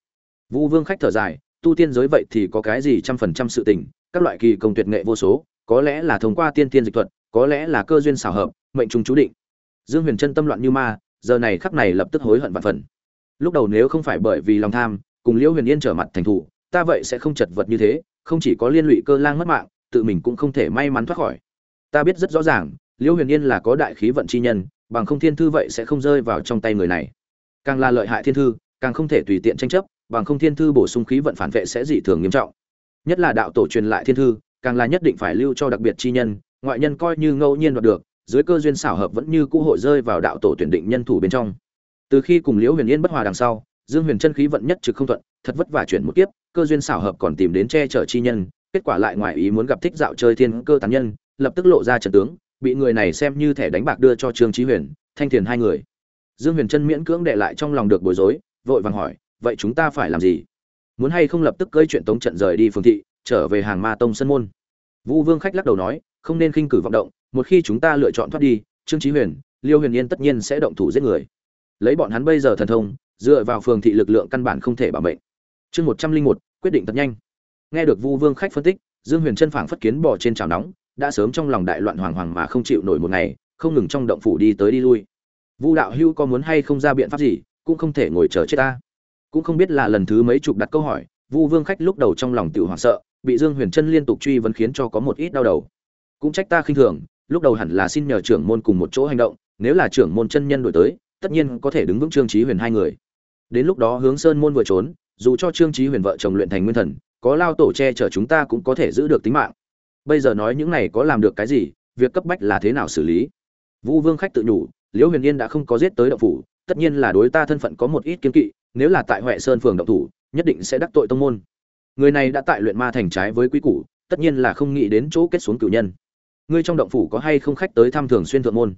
Vu vương khách thở dài, tu tiên giới vậy thì có cái gì trăm phần trăm sự tình các loại kỳ công tuyệt nghệ vô số, có lẽ là thông qua tiên tiên dịch thuật, có lẽ là cơ duyên xảo hợp, mệnh trùng chú định. Dương huyền chân tâm loạn như ma, giờ này khắc này lập tức hối hận vạn phần. Lúc đầu nếu không phải bởi vì lòng tham, cùng liễu huyền yên trở mặt thành thủ, ta vậy sẽ không chật vật như thế, không chỉ có liên lụy cơ lang mất mạng, tự mình cũng không thể may mắn thoát khỏi. Ta biết rất rõ ràng, liễu huyền yên là có đại khí vận chi nhân, bằng không thiên thư vậy sẽ không rơi vào trong tay người này. Càng là lợi hại thiên thư, càng không thể tùy tiện tranh chấp, bằng không thiên thư bổ sung khí vận phản vệ sẽ dị thường nghiêm trọng nhất là đạo tổ truyền lại thiên thư, càng là nhất định phải lưu cho đặc biệt chi nhân, ngoại nhân coi như ngẫu nhiên đoạt được, dưới cơ duyên xảo hợp vẫn như cũ hội rơi vào đạo tổ tuyển định nhân thủ bên trong. Từ khi cùng liễu huyền yên bất hòa đằng sau, dương huyền chân khí vận nhất trực không thuận, thật vất vả chuyển một kiếp, cơ duyên xảo hợp còn tìm đến che chở chi nhân, kết quả lại ngoài ý muốn gặp thích dạo chơi thiên cơ tán nhân, lập tức lộ ra trận tướng, bị người này xem như thẻ đánh bạc đưa cho trương trí huyền, thanh thiền hai người. Dương huyền chân miễn cưỡng đệ lại trong lòng được bối rối, vội vàng hỏi, vậy chúng ta phải làm gì? Muốn hay không lập tức cơi chuyện tống trận rời đi phường thị, trở về hàng ma tông sân môn. Vũ vương khách lắc đầu nói, không nên khinh cử vọng động, một khi chúng ta lựa chọn thoát đi, trương trí huyền, liêu huyền yên tất nhiên sẽ động thủ giết người. Lấy bọn hắn bây giờ thần thông, dựa vào phường thị lực lượng căn bản không thể bảo mệnh. Chương một trăm linh một, quyết định thật nhanh. Nghe được vu vương khách phân tích, dương huyền chân phảng phất kiến bỏ trên chảo nóng, đã sớm trong lòng đại loạn hoàng hoàng mà không chịu nổi một ngày, không ngừng trong động phủ đi tới đi lui. Vu đạo hưu có muốn hay không ra biện pháp gì, cũng không thể ngồi chờ chết ta cũng không biết là lần thứ mấy chục đặt câu hỏi, vu vương khách lúc đầu trong lòng tự hoảng sợ, bị dương huyền chân liên tục truy vấn khiến cho có một ít đau đầu. Cũng trách ta khinh thường, lúc đầu hẳn là xin nhờ trưởng môn cùng một chỗ hành động, nếu là trưởng môn chân nhân đổi tới, tất nhiên có thể đứng vững trương trí huyền hai người. Đến lúc đó hướng sơn môn vừa trốn, dù cho trương trí huyền vợ chồng luyện thành nguyên thần, có lao tổ che chở chúng ta cũng có thể giữ được tính mạng. Bây giờ nói những này có làm được cái gì, việc cấp bách là thế nào xử lý? Vũ vương khách tự nhủ, liễu huyền yên đã không có giết tới động phủ, tất nhiên là đối ta thân phận có một ít kiên kỵ nếu là tại huệ sơn phường động thủ, nhất định sẽ đắc tội tông môn. Người này đã tại luyện ma thành trái với quý củ, tất nhiên là không nghĩ đến chỗ kết xuống cửu nhân. Ngươi trong động phủ có hay không khách tới thăm thường xuyên thượng môn?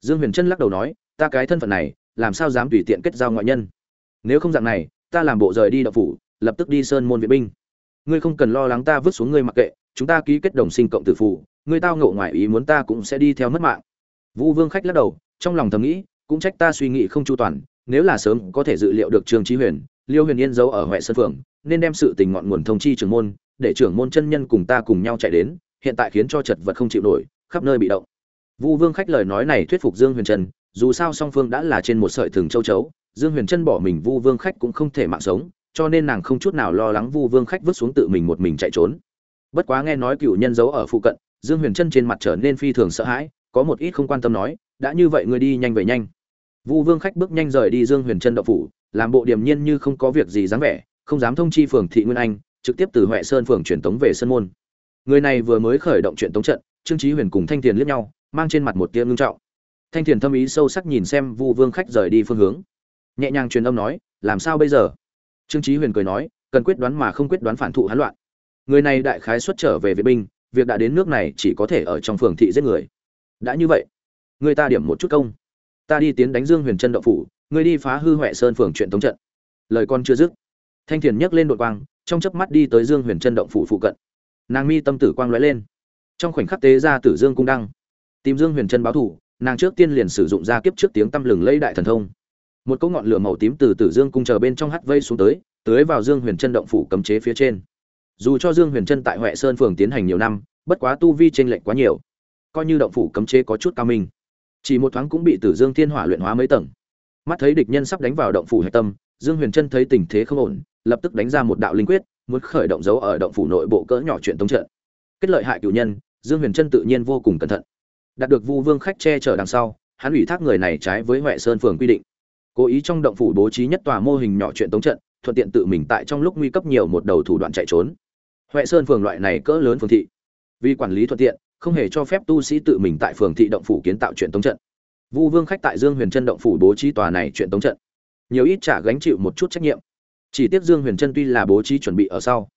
Dương huyền trân lắc đầu nói, ta cái thân phận này, làm sao dám tùy tiện kết giao ngoại nhân? Nếu không dạng này, ta làm bộ rời đi động phủ, lập tức đi sơn môn viện binh. Ngươi không cần lo lắng ta vứt xuống ngươi mặc kệ, chúng ta ký kết đồng sinh cộng tử phụ ngươi tao ngộ ngoài ý muốn ta cũng sẽ đi theo mất mạng. Vũ vương khách lắc đầu, trong lòng thầm nghĩ, cũng trách ta suy nghĩ không chu toàn nếu là sớm có thể dự liệu được trương chí huyền liêu huyền yên giấu ở huệ sơn Phượng, nên đem sự tình ngọn nguồn thông chi trưởng môn để trưởng môn chân nhân cùng ta cùng nhau chạy đến hiện tại khiến cho chật vật không chịu nổi khắp nơi bị động. Vu vương khách lời nói này thuyết phục dương huyền trần dù sao song phương đã là trên một sợi thừng châu chấu dương huyền trân bỏ mình vu vương khách cũng không thể mạng sống cho nên nàng không chút nào lo lắng vu vương khách vứt xuống tự mình một mình chạy trốn. Bất quá nghe nói cựu nhân giấu ở phụ cận dương huyền trân trên mặt trở nên phi thường sợ hãi có một ít không quan tâm nói đã như vậy ngươi đi nhanh về nhanh vu vương khách bước nhanh rời đi dương huyền trân đậu phủ, làm bộ điềm nhiên như không có việc gì dáng vẻ, không dám thông chi phường thị nguyên anh, trực tiếp từ Hoè sơn phường truyền tống về sân môn. Người này vừa mới khởi động chuyện tống trận, trương Chí huyền cùng thanh tiền liếc nhau, mang trên mặt một tia ngưng trọng. Thanh tiền thâm ý sâu sắc nhìn xem vu vương khách rời đi phương hướng. Nhẹ nhàng truyền âm nói, làm sao bây giờ? Trương Chí huyền cười nói, cần quyết đoán mà không quyết đoán phản thụ hán loạn. Người này đại khái xuất trở về vệ binh việc đã đến nước này chỉ có thể ở trong phường thị giết người. Đã như vậy, người ta điểm một chút công ta đi tiến đánh dương huyền chân động phủ, ngươi đi phá hư huệ sơn phường chuyện tống trận. Lời con chưa dứt, thanh thiền nhấc lên đội quang, trong chớp mắt đi tới dương huyền chân động phủ phụ cận. Nàng mi tâm tử quang lóe lên. Trong khoảnh khắc tế ra tử dương cung đăng, tìm dương huyền chân báo thủ, nàng trước tiên liền sử dụng ra kiếp trước tiếng tăm lừng lấy đại thần thông. Một cỗ ngọn lửa màu tím từ tử dương cung chờ bên trong hắt vây xuống tới, tưới vào dương huyền chân động phủ cấm chế phía trên. Dù cho dương huyền chân tại huệ sơn phường tiến hành nhiều năm, bất quá tu vi chênh lệch quá nhiều, coi như động phủ cấm chế có chút cao minh chỉ một thoáng cũng bị tử dương thiên hỏa luyện hóa mấy tầng. Mắt thấy địch nhân sắp đánh vào động phủ hạch tâm, dương huyền Trân thấy tình thế không ổn, lập tức đánh ra một đạo linh quyết, muốn khởi động dấu ở động phủ nội bộ cỡ nhỏ chuyện tống trận. Kết lợi hại cựu nhân, dương huyền Trân tự nhiên vô cùng cẩn thận. Đạt được vu vương khách che chở đằng sau, hắn ủy thác người này trái với huệ sơn phường quy định. Cố ý trong động phủ bố trí nhất tòa mô hình nhỏ chuyện tống trận, thuận tiện tự mình tại trong lúc nguy cấp nhiều một đầu thủ đoạn chạy trốn. Huệ sơn phường loại này cỡ lớn phường thị. Vì quản lý thuận tiện không hề cho phép tu sĩ tự mình tại phường thị động phủ kiến tạo chuyện tống trận. Vu vương khách tại dương huyền chân động phủ bố trí tòa này chuyện tống trận. Nhiều ít trả gánh chịu một chút trách nhiệm. Chỉ tiếc dương huyền chân tuy là bố trí chuẩn bị ở sau,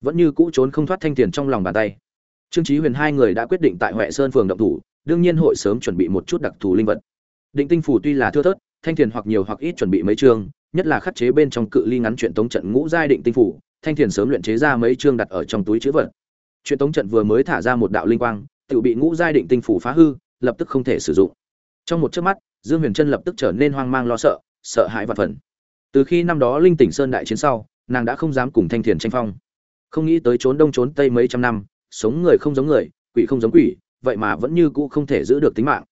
vẫn như cũ trốn không thoát thanh tiền trong lòng bàn tay. Trương trí huyền hai người đã quyết định tại huệ sơn phường động thủ, đương nhiên hội sớm chuẩn bị một chút đặc thù linh vật. Định tinh phủ tuy là thưa thớt, thanh thiền hoặc nhiều hoặc ít chuẩn bị mấy chương, nhất là khắc chế bên trong cự ly ngắn chuyện tống trận ngũ giai định tinh phủ, thanh thiền sớm luyện chế ra mấy chương đặt ở trong túi chữ vật. Chuyện tống trận vừa mới thả ra một đạo linh quang tự bị ngũ giai định tinh phủ phá hư, lập tức không thể sử dụng. Trong một chớp mắt, dương huyền trân lập tức trở nên hoang mang lo sợ sợ hãi và phần. Từ khi năm đó linh tỉnh sơn đại chiến sau, nàng đã không dám cùng thanh thiền tranh phong. Không nghĩ tới trốn đông trốn tây mấy trăm năm, sống người không giống người, quỷ không giống quỷ, vậy mà vẫn như cũ không thể giữ được tính mạng.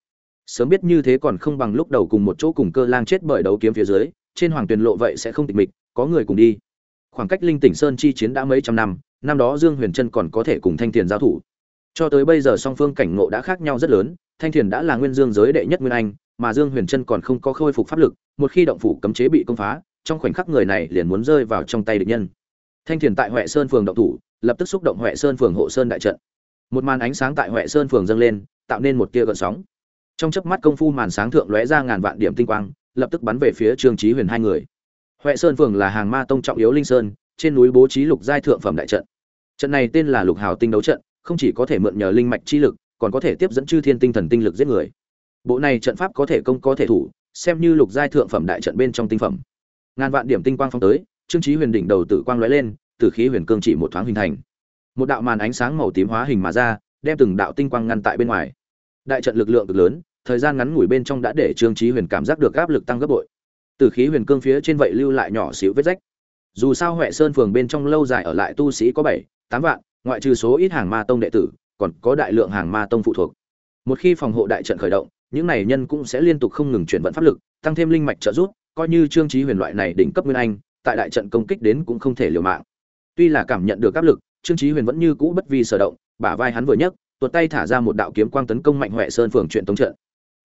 Sớm biết như thế còn không bằng lúc đầu cùng một chỗ cùng cơ lang chết bởi đấu kiếm phía dưới, trên hoàng tuyền lộ vậy sẽ không tịch mịch, có người cùng đi. Khoảng cách linh tỉnh sơn chi chiến đã mấy trăm năm năm đó dương huyền trân còn có thể cùng thanh thiền giao thủ cho tới bây giờ song phương cảnh ngộ đã khác nhau rất lớn, thanh thiền đã là nguyên dương giới đệ nhất nguyên anh, mà dương huyền trân còn không có khôi phục pháp lực, một khi động phủ cấm chế bị công phá, trong khoảnh khắc người này liền muốn rơi vào trong tay địch nhân. Thanh thiền tại huệ sơn phường động thủ, lập tức xúc động huệ sơn phường hộ sơn đại trận. Một màn ánh sáng tại huệ sơn phường dâng lên, tạo nên một tia gợn sóng. Trong chớp mắt công phu màn sáng thượng lóe ra ngàn vạn điểm tinh quang, lập tức bắn về phía trương trí huyền hai người. Huệ sơn phường là hàng ma tông trọng yếu linh sơn, trên núi bố trí lục giai thượng phẩm đại trận. Trận này tên là lục hào tinh đấu trận không chỉ có thể mượn nhờ linh mạch chi lực, còn có thể tiếp dẫn chư thiên tinh thần tinh lực giết người. Bộ này trận pháp có thể công, có thể thủ, xem như lục giai thượng phẩm đại trận bên trong tinh phẩm. Ngàn vạn điểm tinh quang phong tới trương trí huyền đỉnh đầu tử quang lóe lên tử khí huyền cương chỉ một thoáng hình thành. Một đạo màn ánh sáng màu tím hóa hình mà ra, đem từng đạo tinh quang ngăn tại bên ngoài. Đại trận lực lượng cực lớn, thời gian ngắn ngủi bên trong đã để trương trí huyền cảm giác được áp lực tăng gấp bội. Tử khí huyền cương phía trên vậy lưu lại nhỏ xíu vết rách. Dù sao Hoè sơn phường bên trong lâu dài ở lại tu sĩ có bảy, tám vạn ngoại trừ số ít hàng ma tông đệ tử, còn có đại lượng hàng ma tông phụ thuộc. Một khi phòng hộ đại trận khởi động, những này nhân cũng sẽ liên tục không ngừng chuyển vận pháp lực, tăng thêm linh mạch trợ giúp, coi như trương trí huyền loại này đỉnh cấp nguyên anh, tại đại trận công kích đến cũng không thể liều mạng. Tuy là cảm nhận được áp lực, trương trí huyền vẫn như cũ bất vi sở động, bả vai hắn vừa nhấc, tuột tay thả ra một đạo kiếm quang tấn công mạnh huệ sơn phường chuyện tống trận.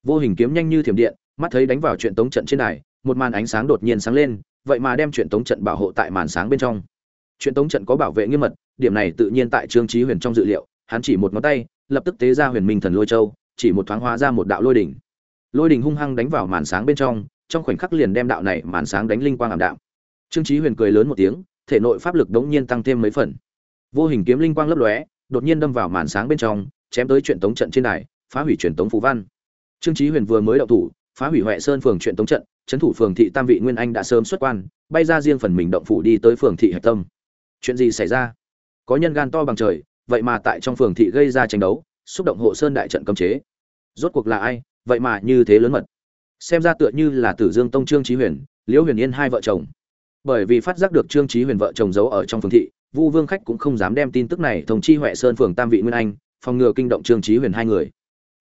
Vô hình kiếm nhanh như thiểm điện, mắt thấy đánh vào chuyện tống trận trên này một màn ánh sáng đột nhiên sáng lên, vậy mà đem chuyện tống trận bảo hộ tại màn sáng bên trong. Chuyện tống trận có bảo vệ nghiêm mật điểm này tự nhiên tại trương chí huyền trong dự liệu, hắn chỉ một ngón tay, lập tức tế ra huyền minh thần lôi châu, chỉ một thoáng hóa ra một đạo lôi đỉnh. Lôi đỉnh hung hăng đánh vào màn sáng bên trong trong khoảnh khắc liền đem đạo này màn sáng đánh linh quang ảm đạm. Trương chí huyền cười lớn một tiếng, thể nội pháp lực đống nhiên tăng thêm mấy phần. Vô hình kiếm linh quang lấp lóe, đột nhiên đâm vào màn sáng bên trong, chém tới chuyện tống trận trên đài, phá hủy truyền tống phù văn. Trương chí huyền vừa mới động thủ, phá hủy huệ sơn phường chuyện tống trận chấn thủ phường thị tam vị nguyên anh đã sớm xuất quan, bay ra riêng phần mình động phủ đi tới phường thị hạch tâm. Chuyện gì xảy ra? Có nhân gan to bằng trời, vậy mà tại trong phường thị gây ra tranh đấu, xúc động hộ sơn đại trận cấm chế. Rốt cuộc là ai, vậy mà như thế lớn mật. Xem ra tựa như là tử dương tông trương trí huyền, liễu huyền yên hai vợ chồng. Bởi vì phát giác được trương trí huyền vợ chồng giấu ở trong phường thị, vu vương khách cũng không dám đem tin tức này thông chi huệ sơn phường tam vị nguyên anh, phòng ngừa kinh động trương trí huyền hai người.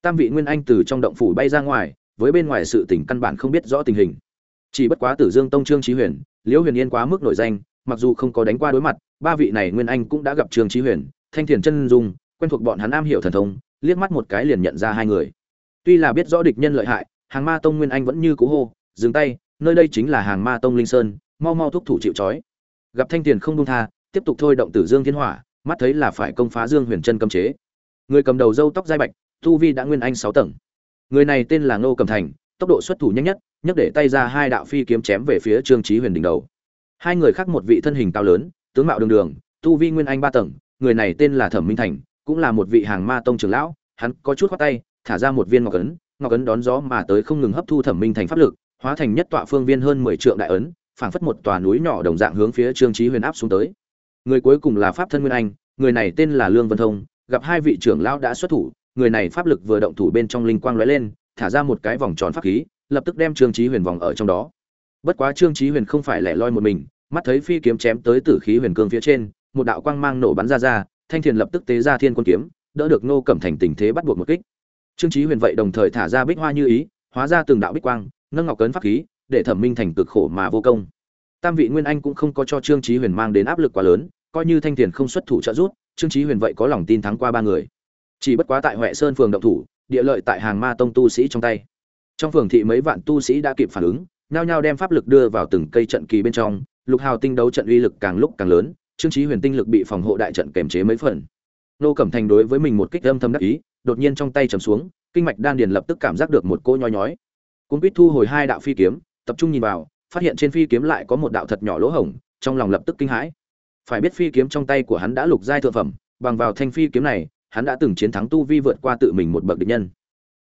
Tam vị nguyên anh từ trong động phủ bay ra ngoài, với bên ngoài sự tình căn bản không biết rõ tình hình. Chỉ bất quá tử dương tông trương trí huyền, liễu huyền yên quá mức nổi danh mặc dù không có đánh qua đối mặt, ba vị này nguyên anh cũng đã gặp trương Chí huyền, thanh thiền chân dung, quen thuộc bọn hắn am hiểu thần thông, liếc mắt một cái liền nhận ra hai người. Tuy là biết rõ địch nhân lợi hại, hàng ma tông nguyên anh vẫn như cú hô, dừng tay, nơi đây chính là hàng ma tông linh sơn, mau mau thúc thủ chịu trói. Gặp thanh tiền không buông tha, tiếp tục thôi động tử dương thiên hỏa, mắt thấy là phải công phá dương huyền chân cấm chế. Người cầm đầu râu tóc dai bạch, tu vi đã nguyên anh sáu tầng. Người này tên là ngô cầm thành, tốc độ xuất thủ nhanh nhất nhấc để tay ra hai đạo phi kiếm chém về phía trương Chí huyền đỉnh đầu hai người khác một vị thân hình cao lớn, tướng mạo đường đường, tu vi nguyên anh ba tầng, người này tên là thẩm minh thành, cũng là một vị hàng ma tông trưởng lão, hắn có chút khoát tay, thả ra một viên ngọc ấn ngọc ấn đón gió mà tới không ngừng hấp thu thẩm minh thành pháp lực, hóa thành nhất tọa phương viên hơn mười trượng đại ấn, phảng phất một tòa núi nhỏ đồng dạng hướng phía trương trí huyền áp xuống tới. Người cuối cùng là pháp thân nguyên anh, người này tên là lương vân thông, gặp hai vị trưởng lão đã xuất thủ, người này pháp lực vừa động thủ bên trong linh quang lóe lên, thả ra một cái vòng tròn pháp khí, lập tức đem trương trí huyền vòng ở trong đó bất quá trương chí huyền không phải lẻ loi một mình, mắt thấy phi kiếm chém tới tử khí huyền cương phía trên, một đạo quang mang nổ bắn ra ra, thanh thiền lập tức tế ra thiên quân kiếm, đỡ được nô cẩm thành tình thế bắt buộc một kích. Trương chí huyền vậy đồng thời thả ra bích hoa như ý, hóa ra từng đạo bích quang, nâng ngọc cấn pháp khí, để thẩm minh thành cực khổ mà vô công. Tam vị nguyên anh cũng không có cho trương chí huyền mang đến áp lực quá lớn, coi như thanh thiền không xuất thủ trợ giúp, trương chí huyền vậy có lòng tin thắng qua ba người. Chỉ bất quá tại huệ sơn phường động thủ, địa lợi tại hàng ma tông tu sĩ trong tay. Trong phường thị mấy vạn tu sĩ đã kịp phản ứng nhao nhao đem pháp lực đưa vào từng cây trận kỳ bên trong, lục hào tinh đấu trận uy lực càng lúc càng lớn, trương trí huyền tinh lực bị phòng hộ đại trận kềm chế mấy phần. Nô cẩm thành đối với mình một kích âm thầm đắc ý, đột nhiên trong tay trầm xuống, kinh mạch đan điền lập tức cảm giác được một cô nhói nhói. Cung quýt thu hồi hai đạo phi kiếm, tập trung nhìn vào, phát hiện trên phi kiếm lại có một đạo thật nhỏ lỗ hổng, trong lòng lập tức kinh hãi. Phải biết phi kiếm trong tay của hắn đã lục giai thượng phẩm, bằng vào thanh phi kiếm này, hắn đã từng chiến thắng tu vi vượt qua tự mình một bậc địch nhân.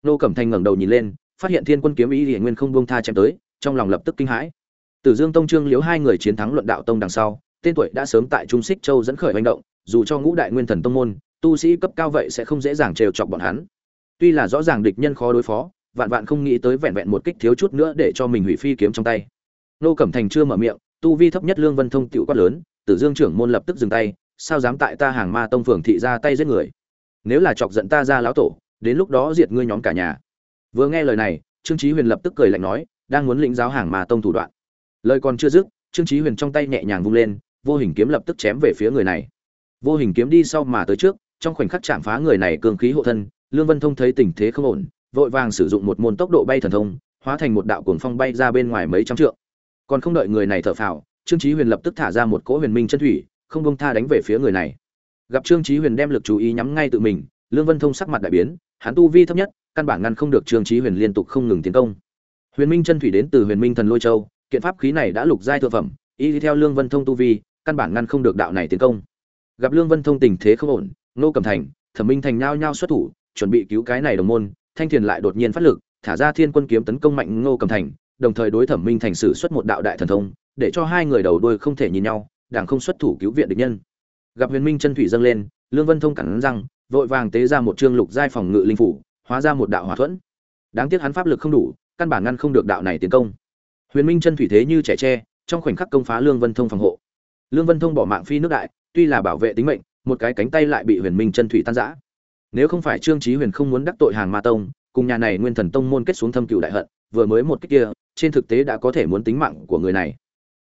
Nô cẩm thành ngẩng đầu nhìn lên, phát hiện thiên quân kiếm ý liền nguyên không buông tha chém tới trong lòng lập tức kinh hãi. Tử dương tông trương liếu hai người chiến thắng luận đạo tông đằng sau, tên tuổi đã sớm tại trung xích châu dẫn khởi hành động, dù cho ngũ đại nguyên thần tông môn, tu sĩ cấp cao vậy sẽ không dễ dàng trêu chọc bọn hắn. Tuy là rõ ràng địch nhân khó đối phó, vạn vạn không nghĩ tới vẹn vẹn một kích thiếu chút nữa để cho mình hủy phi kiếm trong tay. Nô cẩm thành chưa mở miệng, tu vi thấp nhất lương vân thông tựu quát lớn, tử dương trưởng môn lập tức dừng tay, sao dám tại ta hàng ma tông phường thị ra tay giết người? Nếu là chọc giận ta ra lão tổ, đến lúc đó diệt ngươi nhóm cả nhà. Vừa nghe lời này, trương chí huyền lập tức cười lạnh nói đang muốn lĩnh giáo hàng mà tông thủ đoạn. Lời còn chưa dứt, trương chí huyền trong tay nhẹ nhàng vung lên, vô hình kiếm lập tức chém về phía người này. Vô hình kiếm đi sau mà tới trước, trong khoảnh khắc chạm phá người này cường khí hộ thân, lương vân thông thấy tình thế không ổn, vội vàng sử dụng một môn tốc độ bay thần thông, hóa thành một đạo cuồng phong bay ra bên ngoài mấy trăm trượng. Còn không đợi người này thở phào, trương chí huyền lập tức thả ra một cỗ huyền minh chân thủy, không buông tha đánh về phía người này. Gặp trương chí huyền đem lực chú ý nhắm ngay tự mình, lương vân thông sắc mặt đại biến, hắn tu vi thấp nhất, căn bản ngăn không được trương chí huyền liên tục không ngừng tiến công huyền minh chân thủy đến từ huyền minh thần lôi châu, kiện pháp khí này đã lục giai thượng phẩm, y theo lương vân thông tu vi, căn bản ngăn không được đạo này tiến công. Gặp lương vân thông tình thế không ổn nô cẩm thành, thẩm minh thành nhao nhao xuất thủ, chuẩn bị cứu cái này đồng môn, thanh thiền lại đột nhiên phát lực, thả ra thiên quân kiếm tấn công mạnh ngô cẩm thành, đồng thời đối thẩm minh thành sử xuất một đạo đại thần thông, để cho hai người đầu đuôi không thể nhìn nhau, đảng không xuất thủ cứu viện địch nhân. Gặp huyền minh chân thủy dâng lên, lương vân thông cản răng, vội vàng tế ra một trương lục giai phòng ngự linh phủ, hóa ra một đạo hỏa thuẫn. Đáng tiếc hắn pháp lực không đủ căn bản ngăn không được đạo này tiến công. Huyền minh chân thủy thế như trẻ tre, trong khoảnh khắc công phá lương vân thông phòng hộ. Lương vân thông bỏ mạng phi nước đại, tuy là bảo vệ tính mệnh, một cái cánh tay lại bị huyền minh chân thủy tan rã. Nếu không phải trương chí huyền không muốn đắc tội hàng ma tông, cùng nhà này nguyên thần tông môn kết xuống thâm cựu đại hận, vừa mới một cách kia, trên thực tế đã có thể muốn tính mạng của người này.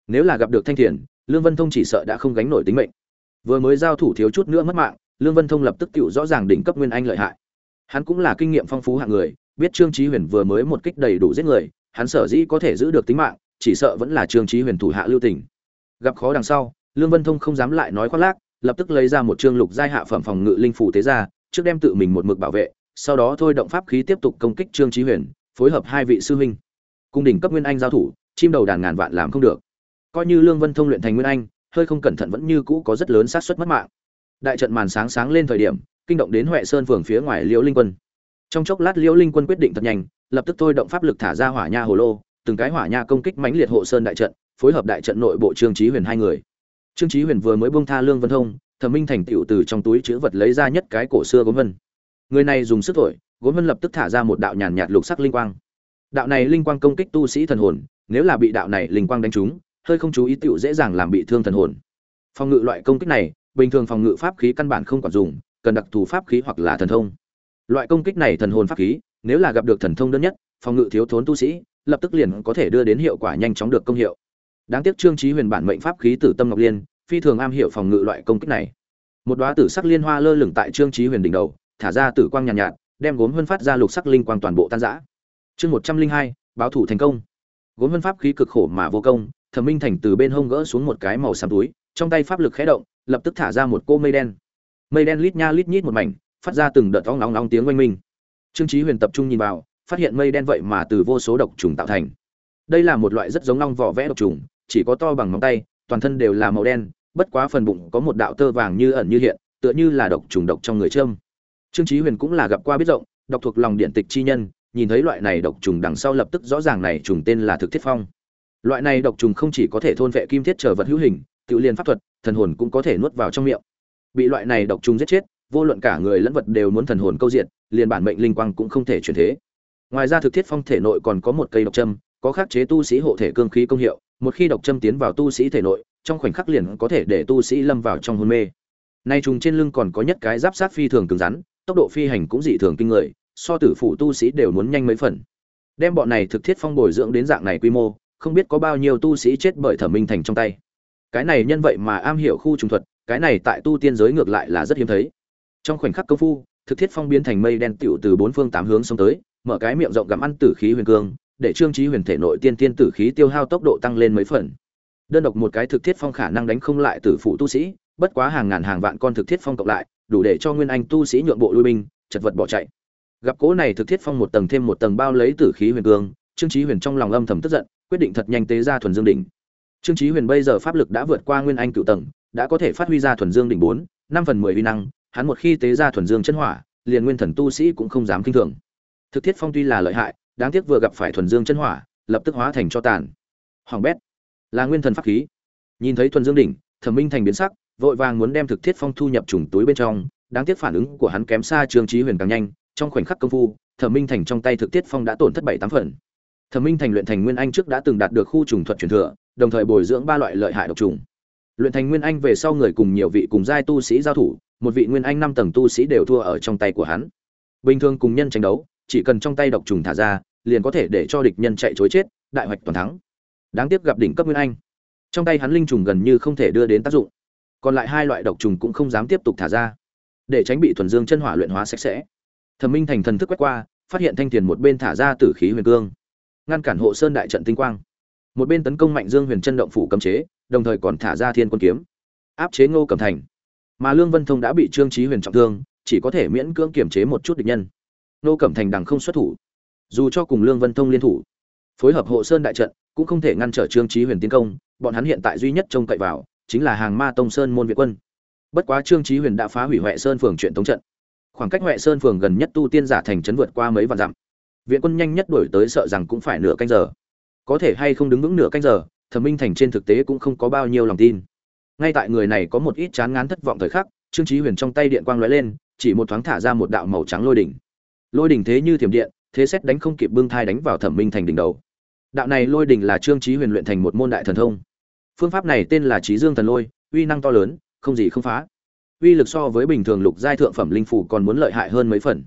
Nếu là gặp được thanh thiền, lương vân thông chỉ sợ đã không gánh nổi tính mệnh. Vừa mới giao thủ thiếu chút nữa mất mạng, lương vân thông lập tức cựu rõ ràng đỉnh cấp nguyên anh lợi hại. Hắn cũng là kinh nghiệm phong phú hạng người biết trương chí huyền vừa mới một kích đầy đủ giết người, hắn sở dĩ có thể giữ được tính mạng, chỉ sợ vẫn là trương chí huyền thủ hạ lưu tình. Gặp khó đằng sau, lương vân thông không dám lại nói khoác lác, lập tức lấy ra một trương lục giai hạ phẩm phòng ngự linh phủ tế ra, trước đem tự mình một mực bảo vệ, sau đó thôi động pháp khí tiếp tục công kích trương chí huyền, phối hợp hai vị sư huynh. Cung đỉnh cấp nguyên anh giao thủ, chim đầu đàn ngàn vạn làm không được. Coi như lương vân thông luyện thành nguyên anh, hơi không cẩn thận vẫn như cũ có rất lớn xác suất mất mạng. Đại trận màn sáng sáng lên thời điểm, kinh động đến huệ sơn phường phía ngoài liễu linh quân trong chốc lát liễu linh quân quyết định thật nhanh, lập tức thôi động pháp lực thả ra hỏa nha hồ lô, từng cái hỏa nha công kích mãnh liệt hộ sơn đại trận, phối hợp đại trận nội bộ trương trí huyền hai người. Trương trí huyền vừa mới buông tha lương vân thông, thẩm minh thành tựu từ trong túi chứa vật lấy ra nhất cái cổ xưa gốm vân. Người này dùng sức thổi, gốm vân lập tức thả ra một đạo nhàn nhạt lục sắc linh quang. Đạo này linh quang công kích tu sĩ thần hồn, nếu là bị đạo này linh quang đánh trúng, hơi không chú ý tựu dễ dàng làm bị thương thần hồn. Phòng ngự loại công kích này, bình thường phòng ngự pháp khí căn bản không còn dùng, cần đặc thù pháp khí hoặc là thần thông loại công kích này thần hồn pháp khí nếu là gặp được thần thông đơn nhất phòng ngự thiếu thốn tu sĩ lập tức liền có thể đưa đến hiệu quả nhanh chóng được công hiệu. Đáng tiếc trương trí huyền bản mệnh pháp khí tử tâm ngọc liên phi thường am hiểu phòng ngự loại công kích này. Một đóa tử sắc liên hoa lơ lửng tại trương trí huyền đỉnh đầu thả ra tử quang nhàn nhạt, nhạt đem gốm vân phát ra lục sắc linh quang toàn bộ tan rã. Chương một trăm linh hai báo thủ thành công. Gốm vân pháp khí cực khổ mà vô công thẩm minh thành từ bên hông gỡ xuống một cái màu xám túi trong tay pháp lực khẽ động lập tức thả ra một cô mây đen. Mây đen lít nha lít nhít một mảnh phát ra từng đợt óng nóng nóng tiếng oanh minh. Trương chí huyền tập trung nhìn vào, phát hiện mây đen vậy mà từ vô số độc trùng tạo thành. Đây là một loại rất giống long vỏ vẽ độc trùng, chỉ có to bằng ngón tay, toàn thân đều là màu đen, bất quá phần bụng có một đạo tơ vàng như ẩn như hiện, tựa như là độc trùng độc trong người trâm trương chí huyền cũng là gặp qua biết rộng đọc thuộc lòng điện tịch chi nhân, nhìn thấy loại này độc trùng đằng sau lập tức rõ ràng này trùng tên là thực thiết phong. Loại này độc trùng không chỉ có thể thôn vệ kim thiết trở vật hữu hình, tự liên pháp thuật, thần hồn cũng có thể nuốt vào trong miệng. Bị loại này độc trùng giết chết vô luận cả người lẫn vật đều muốn thần hồn câu diện liền bản mệnh linh quang cũng không thể chuyển thế. Ngoài ra thực thiết phong thể nội còn có một cây độc châm, có khắc chế tu sĩ hộ thể cương khí công hiệu, một khi độc châm tiến vào tu sĩ thể nội, trong khoảnh khắc liền có thể để tu sĩ lâm vào trong hôn mê. Nay trùng trên lưng còn có nhất cái giáp sát phi thường cứng rắn, tốc độ phi hành cũng dị thường kinh người, so tử phụ tu sĩ đều muốn nhanh mấy phần. Đem bọn này thực thiết phong bồi dưỡng đến dạng này quy mô, không biết có bao nhiêu tu sĩ chết bởi thẩm minh thành trong tay. Cái này nhân vậy mà am hiểu khu trùng thuật, cái này tại tu tiên giới ngược lại là rất hiếm thấy trong khoảnh khắc công phu, thực thiết phong biến thành mây đen tựu từ bốn phương tám hướng xông tới, mở cái miệng rộng gặm ăn tử khí huyền cương, để trương trí huyền thể nội tiên tiên tử khí tiêu hao tốc độ tăng lên mấy phần. Đơn độc một cái thực thiết phong khả năng đánh không lại tử phụ tu sĩ, bất quá hàng ngàn hàng vạn con thực thiết phong cộng lại, đủ để cho nguyên anh tu sĩ nhượng bộ lui binh, chật vật bỏ chạy. Gặp cố này thực thiết phong một tầng thêm một tầng bao lấy tử khí huyền cương, trương trí huyền trong lòng âm thầm tức giận, quyết định thật nhanh tế ra thuần dương đỉnh. Trương trí huyền bây giờ pháp lực đã vượt qua nguyên anh cựu tầng, đã có thể phát huy ra thuần dương đỉnh bốn, năm phần mười uy năng hắn một khi tế ra thuần dương chân hỏa, liền nguyên thần tu sĩ cũng không dám kinh thường. Thực thiết phong tuy là lợi hại, đáng tiếc vừa gặp phải thuần dương chân hỏa, lập tức hóa thành cho tàn. Hoàng bét, là nguyên thần pháp khí. Nhìn thấy thuần dương đỉnh, thẩm minh thành biến sắc, vội vàng muốn đem thực thiết phong thu nhập trùng túi bên trong, đáng tiếc phản ứng của hắn kém xa trương trí huyền càng nhanh, trong khoảnh khắc công phu, thẩm minh thành trong tay thực thiết phong đã tổn thất bảy tám phần. Thẩm minh thành luyện thành nguyên anh trước đã từng đạt được khu trùng thuật truyền thừa, đồng thời bồi dưỡng ba loại lợi hại độc trùng. Luyện thành nguyên anh về sau người cùng nhiều vị cùng giai tu sĩ giao thủ một vị nguyên anh năm tầng tu sĩ đều thua ở trong tay của hắn. Bình thường cùng nhân tranh đấu, chỉ cần trong tay độc trùng thả ra, liền có thể để cho địch nhân chạy chối chết, đại hoạch toàn thắng. Đáng tiếc gặp đỉnh cấp nguyên anh. Trong tay hắn linh trùng gần như không thể đưa đến tác dụng. Còn lại hai loại độc trùng cũng không dám tiếp tục thả ra. Để tránh bị thuần dương chân hỏa luyện hóa sạch sẽ. Thẩm minh thành thần thức quét qua, phát hiện thanh tiền một bên thả ra tử khí huyền cương, ngăn cản hộ sơn đại trận tinh quang. Một bên tấn công mạnh dương huyền chân động phủ cấm chế, đồng thời còn thả ra thiên quân kiếm. Áp chế ngô cẩm thành mà lương vân thông đã bị trương trí huyền trọng thương, chỉ có thể miễn cưỡng kiểm chế một chút địch nhân. Nô cẩm thành đằng không xuất thủ. Dù cho cùng lương vân thông liên thủ, phối hợp hộ sơn đại trận, cũng không thể ngăn trở trương trí huyền tiến công, bọn hắn hiện tại duy nhất trông cậy vào, chính là hàng ma tông sơn môn việt quân. Bất quá trương trí huyền đã phá hủy huệ sơn phường chuyện tống trận. Khoảng cách huệ sơn phường gần nhất tu tiên giả thành trấn vượt qua mấy vạn dặm. Viện quân nhanh nhất đổi tới sợ rằng cũng phải nửa canh giờ. Có thể hay không đứng vững nửa canh giờ, thẩm minh thành trên thực tế cũng không có bao nhiêu lòng tin ngay tại người này có một ít chán ngán thất vọng thời khắc, trương chí huyền trong tay điện quang lóe lên, chỉ một thoáng thả ra một đạo màu trắng lôi đỉnh. Lôi đỉnh thế như thiểm điện, thế xét đánh không kịp bưng thai đánh vào thẩm minh thành đỉnh đầu. Đạo này lôi đỉnh là trương chí huyền luyện thành một môn đại thần thông. Phương pháp này tên là trí dương thần lôi, uy năng to lớn, không gì không phá. Uy lực so với bình thường lục giai thượng phẩm linh phủ còn muốn lợi hại hơn mấy phần.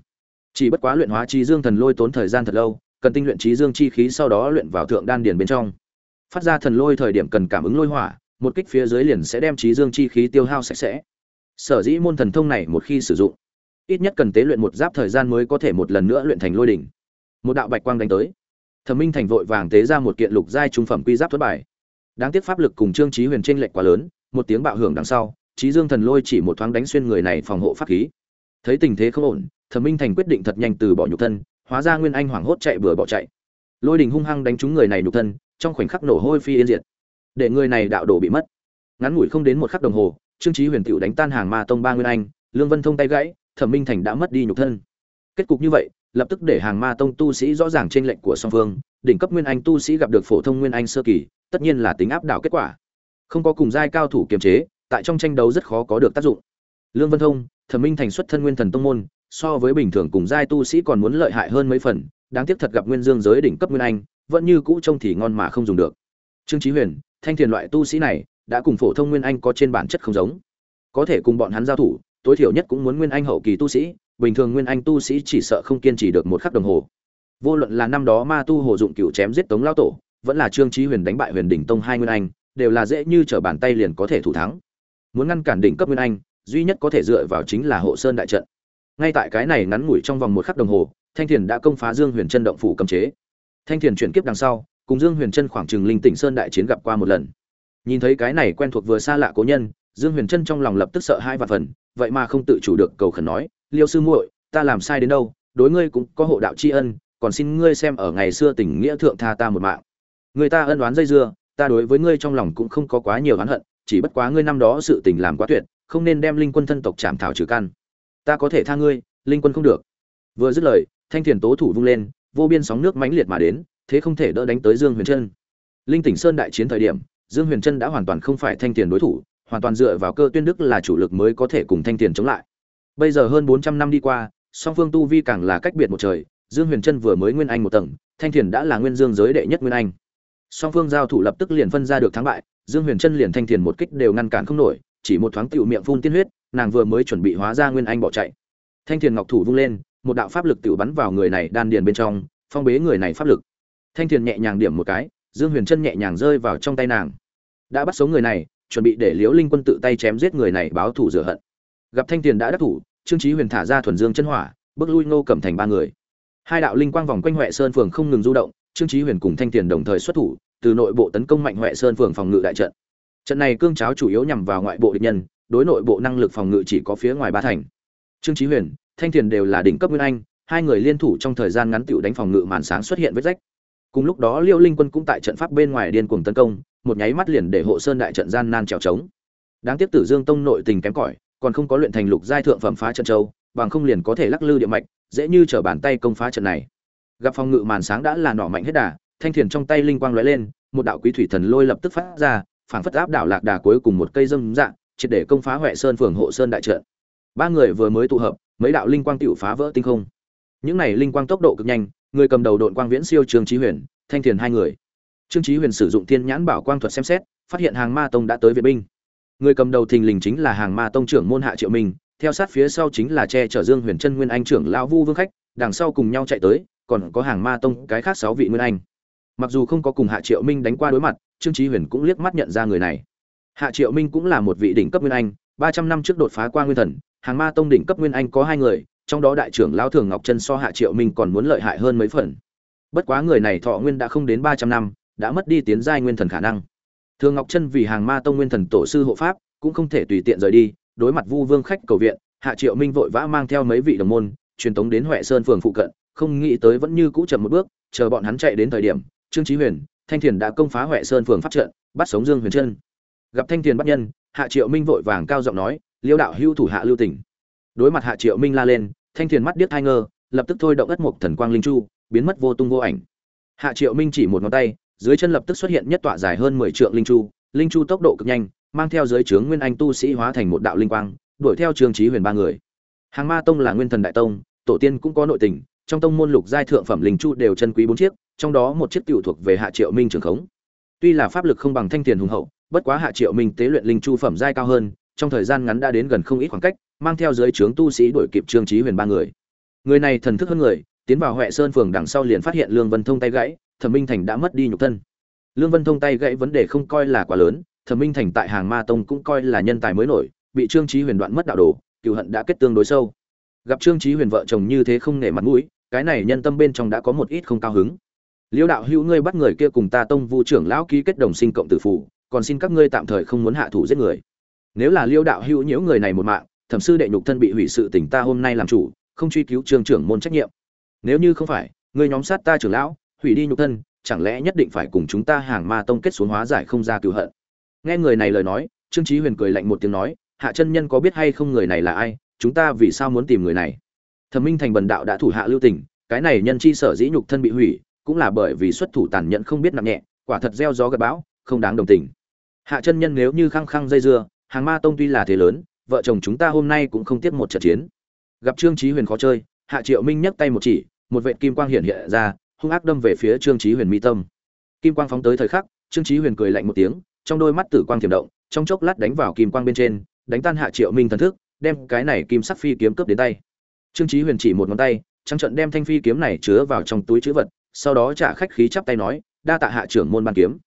Chỉ bất quá luyện hóa trí dương thần lôi tốn thời gian thật lâu, cần tinh luyện trí dương chi khí sau đó luyện vào thượng đan điền bên trong. Phát ra thần lôi thời điểm cần cảm ứng lôi hỏa một kích phía dưới liền sẽ đem trí dương chi khí tiêu hao sạch sẽ. Sở dĩ môn thần thông này một khi sử dụng, ít nhất cần tế luyện một giáp thời gian mới có thể một lần nữa luyện thành lôi đỉnh. Một đạo bạch quang đánh tới. Thẩm minh thành vội vàng tế ra một kiện lục giai trung phẩm quy giáp thất bài. Đáng tiếc pháp lực cùng trương trí huyền tranh lệch quá lớn, một tiếng bạo hưởng đằng sau trí dương thần lôi chỉ một thoáng đánh xuyên người này phòng hộ pháp khí. Thấy tình thế không ổn, thẩm minh thành quyết định thật nhanh từ bỏ nhục thân, hóa ra nguyên anh hoảng hốt chạy bừa bỏ chạy. Lôi đình hung hăng đánh trúng người này nhục thân, trong khoảnh khắc nổ hôi phi yên diệt để người này đạo đổ bị mất. Ngắn ngủi không đến một khắc đồng hồ, trương trí huyền tiểu đánh tan hàng ma tông ba nguyên anh, lương vân thông tay gãy, thẩm minh thành đã mất đi nhục thân. Kết cục như vậy, lập tức để hàng ma tông tu sĩ rõ ràng trên lệnh của song phương, đỉnh cấp nguyên anh tu sĩ gặp được phổ thông nguyên anh sơ kỳ, tất nhiên là tính áp đảo kết quả. Không có cùng giai cao thủ kiềm chế, tại trong tranh đấu rất khó có được tác dụng. Lương vân thông, thẩm minh thành xuất thân nguyên thần tông môn, so với bình thường cùng giai tu sĩ còn muốn lợi hại hơn mấy phần, đáng tiếc thật gặp nguyên dương giới đỉnh cấp nguyên anh, vẫn như cũ trông thì ngon mà không dùng được trương chí huyền, thanh thiền loại tu sĩ này, đã cùng phổ thông nguyên anh có trên bản chất không giống. Có thể cùng bọn hắn giao thủ, tối thiểu nhất cũng muốn nguyên anh hậu kỳ tu sĩ, bình thường nguyên anh tu sĩ chỉ sợ không kiên trì được một khắc đồng hồ. Vô luận là năm đó ma tu hồ dụng cựu chém giết tống lao tổ, vẫn là trương chí huyền đánh bại huyền đỉnh tông hai nguyên anh, đều là dễ như trở bàn tay liền có thể thủ thắng. Muốn ngăn cản đỉnh cấp nguyên anh, duy nhất có thể dựa vào chính là hộ sơn đại trận. Ngay tại cái này ngắn ngủi trong vòng một khắc đồng hồ, thanh thiền đã công phá dương huyền chân động phủ cấm chế. Thanh thiền chuyển kiếp đằng sau cùng dương huyền Trân khoảng chừng linh tỉnh sơn đại chiến gặp qua một lần. Nhìn thấy cái này quen thuộc vừa xa lạ cố nhân, dương huyền Trân trong lòng lập tức sợ hai vạn phần, vậy mà không tự chủ được cầu khẩn nói, liêu sư muội, ta làm sai đến đâu, đối ngươi cũng có hộ đạo tri ân, còn xin ngươi xem ở ngày xưa tình nghĩa thượng tha ta một mạng. Người ta ân oán dây dưa, ta đối với ngươi trong lòng cũng không có quá nhiều oán hận, chỉ bất quá ngươi năm đó sự tình làm quá tuyệt, không nên đem linh quân thân tộc chạm thảo trừ căn. Ta có thể tha ngươi, linh quân không được. Vừa dứt lời, thanh thiền tố thủ vung lên, vô biên sóng nước mãnh liệt mà đến thế không thể đỡ đánh tới dương huyền trân. Linh tỉnh sơn đại chiến thời điểm, dương huyền trân đã hoàn toàn không phải thanh Tiền đối thủ, hoàn toàn dựa vào cơ tuyên đức là chủ lực mới có thể cùng thanh Tiền chống lại. Bây giờ hơn bốn trăm năm đi qua, song phương tu vi càng là cách biệt một trời, dương huyền trân vừa mới nguyên anh một tầng, thanh Tiền đã là nguyên dương giới đệ nhất nguyên anh. Song phương giao thủ lập tức liền phân ra được thắng bại, dương huyền trân liền thanh Tiền một kích đều ngăn cản không nổi, chỉ một thoáng tiểu miệng phun tiên huyết, nàng vừa mới chuẩn bị hóa ra nguyên anh bỏ chạy. Thanh Tiền ngọc thủ vung lên, một đạo pháp lực tiểu bắn vào người này đan điền bên trong, phong bế người này pháp lực thanh thiền nhẹ nhàng điểm một cái, dương huyền chân nhẹ nhàng rơi vào trong tay nàng. Đã bắt sống người này, chuẩn bị để liễu linh quân tự tay chém giết người này báo thủ rửa hận. Gặp thanh thiền đã đắc thủ, trương trí huyền thả ra thuần dương chân hỏa, bước lui ngô cẩm thành ba người. Hai đạo linh quang vòng quanh huệ sơn phường không ngừng du động, trương trí huyền cùng thanh thiền đồng thời xuất thủ, từ nội bộ tấn công mạnh huệ sơn phường phòng ngự đại trận. Trận này cương cháo chủ yếu nhằm vào ngoại bộ địch nhân, đối nội bộ năng lực phòng ngự chỉ có phía ngoài ba thành. Trương trí huyền, thanh thiền đều là đỉnh cấp nguyên anh, hai người liên thủ trong thời gian ngắn tựu đánh phòng ngự màn sáng xuất hiện vết rách cùng lúc đó liêu linh quân cũng tại trận pháp bên ngoài điên cuồng tấn công, một nháy mắt liền để hộ sơn đại trận gian nan trèo trống. Đáng tiếc tử dương tông nội tình kém cỏi, còn không có luyện thành lục giai thượng phẩm phá trận châu, bằng không liền có thể lắc lư địa mạch, dễ như trở bàn tay công phá trận này. Gặp phòng ngự màn sáng đã là nỏ mạnh hết đà, thanh thiền trong tay linh quang lóe lên, một đạo quý thủy thần lôi lập tức phát ra, phảng phất áp đảo lạc đà cuối cùng một cây dâm dạng, triệt để công phá huệ sơn phường hộ sơn đại trận. Ba người vừa mới tụ hợp, mấy đạo linh quang tựu phá vỡ tinh không. Những này linh quang tốc độ cực nhanh người cầm đầu đội quang viễn siêu trương trí huyền, thanh thiền hai người. Trương trí huyền sử dụng thiên nhãn bảo quang thuật xem xét, phát hiện hàng ma tông đã tới viện binh. Người cầm đầu thình lình chính là hàng ma tông trưởng môn hạ triệu minh, theo sát phía sau chính là che chở dương huyền chân nguyên anh trưởng lão vu vương khách, đằng sau cùng nhau chạy tới, còn có hàng ma tông cái khác sáu vị nguyên anh. Mặc dù không có cùng hạ triệu minh đánh qua đối mặt, trương trí huyền cũng liếc mắt nhận ra người này. Hạ triệu minh cũng là một vị đỉnh cấp nguyên anh, ba trăm năm trước đột phá qua nguyên thần, hàng ma tông đỉnh cấp nguyên anh có hai người trong đó đại trưởng lão thường ngọc chân so hạ triệu minh còn muốn lợi hại hơn mấy phần. Bất quá người này thọ nguyên đã không đến ba trăm năm, đã mất đi tiến giai nguyên thần khả năng. Thường ngọc chân vì hàng ma tông nguyên thần tổ sư hộ pháp, cũng không thể tùy tiện rời đi, đối mặt vu vương khách cầu viện, hạ triệu minh vội vã mang theo mấy vị đồng môn, truyền tống đến huệ sơn phường phụ cận, không nghĩ tới vẫn như cũ chậm một bước, chờ bọn hắn chạy đến thời điểm, trương chí huyền, thanh thiền đã công phá huệ sơn phường phát trận, bắt sống dương huyền chân gặp thanh thiền bắt nhân, hạ triệu minh vội vàng cao giọng nói, liêu đạo hưu thủ hạ lưu tỉnh đối mặt hạ triệu minh la lên, thanh thiền mắt điếc thai ngơ, lập tức thôi động ất mục thần quang linh chu, biến mất vô tung vô ảnh. Hạ triệu minh chỉ một ngón tay, dưới chân lập tức xuất hiện nhất tọa dài hơn mười trượng linh chu linh chu tốc độ cực nhanh, mang theo dưới trướng nguyên anh tu sĩ hóa thành một đạo linh quang, đuổi theo trương chí huyền ba người. Hàng ma tông là nguyên thần đại tông, tổ tiên cũng có nội tình, trong tông môn lục giai thượng phẩm linh chu đều chân quý bốn chiếc, trong đó một chiếc tiểu thuộc về hạ triệu minh trường khống. Tuy là pháp lực không bằng thanh tiền hùng hậu, bất quá hạ triệu minh tế luyện linh chu phẩm giai cao hơn, trong thời gian ngắn đã đến gần không ít khoảng cách mang theo dưới trướng tu sĩ đuổi kịp trương chí huyền ba người. Người này thần thức hơn người, tiến vào huệ sơn phường đằng sau liền phát hiện lương vân thông tay gãy, thẩm minh thành đã mất đi nhục thân. Lương vân thông tay gãy vấn đề không coi là quá lớn, thẩm minh thành tại hàng ma tông cũng coi là nhân tài mới nổi, bị trương chí huyền đoạn mất đạo đồ, cựu hận đã kết tương đối sâu. Gặp trương chí huyền vợ chồng như thế không nể mặt mũi, cái này nhân tâm bên trong đã có một ít không cao hứng. Liêu đạo hữu ngươi bắt người kia cùng ta tông vu trưởng lão ký kết đồng sinh cộng tử phụ còn xin các ngươi tạm thời không muốn hạ thủ giết người. Nếu là liêu đạo hữu nhiễu người này một mạng thẩm sư đệ nhục thân bị hủy sự tình ta hôm nay làm chủ, không truy cứu trường trưởng môn trách nhiệm. Nếu như không phải, người nhóm sát ta trưởng lão, hủy đi nhục thân, chẳng lẽ nhất định phải cùng chúng ta hàng ma tông kết xuống hóa giải không ra cựu hận? Nghe người này lời nói, trương chí huyền cười lạnh một tiếng nói, hạ chân nhân có biết hay không người này là ai, chúng ta vì sao muốn tìm người này? Thẩm minh thành bần đạo đã thủ hạ lưu tình, cái này nhân chi sở dĩ nhục thân bị hủy, cũng là bởi vì xuất thủ tàn nhẫn không biết nặng nhẹ, quả thật gieo gió gặt bão, không đáng đồng tình. Hạ chân nhân nếu như khăng khăng dây dưa, hàng ma tông tuy là thế lớn vợ chồng chúng ta hôm nay cũng không tiếc một trận chiến. Gặp trương chí huyền khó chơi, hạ triệu minh nhấc tay một chỉ, một vệt kim quang hiện hiện ra, hung ác đâm về phía trương chí huyền mi tâm. Kim quang phóng tới thời khắc, trương chí huyền cười lạnh một tiếng, trong đôi mắt tử quang tiềm động, trong chốc lát đánh vào kim quang bên trên, đánh tan hạ triệu minh thần thức, đem cái này kim sắc phi kiếm cướp đến tay. Trương chí huyền chỉ một ngón tay, trắng trận đem thanh phi kiếm này chứa vào trong túi chứa vật, sau đó trả khách khí chắp tay nói, đa tạ hạ trưởng môn ban kiếm.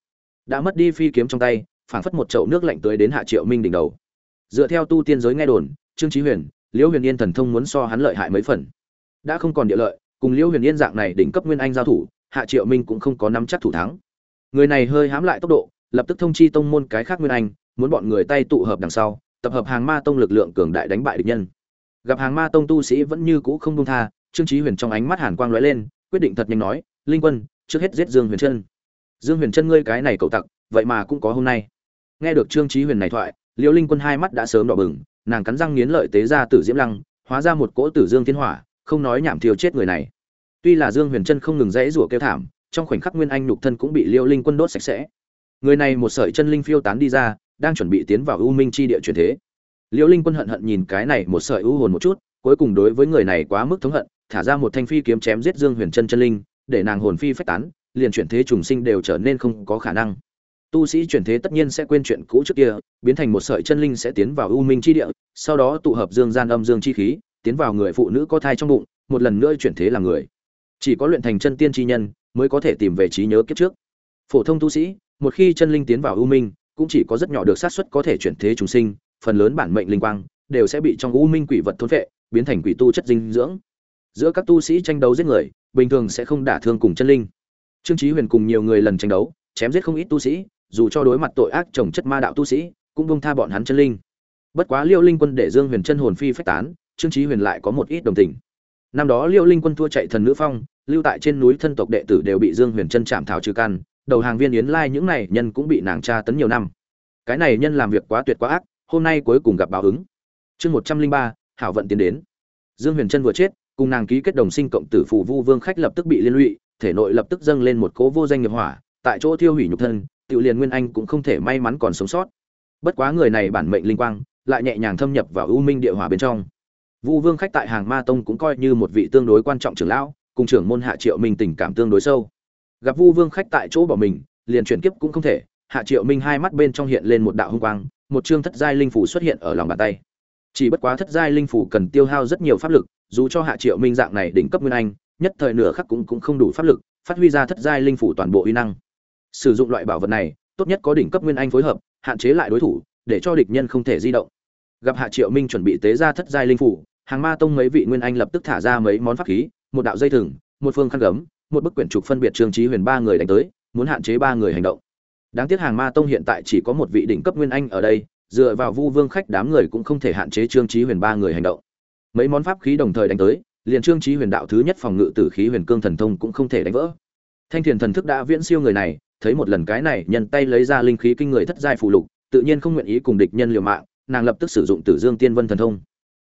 Đã mất đi phi kiếm trong tay, phảng phất một chậu nước lạnh tới đến hạ triệu minh đỉnh đầu dựa theo tu tiên giới nghe đồn, trương chí huyền, liễu huyền yên thần thông muốn so hắn lợi hại mấy phần. Đã không còn địa lợi, cùng liễu huyền yên dạng này đỉnh cấp nguyên anh giao thủ, hạ triệu minh cũng không có nắm chắc thủ thắng. Người này hơi hám lại tốc độ, lập tức thông chi tông môn cái khác nguyên anh, muốn bọn người tay tụ hợp đằng sau, tập hợp hàng ma tông lực lượng cường đại đánh bại địch nhân. Gặp hàng ma tông tu sĩ vẫn như cũ không buông tha, trương chí huyền trong ánh mắt hàn quang lóe lên, quyết định thật nhanh nói, linh quân, trước hết giết dương huyền trân. Dương huyền trân ngươi cái này cậu tặc, vậy mà cũng có hôm nay. Nghe được trương chí huyền này thoại liễu linh quân hai mắt đã sớm đỏ bừng, nàng cắn răng nghiến lợi tế ra tử diễm lăng, hóa ra một cỗ tử dương thiên hỏa, không nói nhảm thiêu chết người này. Tuy là dương huyền trân không ngừng rẽ rủa kêu thảm, trong khoảnh khắc nguyên anh nhục thân cũng bị liễu linh quân đốt sạch sẽ. Người này một sợi chân linh phiêu tán đi ra, đang chuẩn bị tiến vào u minh chi địa chuyển thế. Liễu linh quân hận hận nhìn cái này một sợi u hồn một chút, cuối cùng đối với người này quá mức thống hận, thả ra một thanh phi kiếm chém giết dương huyền chân chân linh, để nàng hồn phi phách tán, liền chuyển thế trùng sinh đều trở nên không có khả năng tu sĩ chuyển thế tất nhiên sẽ quên chuyện cũ trước kia, biến thành một sợi chân linh sẽ tiến vào u minh chi địa, sau đó tụ hợp dương gian âm dương chi khí, tiến vào người phụ nữ có thai trong bụng, một lần nữa chuyển thế làm người. Chỉ có luyện thành chân tiên chi nhân mới có thể tìm về trí nhớ kiếp trước. Phổ thông tu sĩ, một khi chân linh tiến vào u minh, cũng chỉ có rất nhỏ được sát suất có thể chuyển thế trùng sinh, phần lớn bản mệnh linh quang đều sẽ bị trong u minh quỷ vật thôn phệ, biến thành quỷ tu chất dinh dưỡng. Giữa các tu sĩ tranh đấu giết người, bình thường sẽ không đả thương cùng chân linh. Trương chí huyền cùng nhiều người lần tranh đấu, chém giết không ít tu sĩ dù cho đối mặt tội ác trồng chất ma đạo tu sĩ, cũng buông tha bọn hắn chân linh. Bất quá liêu linh quân để dương huyền chân hồn phi phách tán, trương chí huyền lại có một ít đồng tình. Năm đó liêu linh quân thua chạy thần nữ phong, lưu tại trên núi thân tộc đệ tử đều bị dương huyền chân chạm thảo trừ căn, đầu hàng viên yến lai những này nhân cũng bị nàng tra tấn nhiều năm. Cái này nhân làm việc quá tuyệt quá ác, hôm nay cuối cùng gặp báo ứng. Chương một trăm linh ba, hảo vận tiến đến. Dương huyền chân vừa chết, cùng nàng ký kết đồng sinh cộng tử phù vu vương khách lập tức bị liên lụy, thể nội lập tức dâng lên một cố vô danh nghiệp hỏa, tại chỗ thiêu hủy nhục thân tự liền nguyên anh cũng không thể may mắn còn sống sót. Bất quá người này bản mệnh linh quang, lại nhẹ nhàng thâm nhập vào u minh địa hỏa bên trong. Vu vương khách tại hàng ma tông cũng coi như một vị tương đối quan trọng trưởng lão, cùng trưởng môn hạ triệu minh tình cảm tương đối sâu. Gặp vu vương khách tại chỗ bỏ mình, liền chuyển kiếp cũng không thể, hạ triệu minh hai mắt bên trong hiện lên một đạo hung quang, một chương thất giai linh phủ xuất hiện ở lòng bàn tay. Chỉ bất quá thất giai linh phủ cần tiêu hao rất nhiều pháp lực, dù cho hạ triệu minh dạng này đỉnh cấp nguyên anh, nhất thời nửa khắc cũng cũng không đủ pháp lực, phát huy ra thất giai linh phủ toàn bộ uy năng sử dụng loại bảo vật này, tốt nhất có đỉnh cấp nguyên anh phối hợp, hạn chế lại đối thủ, để cho địch nhân không thể di động. Gặp hạ triệu minh chuẩn bị tế ra thất giai linh phủ, hàng ma tông mấy vị nguyên anh lập tức thả ra mấy món pháp khí, một đạo dây thừng, một phương khăn gấm, một bức quyển trục phân biệt trương trí huyền ba người đánh tới, muốn hạn chế ba người hành động. Đáng tiếc hàng ma tông hiện tại chỉ có một vị đỉnh cấp nguyên anh ở đây, dựa vào vu vương khách đám người cũng không thể hạn chế trương trí huyền ba người hành động. Mấy món pháp khí đồng thời đánh tới, liền trương trí huyền đạo thứ nhất phòng ngự tử khí huyền cương thần thông cũng không thể đánh vỡ. Thanh thiền thần thức đã viễn siêu người này thấy một lần cái này nhân tay lấy ra linh khí kinh người thất giai phù lục, tự nhiên không nguyện ý cùng địch nhân liều mạng, nàng lập tức sử dụng tử dương tiên vân thần thông.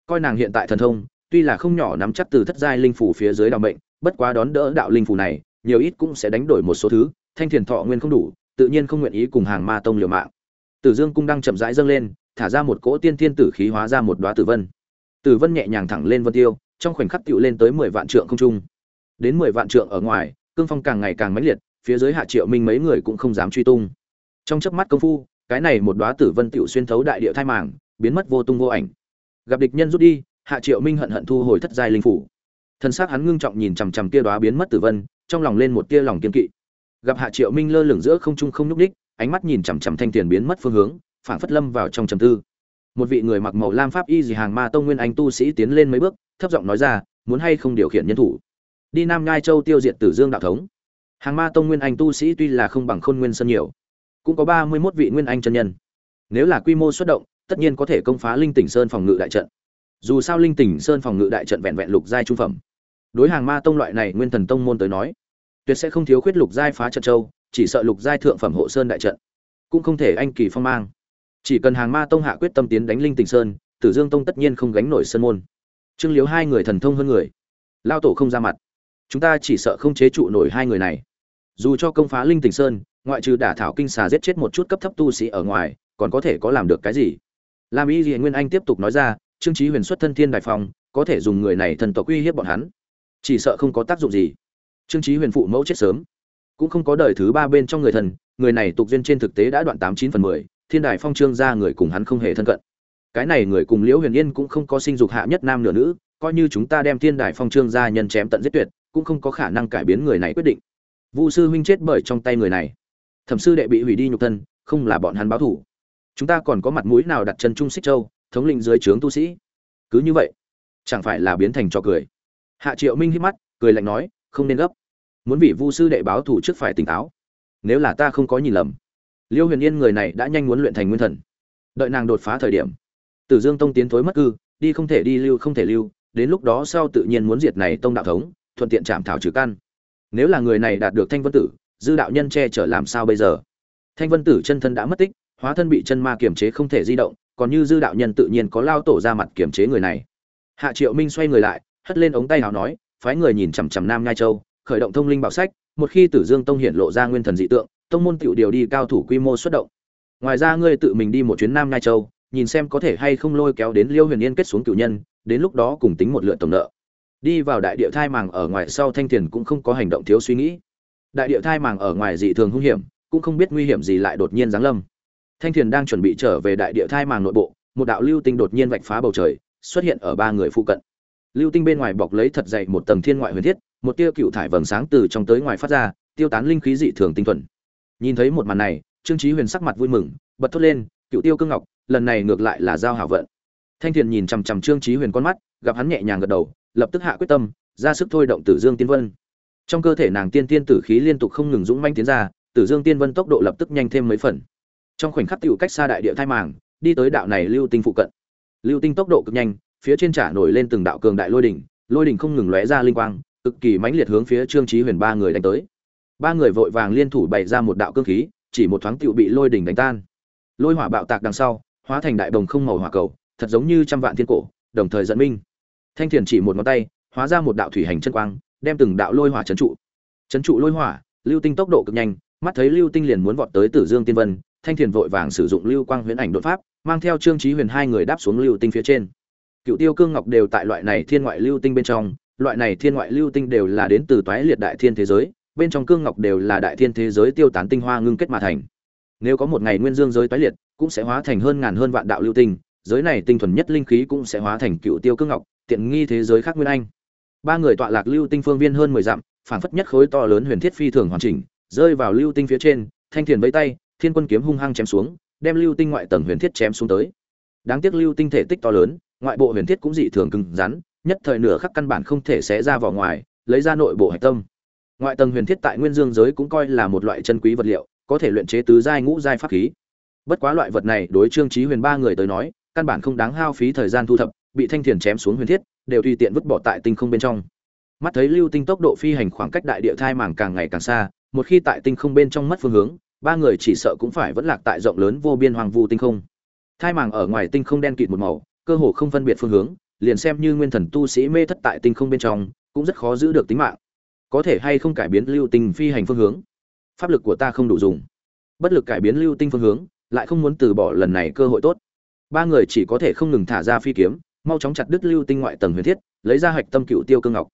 Coi nàng hiện tại thần thông, tuy là không nhỏ nắm chắc từ thất giai linh phủ phía dưới đạo mệnh, bất quá đón đỡ đạo linh phủ này, nhiều ít cũng sẽ đánh đổi một số thứ, thanh thiền thọ nguyên không đủ, tự nhiên không nguyện ý cùng hàng ma tông liều mạng. Tử dương cung đang chậm rãi dâng lên, thả ra một cỗ tiên thiên tử khí hóa ra một đóa tử vân. Tử vân nhẹ nhàng thẳng lên vân tiêu, trong khoảnh khắc tựu lên tới mười vạn trượng không trung. Đến mười vạn trượng ở ngoài, cương phong càng ngày càng mãnh liệt phía dưới hạ triệu minh mấy người cũng không dám truy tung. Trong chớp mắt công phu, cái này một đóa tử vân tiểu xuyên thấu đại địa thai màng, biến mất vô tung vô ảnh. Gặp địch nhân rút đi, hạ triệu minh hận hận thu hồi thất giai linh phủ. Thân xác hắn ngưng trọng nhìn chằm chằm kia đóa biến mất tử vân, trong lòng lên một tia lòng kiên kỵ. Gặp hạ triệu minh lơ lửng giữa không trung không nhúc ních ánh mắt nhìn chằm chằm thanh tiền biến mất phương hướng, phảng phất lâm vào trong trầm tư. Một vị người mặc màu lam pháp y gì hàng ma tông nguyên anh tu sĩ tiến lên mấy bước, thấp giọng nói ra, muốn hay không điều khiển nhân thủ? Đi nam nhai châu tiêu diệt tử dương đạo thống hàng ma tông nguyên anh tu sĩ tuy là không bằng khôn nguyên sơn nhiều, cũng có ba mươi mốt vị nguyên anh chân nhân. Nếu là quy mô xuất động, tất nhiên có thể công phá linh tỉnh sơn phòng ngự đại trận. Dù sao linh tỉnh sơn phòng ngự đại trận vẹn vẹn lục giai trung phẩm. Đối hàng ma tông loại này nguyên thần tông môn tới nói, tuyệt sẽ không thiếu khuyết lục giai phá trận châu, chỉ sợ lục giai thượng phẩm hộ sơn đại trận cũng không thể anh kỳ phong mang. Chỉ cần hàng ma tông hạ quyết tâm tiến đánh linh tỉnh sơn, tử dương tông tất nhiên không gánh nổi sơn môn. Trương liếu hai người thần thông hơn người. Lao tổ không ra mặt. Chúng ta chỉ sợ không chế trụ nổi hai người này dù cho công phá linh tỉnh sơn, ngoại trừ đả thảo kinh xà giết chết một chút cấp thấp tu sĩ ở ngoài, còn có thể có làm được cái gì? Làm y gì nguyên anh tiếp tục nói ra, trương trí huyền xuất thân thiên đại phong, có thể dùng người này thần tộc uy hiếp bọn hắn. Chỉ sợ không có tác dụng gì. Trương trí huyền phụ mẫu chết sớm. Cũng không có đời thứ ba bên trong người thần, người này tục duyên trên thực tế đã đoạn tám chín phần mười, thiên đài phong trương ra người cùng hắn không hề thân cận. Cái này người cùng liễu huyền yên cũng không có sinh dục hạ nhất nam nửa nữ, coi như chúng ta đem thiên đài phong trương ra nhân chém tận giết tuyệt, cũng không có khả năng cải biến người này quyết định vu sư huynh chết bởi trong tay người này. Thẩm sư đệ bị hủy đi nhục thân, không là bọn hắn báo thủ chúng ta còn có mặt mũi nào đặt chân trung xích châu, thống lĩnh dưới trướng tu sĩ? Cứ như vậy, chẳng phải là biến thành trò cười? Hạ triệu minh hít mắt, cười lạnh nói, không nên gấp. Muốn vì vu sư đệ báo thủ trước phải tỉnh táo. Nếu là ta không có nhìn lầm, liêu huyền yên người này đã nhanh muốn luyện thành nguyên thần. Đợi nàng đột phá thời điểm, tử dương tông tiến thối mất cư, đi không thể đi lưu, không thể lưu, đến lúc đó sau tự nhiên muốn diệt này tông đạo thống, thuận tiện chạm thảo trừ căn nếu là người này đạt được thanh vân tử, dư đạo nhân che chở làm sao bây giờ? Thanh vân tử chân thân đã mất tích, hóa thân bị chân ma kiềm chế không thể di động, còn như dư đạo nhân tự nhiên có lao tổ ra mặt kiềm chế người này. Hạ triệu minh xoay người lại, hất lên ống tay nào nói, phái người nhìn chằm chằm nam ngai châu, khởi động thông linh bảo sách, một khi tử dương tông hiện lộ ra nguyên thần dị tượng, tông môn tiểu điều đi cao thủ quy mô xuất động. Ngoài ra ngươi tự mình đi một chuyến nam ngai châu, nhìn xem có thể hay không lôi kéo đến liêu huyền yên kết xuống cửu nhân, đến lúc đó cùng tính một lượt tổng nợ đi vào đại địa thai màng ở ngoài sau thanh tiền cũng không có hành động thiếu suy nghĩ. Đại địa thai màng ở ngoài dị thường hung hiểm, cũng không biết nguy hiểm gì lại đột nhiên giáng lâm. Thanh thiền đang chuẩn bị trở về đại địa thai màng nội bộ, một đạo lưu tinh đột nhiên vạch phá bầu trời, xuất hiện ở ba người phụ cận. Lưu tinh bên ngoài bọc lấy thật dày một tầng thiên ngoại huyền thiết, một tia cựu thải vầng sáng từ trong tới ngoài phát ra, tiêu tán linh khí dị thường tinh thuần. Nhìn thấy một màn này, trương trí huyền sắc mặt vui mừng, bật thốt lên, cựu tiêu cương ngọc, lần này ngược lại là giao hảo vận. Thanh thiền nhìn chằm chằm trương trí huyền con mắt, gặp hắn nhẹ nhàng gật đầu lập tức hạ quyết tâm, ra sức thôi động tử dương tiên vân. Trong cơ thể nàng tiên tiên tử khí liên tục không ngừng dũng manh tiến ra, tử dương tiên vân tốc độ lập tức nhanh thêm mấy phần. Trong khoảnh khắc tựu cách xa đại địa thai màng, đi tới đạo này lưu tinh phụ cận. Lưu tinh tốc độ cực nhanh, phía trên trả nổi lên từng đạo cường đại lôi đỉnh lôi đỉnh không ngừng lóe ra linh quang, cực kỳ mãnh liệt hướng phía trương trí huyền ba người đánh tới. Ba người vội vàng liên thủ bày ra một đạo cương khí, chỉ một thoáng tựu bị lôi đỉnh đánh tan. Lôi hỏa bạo tạc đằng sau, hóa thành đại đồng không màu hỏa cầu, thật giống như trăm vạn thiên cổ, đồng thời dẫn minh thanh thiền chỉ một ngón tay, hóa ra một đạo thủy hành chân quang, đem từng đạo lôi hỏa trấn trụ. Trấn trụ lôi hỏa, lưu tinh tốc độ cực nhanh, mắt thấy lưu tinh liền muốn vọt tới tử dương tiên vân, thanh thiền vội vàng sử dụng lưu quang huyễn ảnh đột pháp, mang theo trương trí huyền hai người đáp xuống lưu tinh phía trên. Cựu tiêu cương ngọc đều tại loại này thiên ngoại lưu tinh bên trong, loại này thiên ngoại lưu tinh đều là đến từ toái liệt đại thiên thế giới, bên trong cương ngọc đều là đại thiên thế giới tiêu tán tinh hoa ngưng kết mà thành. Nếu có một ngày nguyên dương giới toái liệt, cũng sẽ hóa thành hơn ngàn hơn vạn đạo lưu tinh, giới này tinh thuần nhất linh khí cũng sẽ hóa thành cựu tiêu cương ngọc tiện nghi thế giới khác nguyên anh. Ba người tọa lạc lưu tinh phương viên hơn mười dặm, phảng phất nhất khối to lớn huyền thiết phi thường hoàn chỉnh, rơi vào lưu tinh phía trên, thanh thiền vẫy tay, thiên quân kiếm hung hăng chém xuống, đem lưu tinh ngoại tầng huyền thiết chém xuống tới. Đáng tiếc lưu tinh thể tích to lớn, ngoại bộ huyền thiết cũng dị thường cứng rắn, nhất thời nửa khắc căn bản không thể xé ra vỏ ngoài, lấy ra nội bộ hạch tâm. Ngoại tầng huyền thiết tại nguyên dương giới cũng coi là một loại chân quý vật liệu, có thể luyện chế tứ giai ngũ giai pháp khí. Bất quá loại vật này đối trương trí huyền ba người tới nói, căn bản không đáng hao phí thời gian thu thập bị thanh thiền chém xuống huyền thiết, đều tùy tiện vứt bỏ tại tinh không bên trong. Mắt thấy lưu tinh tốc độ phi hành khoảng cách đại địa thai màng càng ngày càng xa, một khi tại tinh không bên trong mất phương hướng, ba người chỉ sợ cũng phải vẫn lạc tại rộng lớn vô biên hoàng vu tinh không. Thai màng ở ngoài tinh không đen kịt một màu, cơ hồ không phân biệt phương hướng, liền xem như nguyên thần tu sĩ mê thất tại tinh không bên trong, cũng rất khó giữ được tính mạng. Có thể hay không cải biến lưu tinh phi hành phương hướng? Pháp lực của ta không đủ dùng. Bất lực cải biến lưu tinh phương hướng, lại không muốn từ bỏ lần này cơ hội tốt. Ba người chỉ có thể không ngừng thả ra phi kiếm mau chóng chặt đứt lưu tinh ngoại tầng huyền thiết, lấy ra hạch tâm cựu tiêu cương ngọc.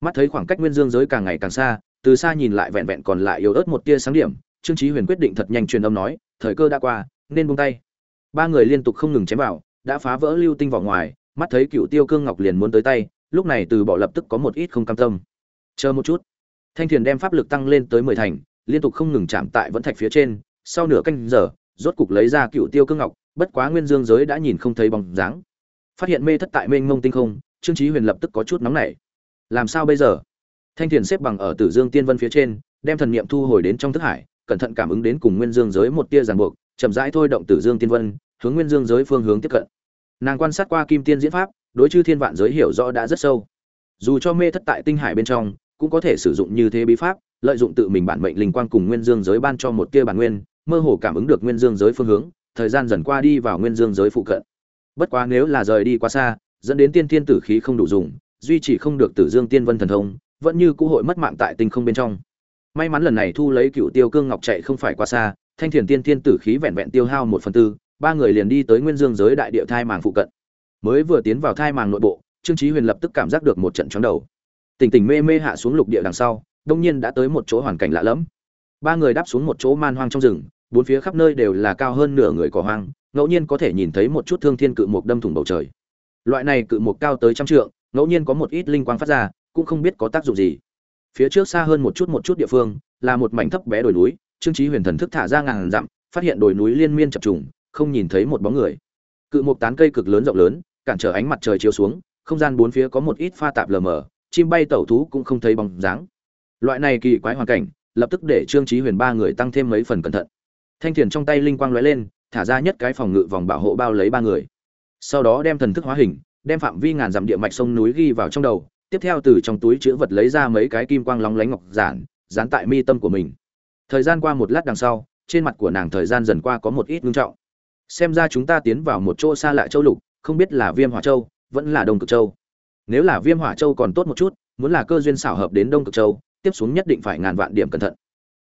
Mắt thấy khoảng cách nguyên dương giới càng ngày càng xa, từ xa nhìn lại vẹn vẹn còn lại yếu ớt một tia sáng điểm, trương chí huyền quyết định thật nhanh truyền âm nói, thời cơ đã qua, nên buông tay. Ba người liên tục không ngừng chém vào, đã phá vỡ lưu tinh vào ngoài, mắt thấy cựu tiêu cương ngọc liền muốn tới tay, lúc này từ bỏ lập tức có một ít không cam tâm. Chờ một chút. Thanh thiền đem pháp lực tăng lên tới mười thành, liên tục không ngừng chạm tại vẫn thạch phía trên, sau nửa canh giờ, rốt cục lấy ra cựu tiêu cương ngọc, bất quá nguyên dương giới đã nhìn không thấy bóng dáng phát hiện mê thất tại mênh mông tinh không, trương chí huyền lập tức có chút nóng nảy. Làm sao bây giờ? Thanh thiền xếp bằng ở tử dương tiên vân phía trên, đem thần niệm thu hồi đến trong thức hải, cẩn thận cảm ứng đến cùng nguyên dương giới một tia ràng buộc, chậm rãi thôi động tử dương tiên vân, hướng nguyên dương giới phương hướng tiếp cận. Nàng quan sát qua kim tiên diễn pháp, đối chư thiên vạn giới hiểu rõ đã rất sâu. Dù cho mê thất tại tinh hải bên trong, cũng có thể sử dụng như thế bí pháp, lợi dụng tự mình bản mệnh linh quang cùng nguyên dương giới ban cho một tia bản nguyên, mơ hồ cảm ứng được nguyên dương giới phương hướng, thời gian dần qua đi vào nguyên dương giới phụ cận bất quá nếu là rời đi quá xa, dẫn đến tiên thiên tử khí không đủ dùng, duy trì không được tử dương tiên vân thần thông, vẫn như cũ hội mất mạng tại tinh không bên trong. May mắn lần này thu lấy cựu tiêu cương ngọc chạy không phải quá xa, thanh thiền tiên thiên tử khí vẹn vẹn tiêu hao một phần tư, ba người liền đi tới nguyên dương giới đại địa thai màng phụ cận. Mới vừa tiến vào thai màng nội bộ, trương trí huyền lập tức cảm giác được một trận chóng đầu. Tỉnh tỉnh mê mê hạ xuống lục địa đằng sau, đông nhiên đã tới một chỗ hoàn cảnh lạ lẫm. Ba người đáp xuống một chỗ man hoang trong rừng, bốn phía khắp nơi đều là cao hơn nửa người cỏ hoang ngẫu nhiên có thể nhìn thấy một chút thương thiên cự mục đâm thủng bầu trời. Loại này cự mục cao tới trăm trượng, ngẫu nhiên có một ít linh quang phát ra, cũng không biết có tác dụng gì. Phía trước xa hơn một chút một chút địa phương, là một mảnh thấp bé đồi núi, trương trí huyền thần thức thả ra ngàn dặm, phát hiện đồi núi liên miên chập trùng, không nhìn thấy một bóng người. Cự mục tán cây cực lớn rộng lớn, cản trở ánh mặt trời chiếu xuống, không gian bốn phía có một ít pha tạp lờ mờ, chim bay tẩu thú cũng không thấy bóng dáng. Loại này kỳ quái hoàn cảnh, lập tức để trương trí huyền ba người tăng thêm mấy phần cẩn thận. Thanh thiền trong tay linh quang lóe lên thả ra nhất cái phòng ngự vòng bảo hộ bao lấy ba người. Sau đó đem thần thức hóa hình, đem phạm vi ngàn dặm địa mạch sông núi ghi vào trong đầu, tiếp theo từ trong túi chữ vật lấy ra mấy cái kim quang lóng lánh ngọc giản, dán tại mi tâm của mình. Thời gian qua một lát đằng sau, trên mặt của nàng thời gian dần qua có một ít ngưng trọng. Xem ra chúng ta tiến vào một chỗ xa lạ châu lục, không biết là viêm hỏa châu, vẫn là đông cực châu. Nếu là viêm hỏa châu còn tốt một chút, muốn là cơ duyên xảo hợp đến đông cực châu, tiếp xuống nhất định phải ngàn vạn điểm cẩn thận.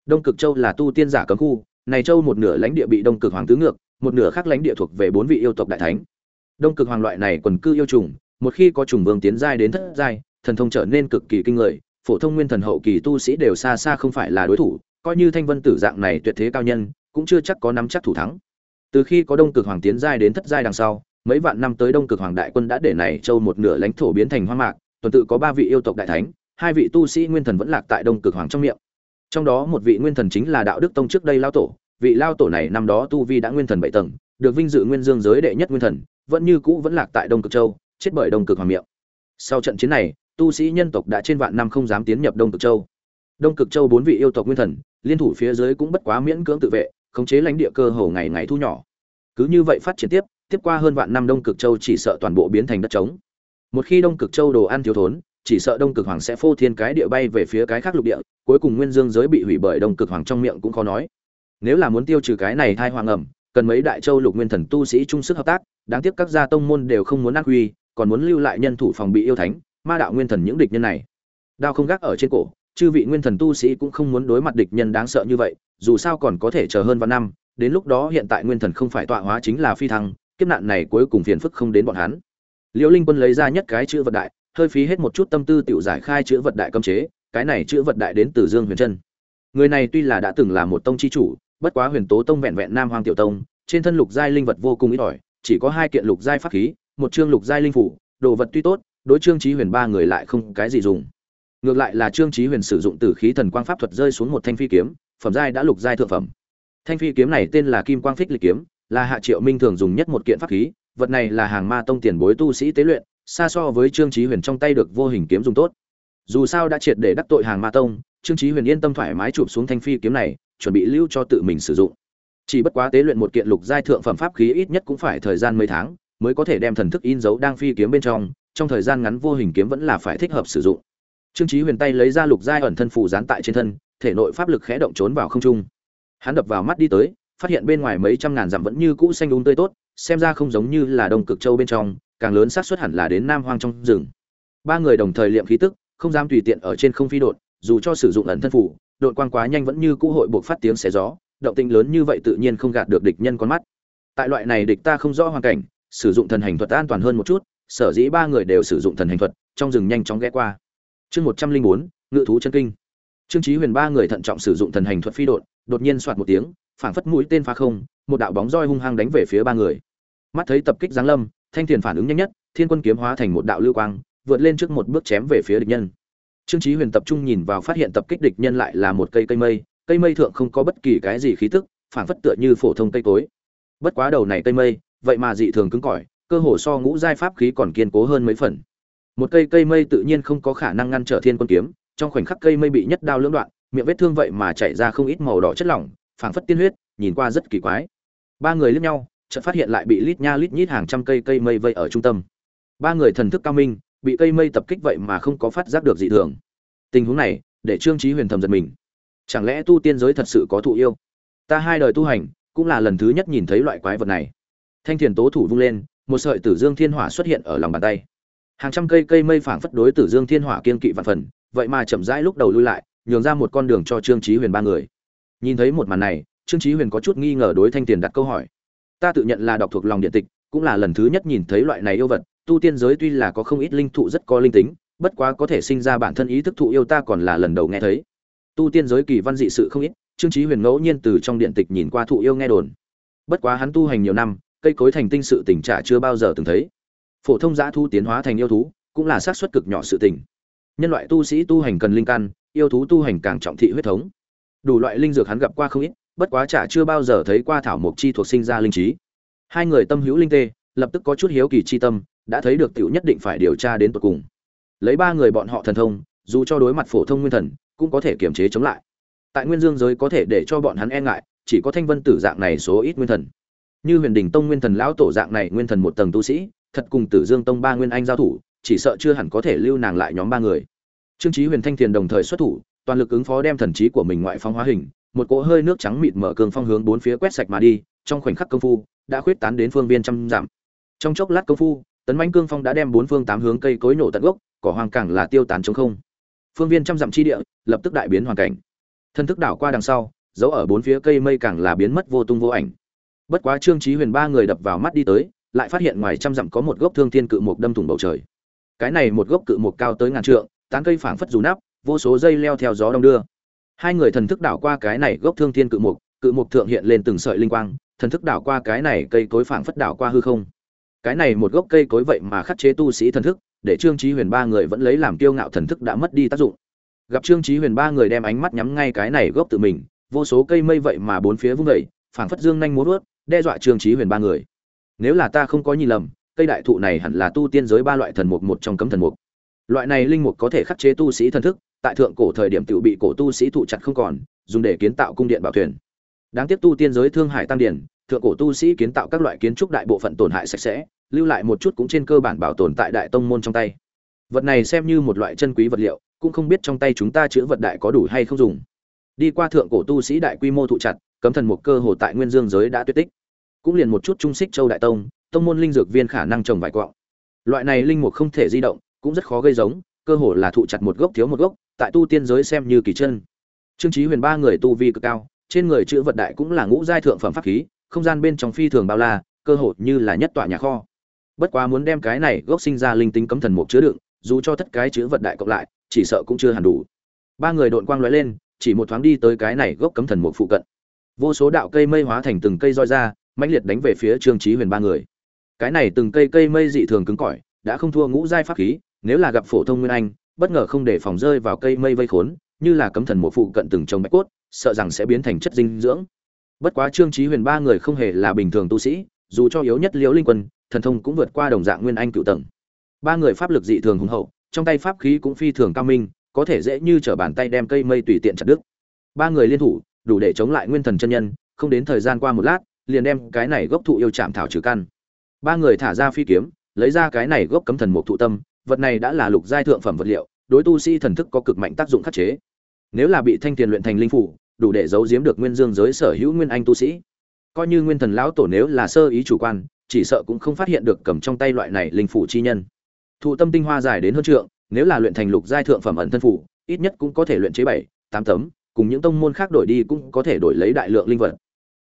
Đông cực châu là tu tiên giả cấm khu này châu một nửa lãnh địa bị đông cực hoàng tứ ngược, một nửa khác lãnh địa thuộc về bốn vị yêu tộc đại thánh. Đông cực hoàng loại này quần cư yêu trùng, một khi có trùng vương tiến giai đến thất giai, thần thông trở nên cực kỳ kinh người, phổ thông nguyên thần hậu kỳ tu sĩ đều xa xa không phải là đối thủ, coi như thanh vân tử dạng này tuyệt thế cao nhân, cũng chưa chắc có nắm chắc thủ thắng. Từ khi có đông cực hoàng tiến giai đến thất giai đằng sau, mấy vạn năm tới đông cực hoàng đại quân đã để này châu một nửa lãnh thổ biến thành hoang mạc, tuần tự có ba vị yêu tộc đại thánh, hai vị tu sĩ nguyên thần vẫn lạc tại đông cực hoàng trong miệng trong đó một vị nguyên thần chính là đạo đức tông trước đây lao tổ. Vị lao tổ này năm đó tu vi đã nguyên thần bảy tầng, được vinh dự nguyên dương giới đệ nhất nguyên thần, vẫn như cũ vẫn lạc tại đông cực châu, chết bởi đông cực hoàng miệng. Sau trận chiến này, tu sĩ nhân tộc đã trên vạn năm không dám tiến nhập đông cực châu. Đông cực châu bốn vị yêu tộc nguyên thần, liên thủ phía dưới cũng bất quá miễn cưỡng tự vệ, khống chế lãnh địa cơ hồ ngày ngày thu nhỏ. Cứ như vậy phát triển tiếp tiếp qua hơn vạn năm đông cực châu chỉ sợ toàn bộ biến thành đất trống. Một khi đông cực châu đồ ăn thiếu thốn chỉ sợ đông cực hoàng sẽ phô thiên cái địa bay về phía cái khác lục địa, cuối cùng nguyên dương giới bị hủy bởi đông cực hoàng trong miệng cũng khó nói. Nếu là muốn tiêu trừ cái này thai hoàng ẩm, cần mấy đại châu lục nguyên thần tu sĩ chung sức hợp tác, đáng tiếc các gia tông môn đều không muốn ác huy còn muốn lưu lại nhân thủ phòng bị yêu thánh, ma đạo nguyên thần những địch nhân này. Đao không gác ở trên cổ, chư vị nguyên thần tu sĩ cũng không muốn đối mặt địch nhân đáng sợ như vậy, dù sao còn có thể chờ hơn vạn năm, đến lúc đó hiện tại nguyên thần không phải tọa hóa chính là phi thăng, kiếp nạn này cuối cùng phiền phức không đến bọn hắn. Liễu linh quân lấy ra nhất cái chữ vật đại hơi phí hết một chút tâm tư tiểu giải khai chữ vật đại cấm chế, cái này chữ vật đại đến từ dương huyền trân. Người này tuy là đã từng là một tông chi chủ, bất quá huyền tố tông vẹn vẹn nam hoàng tiểu tông, trên thân lục giai linh vật vô cùng ít ỏi, chỉ có hai kiện lục giai pháp khí, một chương lục giai linh phủ, đồ vật tuy tốt, đối trương chí huyền ba người lại không cái gì dùng. Ngược lại là trương chí huyền sử dụng tử khí thần quang pháp thuật rơi xuống một thanh phi kiếm, phẩm giai đã lục giai thượng phẩm. Thanh phi kiếm này tên là kim quang phích lịch kiếm, là hạ triệu minh thường dùng nhất một kiện pháp khí, vật này là hàng ma tông tiền bối tu sĩ tế luyện xa so với trương chí huyền trong tay được vô hình kiếm dùng tốt. Dù sao đã triệt để đắc tội hàng ma tông, trương chí huyền yên tâm thoải mái chụp xuống thanh phi kiếm này, chuẩn bị lưu cho tự mình sử dụng. Chỉ bất quá tế luyện một kiện lục giai thượng phẩm pháp khí ít nhất cũng phải thời gian mấy tháng, mới có thể đem thần thức in dấu đang phi kiếm bên trong trong thời gian ngắn vô hình kiếm vẫn là phải thích hợp sử dụng. Trương chí huyền tay lấy ra lục giai ẩn thân phù dán tại trên thân, thể nội pháp lực khẽ động trốn vào không trung. Hắn đập vào mắt đi tới, phát hiện bên ngoài mấy trăm ngàn dặm vẫn như cũ xanh đúng tươi tốt, xem ra không giống như là đông cực châu bên trong càng lớn xác suất hẳn là đến nam hoang trong rừng. Ba người đồng thời liệm khí tức, không dám tùy tiện ở trên không phi đột, dù cho sử dụng ẩn thân phủ đội quang quá nhanh vẫn như cũ hội buộc phát tiếng xé gió, động tĩnh lớn như vậy tự nhiên không gạt được địch nhân con mắt. Tại loại này địch ta không rõ hoàn cảnh, sử dụng thần hành thuật an toàn hơn một chút, sở dĩ ba người đều sử dụng thần hành thuật, trong rừng nhanh chóng ghé qua. Chương một trăm linh bốn, ngự thú chân kinh. Trương trí huyền ba người thận trọng sử dụng thần hành thuật phi đột đột nhiên soạt một tiếng, phảng phất mũi tên phá không, một đạo bóng roi hung hăng đánh về phía ba người mắt thấy tập kích giáng lâm, thanh thiền phản ứng nhanh nhất, thiên quân kiếm hóa thành một đạo lưu quang, vượt lên trước một bước chém về phía địch nhân. Trương trí huyền tập trung nhìn vào phát hiện tập kích địch nhân lại là một cây cây mây cây mây thượng không có bất kỳ cái gì khí tức, phảng phất tựa như phổ thông cây cối. Bất quá đầu này cây mây, vậy mà dị thường cứng cỏi, cơ hồ so ngũ giai pháp khí còn kiên cố hơn mấy phần. Một cây cây mây tự nhiên không có khả năng ngăn trở thiên quân kiếm, trong khoảnh khắc cây mây bị nhất đao lưỡng đoạn, miệng vết thương vậy mà chảy ra không ít màu đỏ chất lỏng, phảng phất tiên huyết, nhìn qua rất kỳ quái. Ba người liếc nhau chợt phát hiện lại bị lít nha lít nhít hàng trăm cây cây mây vây ở trung tâm. Ba người thần thức cao minh, bị cây mây tập kích vậy mà không có phát giác được dị thường. Tình huống này, để trương chí huyền thầm giật mình. Chẳng lẽ tu tiên giới thật sự có thụ yêu? Ta hai đời tu hành, cũng là lần thứ nhất nhìn thấy loại quái vật này. Thanh thiền tố thủ vung lên, một sợi tử dương thiên hỏa xuất hiện ở lòng bàn tay. Hàng trăm cây cây mây phảng phất đối tử dương thiên hỏa kiên kỵ vạn phần, vậy mà chậm rãi lúc đầu lui lại, nhường ra một con đường cho trương chí huyền ba người. Nhìn thấy một màn này, trương chí huyền có chút nghi ngờ đối thanh tiền đặt câu hỏi ta tự nhận là đọc thuộc lòng điện tịch, cũng là lần thứ nhất nhìn thấy loại này yêu vật, tu tiên giới tuy là có không ít linh thụ rất có linh tính, bất quá có thể sinh ra bản thân ý thức thụ yêu ta còn là lần đầu nghe thấy. Tu tiên giới kỳ văn dị sự không ít, trương trí huyền ngẫu nhiên từ trong điện tịch nhìn qua thụ yêu nghe đồn. Bất quá hắn tu hành nhiều năm, cây cối thành tinh sự tình trả chưa bao giờ từng thấy. Phổ thông giã thu tiến hóa thành yêu thú, cũng là xác suất cực nhỏ sự tình. Nhân loại tu sĩ tu hành cần linh căn yêu thú tu hành càng trọng thị huyết thống. Đủ loại linh dược hắn gặp qua không ít bất quá chả chưa bao giờ thấy qua thảo mộc chi thuộc sinh ra linh trí. Hai người tâm hữu linh tê, lập tức có chút hiếu kỳ chi tâm, đã thấy được tiểu nhất định phải điều tra đến tận cùng. Lấy ba người bọn họ thần thông, dù cho đối mặt phổ thông nguyên thần, cũng có thể kiềm chế chống lại. Tại nguyên dương giới có thể để cho bọn hắn e ngại, chỉ có thanh vân tử dạng này số ít nguyên thần. Như huyền đình tông nguyên thần lão tổ dạng này nguyên thần một tầng tu sĩ, thật cùng tử dương tông ba nguyên anh giao thủ, chỉ sợ chưa hẳn có thể lưu nàng lại nhóm ba người. Trương trí huyền thanh thiền đồng thời xuất thủ, toàn lực ứng phó đem thần trí của mình ngoại phong hóa hình một cỗ hơi nước trắng mịt mở cường phong hướng bốn phía quét sạch mà đi, trong khoảnh khắc công phu, đã khuyết tán đến phương viên trăm dặm. Trong chốc lát công phu, tấn mãnh cương phong đã đem bốn phương tám hướng cây cối nổ tận gốc, cỏ hoang càng là tiêu tán trống không. Phương viên trăm dặm chi địa, lập tức đại biến hoàn cảnh. Thân thức đảo qua đằng sau giấu ở bốn phía cây mây càng là biến mất vô tung vô ảnh. Bất quá trương trí huyền ba người đập vào mắt đi tới, lại phát hiện ngoài trăm dặm có một gốc thương thiên cự mục đâm thủng bầu trời. Cái này một gốc cự mục cao tới ngàn trượng, tán cây phảng phất dù nắp, vô số dây leo theo gió đông đưa hai người thần thức đảo qua cái này gốc thương thiên cự mục cự mục thượng hiện lên từng sợi linh quang, thần thức đảo qua cái này cây cối phảng phất đảo qua hư không. Cái này một gốc cây cối vậy mà khắc chế tu sĩ thần thức, để trương trí huyền ba người vẫn lấy làm kiêu ngạo thần thức đã mất đi tác dụng. Gặp trương trí huyền ba người đem ánh mắt nhắm ngay cái này gốc tự mình, vô số cây mây vậy mà bốn phía vung vẩy phảng phất dương nhanh múa vớt đe dọa trương trí huyền ba người. Nếu là ta không có nhìn lầm, cây đại thụ này hẳn là tu tiên giới ba loại thần mục một trong cấm thần mục loại này linh mục có thể khắc chế tu sĩ thần thức, tại thượng cổ thời điểm tự bị cổ tu sĩ thụ chặt không còn, dùng để kiến tạo cung điện bảo thuyền. Đáng tiếc tu tiên giới thương hải Tam điển, thượng cổ tu sĩ kiến tạo các loại kiến trúc đại bộ phận tổn hại sạch sẽ, lưu lại một chút cũng trên cơ bản bảo tồn tại đại tông môn trong tay. Vật này xem như một loại chân quý vật liệu, cũng không biết trong tay chúng ta chữ vật đại có đủ hay không dùng. Đi qua thượng cổ tu sĩ đại quy mô thụ chặt, cấm thần một cơ hồ tại nguyên dương giới đã tuyệt tích. Cũng liền một chút trung xích châu đại tông tông môn linh dược viên khả năng trồng vài quạng loại này linh mục không thể di động cũng rất khó gây giống, cơ hồ là thụ chặt một gốc thiếu một gốc, tại tu tiên giới xem như kỳ chân. Trương trí huyền ba người tu vi cực cao, trên người chữ vật đại cũng là ngũ giai thượng phẩm pháp khí, không gian bên trong phi thường bao la, cơ hồ như là nhất tọa nhà kho. Bất quá muốn đem cái này gốc sinh ra linh tính cấm thần mục chứa đựng, dù cho tất cái chữ vật đại cộng lại, chỉ sợ cũng chưa hẳn đủ. Ba người đội quang lóe lên, chỉ một thoáng đi tới cái này gốc cấm thần mục phụ cận. Vô số đạo cây mây hóa thành từng cây roi ra, mãnh liệt đánh về phía trương trí huyền ba người. Cái này từng cây cây mây dị thường cứng cỏi, đã không thua ngũ giai pháp khí nếu là gặp phổ thông nguyên anh, bất ngờ không để phòng rơi vào cây mây vây khốn, như là cấm thần mộ phụ cận từng trồng bạch cốt, sợ rằng sẽ biến thành chất dinh dưỡng. Bất quá trương trí huyền ba người không hề là bình thường tu sĩ, dù cho yếu nhất liễu linh quân, thần thông cũng vượt qua đồng dạng nguyên anh cựu tầng. Ba người pháp lực dị thường hùng hậu, trong tay pháp khí cũng phi thường cao minh, có thể dễ như trở bàn tay đem cây mây tùy tiện chặt đứt. Ba người liên thủ, đủ để chống lại nguyên thần chân nhân, không đến thời gian qua một lát, liền đem cái này gốc thụ yêu chạm thảo trừ căn. Ba người thả ra phi kiếm, lấy ra cái này gốc cấm thần một thụ tâm vật này đã là lục giai thượng phẩm vật liệu, đối tu sĩ thần thức có cực mạnh tác dụng khắc chế. Nếu là bị thanh tiền luyện thành linh phủ, đủ để giấu giếm được nguyên dương giới sở hữu nguyên anh tu sĩ. Coi như nguyên thần lão tổ nếu là sơ ý chủ quan, chỉ sợ cũng không phát hiện được cầm trong tay loại này linh phủ chi nhân. Thụ tâm tinh hoa dài đến hơn trượng, nếu là luyện thành lục giai thượng phẩm ẩn thân phủ, ít nhất cũng có thể luyện chế bảy, tám tấm, cùng những tông môn khác đổi đi cũng có thể đổi lấy đại lượng linh vật.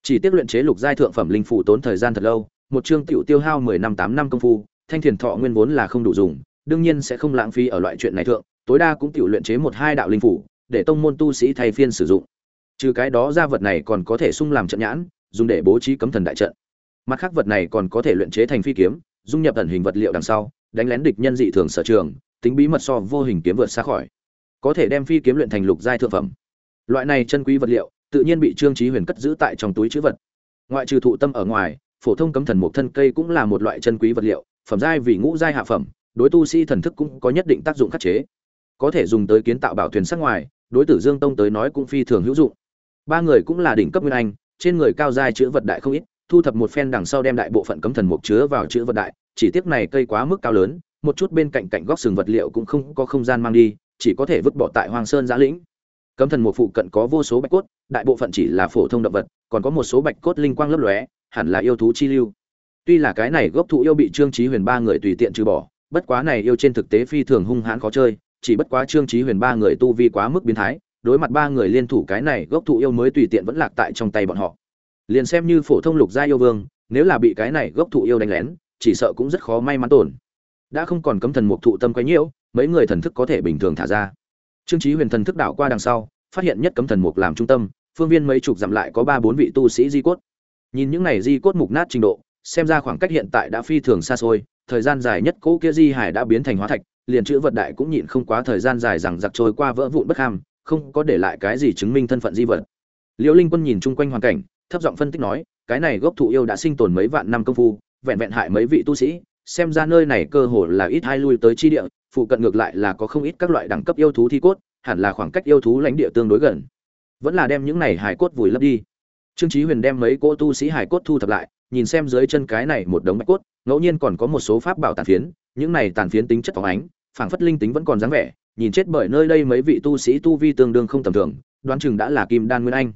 Chỉ tiếc luyện chế lục giai thượng phẩm linh phủ tốn thời gian thật lâu, một chương tiểu tiêu hao mười năm tám năm công phu, thanh thiền thọ nguyên vốn là không đủ dùng đương nhiên sẽ không lãng phí ở loại chuyện này thượng, tối đa cũng tiểu luyện chế một hai đạo linh phủ, để tông môn tu sĩ thay phiên sử dụng. Trừ cái đó ra vật này còn có thể sung làm trận nhãn, dùng để bố trí cấm thần đại trận. Mặt khác vật này còn có thể luyện chế thành phi kiếm, dung nhập ẩn hình vật liệu đằng sau, đánh lén địch nhân dị thường sở trường, tính bí mật so vô hình kiếm vượt xa khỏi. Có thể đem phi kiếm luyện thành lục giai thượng phẩm. Loại này chân quý vật liệu, tự nhiên bị trương trí huyền cất giữ tại trong túi trữ vật. Ngoại trừ thụ tâm ở ngoài, phổ thông cấm thần một thân cây cũng là một loại chân quý vật liệu, phẩm giai vì ngũ giai hạ phẩm đối tu sĩ thần thức cũng có nhất định tác dụng khắc chế. Có thể dùng tới kiến tạo bảo thuyền sắc ngoài, đối tử dương tông tới nói cũng phi thường hữu dụng. Ba người cũng là đỉnh cấp nguyên anh, trên người cao giai chữ vật đại không ít, thu thập một phen đằng sau đem đại bộ phận cấm thần mục chứa vào chữ vật đại, chỉ tiếc này cây quá mức cao lớn, một chút bên cạnh cạnh góc sừng vật liệu cũng không có không gian mang đi, chỉ có thể vứt bỏ tại hoàng sơn giã lĩnh. Cấm thần mục phụ cận có vô số bạch cốt, đại bộ phận chỉ là phổ thông động vật, còn có một số bạch cốt linh quang lấp lóe, hẳn là yêu thú chi lưu. Tuy là cái này gốc thụ yêu bị trương trí huyền ba người tùy tiện trừ bỏ bất quá này yêu trên thực tế phi thường hung hãn khó chơi, chỉ bất quá trương chí huyền ba người tu vi quá mức biến thái, đối mặt ba người liên thủ cái này gốc thụ yêu mới tùy tiện vẫn lạc tại trong tay bọn họ. Liền xem như phổ thông lục gia yêu vương, nếu là bị cái này gốc thụ yêu đánh lén, chỉ sợ cũng rất khó may mắn tổn. Đã không còn cấm thần mục thụ tâm quấy nhiễu, mấy người thần thức có thể bình thường thả ra. Trương chí huyền thần thức đảo qua đằng sau, phát hiện nhất cấm thần mục làm trung tâm, phương viên mấy chục dặm lại có ba bốn vị tu sĩ di cốt. Nhìn những này di cốt mục nát trình độ xem ra khoảng cách hiện tại đã phi thường xa xôi, thời gian dài nhất cỗ kia di hải đã biến thành hóa thạch, liền chữ vật đại cũng nhịn không quá thời gian dài rằng giặc trôi qua vỡ vụn bất ham, không có để lại cái gì chứng minh thân phận di vật. Liễu linh quân nhìn chung quanh hoàn cảnh, thấp giọng phân tích nói, cái này gốc thụ yêu đã sinh tồn mấy vạn năm công phu, vẹn vẹn hại mấy vị tu sĩ, xem ra nơi này cơ hồ là ít hai lui tới chi địa, phụ cận ngược lại là có không ít các loại đẳng cấp yêu thú thi cốt, hẳn là khoảng cách yêu thú lãnh địa tương đối gần. Vẫn là đem những này hải cốt vùi lấp đi. Trương chí huyền đem mấy cỗ tu sĩ hải cốt thu thập lại nhìn xem dưới chân cái này một đống bạch cốt, ngẫu nhiên còn có một số pháp bảo tàn phiến, những này tàn phiến tính chất phóng ánh, phảng phất linh tính vẫn còn dáng vẻ, nhìn chết bởi nơi đây mấy vị tu sĩ tu vi tương đương không tầm thường, đoán chừng đã là kim đan nguyên anh.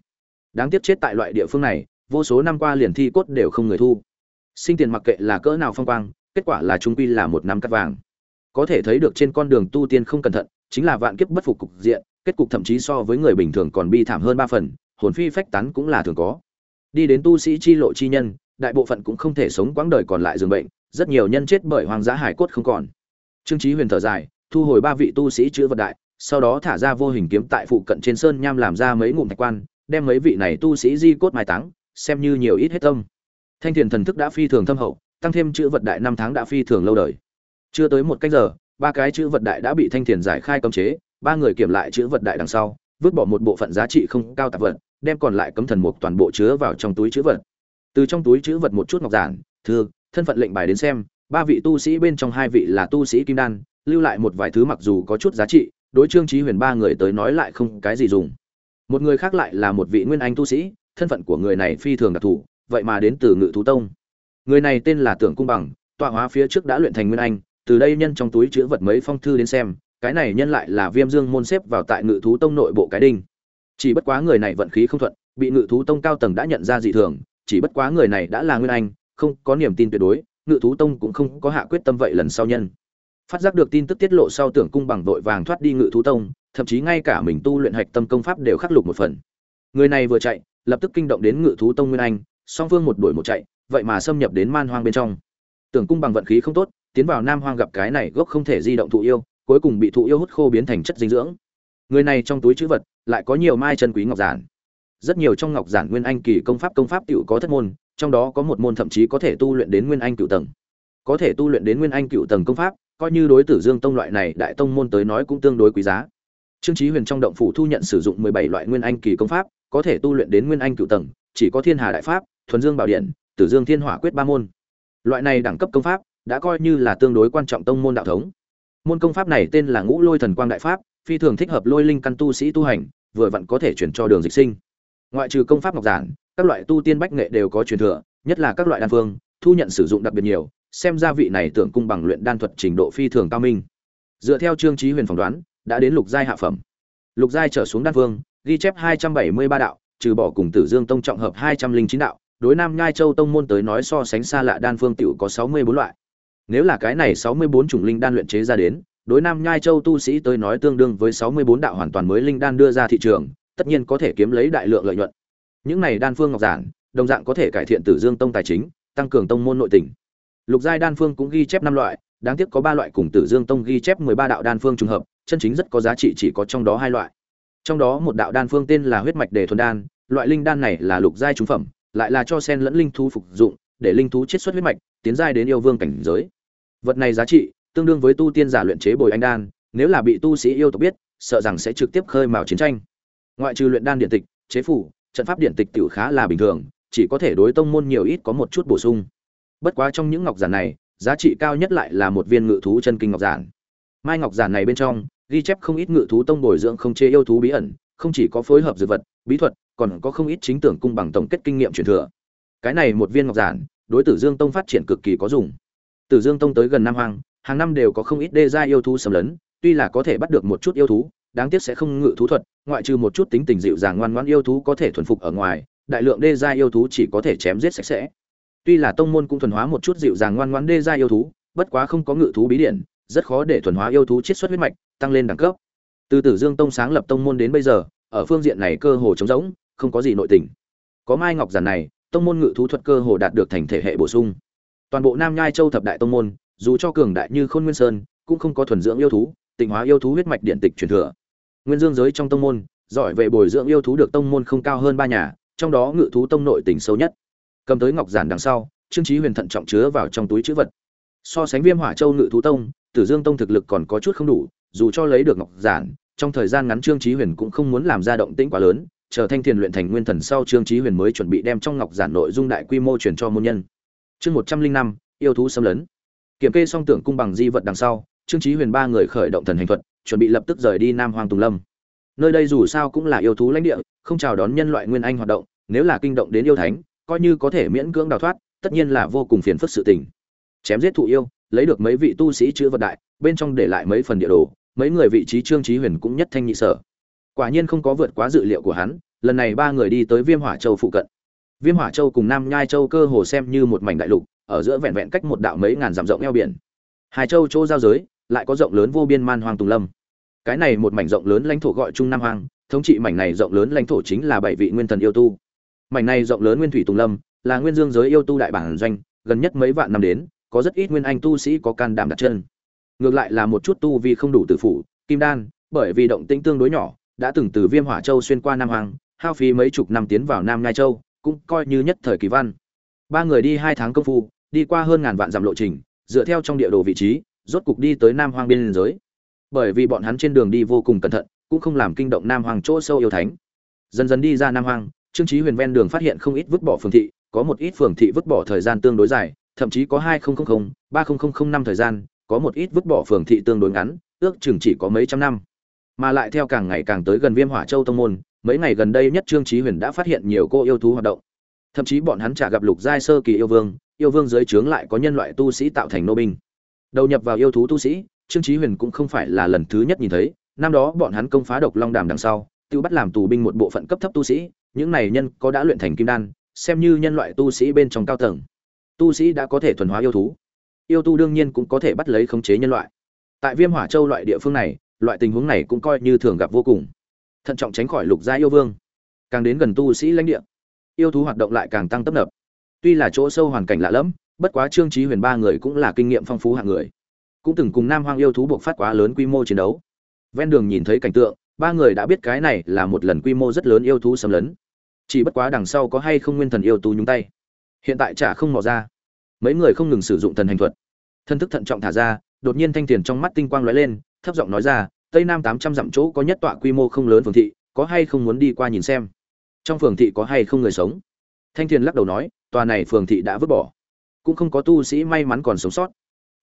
Đáng tiếc chết tại loại địa phương này, vô số năm qua liền thi cốt đều không người thu. Sinh tiền mặc kệ là cỡ nào phong quang, kết quả là trung quy là một năm cắt vàng. Có thể thấy được trên con đường tu tiên không cẩn thận, chính là vạn kiếp bất phục cục diện, kết cục thậm chí so với người bình thường còn bi thảm hơn ba phần, hồn phi phách tán cũng là thường có. Đi đến tu sĩ chi lộ chi nhân đại bộ phận cũng không thể sống quãng đời còn lại dường bệnh, rất nhiều nhân chết bởi hoang dã hải cốt không còn. Trương chí huyền thở dài, thu hồi ba vị tu sĩ chữa vật đại, sau đó thả ra vô hình kiếm tại phụ cận trên sơn nham làm ra mấy ngụm thạch quan, đem mấy vị này tu sĩ di cốt mai táng, xem như nhiều ít hết tâm. Thanh thiền thần thức đã phi thường thâm hậu, tăng thêm chữ vật đại năm tháng đã phi thường lâu đời. Chưa tới một cách giờ, ba cái chữ vật đại đã bị thanh thiền giải khai cấm chế, ba người kiểm lại chữ vật đại đằng sau, vứt bỏ một bộ phận giá trị không cao tạp vật, đem còn lại cấm thần mục toàn bộ chứa vào trong túi chữ vật từ trong túi chữ vật một chút ngọc giản, thư, thân phận lệnh bài đến xem, ba vị tu sĩ bên trong hai vị là tu sĩ kim đan, lưu lại một vài thứ mặc dù có chút giá trị, đối trương trí huyền ba người tới nói lại không cái gì dùng. Một người khác lại là một vị nguyên anh tu sĩ, thân phận của người này phi thường đặc thù, vậy mà đến từ ngự thú tông. Người này tên là tưởng cung bằng, tọa hóa phía trước đã luyện thành nguyên anh, từ đây nhân trong túi chứa vật mấy phong thư đến xem, cái này nhân lại là viêm dương môn xếp vào tại ngự thú tông nội bộ cái đinh. Chỉ bất quá người này vận khí không thuận, bị ngự thú tông cao tầng đã nhận ra dị thường chỉ bất quá người này đã là nguyên anh, không có niềm tin tuyệt đối, ngự thú tông cũng không có hạ quyết tâm vậy lần sau nhân. Phát giác được tin tức tiết lộ sau tưởng cung bằng vội vàng thoát đi ngự thú tông, thậm chí ngay cả mình tu luyện hạch tâm công pháp đều khắc lục một phần. Người này vừa chạy, lập tức kinh động đến ngự thú tông nguyên anh, song phương một đuổi một chạy, vậy mà xâm nhập đến man hoang bên trong. Tưởng cung bằng vận khí không tốt, tiến vào nam hoang gặp cái này gốc không thể di động thụ yêu, cuối cùng bị thụ yêu hút khô biến thành chất dinh dưỡng. Người này trong túi chữ vật, lại có nhiều mai chân quý ngọc giản rất nhiều trong ngọc giản nguyên anh kỳ công pháp công pháp tiểu có thất môn, trong đó có một môn thậm chí có thể tu luyện đến nguyên anh cựu tầng. Có thể tu luyện đến nguyên anh cựu tầng công pháp, coi như đối tử dương tông loại này đại tông môn tới nói cũng tương đối quý giá. Trương trí huyền trong động phủ thu nhận sử dụng mười bảy loại nguyên anh kỳ công pháp, có thể tu luyện đến nguyên anh cựu tầng, chỉ có thiên hà đại pháp, thuần dương bảo điện, tử dương thiên hỏa quyết ba môn. Loại này đẳng cấp công pháp đã coi như là tương đối quan trọng tông môn đạo thống. Môn công pháp này tên là ngũ lôi thần quang đại pháp, phi thường thích hợp lôi linh căn tu sĩ tu hành, vừa vặn có thể chuyển cho đường dịch sinh ngoại trừ công pháp ngọc giản, các loại tu tiên bách nghệ đều có truyền thừa, nhất là các loại đan phương, thu nhận sử dụng đặc biệt nhiều, xem ra vị này tưởng cung bằng luyện đan thuật trình độ phi thường cao minh. Dựa theo trương trí huyền phỏng đoán, đã đến lục giai hạ phẩm. Lục giai trở xuống đan phương, ghi chép hai trăm bảy mươi ba đạo, trừ bỏ cùng tử dương tông trọng hợp hai trăm linh chín đạo, đối nam nhai châu tông môn tới nói so sánh xa lạ đan phương tiểu có sáu mươi bốn loại. Nếu là cái này sáu mươi bốn chủng linh đan luyện chế ra đến, đối nam nhai châu tu sĩ tới nói tương đương với sáu mươi bốn đạo hoàn toàn mới linh đan đưa ra thị trường tất nhiên có thể kiếm lấy đại lượng lợi nhuận. Những này đan phương ngọc giản, đồng dạng có thể cải thiện tử dương tông tài chính, tăng cường tông môn nội tình. Lục giai đan phương cũng ghi chép năm loại, đáng tiếc có ba loại cùng tử dương tông ghi chép mười ba đạo đan phương trùng hợp, chân chính rất có giá trị chỉ có trong đó hai loại. Trong đó một đạo đan phương tên là huyết mạch đề thuần đan, loại linh đan này là lục giai trung phẩm, lại là cho sen lẫn linh thú phục dụng, để linh thú chiết xuất huyết mạch, tiến giai đến yêu vương cảnh giới. Vật này giá trị, tương đương với tu tiên giả luyện chế bồi anh đan, nếu là bị tu sĩ yêu tộc biết, sợ rằng sẽ trực tiếp khơi mào chiến tranh ngoại trừ luyện đan điện tịch, chế phủ, trận pháp điện tịch tiểu khá là bình thường, chỉ có thể đối tông môn nhiều ít có một chút bổ sung. Bất quá trong những ngọc giản này, giá trị cao nhất lại là một viên ngự thú chân kinh ngọc giản. Mai ngọc giản này bên trong, ghi chép không ít ngự thú tông bồi dưỡng không chế yêu thú bí ẩn, không chỉ có phối hợp dược vật, bí thuật, còn có không ít chính tưởng cung bằng tổng kết kinh nghiệm truyền thừa. Cái này một viên ngọc giản, đối tử dương tông phát triển cực kỳ có dùng. Tử dương tông tới gần nam hoàng hàng năm đều có không ít đê gia yêu thú xâm lấn, tuy là có thể bắt được một chút yêu thú, đáng tiếc sẽ không ngự thú thuật ngoại trừ một chút tính tình dịu dàng ngoan ngoãn yêu thú có thể thuần phục ở ngoài, đại lượng đê gia yêu thú chỉ có thể chém giết sạch sẽ. Tuy là tông môn cũng thuần hóa một chút dịu dàng ngoan ngoãn đê gia yêu thú, bất quá không có ngự thú bí điển, rất khó để thuần hóa yêu thú chiết xuất huyết mạch, tăng lên đẳng cấp. Từ tử dương tông sáng lập tông môn đến bây giờ, ở phương diện này cơ hồ trống rỗng, không có gì nội tình. Có mai ngọc giản này, tông môn ngự thú thuật cơ hồ đạt được thành thể hệ bổ sung. Toàn bộ nam nhai châu thập đại tông môn, dù cho cường đại như khôn nguyên sơn, cũng không có thuần dưỡng yêu thú, tịnh hóa yêu thú huyết mạch điện tịch truyền thừa nguyên dương giới trong tông môn, giỏi về bồi dưỡng yêu thú được tông môn không cao hơn ba nhà, trong đó ngự thú tông nội tỉnh sâu nhất. Cầm tới ngọc giản đằng sau, trương chí huyền thận trọng chứa vào trong túi chữ vật. So sánh viêm hỏa châu ngự thú tông, tử dương tông thực lực còn có chút không đủ, dù cho lấy được ngọc giản, trong thời gian ngắn trương chí huyền cũng không muốn làm ra động tĩnh quá lớn, chờ thanh thiền luyện thành nguyên thần sau trương chí huyền mới chuẩn bị đem trong ngọc giản nội dung đại quy mô truyền cho môn nhân. Chương một trăm linh năm, yêu thú xâm lấn. Kiểm kê xong tưởng cung bằng di vật đằng sau, trương chí huyền ba người khởi động thần hành thuật chuẩn bị lập tức rời đi nam hoàng tùng lâm. Nơi đây dù sao cũng là yêu thú lãnh địa, không chào đón nhân loại nguyên anh hoạt động, nếu là kinh động đến yêu thánh, coi như có thể miễn cưỡng đào thoát, tất nhiên là vô cùng phiền phức sự tình. Chém giết thụ yêu, lấy được mấy vị tu sĩ chữ vật đại, bên trong để lại mấy phần địa đồ, mấy người vị trí trương chí huyền cũng nhất thanh nhị sở. Quả nhiên không có vượt quá dự liệu của hắn, lần này ba người đi tới viêm hỏa châu phụ cận. Viêm hỏa châu cùng nam nhai châu cơ hồ xem như một mảnh đại lục, ở giữa vẹn vẹn cách một đạo mấy ngàn dặm rộng eo biển. Hai châu chỗ giao giới lại có rộng lớn vô biên man hoang tùng lâm. Cái này một mảnh rộng lớn lãnh thổ gọi trung nam hoang, thống trị mảnh này rộng lớn lãnh thổ chính là bảy vị nguyên thần yêu tu. Mảnh này rộng lớn nguyên thủy tùng lâm là nguyên dương giới yêu tu đại bản doanh, gần nhất mấy vạn năm đến, có rất ít nguyên anh tu sĩ có can đảm đặt chân. Ngược lại là một chút tu vi không đủ tử phủ, kim đan, bởi vì động tĩnh tương đối nhỏ, đã từng từ viêm hỏa châu xuyên qua nam hoàng hao phí mấy chục năm tiến vào nam ngai châu, cũng coi như nhất thời kỳ văn. Ba người đi hai tháng công phu, đi qua hơn ngàn vạn dặm lộ trình, dựa theo trong địa đồ vị trí rốt cục đi tới nam hoang biên giới. Bởi vì bọn hắn trên đường đi vô cùng cẩn thận, cũng không làm kinh động nam hoàng chỗ sâu yêu thánh. Dần dần đi ra nam hoang, trương chí huyền ven đường phát hiện không ít vứt bỏ phường thị, có một ít phường thị vứt bỏ thời gian tương đối dài, thậm chí có hai nghìn ba năm thời gian, có một ít vứt bỏ phường thị tương đối ngắn, ước chừng chỉ có mấy trăm năm. Mà lại theo càng ngày càng tới gần viêm hỏa châu tông môn, mấy ngày gần đây nhất trương chí huyền đã phát hiện nhiều cô yêu thú hoạt động. Thậm chí bọn hắn chả gặp lục giai sơ kỳ yêu vương yêu vương dưới trướng lại có nhân loại tu sĩ tạo thành nô binh đầu nhập vào yêu thú tu sĩ, trương trí huyền cũng không phải là lần thứ nhất nhìn thấy. Năm đó bọn hắn công phá độc long đàm đằng sau tiêu bắt làm tù binh một bộ phận cấp thấp tu sĩ, những này nhân có đã luyện thành kim đan, xem như nhân loại tu sĩ bên trong cao tầng. Tu sĩ đã có thể thuần hóa yêu thú. Yêu tu đương nhiên cũng có thể bắt lấy khống chế nhân loại. Tại viêm hỏa châu loại địa phương này, loại tình huống này cũng coi như thường gặp vô cùng. Thận trọng tránh khỏi lục gia yêu vương. Càng đến gần tu sĩ lãnh địa, yêu thú hoạt động lại càng tăng tấp nập. Tuy là chỗ sâu hoàn cảnh lạ lẫm bất quá trương trí huyền ba người cũng là kinh nghiệm phong phú hạng người. Cũng từng cùng nam hoang yêu thú buộc phát quá lớn quy mô chiến đấu. Ven đường nhìn thấy cảnh tượng, ba người đã biết cái này là một lần quy mô rất lớn yêu thú xâm lấn. Chỉ bất quá đằng sau có hay không nguyên thần yêu tú nhúng tay. Hiện tại chả không mò ra. Mấy người không ngừng sử dụng thần hành thuật. Thân thức thận trọng thả ra, đột nhiên thanh tiền trong mắt tinh quang lóe lên, thấp giọng nói ra, tây nam tám trăm dặm chỗ có nhất tọa quy mô không lớn phường thị, có hay không muốn đi qua nhìn xem? Trong phường thị có hay không người sống? Thanh thiền lắc đầu nói, tòa này phường thị đã vứt bỏ cũng không có tu sĩ may mắn còn sống sót.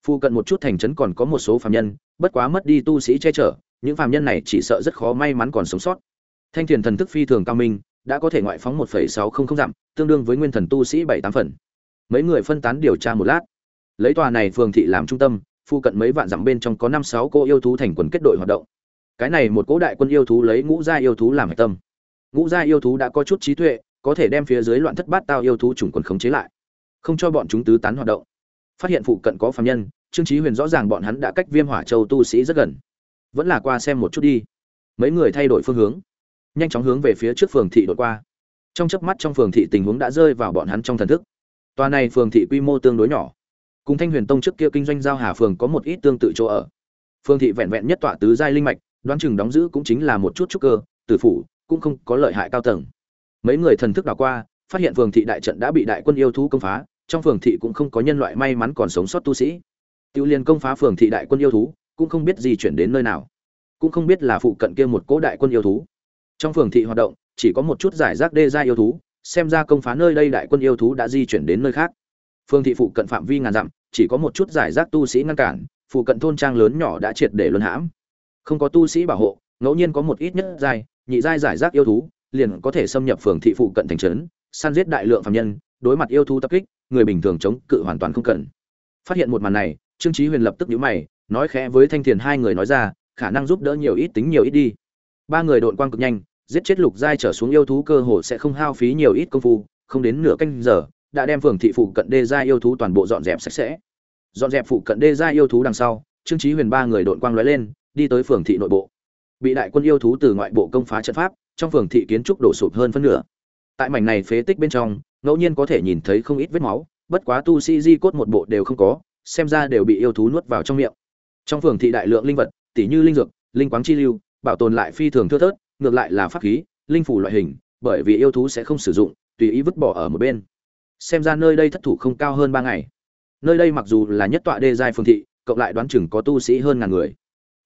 Phu cận một chút thành trấn còn có một số phàm nhân, bất quá mất đi tu sĩ che chở, những phàm nhân này chỉ sợ rất khó may mắn còn sống sót. Thanh thiền thần thức phi thường cao minh, đã có thể ngoại phóng một phẩy sáu không không dặm, tương đương với nguyên thần tu sĩ bảy tám phần. Mấy người phân tán điều tra một lát. Lấy tòa này phường thị làm trung tâm, phu cận mấy vạn dặm bên trong có năm sáu cô yêu thú thành quần kết đội hoạt động. Cái này một cỗ đại quân yêu thú lấy ngũ gia yêu thú làm hạch tâm. Ngũ gia yêu thú đã có chút trí tuệ, có thể đem phía dưới loạn thất bát tao yêu thú chủng quần khống chế lại không cho bọn chúng tứ tán hoạt động. Phát hiện phụ cận có phạm nhân, trương chí huyền rõ ràng bọn hắn đã cách viêm hỏa châu tu sĩ rất gần. Vẫn là qua xem một chút đi. Mấy người thay đổi phương hướng, nhanh chóng hướng về phía trước phường thị đột qua. Trong chớp mắt trong phường thị tình huống đã rơi vào bọn hắn trong thần thức. Tòa này phường thị quy mô tương đối nhỏ. Cùng thanh huyền tông trước kia kinh doanh giao hà phường có một ít tương tự chỗ ở. Phường thị vẹn vẹn nhất tọa tứ giai linh mạch, đoán chừng đóng giữ cũng chính là một chút trúc cơ, tử phủ, cũng không có lợi hại cao tầng. Mấy người thần thức đảo qua, phát hiện phường thị đại trận đã bị đại quân yêu thú công phá trong phường thị cũng không có nhân loại may mắn còn sống sót tu sĩ. Tiêu liên công phá phường thị đại quân yêu thú, cũng không biết gì chuyển đến nơi nào. Cũng không biết là phụ cận kia một cỗ đại quân yêu thú. Trong phường thị hoạt động, chỉ có một chút giải rác đê gia yêu thú, xem ra công phá nơi đây đại quân yêu thú đã di chuyển đến nơi khác. Phường thị phụ cận phạm vi ngàn dặm, chỉ có một chút giải rác tu sĩ ngăn cản, phụ cận thôn trang lớn nhỏ đã triệt để luân hãm. Không có tu sĩ bảo hộ, ngẫu nhiên có một ít nhất giai, nhị giai giải rác yêu thú, liền có thể xâm nhập phường thị phụ cận thành trấn, săn giết đại lượng phạm nhân đối mặt yêu thú tập kích, người bình thường chống cự hoàn toàn không cần. Phát hiện một màn này, trương chí huyền lập tức nhíu mày, nói khẽ với thanh thiền hai người nói ra, khả năng giúp đỡ nhiều ít tính nhiều ít đi. Ba người đội quang cực nhanh, giết chết lục giai trở xuống yêu thú cơ hồ sẽ không hao phí nhiều ít công phu, không đến nửa canh giờ, đã đem phường thị phụ cận đê giai yêu thú toàn bộ dọn dẹp sạch sẽ. Dọn dẹp phụ cận đê giai yêu thú đằng sau, trương chí huyền ba người đội quang lóe lên, đi tới phường thị nội bộ. Bị đại quân yêu thú từ ngoại bộ công phá trận pháp, trong phường thị kiến trúc đổ sụp hơn phân nửa. Tại mảnh này phế tích bên trong ngẫu nhiên có thể nhìn thấy không ít vết máu, bất quá tu sĩ di cốt một bộ đều không có, xem ra đều bị yêu thú nuốt vào trong miệng. Trong phường thị đại lượng linh vật, tỉ như linh dược, linh quáng chi lưu, bảo tồn lại phi thường thưa thớt, ngược lại là pháp khí, linh phủ loại hình, bởi vì yêu thú sẽ không sử dụng, tùy ý vứt bỏ ở một bên. Xem ra nơi đây thất thủ không cao hơn ba ngày. Nơi đây mặc dù là nhất tọa đê giai phường thị, cộng lại đoán chừng có tu sĩ hơn ngàn người.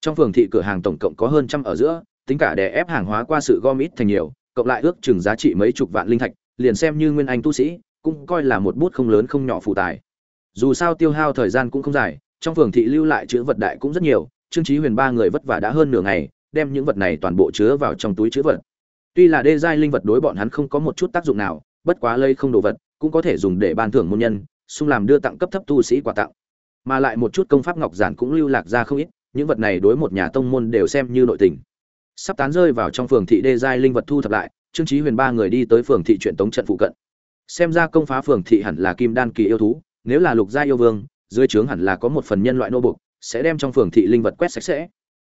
Trong phường thị cửa hàng tổng cộng có hơn trăm ở giữa, tính cả đè ép hàng hóa qua sự gom ít thành nhiều, cộng lại ước chừng giá trị mấy chục vạn linh thạch liền xem như nguyên anh tu sĩ, cũng coi là một bút không lớn không nhỏ phụ tài. Dù sao tiêu hao thời gian cũng không dài, trong phường thị lưu lại chữ vật đại cũng rất nhiều, trương trí huyền ba người vất vả đã hơn nửa ngày, đem những vật này toàn bộ chứa vào trong túi chữ vật. Tuy là đê giai linh vật đối bọn hắn không có một chút tác dụng nào, bất quá lây không đồ vật, cũng có thể dùng để ban thưởng môn nhân, xung làm đưa tặng cấp thấp tu sĩ quà tặng. Mà lại một chút công pháp ngọc giản cũng lưu lạc ra không ít, những vật này đối một nhà tông môn đều xem như nội tình. Sắp tán rơi vào trong phường thị đê giai linh vật thu thập lại trương Chí huyền ba người đi tới phường thị truyện tống trận phụ cận. Xem ra công phá phường thị hẳn là kim đan kỳ yêu thú, nếu là lục gia yêu vương, dưới trướng hẳn là có một phần nhân loại nô bục sẽ đem trong phường thị linh vật quét sạch sẽ.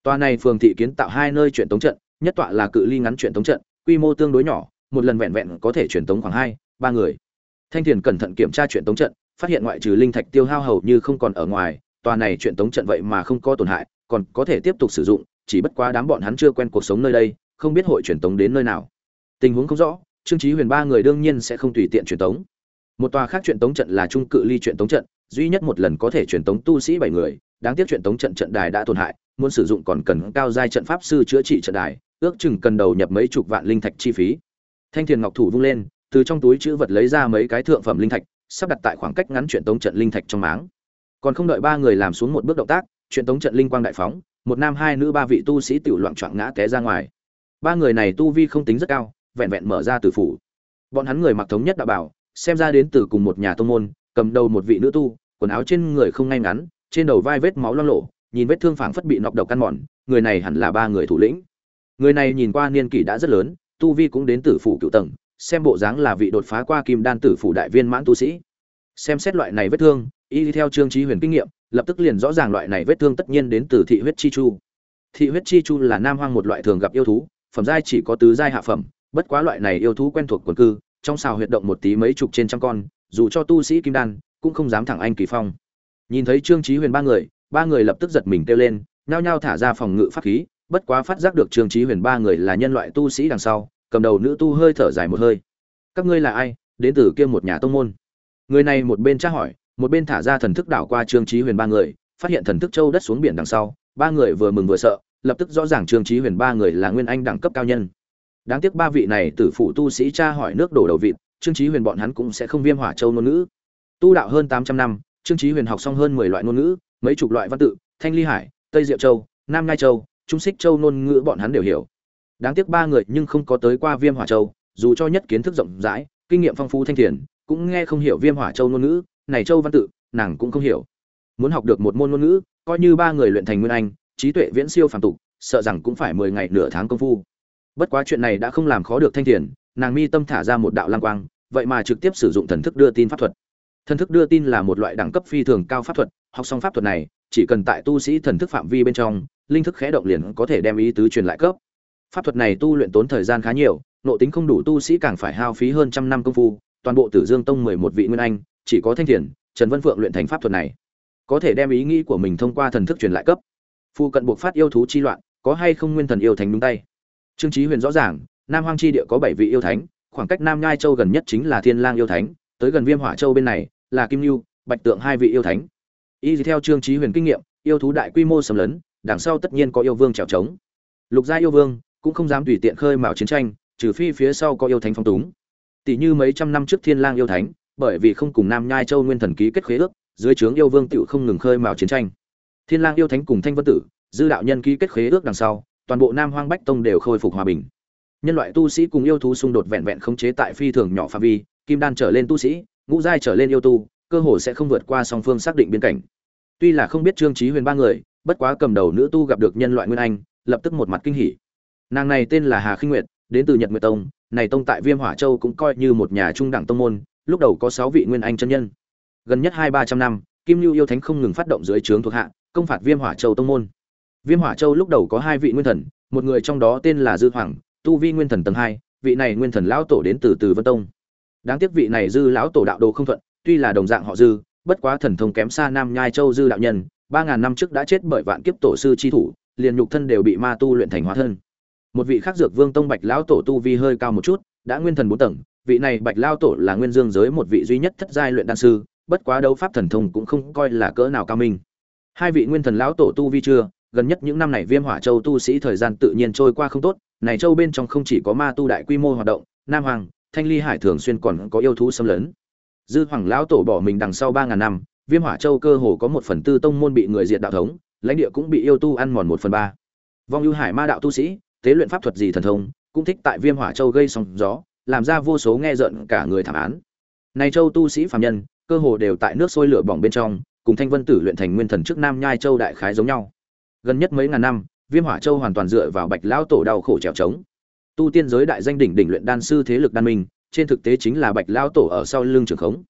Tòa này phường thị kiến tạo hai nơi truyện tống trận, nhất tọa là cự ly ngắn truyện tống trận, quy mô tương đối nhỏ, một lần vẹn vẹn có thể truyền tống khoảng hai, ba người. Thanh thiền cẩn thận kiểm tra truyện tống trận, phát hiện ngoại trừ linh thạch tiêu hao hầu như không còn ở ngoài, tòa này truyện tống trận vậy mà không có tổn hại, còn có thể tiếp tục sử dụng, chỉ bất quá đám bọn hắn chưa quen cuộc sống nơi đây, không biết hội truyền tống đến nơi nào tình huống không rõ, trương chí huyền ba người đương nhiên sẽ không tùy tiện truyền tống. Một tòa khác truyền tống trận là trung cự ly truyền tống trận, duy nhất một lần có thể truyền tống tu sĩ bảy người. Đáng tiếc truyền tống trận trận đài đã tổn hại, muốn sử dụng còn cần cao giai trận pháp sư chữa trị trận đài, ước chừng cần đầu nhập mấy chục vạn linh thạch chi phí. Thanh thiền ngọc thủ vung lên, từ trong túi chữ vật lấy ra mấy cái thượng phẩm linh thạch, sắp đặt tại khoảng cách ngắn truyền tống trận linh thạch trong máng. Còn không đợi ba người làm xuống một bước động tác, truyền tống trận linh quang đại phóng, một nam hai nữ ba vị tu sĩ tiểu loạn choạng ngã té ra ngoài. Ba người này tu vi không tính rất cao vẹn vẹn mở ra từ phủ. Bọn hắn người mặc thống nhất đạo bảo, xem ra đến từ cùng một nhà tông môn, cầm đầu một vị nữ tu, quần áo trên người không ngay ngắn, trên đầu vai vết máu lo lộ nhìn vết thương phảng phất bị nọc độc căn mòn, người này hẳn là ba người thủ lĩnh. Người này nhìn qua niên kỷ đã rất lớn, tu vi cũng đến tử phủ cựu tầng, xem bộ dáng là vị đột phá qua kim đan tử phủ đại viên mãn tu sĩ. Xem xét loại này vết thương, y theo trương trí huyền kinh nghiệm, lập tức liền rõ ràng loại này vết thương tất nhiên đến từ thị huyết chi chu. Thị huyết chi chu là nam hoang một loại thường gặp yêu thú, phẩm giai chỉ có tứ giai hạ phẩm bất quá loại này yêu thú quen thuộc quần cư, trong xào huyệt động một tí mấy chục trên trăm con, dù cho tu sĩ kim đan, cũng không dám thẳng anh kỳ phong. Nhìn thấy trương trí huyền ba người ba người lập tức giật mình kêu lên, nhao nhao thả ra phòng ngự pháp khí, bất quá phát giác được trương trí huyền ba người là nhân loại tu sĩ đằng sau, cầm đầu nữ tu hơi thở dài một hơi. Các ngươi là ai? Đến từ kia một nhà tông môn. Người này một bên tra hỏi, một bên thả ra thần thức đảo qua trương trí huyền ba người, phát hiện thần thức châu đất xuống biển đằng sau, ba người vừa mừng vừa sợ, lập tức rõ ràng trương trí huyền ba người là nguyên anh đẳng cấp cao nhân đáng tiếc ba vị này tử phụ tu sĩ tra hỏi nước đổ đầu vịt, trương trí huyền bọn hắn cũng sẽ không viêm hỏa châu ngôn ngữ. Tu đạo hơn tám trăm năm, trương trí huyền học xong hơn mười loại ngôn ngữ, mấy chục loại văn tự, thanh ly hải, tây diệu châu, nam ngai châu, trung xích châu ngôn ngữ bọn hắn đều hiểu. Đáng tiếc ba người nhưng không có tới qua viêm hỏa châu, dù cho nhất kiến thức rộng rãi, kinh nghiệm phong phú thanh thiền, cũng nghe không hiểu viêm hỏa châu ngôn ngữ, này châu văn tự, nàng cũng không hiểu. Muốn học được một môn ngôn ngữ, coi như ba người luyện thành nguyên anh, trí tuệ viễn siêu phàm tục, sợ rằng cũng phải mười ngày nửa tháng công phu bất quá chuyện này đã không làm khó được thanh thiền, nàng mi tâm thả ra một đạo lang quang, vậy mà trực tiếp sử dụng thần thức đưa tin pháp thuật. Thần thức đưa tin là một loại đẳng cấp phi thường cao pháp thuật, học xong pháp thuật này, chỉ cần tại tu sĩ thần thức phạm vi bên trong, linh thức khẽ động liền có thể đem ý tứ truyền lại cấp. Pháp thuật này tu luyện tốn thời gian khá nhiều, nộ tính không đủ tu sĩ càng phải hao phí hơn trăm năm công phu, toàn bộ tử dương tông mười một vị nguyên anh, chỉ có thanh thiền, trần vân phượng luyện thành pháp thuật này, có thể đem ý nghĩ của mình thông qua thần thức truyền lại cấp. Phu cận buộc phát yêu thú chi loạn, có hay không nguyên thần yêu thành đúng tay? Trương Chí huyền rõ ràng nam hoang chi địa có bảy vị yêu thánh khoảng cách nam nhai châu gần nhất chính là thiên lang yêu thánh tới gần viêm hỏa châu bên này là kim lưu bạch tượng hai vị yêu thánh. Y theo trương Chí huyền kinh nghiệm yêu thú đại quy mô sầm lớn, đằng sau tất nhiên có yêu vương trèo trống. Lục gia yêu vương cũng không dám tùy tiện khơi mào chiến tranh trừ phi phía sau có yêu thánh phong túng. Tỷ như mấy trăm năm trước thiên lang yêu thánh bởi vì không cùng nam nhai châu nguyên thần ký kết khế ước dưới trướng yêu vương tiểu không ngừng khơi mào chiến tranh. Thiên lang yêu thánh cùng thanh vân tử dư đạo nhân ký kết khế ước đằng sau toàn bộ nam hoang bách tông đều khôi phục hòa bình. Nhân loại tu sĩ cùng yêu thú xung đột vẹn vẹn khống chế tại phi thường nhỏ phạm vi, kim đan trở lên tu sĩ, ngũ giai trở lên yêu tu, cơ hồ sẽ không vượt qua song phương xác định biên cảnh. Tuy là không biết trương trí huyền ba người, bất quá cầm đầu nữ tu gặp được nhân loại nguyên anh, lập tức một mặt kinh hỉ. Nàng này tên là hà khinh nguyệt, đến từ nhật nguyệt tông, này tông tại viêm hỏa châu cũng coi như một nhà trung đẳng tông môn, lúc đầu có sáu vị nguyên anh chân nhân. Gần nhất hai ba trăm năm, kim lưu yêu thánh không ngừng phát động dưới trướng thuộc hạ, công phạt viêm hỏa châu tông môn viêm hỏa châu lúc đầu có hai vị nguyên thần, một người trong đó tên là dư hoàng, tu vi nguyên thần tầng hai, vị này nguyên thần lão tổ đến từ từ vân tông. Đáng tiếc vị này dư lão tổ đạo đồ không thuận, tuy là đồng dạng họ dư, bất quá thần thông kém xa nam nhai châu dư đạo nhân, ba ngàn năm trước đã chết bởi vạn kiếp tổ sư chi thủ, liền nhục thân đều bị ma tu luyện thành hóa thân. Một vị khác dược vương tông bạch lão tổ tu vi hơi cao một chút, đã nguyên thần bốn tầng, vị này bạch Lão tổ là nguyên dương giới một vị duy nhất thất giai luyện đan sư, bất quá đấu pháp thần thông cũng không coi là cỡ nào cao minh. Hai vị nguyên thần lão tổ tu vi chưa gần nhất những năm này viêm hỏa châu tu sĩ thời gian tự nhiên trôi qua không tốt, này châu bên trong không chỉ có ma tu đại quy mô hoạt động, nam hoàng, thanh ly hải thường xuyên còn có yêu thú xâm lấn. Dư hoàng lão tổ bỏ mình đằng sau ba ngàn năm, viêm hỏa châu cơ hồ có một phần tư tông môn bị người diệt đạo thống, lãnh địa cũng bị yêu tu ăn mòn một phần ba. Vong ưu hải ma đạo tu sĩ, tế luyện pháp thuật gì thần thông, cũng thích tại viêm hỏa châu gây sóng gió, làm ra vô số nghe giận cả người thảm án. Này châu tu sĩ phàm nhân, cơ hồ đều tại nước sôi lửa bỏng bên trong, cùng thanh vân tử luyện thành nguyên thần trước nam nhai châu đại khái giống nhau gần nhất mấy ngàn năm, viêm hỏa châu hoàn toàn dựa vào bạch lão tổ đau khổ trèo trống. Tu tiên giới đại danh đỉnh đỉnh luyện đan sư thế lực đan minh, trên thực tế chính là bạch lão tổ ở sau lưng trường khống.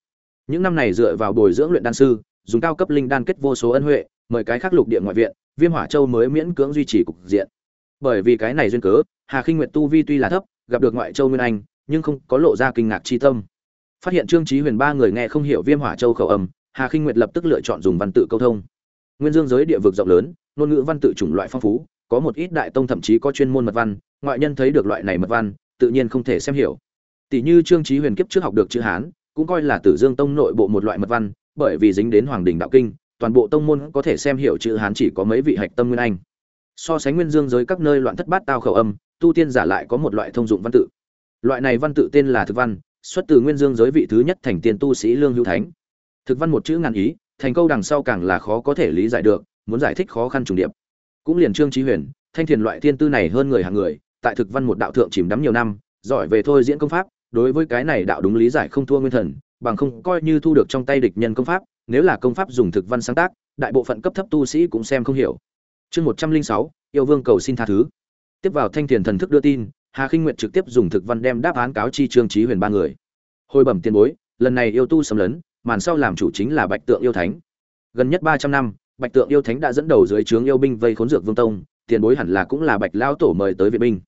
Những năm này dựa vào bồi dưỡng luyện đan sư, dùng cao cấp linh đan kết vô số ân huệ, mời cái khác lục địa ngoại viện, viêm hỏa châu mới miễn cưỡng duy trì cục diện. Bởi vì cái này duyên cớ, hà khinh nguyệt tu vi tuy là thấp, gặp được ngoại châu nguyên anh, nhưng không có lộ ra kinh ngạc chi tâm. Phát hiện trương trí huyền ba người nghe không hiểu viêm hỏa châu khẩu âm, hà khinh nguyệt lập tức lựa chọn dùng văn tự câu thông. Nguyên dương giới địa vực rộng lớn ngôn ngữ văn tự chủng loại phong phú, có một ít đại tông thậm chí có chuyên môn mật văn, ngoại nhân thấy được loại này mật văn, tự nhiên không thể xem hiểu. Tỷ như trương trí huyền kiếp trước học được chữ hán, cũng coi là tử dương tông nội bộ một loại mật văn, bởi vì dính đến hoàng đình đạo kinh, toàn bộ tông môn có thể xem hiểu chữ hán chỉ có mấy vị hạch tâm nguyên anh. So sánh nguyên dương giới các nơi loạn thất bát tao khẩu âm, tu tiên giả lại có một loại thông dụng văn tự. Loại này văn tự tên là thực văn, xuất từ nguyên dương giới vị thứ nhất thành tiên tu sĩ lương hữu thánh. Thực văn một chữ ngàn ý, thành câu đằng sau càng là khó có thể lý giải được muốn giải thích khó khăn trùng điệp. Cũng liền trương trí huyền, thanh thiền loại thiên tư này hơn người hàng người, tại thực văn một đạo thượng chìm đắm nhiều năm, giỏi về thôi diễn công pháp, đối với cái này đạo đúng lý giải không thua nguyên thần, bằng không coi như thu được trong tay địch nhân công pháp, nếu là công pháp dùng thực văn sáng tác, đại bộ phận cấp thấp tu sĩ cũng xem không hiểu. Chương một trăm linh sáu, yêu vương cầu xin tha thứ. Tiếp vào thanh thiền thần thức đưa tin, hà khinh nguyện trực tiếp dùng thực văn đem đáp án cáo chi trương trí huyền ba người. Hồi bẩm tiền bối, lần này yêu tu xâm lấn, màn sau làm chủ chính là bạch tượng yêu thánh. Gần nhất ba trăm năm bạch tượng yêu thánh đã dẫn đầu dưới trướng yêu binh vây khốn dược vương tông, tiền bối hẳn là cũng là bạch lão tổ mời tới viện binh.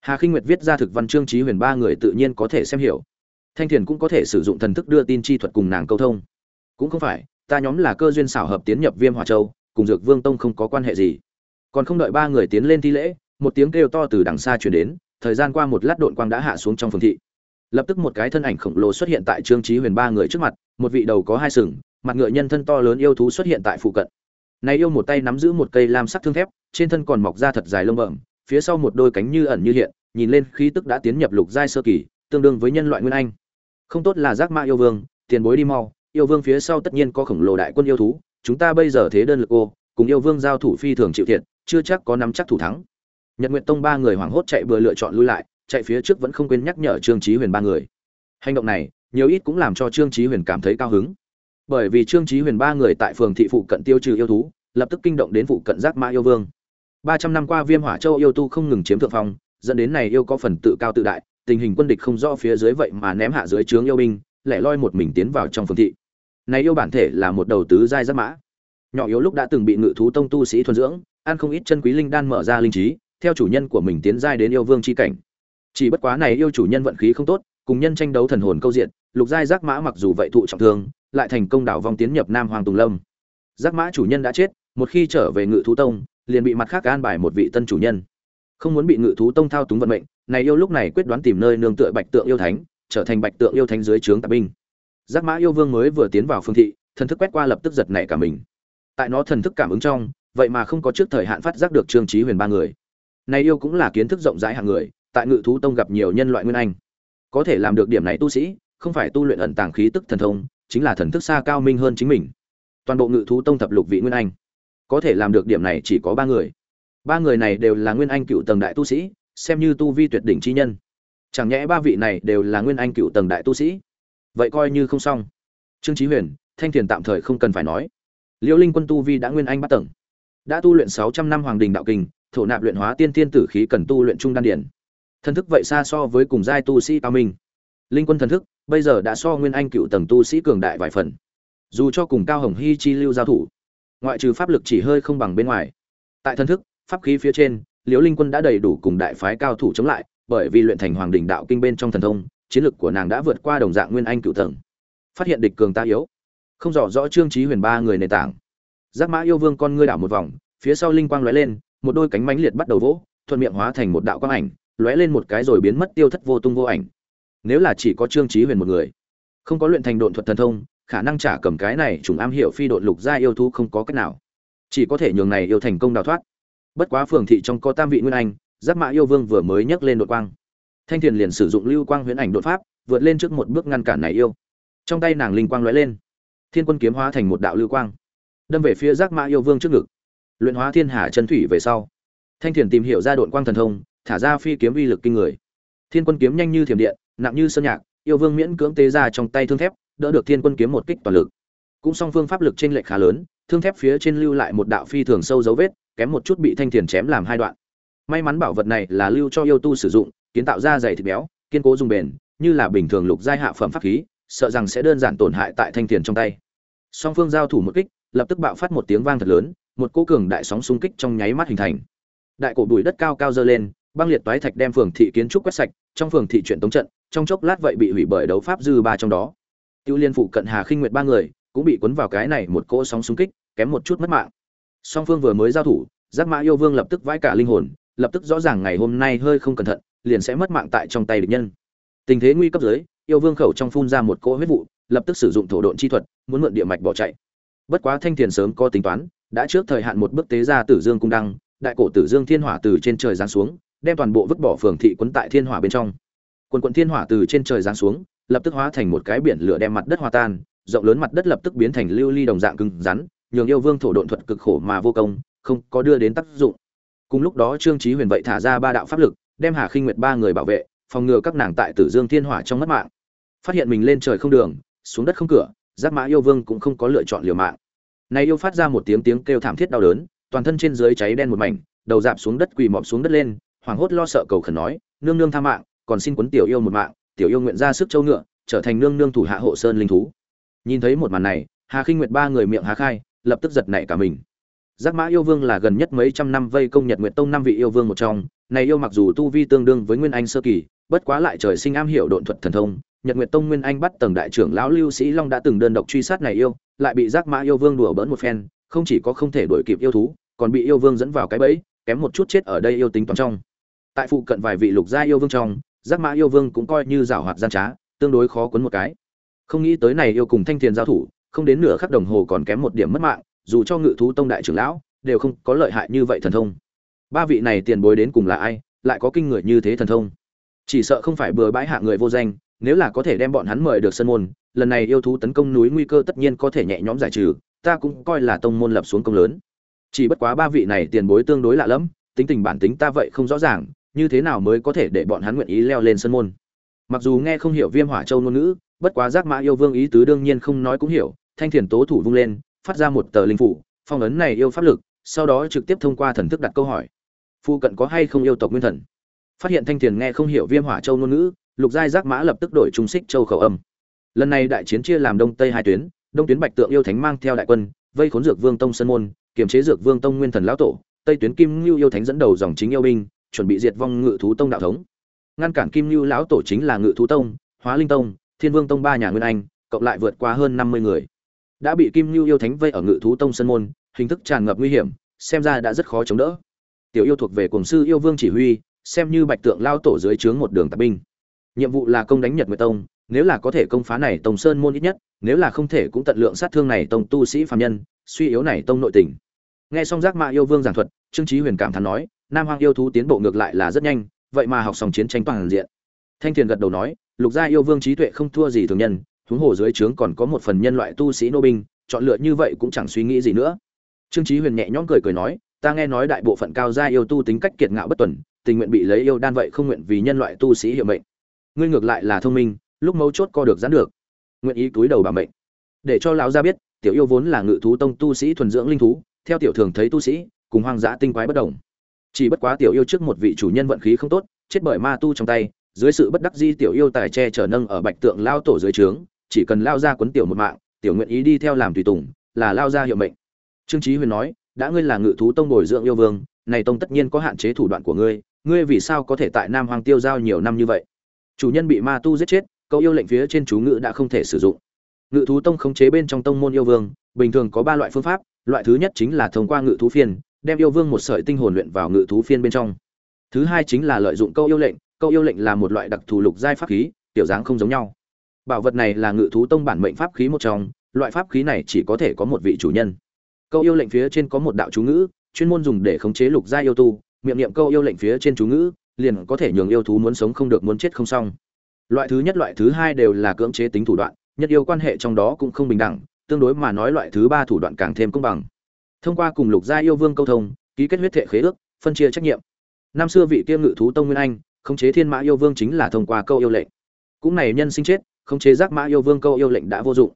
Hà khinh nguyệt viết ra thực văn trương trí huyền ba người tự nhiên có thể xem hiểu. Thanh thiền cũng có thể sử dụng thần thức đưa tin chi thuật cùng nàng câu thông. Cũng không phải, ta nhóm là cơ duyên xảo hợp tiến nhập viêm hòa châu, cùng dược vương tông không có quan hệ gì. Còn không đợi ba người tiến lên thi lễ, một tiếng kêu to từ đằng xa chuyển đến, thời gian qua một lát độn quang đã hạ xuống trong phường thị. Lập tức một cái thân ảnh khổng lồ xuất hiện tại trương trí huyền ba người trước mặt, một vị đầu có hai sừng, mặt ngựa nhân thân to lớn yêu thú xuất hiện tại phụ cận này yêu một tay nắm giữ một cây lam sắc thương thép, trên thân còn mọc ra thật dài lông bẩm, phía sau một đôi cánh như ẩn như hiện, nhìn lên khí tức đã tiến nhập lục giai sơ kỳ, tương đương với nhân loại nguyên anh. Không tốt là giác mã yêu vương, tiền bối đi mau, yêu vương phía sau tất nhiên có khổng lồ đại quân yêu thú, chúng ta bây giờ thế đơn lực ô, cùng yêu vương giao thủ phi thường chịu thiệt, chưa chắc có nắm chắc thủ thắng. Nhật nguyện tông ba người hoảng hốt chạy vừa lựa chọn lui lại, chạy phía trước vẫn không quên nhắc nhở trương trí huyền ba người. Hành động này, nhiều ít cũng làm cho trương trí huyền cảm thấy cao hứng bởi vì trương trí huyền ba người tại phường thị phụ cận tiêu trừ yêu thú, lập tức kinh động đến phụ cận giác mã yêu vương. Ba trăm năm qua viêm hỏa châu yêu tu không ngừng chiếm thượng phong, dẫn đến này yêu có phần tự cao tự đại, tình hình quân địch không rõ phía dưới vậy mà ném hạ dưới trướng yêu binh, lẻ loi một mình tiến vào trong phường thị. Này yêu bản thể là một đầu tứ giai giác mã. Nhỏ yếu lúc đã từng bị ngự thú tông tu sĩ thuần dưỡng, ăn không ít chân quý linh đan mở ra linh trí, theo chủ nhân của mình tiến giai đến yêu vương chi cảnh. Chỉ bất quá này yêu chủ nhân vận khí không tốt, cùng nhân tranh đấu thần hồn câu diện, lục giai giác mã mặc dù vậy thụ trọng thương lại thành công đảo vong tiến nhập nam hoàng tùng lâm. Giác mã chủ nhân đã chết, một khi trở về ngự thú tông, liền bị mặt khác an bài một vị tân chủ nhân. Không muốn bị ngự thú tông thao túng vận mệnh, này yêu lúc này quyết đoán tìm nơi nương tựa bạch tượng yêu thánh, trở thành bạch tượng yêu thánh dưới trướng tạp binh. Giác mã yêu vương mới vừa tiến vào phương thị, thần thức quét qua lập tức giật nảy cả mình. Tại nó thần thức cảm ứng trong, vậy mà không có trước thời hạn phát giác được trương chí huyền ba người. Này yêu cũng là kiến thức rộng rãi hạng người, tại ngự thú tông gặp nhiều nhân loại nguyên anh. Có thể làm được điểm này tu sĩ, không phải tu luyện ẩn tàng khí tức thần thông chính là thần thức xa cao minh hơn chính mình. Toàn bộ ngự thú tông thập lục vị nguyên anh, có thể làm được điểm này chỉ có ba người. Ba người này đều là nguyên anh cựu tầng đại tu sĩ, xem như tu vi tuyệt đỉnh chi nhân. Chẳng nhẽ ba vị này đều là nguyên anh cựu tầng đại tu sĩ? Vậy coi như không xong. Trương trí huyền, thanh thiền tạm thời không cần phải nói. Liễu linh quân tu vi đã nguyên anh bắt tầng, đã tu luyện sáu trăm năm hoàng đình đạo kinh, thổ nạp luyện hóa tiên tiên tử khí cần tu luyện trung đan điển. Thần thức vậy xa so với cùng giai tu sĩ cao minh. Linh quân thần thức bây giờ đã so nguyên anh cựu tầng tu sĩ cường đại vài phần. Dù cho cùng cao hồng hy chi lưu giao thủ, ngoại trừ pháp lực chỉ hơi không bằng bên ngoài. Tại thân thức, pháp khí phía trên, liễu linh quân đã đầy đủ cùng đại phái cao thủ chống lại, bởi vì luyện thành hoàng đình đạo kinh bên trong thần thông, chiến lực của nàng đã vượt qua đồng dạng nguyên anh cựu tầng. Phát hiện địch cường ta yếu, không rõ rõ trương trí huyền ba người nền tảng. Giác mã yêu vương con ngươi đảo một vòng, phía sau linh quang lóe lên, một đôi cánh mánh liệt bắt đầu vỗ, thuận miệng hóa thành một đạo quang ảnh, lóe lên một cái rồi biến mất tiêu thất vô tung vô ảnh nếu là chỉ có trương chí huyền một người, không có luyện thành độn thuật thần thông, khả năng trả cầm cái này trùng am hiểu phi độn lục gia yêu thú không có cách nào. Chỉ có thể nhường này yêu thành công đào thoát. Bất quá phường thị trong có tam vị nguyên anh giáp mã yêu vương vừa mới nhấc lên đột quang. Thanh thiền liền sử dụng lưu quang huyễn ảnh đột pháp, vượt lên trước một bước ngăn cản này yêu. Trong tay nàng linh quang lóe lên. Thiên quân kiếm hóa thành một đạo lưu quang. Đâm về phía giác mã yêu vương trước ngực. Luyện hóa thiên hà chân thủy về sau. Thanh thiền tìm hiểu ra đội quang thần thông, thả ra phi kiếm uy lực kinh người. Thiên quân kiếm nhanh như thiểm điện nặng như sơn nhạc, yêu vương miễn cưỡng tế ra trong tay thương thép, đỡ được thiên quân kiếm một kích toàn lực. Cũng song phương pháp lực trên lệch khá lớn, thương thép phía trên lưu lại một đạo phi thường sâu dấu vết, kém một chút bị thanh thiền chém làm hai đoạn. May mắn bảo vật này là lưu cho yêu tu sử dụng, kiến tạo ra dày thịt béo, kiên cố dùng bền, như là bình thường lục giai hạ phẩm pháp khí, sợ rằng sẽ đơn giản tổn hại tại thanh thiền trong tay. Song phương giao thủ một kích, lập tức bạo phát một tiếng vang thật lớn, một cỗ cường đại sóng xung kích trong nháy mắt hình thành. Đại cổ bụi đất cao cao dơ lên băng liệt toái thạch đem phường thị kiến trúc quét sạch, trong phường thị chuyển tống trận, trong chốc lát vậy bị hủy bởi đấu pháp dư ba trong đó. Tiêu liên phụ cận hà khinh nguyệt ba người, cũng bị cuốn vào cái này một cỗ sóng xung kích, kém một chút mất mạng. Song phương vừa mới giao thủ, giác mã yêu vương lập tức vãi cả linh hồn, lập tức rõ ràng ngày hôm nay hơi không cẩn thận, liền sẽ mất mạng tại trong tay địch nhân. Tình thế nguy cấp dưới, yêu vương khẩu trong phun ra một cỗ huyết vụ, lập tức sử dụng thổ độn chi thuật, muốn mượn địa mạch bỏ chạy. Bất quá thanh thiền sớm có tính toán, đã trước thời hạn một bước tế ra tử dương cung đăng, đại cổ tử dương thiên hỏa từ trên trời giáng xuống đem toàn bộ vứt bỏ phường thị quấn tại thiên hỏa bên trong. Quần quần thiên hỏa từ trên trời giáng xuống, lập tức hóa thành một cái biển lửa đem mặt đất hòa tan, rộng lớn mặt đất lập tức biến thành lưu ly đồng dạng cứng rắn, nhường yêu vương thổ độn thuật cực khổ mà vô công, không có đưa đến tác dụng. Cùng lúc đó trương trí huyền vậy thả ra ba đạo pháp lực, đem hà khinh nguyệt ba người bảo vệ, phòng ngừa các nàng tại tử dương thiên hỏa trong mất mạng. Phát hiện mình lên trời không đường, xuống đất không cửa giáp mã yêu vương cũng không có lựa chọn liều mạng. Này yêu phát ra một tiếng tiếng kêu thảm thiết đau đớn, toàn thân trên dưới cháy đen một mảnh, đầu dạp xuống đất quỳ mọp xuống đất lên hoảng hốt lo sợ cầu khẩn nói, nương nương tha mạng, còn xin quấn tiểu yêu một mạng, tiểu yêu nguyện ra sức châu ngựa, trở thành nương nương thủ hạ hộ sơn linh thú. Nhìn thấy một màn này, hà khinh nguyệt ba người miệng há khai, lập tức giật nảy cả mình. Giác mã yêu vương là gần nhất mấy trăm năm vây công nhật nguyệt tông năm vị yêu vương một trong, này yêu mặc dù tu vi tương đương với nguyên anh sơ kỳ, bất quá lại trời sinh am hiểu độn thuật thần thông, nhật nguyệt tông nguyên anh bắt tầng đại trưởng lão lưu sĩ long đã từng đơn độc truy sát này yêu, lại bị giác mã yêu vương đùa bỡn một phen, không chỉ có không thể đuổi kịp yêu thú, còn bị yêu vương dẫn vào cái bẫy, kém một chút chết ở đây yêu tính toán trong tại phụ cận vài vị lục gia yêu vương trong, giác mã yêu vương cũng coi như giảo hoạt gian trá, tương đối khó quấn một cái. Không nghĩ tới này yêu cùng thanh thiền giao thủ, không đến nửa khắc đồng hồ còn kém một điểm mất mạng, dù cho ngự thú tông đại trưởng lão, đều không có lợi hại như vậy thần thông. Ba vị này tiền bối đến cùng là ai, lại có kinh người như thế thần thông? Chỉ sợ không phải bừa bãi hạ người vô danh, nếu là có thể đem bọn hắn mời được sân môn, lần này yêu thú tấn công núi nguy cơ tất nhiên có thể nhẹ nhõm giải trừ, ta cũng coi là tông môn lập xuống công lớn. Chỉ bất quá ba vị này tiền bối tương đối lạ lẫm, tính tình bản tính ta vậy không rõ ràng như thế nào mới có thể để bọn hắn nguyện ý leo lên sân môn? Mặc dù nghe không hiểu viêm hỏa châu ngôn ngữ, bất quá giác mã yêu vương ý tứ đương nhiên không nói cũng hiểu, thanh thiền tố thủ vung lên, phát ra một tờ linh phủ, phong ấn này yêu pháp lực, sau đó trực tiếp thông qua thần thức đặt câu hỏi. Phu cận có hay không yêu tộc nguyên thần? Phát hiện thanh thiền nghe không hiểu viêm hỏa châu ngôn ngữ, lục giai giác mã lập tức đổi trung xích châu khẩu âm. Lần này đại chiến chia làm đông tây hai tuyến, đông tuyến bạch tượng yêu thánh mang theo đại quân, vây khốn dược vương tông sơn môn, kiềm chế dược vương tông nguyên thần lão tổ, tây tuyến kim lưu yêu thánh dẫn đầu dòng chính yêu binh chuẩn bị diệt vong ngự thú tông đạo thống. Ngăn cản kim lưu lão tổ chính là ngự thú tông, hóa linh tông, thiên vương tông ba nhà nguyên anh, cộng lại vượt qua hơn năm mươi người. Đã bị kim lưu yêu thánh vây ở ngự thú tông sân môn, hình thức tràn ngập nguy hiểm, xem ra đã rất khó chống đỡ. Tiểu yêu thuộc về cổng sư yêu vương chỉ huy, xem như bạch tượng lao tổ dưới trướng một đường tạp binh. Nhiệm vụ là công đánh nhật nguyệt tông, nếu là có thể công phá này tông sơn môn ít nhất, nếu là không thể cũng tận lượng sát thương này tông tu sĩ phạm nhân, suy yếu này tông nội tình. Nghe xong giác mạ yêu vương giảng thuật, trương trí huyền cảm thán nói nam hoàng yêu thú tiến bộ ngược lại là rất nhanh, vậy mà học xong chiến tranh toàn diện. Thanh thiền gật đầu nói, lục gia yêu vương trí tuệ không thua gì thường nhân, huống hồ dưới trướng còn có một phần nhân loại tu sĩ nô binh, chọn lựa như vậy cũng chẳng suy nghĩ gì nữa. Trương trí huyền nhẹ nhõm cười cười nói, ta nghe nói đại bộ phận cao gia yêu tu tính cách kiệt ngạo bất tuần, tình nguyện bị lấy yêu đan vậy không nguyện vì nhân loại tu sĩ hiệu mệnh. Ngươi ngược lại là thông minh, lúc mấu chốt co được gián được. Nguyện ý túi đầu bà mệnh. Để cho lão gia biết, tiểu yêu vốn là ngự thú tông tu sĩ thuần dưỡng linh thú, theo tiểu thường thấy tu sĩ, cùng hoang dã tinh quái bất đồng chỉ bất quá tiểu yêu trước một vị chủ nhân vận khí không tốt, chết bởi ma tu trong tay, dưới sự bất đắc di tiểu yêu tài che chở nâng ở bạch tượng lao tổ dưới trướng, chỉ cần lao ra quấn tiểu một mạng, tiểu nguyện ý đi theo làm tùy tùng, là lao ra hiệu mệnh. Trương Chí huyền nói, đã ngươi là ngự thú tông bồi dưỡng yêu vương, này tông tất nhiên có hạn chế thủ đoạn của ngươi ngươi vì sao có thể tại nam hoàng tiêu giao nhiều năm như vậy? Chủ nhân bị ma tu giết chết câu yêu lệnh phía trên chú ngự đã không thể sử dụng. Ngự thú tông khống chế bên trong tông môn yêu vương, bình thường có ba loại phương pháp, loại thứ nhất chính là thông qua ngự thú phiên đem yêu vương một sợi tinh hồn luyện vào ngự thú phiên bên trong. Thứ hai chính là lợi dụng câu yêu lệnh, câu yêu lệnh là một loại đặc thù lục giai pháp khí tiểu dáng không giống nhau. Bảo vật này là ngự thú tông bản mệnh pháp khí một trong, loại pháp khí này chỉ có thể có một vị chủ nhân. Câu yêu lệnh phía trên có một đạo chú ngữ, chuyên môn dùng để khống chế lục giai yêu tu, miệng niệm câu yêu lệnh phía trên chú ngữ, liền có thể nhường yêu thú muốn sống không được muốn chết không xong. Loại thứ nhất loại thứ hai đều là cưỡng chế tính thủ đoạn, nhất yêu quan hệ trong đó cũng không bình đẳng, tương đối mà nói loại thứ ba thủ đoạn càng thêm công bằng thông qua cùng lục gia yêu vương câu thông, ký kết huyết thệ khế ước, phân chia trách nhiệm. Năm xưa vị kia ngự thú tông nguyên anh, khống chế thiên mã yêu vương chính là thông qua câu yêu lệnh. Cũng này nhân sinh chết, khống chế giác mã yêu vương câu yêu lệnh đã vô dụng.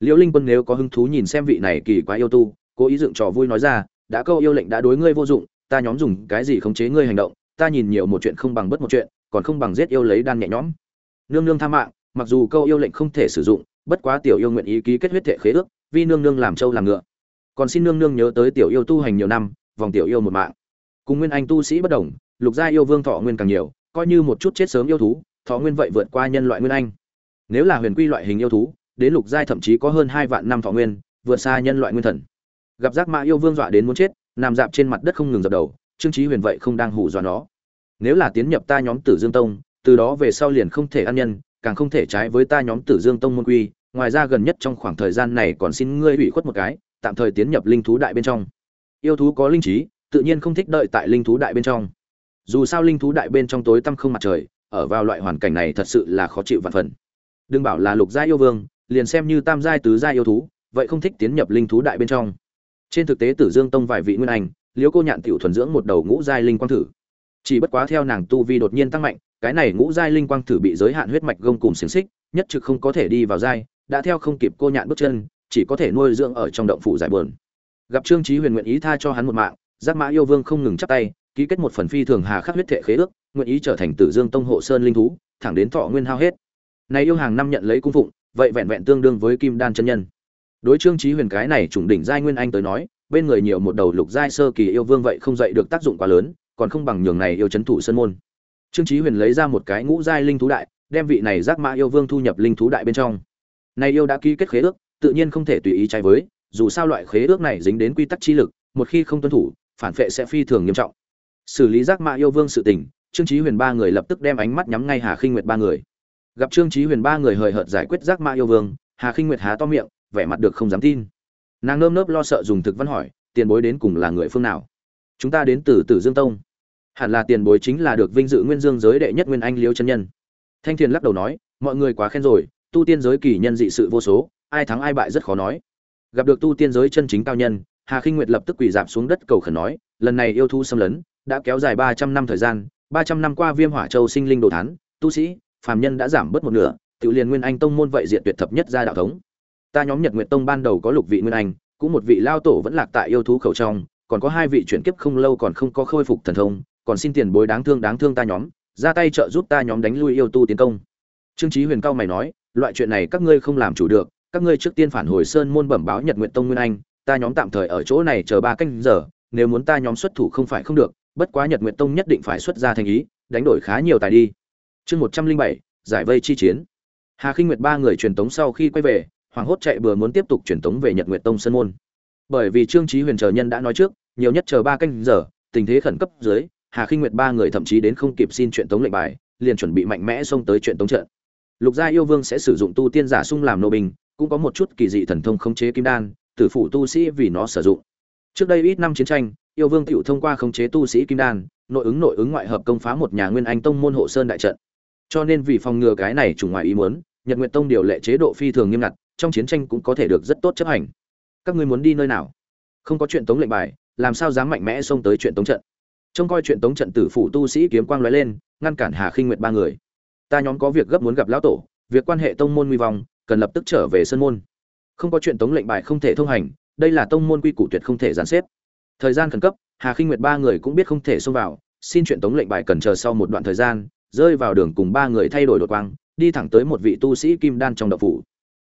Liễu linh quân nếu có hứng thú nhìn xem vị này kỳ quái yêu tu, cố ý dựng trò vui nói ra, đã câu yêu lệnh đã đối ngươi vô dụng, ta nhóm dùng cái gì khống chế ngươi hành động, ta nhìn nhiều một chuyện không bằng bất một chuyện, còn không bằng giết yêu lấy đan nhẹ nhõm. Nương nương tha mạng, mặc dù câu yêu lệnh không thể sử dụng, bất quá tiểu yêu nguyện ý ký kết huyết thể khế ước vì nương nương làm trâu làm ngựa còn xin nương nương nhớ tới tiểu yêu tu hành nhiều năm, vòng tiểu yêu một mạng. Cùng nguyên anh tu sĩ bất đồng, lục gia yêu vương thọ nguyên càng nhiều, coi như một chút chết sớm yêu thú, thọ nguyên vậy vượt qua nhân loại nguyên anh. Nếu là huyền quy loại hình yêu thú, đến lục giai thậm chí có hơn hai vạn năm thọ nguyên, vượt xa nhân loại nguyên thần. Gặp giác mã yêu vương dọa đến muốn chết, nằm dạp trên mặt đất không ngừng dập đầu, trương trí huyền vậy không đang hù dọa nó. Nếu là tiến nhập ta nhóm tử dương tông, từ đó về sau liền không thể ăn nhân, càng không thể trái với ta nhóm tử dương tông môn quy, ngoài ra gần nhất trong khoảng thời gian này còn xin ngươi ủy khuất một cái tạm thời tiến nhập linh thú đại bên trong. Yêu thú có linh trí, tự nhiên không thích đợi tại linh thú đại bên trong. Dù sao linh thú đại bên trong tối tăm không mặt trời, ở vào loại hoàn cảnh này thật sự là khó chịu vạn phần. Đừng bảo là lục gia yêu vương, liền xem như tam giai, tứ giai yêu thú, vậy không thích tiến nhập linh thú đại bên trong. Trên thực tế tử dương tông vài vị nguyên anh, liễu cô nhạn tiểu thuần dưỡng một đầu ngũ giai linh quang thử. Chỉ bất quá theo nàng tu vi đột nhiên tăng mạnh, cái này ngũ giai linh quang thử bị giới hạn huyết mạch gông cùng xiềng xích, nhất trực không có thể đi vào giai, đã theo không kịp cô nhạn bước chân chỉ có thể nuôi dưỡng ở trong động phủ giải buồn. Gặp trương chí huyền nguyện ý tha cho hắn một mạng, giác mã yêu vương không ngừng chắp tay, ký kết một phần phi thường hà khắc huyết thể khế ước, nguyện ý trở thành tử dương tông hộ sơn linh thú, thẳng đến thọ nguyên hao hết. Này yêu hàng năm nhận lấy cung phụng, vậy vẹn vẹn tương đương với kim đan chân nhân. Đối trương chí huyền cái này trùng đỉnh giai nguyên anh tới nói, bên người nhiều một đầu lục giai sơ kỳ yêu vương vậy không dậy được tác dụng quá lớn, còn không bằng nhường này yêu chấn thủ sơn môn. Trương chí huyền lấy ra một cái ngũ giai linh thú đại, đem vị này giác mã yêu vương thu nhập linh thú đại bên trong. Này yêu đã ký kết khế ước tự nhiên không thể tùy ý trái với, dù sao loại khế ước này dính đến quy tắc chi lực, một khi không tuân thủ, phản phệ sẽ phi thường nghiêm trọng. Xử lý giác ma yêu vương sự tình, trương trí huyền ba người lập tức đem ánh mắt nhắm ngay hà khinh nguyệt ba người. Gặp trương trí huyền ba người hời hợt giải quyết giác ma yêu vương, hà khinh nguyệt há to miệng, vẻ mặt được không dám tin. Nàng nơm nớp lo sợ dùng thực văn hỏi, tiền bối đến cùng là người phương nào? Chúng ta đến từ tử dương tông. Hẳn là tiền bối chính là được vinh dự nguyên dương giới đệ nhất nguyên anh liêu chân nhân. Thanh thiền lắc đầu nói, mọi người quá khen rồi, tu tiên giới kỳ nhân dị sự vô số ai thắng ai bại rất khó nói. Gặp được tu tiên giới chân chính cao nhân, hà khinh nguyệt lập tức quỳ dạp xuống đất cầu khẩn nói, lần này yêu thu xâm lấn, đã kéo dài ba trăm năm thời gian, ba trăm năm qua viêm hỏa châu sinh linh đồ thán, tu sĩ, phàm nhân đã giảm bớt một nửa, tự liền nguyên anh tông môn vậy diện tuyệt thập nhất gia đạo thống. Ta nhóm nhật nguyệt tông ban đầu có lục vị nguyên anh, cũng một vị lao tổ vẫn lạc tại yêu thú khẩu trong, còn có hai vị chuyển kiếp không lâu còn không có khôi phục thần thông, còn xin tiền bối đáng thương đáng thương ta nhóm, ra tay trợ giúp ta nhóm đánh lui yêu tu tiến công. Trương Chí huyền cao mày nói, loại chuyện này các ngươi không làm chủ được các ngươi trước tiên phản hồi sơn môn bẩm báo nhật nguyện tông nguyên anh, ta nhóm tạm thời ở chỗ này chờ ba canh giờ, nếu muốn ta nhóm xuất thủ không phải không được, bất quá nhật nguyện tông nhất định phải xuất ra thành ý, đánh đổi khá nhiều tài đi. Chương một trăm linh bảy, giải vây chi chiến. Hà khinh nguyệt ba người truyền tống sau khi quay về hoàng hốt chạy vừa muốn tiếp tục truyền tống về nhật nguyện tông sơn môn. Bởi vì trương trí huyền chờ nhân đã nói trước, nhiều nhất chờ ba canh giờ, tình thế khẩn cấp dưới, hà khinh nguyệt ba người thậm chí đến không kịp xin chuyện tống lệnh bài, liền chuẩn bị mạnh mẽ xông tới chuyện tống trận. Lục gia yêu vương sẽ sử dụng tu tiên giả sung làm nô binh cũng có một chút kỳ dị thần thông khống chế kim đan, tử phụ tu sĩ vì nó sử dụng. Trước đây ít năm chiến tranh, yêu vương tiểu thông qua khống chế tu sĩ kim đan, nội ứng nội ứng ngoại hợp công phá một nhà nguyên anh tông môn hộ sơn đại trận. Cho nên vì phòng ngừa cái này trùng ngoại ý muốn, nhật nguyện tông điều lệ chế độ phi thường nghiêm ngặt, trong chiến tranh cũng có thể được rất tốt chấp hành. Các ngươi muốn đi nơi nào? Không có chuyện tống lệnh bài, làm sao dám mạnh mẽ xông tới chuyện tống trận? Trông coi chuyện tống trận tử phụ tu sĩ kiếm quang lóe lên, ngăn cản hà khinh nguyệt ba người. Ta nhóm có việc gấp muốn gặp lão tổ, việc quan hệ tông môn nguy vong cần lập tức trở về sân môn. Không có chuyện tống lệnh bài không thể thông hành, đây là tông môn quy củ tuyệt không thể gián xếp. Thời gian khẩn cấp, hà khinh nguyệt ba người cũng biết không thể xông vào, xin chuyện tống lệnh bài cần chờ sau một đoạn thời gian, rơi vào đường cùng ba người thay đổi đột quang, đi thẳng tới một vị tu sĩ kim đan trong động phủ.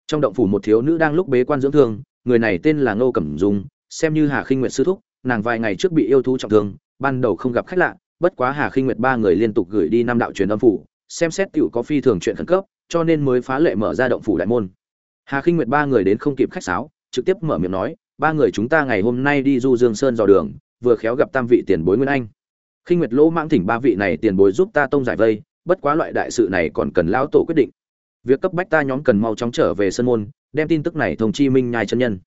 Trong động phủ một thiếu nữ đang lúc bế quan dưỡng thương, người này tên là ngô cẩm dung, xem như hà khinh nguyệt sư thúc, nàng vài ngày trước bị yêu thú trọng thương, ban đầu không gặp khách lạ, bất quá hà khinh nguyệt ba người liên tục gửi đi năm đạo truyền âm phủ, xem xét tiểu có phi thường chuyện khẩn cấp cho nên mới phá lệ mở ra động phủ đại môn. Hà khinh nguyệt ba người đến không kịp khách sáo, trực tiếp mở miệng nói, ba người chúng ta ngày hôm nay đi du dương sơn dò đường, vừa khéo gặp tam vị tiền bối nguyên anh. Khinh nguyệt lỗ mãng thỉnh ba vị này tiền bối giúp ta tông giải vây, bất quá loại đại sự này còn cần lão tổ quyết định. Việc cấp bách ta nhóm cần mau chóng trở về sân môn, đem tin tức này thông chi minh nhai chân nhân.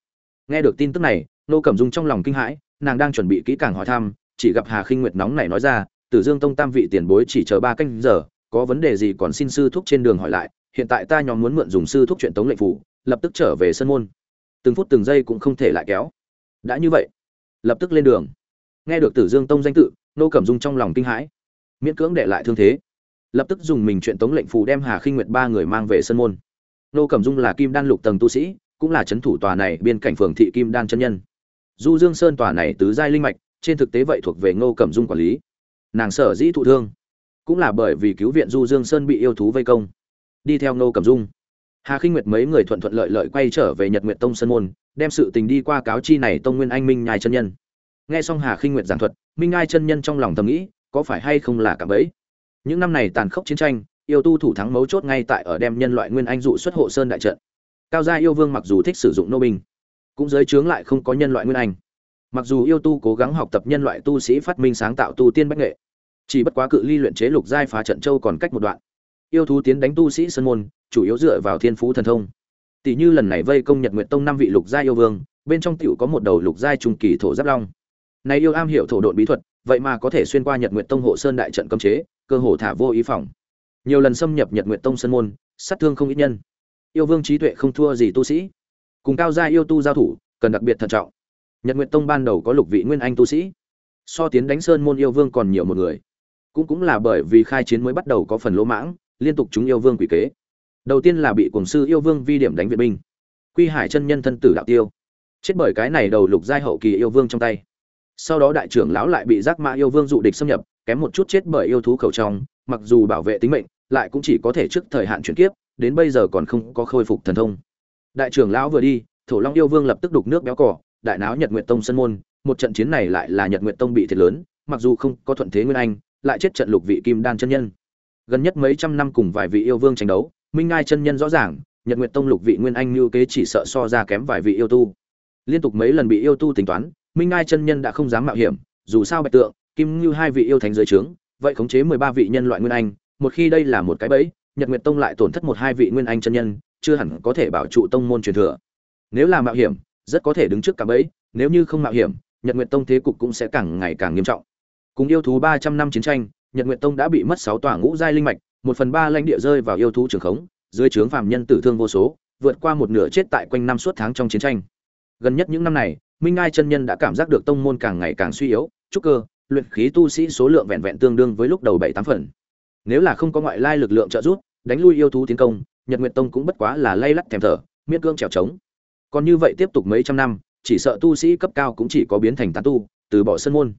Nghe được tin tức này, nô cẩm dung trong lòng kinh hãi, nàng đang chuẩn bị kỹ càng hỏi thăm, chỉ gặp hà khinh nguyệt nóng này nói ra, tử dương tông tam vị tiền bối chỉ chờ ba canh giờ có vấn đề gì còn xin sư thúc trên đường hỏi lại, hiện tại ta nhóm muốn mượn dùng sư thúc chuyện tống lệnh phủ, lập tức trở về sân môn. Từng phút từng giây cũng không thể lại kéo. Đã như vậy, lập tức lên đường. Nghe được tử dương tông danh tự, nô cẩm dung trong lòng kinh hãi. Miễn cưỡng để lại thương thế. Lập tức dùng mình chuyện tống lệnh phù đem hà khinh nguyệt ba người mang về sân môn. Nô cẩm dung là kim đan lục tầng tu sĩ, cũng là c h ấ n thủ tòa này bên cạnh phường thị kim đan chân nhân. Du dương sơn tòa này tứ giai linh mạch, trên thực tế vậy thuộc về ngô cẩm dung quản lý. Nàng sở dĩ thụ thương cũng là bởi vì cứu viện du dương sơn bị yêu thú vây công. Đi theo Nô cẩm dung, hà khinh nguyệt mấy người thuận thuận lợi lợi quay trở về nhật nguyệt tông sơn môn, đem sự tình đi qua cáo chi này tông nguyên anh minh nhai chân nhân. Nghe xong hà khinh nguyệt giảng thuật, minh nhai chân nhân trong lòng thầm nghĩ, có phải hay không là cả bẫy? Những năm này tàn khốc chiến tranh, yêu tu thủ thắng mấu chốt ngay tại ở đem nhân loại nguyên anh dụ xuất hộ sơn đại trận. Cao gia yêu vương mặc dù thích sử dụng nô binh, cũng giới chướng lại không có nhân loại nguyên anh. Mặc dù yêu tu cố gắng học tập nhân loại tu sĩ phát minh sáng tạo tu tiên bách nghệ chỉ bất quá cự ly luyện chế lục giai phá trận châu còn cách một đoạn. Yêu thú tiến đánh tu sĩ sơn môn, chủ yếu dựa vào thiên phú thần thông. Tỷ như lần này vây công nhật nguyệt tông năm vị lục giai yêu vương, bên trong tiểu có một đầu lục giai trung kỳ thổ giáp long. Này yêu am hiểu thổ độn bí thuật, vậy mà có thể xuyên qua nhật nguyệt tông hộ sơn đại trận cấm chế, cơ hồ thả vô ý phòng. Nhiều lần xâm nhập nhật nguyệt tông sơn môn, sát thương không ít nhân. Yêu vương trí tuệ không thua gì tu sĩ. Cùng cao gia yêu tu giao thủ, cần đặc biệt thận trọng. Nhật nguyệt tông ban đầu có lục vị nguyên anh tu sĩ. So tiến đánh sơn môn yêu vương còn nhiều một người cũng cũng là bởi vì khai chiến mới bắt đầu có phần lỗ mãng, liên tục chúng yêu vương quỷ kế. Đầu tiên là bị cuồng sư yêu vương vi điểm đánh viện binh. Quy hải chân nhân thân tử đạo tiêu. Chết bởi cái này đầu lục giai hậu kỳ yêu vương trong tay. Sau đó đại trưởng lão lại bị giác mã yêu vương dụ địch xâm nhập, kém một chút chết bởi yêu thú khẩu trong, mặc dù bảo vệ tính mệnh, lại cũng chỉ có thể trước thời hạn chuyển kiếp, đến bây giờ còn không có khôi phục thần thông. Đại trưởng lão vừa đi, thổ long yêu vương lập tức đục nước béo cỏ đại náo nhật nguyệt tông sân môn, một trận chiến này lại là nhật nguyệt tông bị thiệt lớn, mặc dù không có thuận thế nguyên anh lại chết trận lục vị kim đan chân nhân. Gần nhất mấy trăm năm cùng vài vị yêu vương tranh đấu, minh ngai chân nhân rõ ràng, nhật nguyệt tông lục vị nguyên anh lưu kế chỉ sợ so ra kém vài vị yêu tu. Liên tục mấy lần bị yêu tu tính toán, minh ngai chân nhân đã không dám mạo hiểm, dù sao bạch tượng, kim như hai vị yêu thánh dưới trướng, vậy khống chế mười ba vị nhân loại nguyên anh, một khi đây là một cái bẫy, nhật nguyệt tông lại tổn thất một hai vị nguyên anh chân nhân, chưa hẳn có thể bảo trụ tông môn truyền thừa. Nếu là mạo hiểm, rất có thể đứng trước cả bẫy, nếu như không mạo hiểm, nhật nguyệt tông thế cục cũng sẽ càng ngày càng nghiêm trọng cùng yêu thú ba trăm năm chiến tranh, nhật nguyệt tông đã bị mất sáu tòa ngũ giai linh mạch, một phần ba lãnh địa rơi vào yêu thú trường khống, dưới trướng phàm nhân tử thương vô số, vượt qua một nửa chết tại quanh năm suốt tháng trong chiến tranh. Gần nhất những năm này, minh ngai chân nhân đã cảm giác được tông môn càng ngày càng suy yếu, trúc cơ, luyện khí tu sĩ số lượng vẹn vẹn tương đương với lúc đầu bảy tám phần. Nếu là không có ngoại lai lực lượng trợ giúp, đánh lui yêu thú tiến công, nhật nguyệt tông cũng bất quá là lay lắc thèm thở, miễn cương trèo trống. Còn như vậy tiếp tục mấy trăm năm, chỉ sợ tu sĩ cấp cao cũng chỉ có biến thành tán tu, từ bỏ sân môn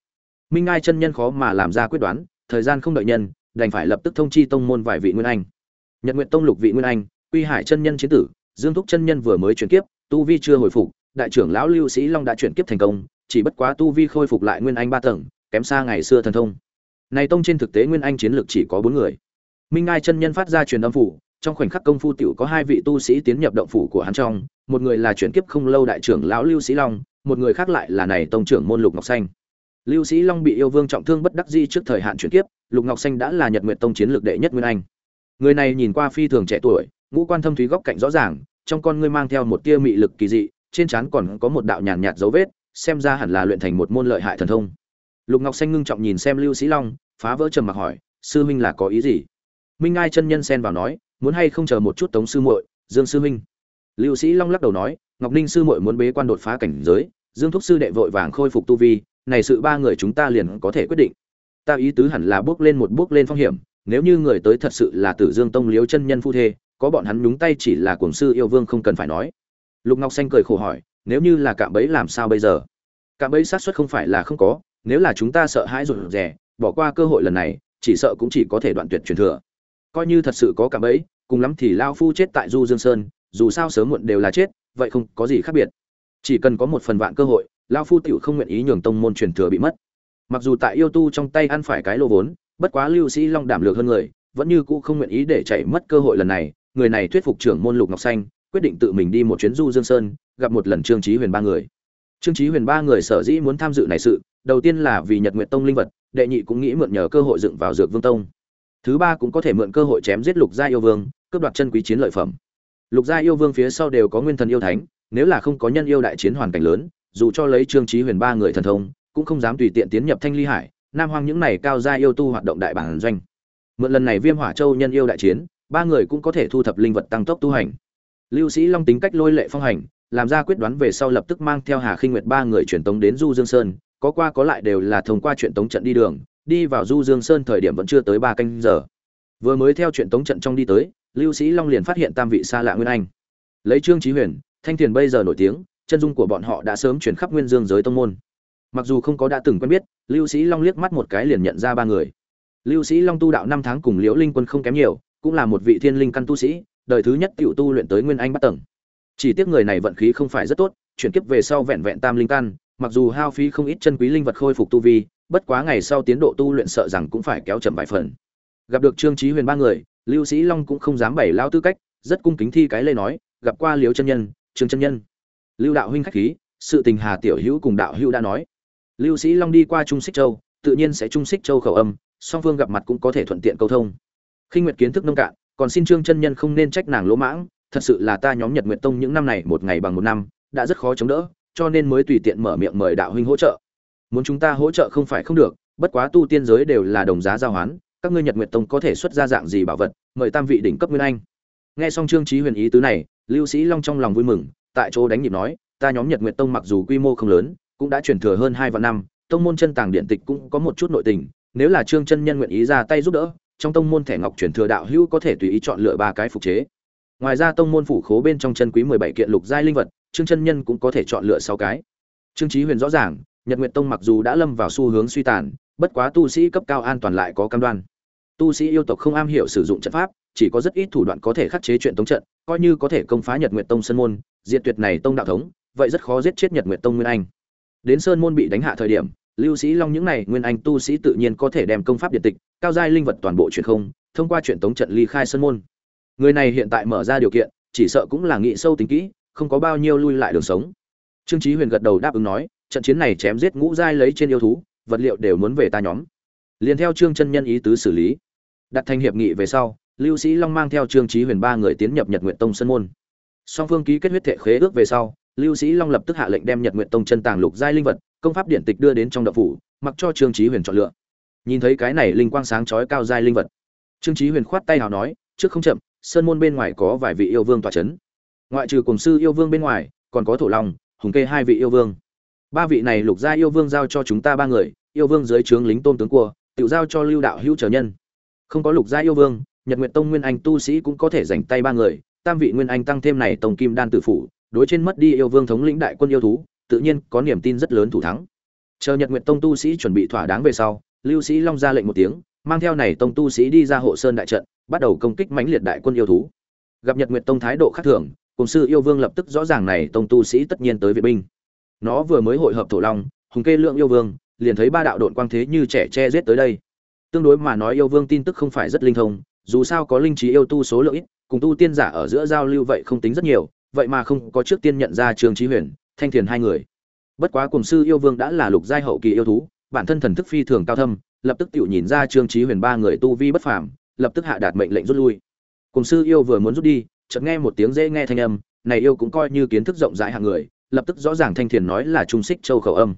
minh ngai chân nhân khó mà làm ra quyết đoán, thời gian không đợi nhân, đành phải lập tức thông chi tông môn vài vị nguyên anh. Nhật nguyện tông lục vị nguyên anh, quy hải chân nhân chiến tử, dương thúc chân nhân vừa mới chuyển kiếp, tu vi chưa hồi phục, đại trưởng lão lưu sĩ long đã chuyển kiếp thành công, chỉ bất quá tu vi khôi phục lại nguyên anh ba tầng, kém xa ngày xưa thần thông. Này tông trên thực tế nguyên anh chiến lược chỉ có bốn người. Minh ngai chân nhân phát ra truyền âm phủ, trong khoảnh khắc công phu tiểu có hai vị tu sĩ tiến nhập động phủ của hắn trong, một người là chuyển kiếp không lâu đại trưởng lão lưu sĩ long, một người khác lại là này tông trưởng môn lục ngọc xanh lưu sĩ long bị yêu vương trọng thương bất đắc dĩ trước thời hạn chuyển kiếp, lục ngọc xanh đã là nhật nguyệt tông chiến lược đệ nhất nguyên anh. Người này nhìn qua phi thường trẻ tuổi, ngũ quan thâm thúy góc cạnh rõ ràng, trong con ngươi mang theo một tia mị lực kỳ dị, trên trán còn có một đạo nhàn nhạt dấu vết, xem ra hẳn là luyện thành một môn lợi hại thần thông. Lục ngọc xanh ngưng trọng nhìn xem lưu sĩ long, phá vỡ trầm mặc hỏi, sư huynh là có ý gì? Minh ngai chân nhân xen vào nói, muốn hay không chờ một chút tống sư muội, dương sư huynh? Lưu sĩ long lắc đầu nói, ngọc ninh sư muội muốn bế quan đột phá cảnh giới, dương thúc sư đệ vội vàng khôi phục tu vi này sự ba người chúng ta liền có thể quyết định. Ta ý tứ hẳn là bước lên một bước lên phong hiểm, nếu như người tới thật sự là tử dương tông liếu chân nhân phu thê, có bọn hắn nhúng tay chỉ là cuồng sư yêu vương không cần phải nói. Lục ngọc xanh cười khổ hỏi, nếu như là cạm bẫy làm sao bây giờ? Cạm bẫy sát suất không phải là không có, nếu là chúng ta sợ hãi rụt rè, bỏ qua cơ hội lần này, chỉ sợ cũng chỉ có thể đoạn tuyệt truyền thừa. Coi như thật sự có cạm bẫy, cùng lắm thì lao phu chết tại du dương sơn, dù sao sớm muộn đều là chết, vậy không có gì khác biệt. Chỉ cần có một phần vạn cơ hội lao phu tiểu không nguyện ý nhường tông môn truyền thừa bị mất. Mặc dù tại yêu tu trong tay ăn phải cái lô vốn, bất quá lưu sĩ long đảm lược hơn người, vẫn như cũ không nguyện ý để chạy mất cơ hội lần này. Người này thuyết phục trưởng môn lục ngọc xanh, quyết định tự mình đi một chuyến du dương sơn, gặp một lần trương trí huyền ba người. Trương trí huyền ba người sở dĩ muốn tham dự này sự, đầu tiên là vì nhật nguyện tông linh vật, đệ nhị cũng nghĩ mượn nhờ cơ hội dựng vào dược vương tông. Thứ ba cũng có thể mượn cơ hội chém giết lục gia yêu vương, cướp đoạt chân quý chiến lợi phẩm. Lục gia yêu vương phía sau đều có nguyên thần yêu thánh, nếu là không có nhân yêu đại chiến hoàn cảnh lớn dù cho lấy trương trí huyền ba người thần thông, cũng không dám tùy tiện tiến nhập thanh ly hải, nam hoang những này cao gia yêu tu hoạt động đại bản doanh. Mượn lần này viêm hỏa châu nhân yêu đại chiến, ba người cũng có thể thu thập linh vật tăng tốc tu hành. Lưu sĩ long tính cách lôi lệ phong hành, làm ra quyết đoán về sau lập tức mang theo hà khinh nguyệt ba người truyền tống đến du dương sơn, có qua có lại đều là thông qua truyền tống trận đi đường, đi vào du dương sơn thời điểm vẫn chưa tới ba canh giờ. Vừa mới theo truyền tống trận trong đi tới, lưu sĩ long liền phát hiện tam vị xa lạ nguyên anh. Lấy trương trí huyền, thanh thiền bây giờ nổi tiếng chân dung của bọn họ đã sớm chuyển khắp nguyên dương giới tông môn. Mặc dù không có đã từng quen biết, lưu sĩ long liếc mắt một cái liền nhận ra ba người. Lưu sĩ long tu đạo năm tháng cùng liễu linh quân không kém nhiều, cũng là một vị thiên linh căn tu sĩ, đời thứ nhất tiểu tu luyện tới nguyên anh bắt tầng. Chỉ tiếc người này vận khí không phải rất tốt, chuyển kiếp về sau vẹn vẹn tam linh căn, mặc dù hao phí không ít chân quý linh vật khôi phục tu vi, bất quá ngày sau tiến độ tu luyện sợ rằng cũng phải kéo chậm vài phần. Gặp được trương trí huyền ba người, lưu sĩ long cũng không dám bày lao tư cách, rất cung kính thi cái lê nói, gặp qua liếu chân nhân, trương chân nhân lưu đạo huynh khách khí, sự tình hà tiểu hữu cùng đạo hữu đã nói. Lưu sĩ long đi qua trung xích châu, tự nhiên sẽ trung xích châu khẩu âm, song phương gặp mặt cũng có thể thuận tiện câu thông. Khinh nguyệt kiến thức nông cạn, còn xin trương chân nhân không nên trách nàng lỗ mãng, thật sự là ta nhóm nhật nguyệt tông những năm này một ngày bằng một năm, đã rất khó chống đỡ, cho nên mới tùy tiện mở miệng mời đạo huynh hỗ trợ. Muốn chúng ta hỗ trợ không phải không được, bất quá tu tiên giới đều là đồng giá giao hoán, các ngươi nhật nguyệt tông có thể xuất ra dạng gì bảo vật, mời tam vị đỉnh cấp nguyên anh. Nghe xong trương trí huyền ý tứ này, lưu sĩ long trong lòng vui mừng tại chỗ đánh nhịp nói, ta nhóm nhật nguyệt tông mặc dù quy mô không lớn, cũng đã truyền thừa hơn hai vạn năm, tông môn chân tàng điện tịch cũng có một chút nội tình, nếu là trương chân nhân nguyện ý ra tay giúp đỡ, trong tông môn thẻ ngọc truyền thừa đạo hữu có thể tùy ý chọn lựa ba cái phục chế. Ngoài ra tông môn phủ khố bên trong chân quý mười bảy kiện lục giai linh vật, trương chân nhân cũng có thể chọn lựa sáu cái. Trương Chí huyền rõ ràng, nhật nguyệt tông mặc dù đã lâm vào xu hướng suy tàn, bất quá tu sĩ cấp cao an toàn lại có cam đoan. Tu sĩ yêu tộc không am hiểu sử dụng trận pháp chỉ có rất ít thủ đoạn có thể khắc chế chuyện tống trận, coi như có thể công phá nhật nguyệt tông sơn môn, diệt tuyệt này tông đạo thống, vậy rất khó giết chết nhật nguyệt tông nguyên anh. Đến sơn môn bị đánh hạ thời điểm, lưu sĩ long những này nguyên anh tu sĩ tự nhiên có thể đem công pháp điện tịch, cao giai linh vật toàn bộ truyền không, thông qua chuyện tống trận ly khai sơn môn. Người này hiện tại mở ra điều kiện, chỉ sợ cũng là nghị sâu tính kỹ, không có bao nhiêu lui lại đường sống. Trương chí huyền gật đầu đáp ứng nói, trận chiến này chém giết ngũ giai lấy trên yêu thú, vật liệu đều muốn về ta nhóm. Liền theo trương chân nhân ý tứ xử lý. Đặt thành hiệp nghị về sau lưu sĩ long mang theo trương chí huyền ba người tiến nhập nhật nguyện tông sân môn. Song phương ký kết huyết thể khế ước về sau, lưu sĩ long lập tức hạ lệnh đem nhật nguyện tông chân tàng lục giai linh vật, công pháp điện tịch đưa đến trong đậu phủ, mặc cho trương chí huyền chọn lựa. Nhìn thấy cái này linh quang sáng chói cao giai linh vật, trương chí huyền khoát tay hào nói, trước không chậm, sơn môn bên ngoài có vài vị yêu vương tọa chấn. Ngoại trừ cùng sư yêu vương bên ngoài, còn có thổ long, hùng kê hai vị yêu vương. Ba vị này lục gia yêu vương giao cho chúng ta ba người, yêu vương dưới trướng lính tôn tướng cua tự giao cho lưu đạo hữu trở nhân. Không có lục gia yêu vương nhật Nguyệt tông nguyên anh tu sĩ cũng có thể dành tay ba người, tam vị nguyên anh tăng thêm này tông kim đan tử phủ, đối trên mất đi yêu vương thống lĩnh đại quân yêu thú, tự nhiên có niềm tin rất lớn thủ thắng. Chờ nhật Nguyệt tông tu sĩ chuẩn bị thỏa đáng về sau, lưu sĩ long ra lệnh một tiếng, mang theo này tông tu sĩ đi ra hộ sơn đại trận, bắt đầu công kích mãnh liệt đại quân yêu thú. Gặp nhật nguyệt tông thái độ khác thường, cùng sư yêu vương lập tức rõ ràng này tông tu sĩ tất nhiên tới viện binh. Nó vừa mới hội hợp thổ long, hùng kê lượng yêu vương, liền thấy ba đạo độn quang thế như trẻ che giết tới đây. Tương đối mà nói yêu vương tin tức không phải rất linh thông dù sao có linh trí yêu tu số lượng ít, cùng tu tiên giả ở giữa giao lưu vậy không tính rất nhiều, vậy mà không có trước tiên nhận ra trương trí huyền, thanh thiền hai người. Bất quá cùng sư yêu vương đã là lục giai hậu kỳ yêu thú, bản thân thần thức phi thường cao thâm, lập tức tự nhìn ra trương trí huyền ba người tu vi bất phàm, lập tức hạ đạt mệnh lệnh rút lui. Cùng sư yêu vừa muốn rút đi, chợt nghe một tiếng dễ nghe thanh âm, này yêu cũng coi như kiến thức rộng rãi hạng người, lập tức rõ ràng thanh thiền nói là trung xích châu khẩu âm.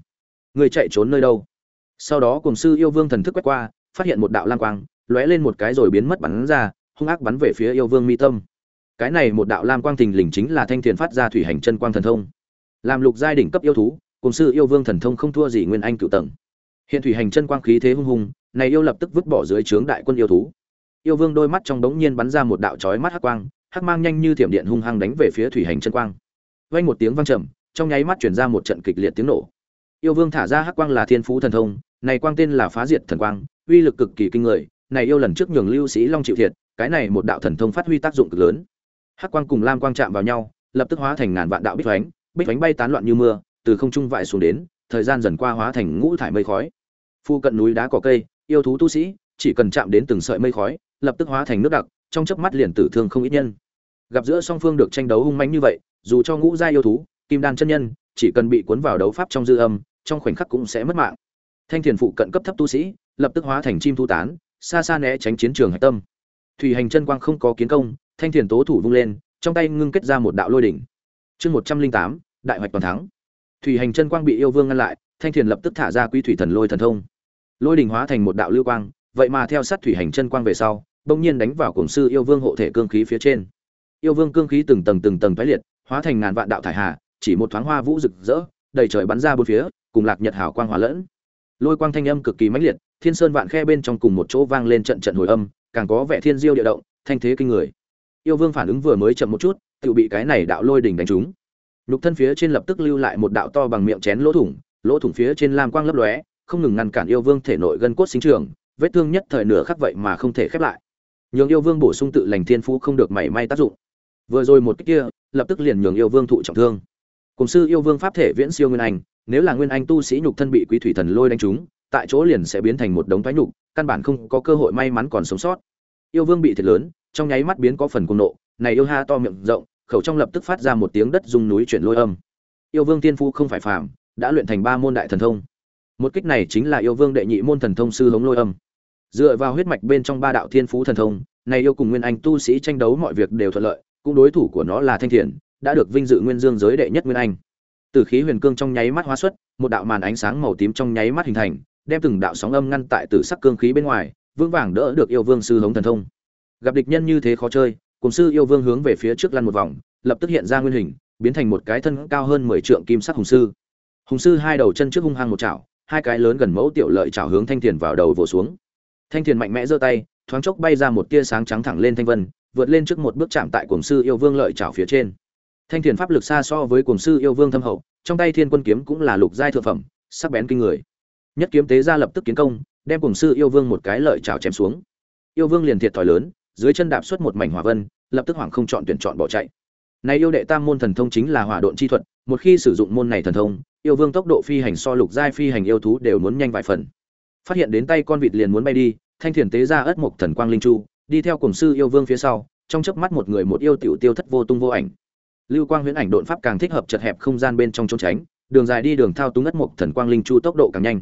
Người chạy trốn nơi đâu? Sau đó cùng sư yêu vương thần thức quét qua, phát hiện một đạo lang quang lóe lên một cái rồi biến mất bắn ra, hung ác bắn về phía yêu vương mi tâm. Cái này một đạo lam quang thình lình chính là thanh thiền phát ra thủy hành chân quang thần thông. Làm lục giai đỉnh cấp yêu thú, cùng sư yêu vương thần thông không thua gì nguyên anh cựu tầng. Hiện thủy hành chân quang khí thế hung hùng, này yêu lập tức vứt bỏ dưới trướng đại quân yêu thú. Yêu vương đôi mắt trong đống nhiên bắn ra một đạo chói mắt hắc quang, hắc mang nhanh như thiểm điện hung hăng đánh về phía thủy hành chân quang. Vang một tiếng vang trầm, trong nháy mắt truyền ra một trận kịch liệt tiếng nổ. Yêu vương thả ra hắc quang là thiên phú thần thông, này quang tên là phá diệt thần quang, uy lực cực kỳ kinh người này yêu lần trước nhường lưu sĩ long chịu thiệt, cái này một đạo thần thông phát huy tác dụng cực lớn. Hắc quang cùng lam quang chạm vào nhau, lập tức hóa thành ngàn vạn đạo bích thoánh bích thoánh bay tán loạn như mưa, từ không trung vại xuống đến, thời gian dần qua hóa thành ngũ thải mây khói. Phu cận núi đá cỏ cây, yêu thú tu sĩ, chỉ cần chạm đến từng sợi mây khói, lập tức hóa thành nước đặc, trong chớp mắt liền tử thương không ít nhân. Gặp giữa song phương được tranh đấu hung mãnh như vậy, dù cho ngũ gia yêu thú, kim đan chân nhân, chỉ cần bị cuốn vào đấu pháp trong dư âm, trong khoảnh khắc cũng sẽ mất mạng. Thanh thiền phụ cận cấp thấp tu sĩ, lập tức hóa thành chim thu tán xa xa né tránh chiến trường hạch tâm. Thủy hành chân quang không có kiến công, thanh thiền tố thủ vung lên, trong tay ngưng kết ra một đạo lôi đỉnh. Chương một trăm linh tám, đại hoạch toàn thắng. Thủy hành chân quang bị yêu vương ngăn lại, thanh thiền lập tức thả ra quy thủy thần lôi thần thông. Lôi đỉnh hóa thành một đạo lưu quang, vậy mà theo sát thủy hành chân quang về sau, bỗng nhiên đánh vào cổng sư yêu vương hộ thể cương khí phía trên. Yêu vương cương khí từng tầng từng tầng thoái liệt, hóa thành ngàn vạn đạo thải hà, chỉ một thoáng hoa vũ rực rỡ, đầy trời bắn ra bốn phía, cùng lạc nhật hào quang hòa lẫn lôi quang thanh âm cực kỳ mãnh liệt, thiên sơn vạn khe bên trong cùng một chỗ vang lên trận trận hồi âm, càng có vẻ thiên diêu địa động, thanh thế kinh người. Yêu vương phản ứng vừa mới chậm một chút, tự bị cái này đạo lôi đỉnh đánh trúng. Nhục thân phía trên lập tức lưu lại một đạo to bằng miệng chén lỗ thủng lỗ thủng phía trên lam quang lấp lóe, không ngừng ngăn cản yêu vương thể nội gân cốt sinh trường vết thương nhất thời nửa khắc vậy mà không thể khép lại. Nhường yêu vương bổ sung tự lành thiên phú không được mảy may tác dụng. Vừa rồi một cách kia, lập tức liền nhường yêu vương thụ trọng thương. Cùng sư yêu vương pháp thể viễn siêu nguyên anh nếu là nguyên anh tu sĩ nhục thân bị quý thủy thần lôi đánh trúng, tại chỗ liền sẽ biến thành một đống thoái nhục, căn bản không có cơ hội may mắn còn sống sót. Yêu vương bị thiệt lớn, trong nháy mắt biến có phần cung nộ, này yêu ha to miệng rộng, khẩu trong lập tức phát ra một tiếng đất rung núi chuyển lôi âm. Yêu vương tiên phu không phải phàm, đã luyện thành ba môn đại thần thông. Một kích này chính là yêu vương đệ nhị môn thần thông sư hống lôi âm. Dựa vào huyết mạch bên trong ba đạo thiên phú thần thông, này yêu cùng nguyên anh tu sĩ tranh đấu mọi việc đều thuận lợi, cũng đối thủ của nó là thanh thiền đã được vinh dự nguyên dương giới đệ nhất nguyên anh từ khí huyền cương trong nháy mắt hóa xuất, một đạo màn ánh sáng màu tím trong nháy mắt hình thành, đem từng đạo sóng âm ngăn tại tử sắc cương khí bên ngoài, vững vàng đỡ được yêu vương sư hống thần thông. Gặp địch nhân như thế khó chơi, cùng sư yêu vương hướng về phía trước lăn một vòng, lập tức hiện ra nguyên hình, biến thành một cái thân cao hơn mười trượng kim sắc hùng sư. Hùng sư hai đầu chân trước hung hăng một chảo, hai cái lớn gần mẫu tiểu lợi chảo hướng thanh thiền vào đầu vồ xuống. Thanh thiền mạnh mẽ giơ tay, thoáng chốc bay ra một tia sáng trắng thẳng lên thanh vân, vượt lên trước một bước chạm tại cuồng sư yêu vương lợi chảo phía trên thanh thiền pháp lực xa so với cuồng sư yêu vương thâm hậu, trong tay thiên quân kiếm cũng là lục giai thượng phẩm, sắc bén kinh người. Nhất kiếm tế ra lập tức kiến công, đem cuồng sư yêu vương một cái lợi chảo chém xuống. Yêu vương liền thiệt thòi lớn, dưới chân đạp xuất một mảnh hỏa vân, lập tức hoảng không chọn tuyển chọn bỏ chạy. Này yêu đệ tam môn thần thông chính là hỏa độn chi thuật, một khi sử dụng môn này thần thông, yêu vương tốc độ phi hành so lục giai phi hành yêu thú đều muốn nhanh vài phần. Phát hiện đến tay con vịt liền muốn bay đi, thanh thiền tế ra ất mộc thần quang linh chu, đi theo cùng sư yêu vương phía sau, trong chớp mắt một người một yêu tiểu tiêu thất vô tung vô ảnh lưu quang huyễn ảnh độn pháp càng thích hợp chật hẹp không gian bên trong trốn tránh, đường dài đi đường thao túng ất mộc thần quang linh chu tốc độ càng nhanh.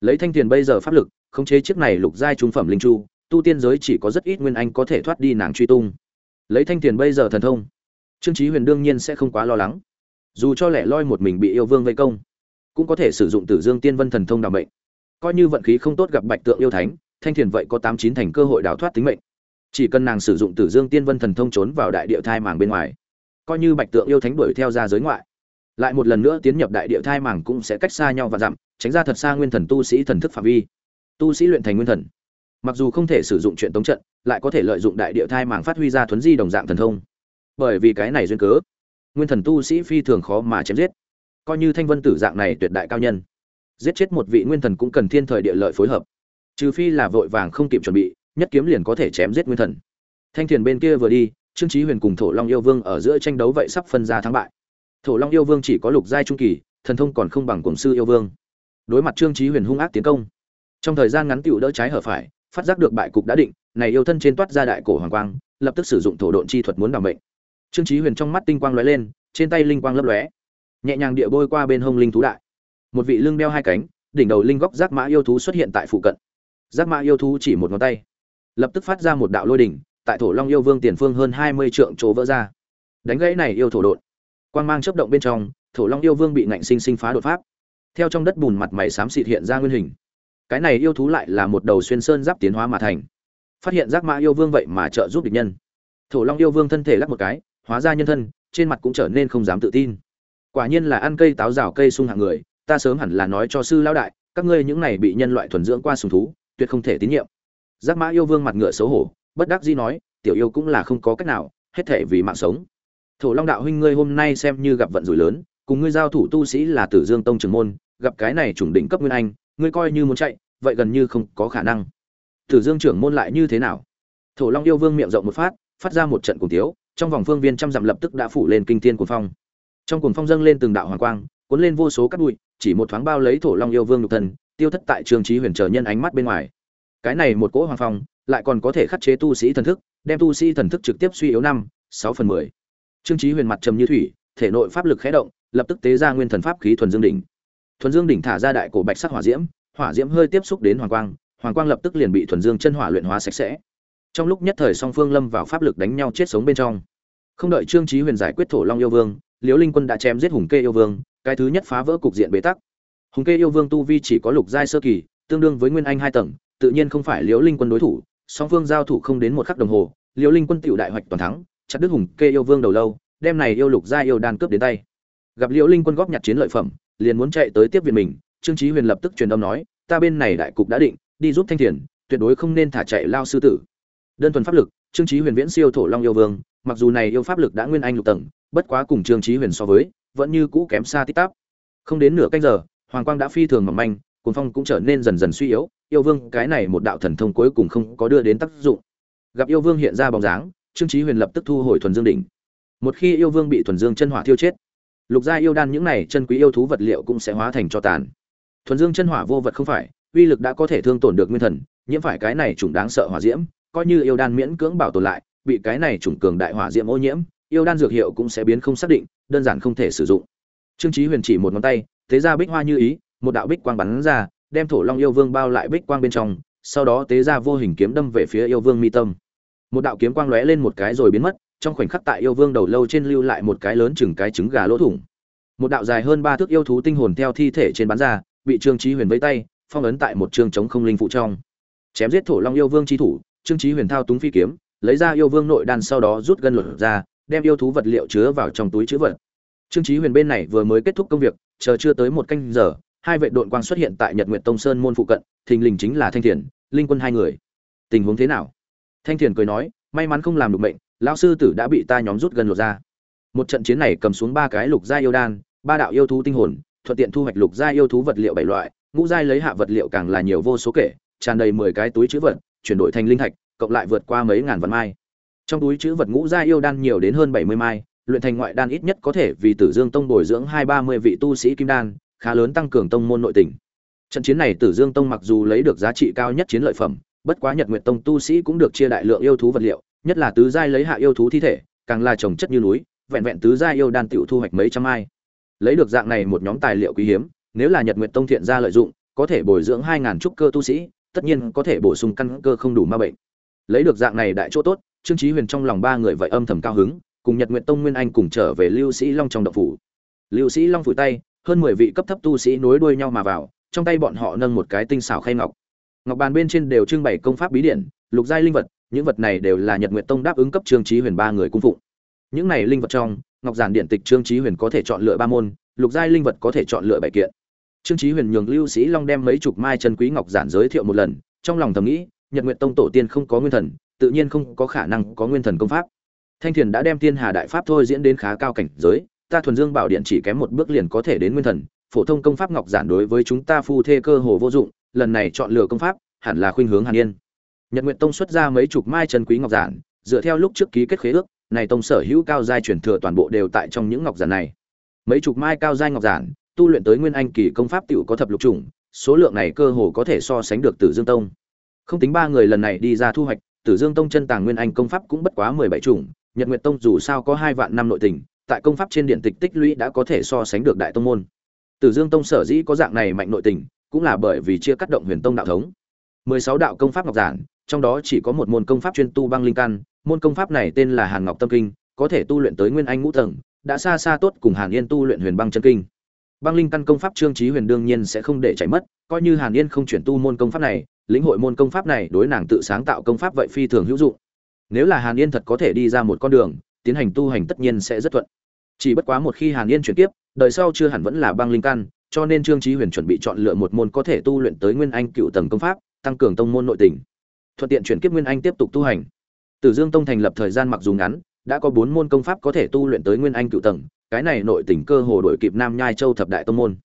Lấy thanh thiền bây giờ pháp lực, khống chế chiếc này lục giai trung phẩm linh chu, tu tiên giới chỉ có rất ít nguyên anh có thể thoát đi nàng truy tung. Lấy thanh thiền bây giờ thần thông, trương chí huyền đương nhiên sẽ không quá lo lắng. Dù cho lẻ loi một mình bị yêu vương vây công, cũng có thể sử dụng tử dương tiên vân thần thông đào mệnh. Coi như vận khí không tốt gặp bạch tượng yêu thánh, thanh thiền vậy có tám chín thành cơ hội đào thoát tính mệnh. Chỉ cần nàng sử dụng tử dương tiên vân thần thông trốn vào đại địa thai màng bên ngoài coi như bạch tượng yêu thánh đuổi theo ra giới ngoại. Lại một lần nữa tiến nhập đại địa thai màng cũng sẽ cách xa nhau và dặm, tránh ra thật xa nguyên thần tu sĩ thần thức phạm vi. Tu sĩ luyện thành nguyên thần. Mặc dù không thể sử dụng chuyện tống trận, lại có thể lợi dụng đại địa thai màng phát huy ra thuấn di đồng dạng thần thông. Bởi vì cái này duyên cớ, nguyên thần tu sĩ phi thường khó mà chém giết. Coi như thanh vân tử dạng này tuyệt đại cao nhân, giết chết một vị nguyên thần cũng cần thiên thời địa lợi phối hợp. Trừ phi là vội vàng không kịp chuẩn bị, nhất kiếm liền có thể chém giết nguyên thần. Thanh thiền bên kia vừa đi trương Chí huyền cùng thổ long yêu vương ở giữa tranh đấu vậy sắp phân ra thắng bại. Thổ long yêu vương chỉ có lục giai trung kỳ, thần thông còn không bằng cổng sư yêu vương. Đối mặt trương Chí huyền hung ác tiến công, trong thời gian ngắn tiểu đỡ trái hở phải, phát giác được bại cục đã định, này yêu thân trên toát ra đại cổ hoàng quang, lập tức sử dụng thổ độn chi thuật muốn đảm mệnh. Trương Chí huyền trong mắt tinh quang lóe lên, trên tay linh quang lấp lóe, nhẹ nhàng địa bôi qua bên hông linh thú đại. Một vị lưng đeo hai cánh, đỉnh đầu linh góc giác mã yêu thú xuất hiện tại phụ cận. Giác mã yêu thú chỉ một ngón tay, lập tức phát ra một đạo lôi đỉnh tại thổ long yêu vương tiền phương hơn hai mươi trượng chỗ vỡ ra. Đánh gãy này yêu thổ đột quang mang chấp động bên trong, thổ long yêu vương bị ngạnh sinh sinh phá đột pháp. Theo trong đất bùn mặt mày xám xịt hiện ra nguyên hình. Cái này yêu thú lại là một đầu xuyên sơn giáp tiến hóa mà thành. Phát hiện giác mã yêu vương vậy mà trợ giúp địch nhân. Thổ long yêu vương thân thể lắc một cái, hóa ra nhân thân, trên mặt cũng trở nên không dám tự tin. Quả nhiên là ăn cây táo rào cây sung hạng người, ta sớm hẳn là nói cho sư lão đại, các ngươi những này bị nhân loại thuần dưỡng qua sùng thú, tuyệt không thể tín nhiệm. Giác mã yêu vương mặt ngựa xấu hổ bất đắc dĩ nói, tiểu yêu cũng là không có cách nào, hết thể vì mạng sống. Thổ long đạo huynh ngươi hôm nay xem như gặp vận rủi lớn, cùng ngươi giao thủ tu sĩ là tử dương tông trưởng môn, gặp cái này trùng đỉnh cấp nguyên anh, ngươi coi như muốn chạy, vậy gần như không có khả năng. Tử dương trưởng môn lại như thế nào? Thổ long yêu vương miệng rộng một phát phát ra một trận cùng tiếu, trong vòng phương viên trăm dặm lập tức đã phủ lên kinh thiên cuồng phong. Trong cuồng phong dâng lên từng đạo hoàng quang, cuốn lên vô số cát bụi, chỉ một thoáng bao lấy thổ long yêu vương nhục thần tiêu thất tại trường trí huyền trở nhân ánh mắt bên ngoài cái này một cỗ hoàng phong, lại còn có thể khắc chế tu sĩ thần thức, đem tu sĩ thần thức trực tiếp suy yếu năm, sáu phần mười. Trương trí huyền mặt trầm như thủy, thể nội pháp lực khẽ động, lập tức tế ra nguyên thần pháp khí thuần dương đỉnh. Thuần dương đỉnh thả ra đại cổ bạch sắc hỏa diễm hỏa diễm hơi tiếp xúc đến hoàng quang hoàng quang lập tức liền bị thuần dương chân hỏa luyện hóa sạch sẽ. Trong lúc nhất thời song phương lâm vào pháp lực đánh nhau chết sống bên trong. Không đợi trương chí huyền giải quyết thổ long yêu vương, liễu linh quân đã chém giết hùng kê yêu vương, cái thứ nhất phá vỡ cục diện bế tắc. Hùng kê yêu vương tu vi chỉ có lục giai sơ kỳ, tương đương với nguyên anh hai tầng tự nhiên không phải liễu linh quân đối thủ, song phương giao thủ không đến một khắc đồng hồ, liễu linh quân tiểu đại hoạch toàn thắng, chặt đứt hùng kê yêu vương đầu lâu, đem này yêu lục gia yêu đan cướp đến tay. Gặp liễu linh quân góp nhặt chiến lợi phẩm, liền muốn chạy tới tiếp viện mình, trương chí huyền lập tức truyền âm nói, ta bên này đại cục đã định, đi giúp thanh thiền, tuyệt đối không nên thả chạy lao sư tử. Đơn thuần pháp lực, trương chí huyền viễn siêu thổ long yêu vương, mặc dù này yêu pháp lực đã nguyên anh lục tầng, bất quá cùng trương chí huyền so với, vẫn như cũ kém xa tít tắp. Không đến nửa canh giờ, hoàng quang đã phi thường mỏng manh, cuồng phong cũng trở nên dần dần suy yếu yêu vương, cái này một đạo thần thông cuối cùng không có đưa đến tác dụng. Gặp yêu vương hiện ra bóng dáng, trương chí huyền lập tức thu hồi thuần dương đỉnh. Một khi yêu vương bị thuần dương chân hỏa thiêu chết, lục gia yêu đan những này chân quý yêu thú vật liệu cũng sẽ hóa thành cho tàn. Thuần dương chân hỏa vô vật không phải, uy lực đã có thể thương tổn được nguyên thần, nhiễm phải cái này trùng đáng sợ hỏa diễm, coi như yêu đan miễn cưỡng bảo tồn lại, bị cái này trùng cường đại hỏa diễm ô nhiễm, yêu đan dược hiệu cũng sẽ biến không xác định, đơn giản không thể sử dụng. Trương chí huyền chỉ một ngón tay, thế ra bích hoa như ý, một đạo bích quang bắn ra đem thổ long yêu vương bao lại bích quang bên trong, sau đó tế ra vô hình kiếm đâm về phía yêu vương mi tâm. Một đạo kiếm quang lóe lên một cái rồi biến mất, trong khoảnh khắc tại yêu vương đầu lâu trên lưu lại một cái lớn chừng cái trứng gà lỗ thủng. Một đạo dài hơn ba thước yêu thú tinh hồn theo thi thể trên bán ra, bị trương chí huyền vây tay, phong ấn tại một trường chống không linh phụ trong. Chém giết thổ long yêu vương chi thủ, trương chí huyền thao túng phi kiếm, lấy ra yêu vương nội đan sau đó rút gân luật ra, đem yêu thú vật liệu chứa vào trong túi chữ vật. Trương chí huyền bên này vừa mới kết thúc công việc, chờ chưa tới một canh giờ hai vệ đội quang xuất hiện tại nhật nguyệt tông sơn môn phụ cận, thình lình chính là thanh thiền, linh quân hai người. Tình huống thế nào? Thanh thiền cười nói, may mắn không làm được mệnh, lão sư tử đã bị ta nhóm rút gần lột ra. Một trận chiến này cầm xuống ba cái lục gia yêu đan, ba đạo yêu thú tinh hồn, thuận tiện thu hoạch lục gia yêu thú vật liệu bảy loại, ngũ giai lấy hạ vật liệu càng là nhiều vô số kể, tràn đầy mười cái túi trữ vật, chuyển đổi thành linh thạch, cộng lại vượt qua mấy ngàn vạn mai. Trong túi trữ vật ngũ gia yêu đan nhiều đến hơn bảy mươi mai, luyện thành ngoại đan ít nhất có thể vì tử dương tông bồi dưỡng hai ba mươi vị tu sĩ kim đan khá lớn tăng cường tông môn nội tình. Trận chiến này tử dương tông mặc dù lấy được giá trị cao nhất chiến lợi phẩm, bất quá nhật nguyệt tông tu sĩ cũng được chia đại lượng yêu thú vật liệu, nhất là tứ giai lấy hạ yêu thú thi thể, càng là trồng chất như núi, vẹn vẹn tứ giai yêu đan tiểu thu hoạch mấy trăm mai lấy được dạng này một nhóm tài liệu quý hiếm, nếu là nhật nguyệt tông thiện gia lợi dụng, có thể bồi dưỡng hai ngàn trúc cơ tu sĩ, tất nhiên có thể bổ sung căn cơ không đủ ma bệnh. Lấy được dạng này đại chỗ tốt, trương chí huyền trong lòng ba người vậy âm thầm cao hứng, cùng nhật nguyệt tông nguyên anh cùng trở về lưu sĩ long trong động phủ. Lưu sĩ long phủ tay hơn mười vị cấp thấp tu sĩ nối đuôi nhau mà vào, trong tay bọn họ nâng một cái tinh xảo khay ngọc. Ngọc bàn bên trên đều trưng bày công pháp bí điển, lục giai linh vật, những vật này đều là nhật nguyệt tông đáp ứng cấp trương chí huyền ba người cung phụng. Những này linh vật trong, ngọc giản điện tịch trương chí huyền có thể chọn lựa ba môn, lục giai linh vật có thể chọn lựa bảy kiện. Trương chí huyền nhường lưu sĩ long đem mấy chục mai chân quý ngọc giản giới thiệu một lần, trong lòng thầm nghĩ, nhật nguyệt tông tổ tiên không có nguyên thần, tự nhiên không có khả năng có nguyên thần công pháp. Thanh thiền đã đem tiên hà đại pháp thôi diễn đến khá cao cảnh giới ta thuần dương bảo điện chỉ kém một bước liền có thể đến nguyên thần, phổ thông công pháp ngọc giản đối với chúng ta phu thê cơ hồ vô dụng, lần này chọn lựa công pháp, hẳn là khuynh hướng hàn yên. Nhật nguyệt tông xuất ra mấy chục mai chân quý ngọc giản, dựa theo lúc trước ký kết khế ước, này tông sở hữu cao giai truyền thừa toàn bộ đều tại trong những ngọc giản này. Mấy chục mai cao giai ngọc giản, tu luyện tới nguyên anh kỳ công pháp tiểu có thập lục chủng, số lượng này cơ hồ có thể so sánh được tử dương tông. Không tính ba người lần này đi ra thu hoạch, tử dương tông chân tàng nguyên anh công pháp cũng bất quá mười bảy chủng, nhật nguyệt tông dù sao có hai vạn năm nội tình tại công pháp trên điện tịch tích lũy đã có thể so sánh được đại tông môn. Tử dương tông sở dĩ có dạng này mạnh nội tình, cũng là bởi vì chia cắt động huyền tông đạo thống. Mười sáu đạo công pháp ngọc giản, trong đó chỉ có một môn công pháp chuyên tu băng linh căn môn công pháp này tên là hàn ngọc tâm kinh, có thể tu luyện tới nguyên anh ngũ tầng, đã xa xa tốt cùng hàn yên tu luyện huyền băng chân kinh. Băng linh căn công pháp trương trí huyền đương nhiên sẽ không để chảy mất, coi như hàn yên không chuyển tu môn công pháp này, lĩnh hội môn công pháp này đối nàng tự sáng tạo công pháp vậy phi thường hữu dụng. Nếu là hàn yên thật có thể đi ra một con đường, tiến hành tu hành tất nhiên sẽ rất thuận chỉ bất quá một khi hàn yên chuyển tiếp đời sau chưa hẳn vẫn là băng linh căn, cho nên trương trí huyền chuẩn bị chọn lựa một môn có thể tu luyện tới nguyên anh cựu tầng công pháp, tăng cường tông môn nội tình. Thuận tiện chuyển kiếp nguyên anh tiếp tục tu hành. Tử dương tông thành lập thời gian mặc dù ngắn, đã có bốn môn công pháp có thể tu luyện tới nguyên anh cựu tầng, cái này nội tình cơ hồ đổi kịp nam nhai châu thập đại tông môn.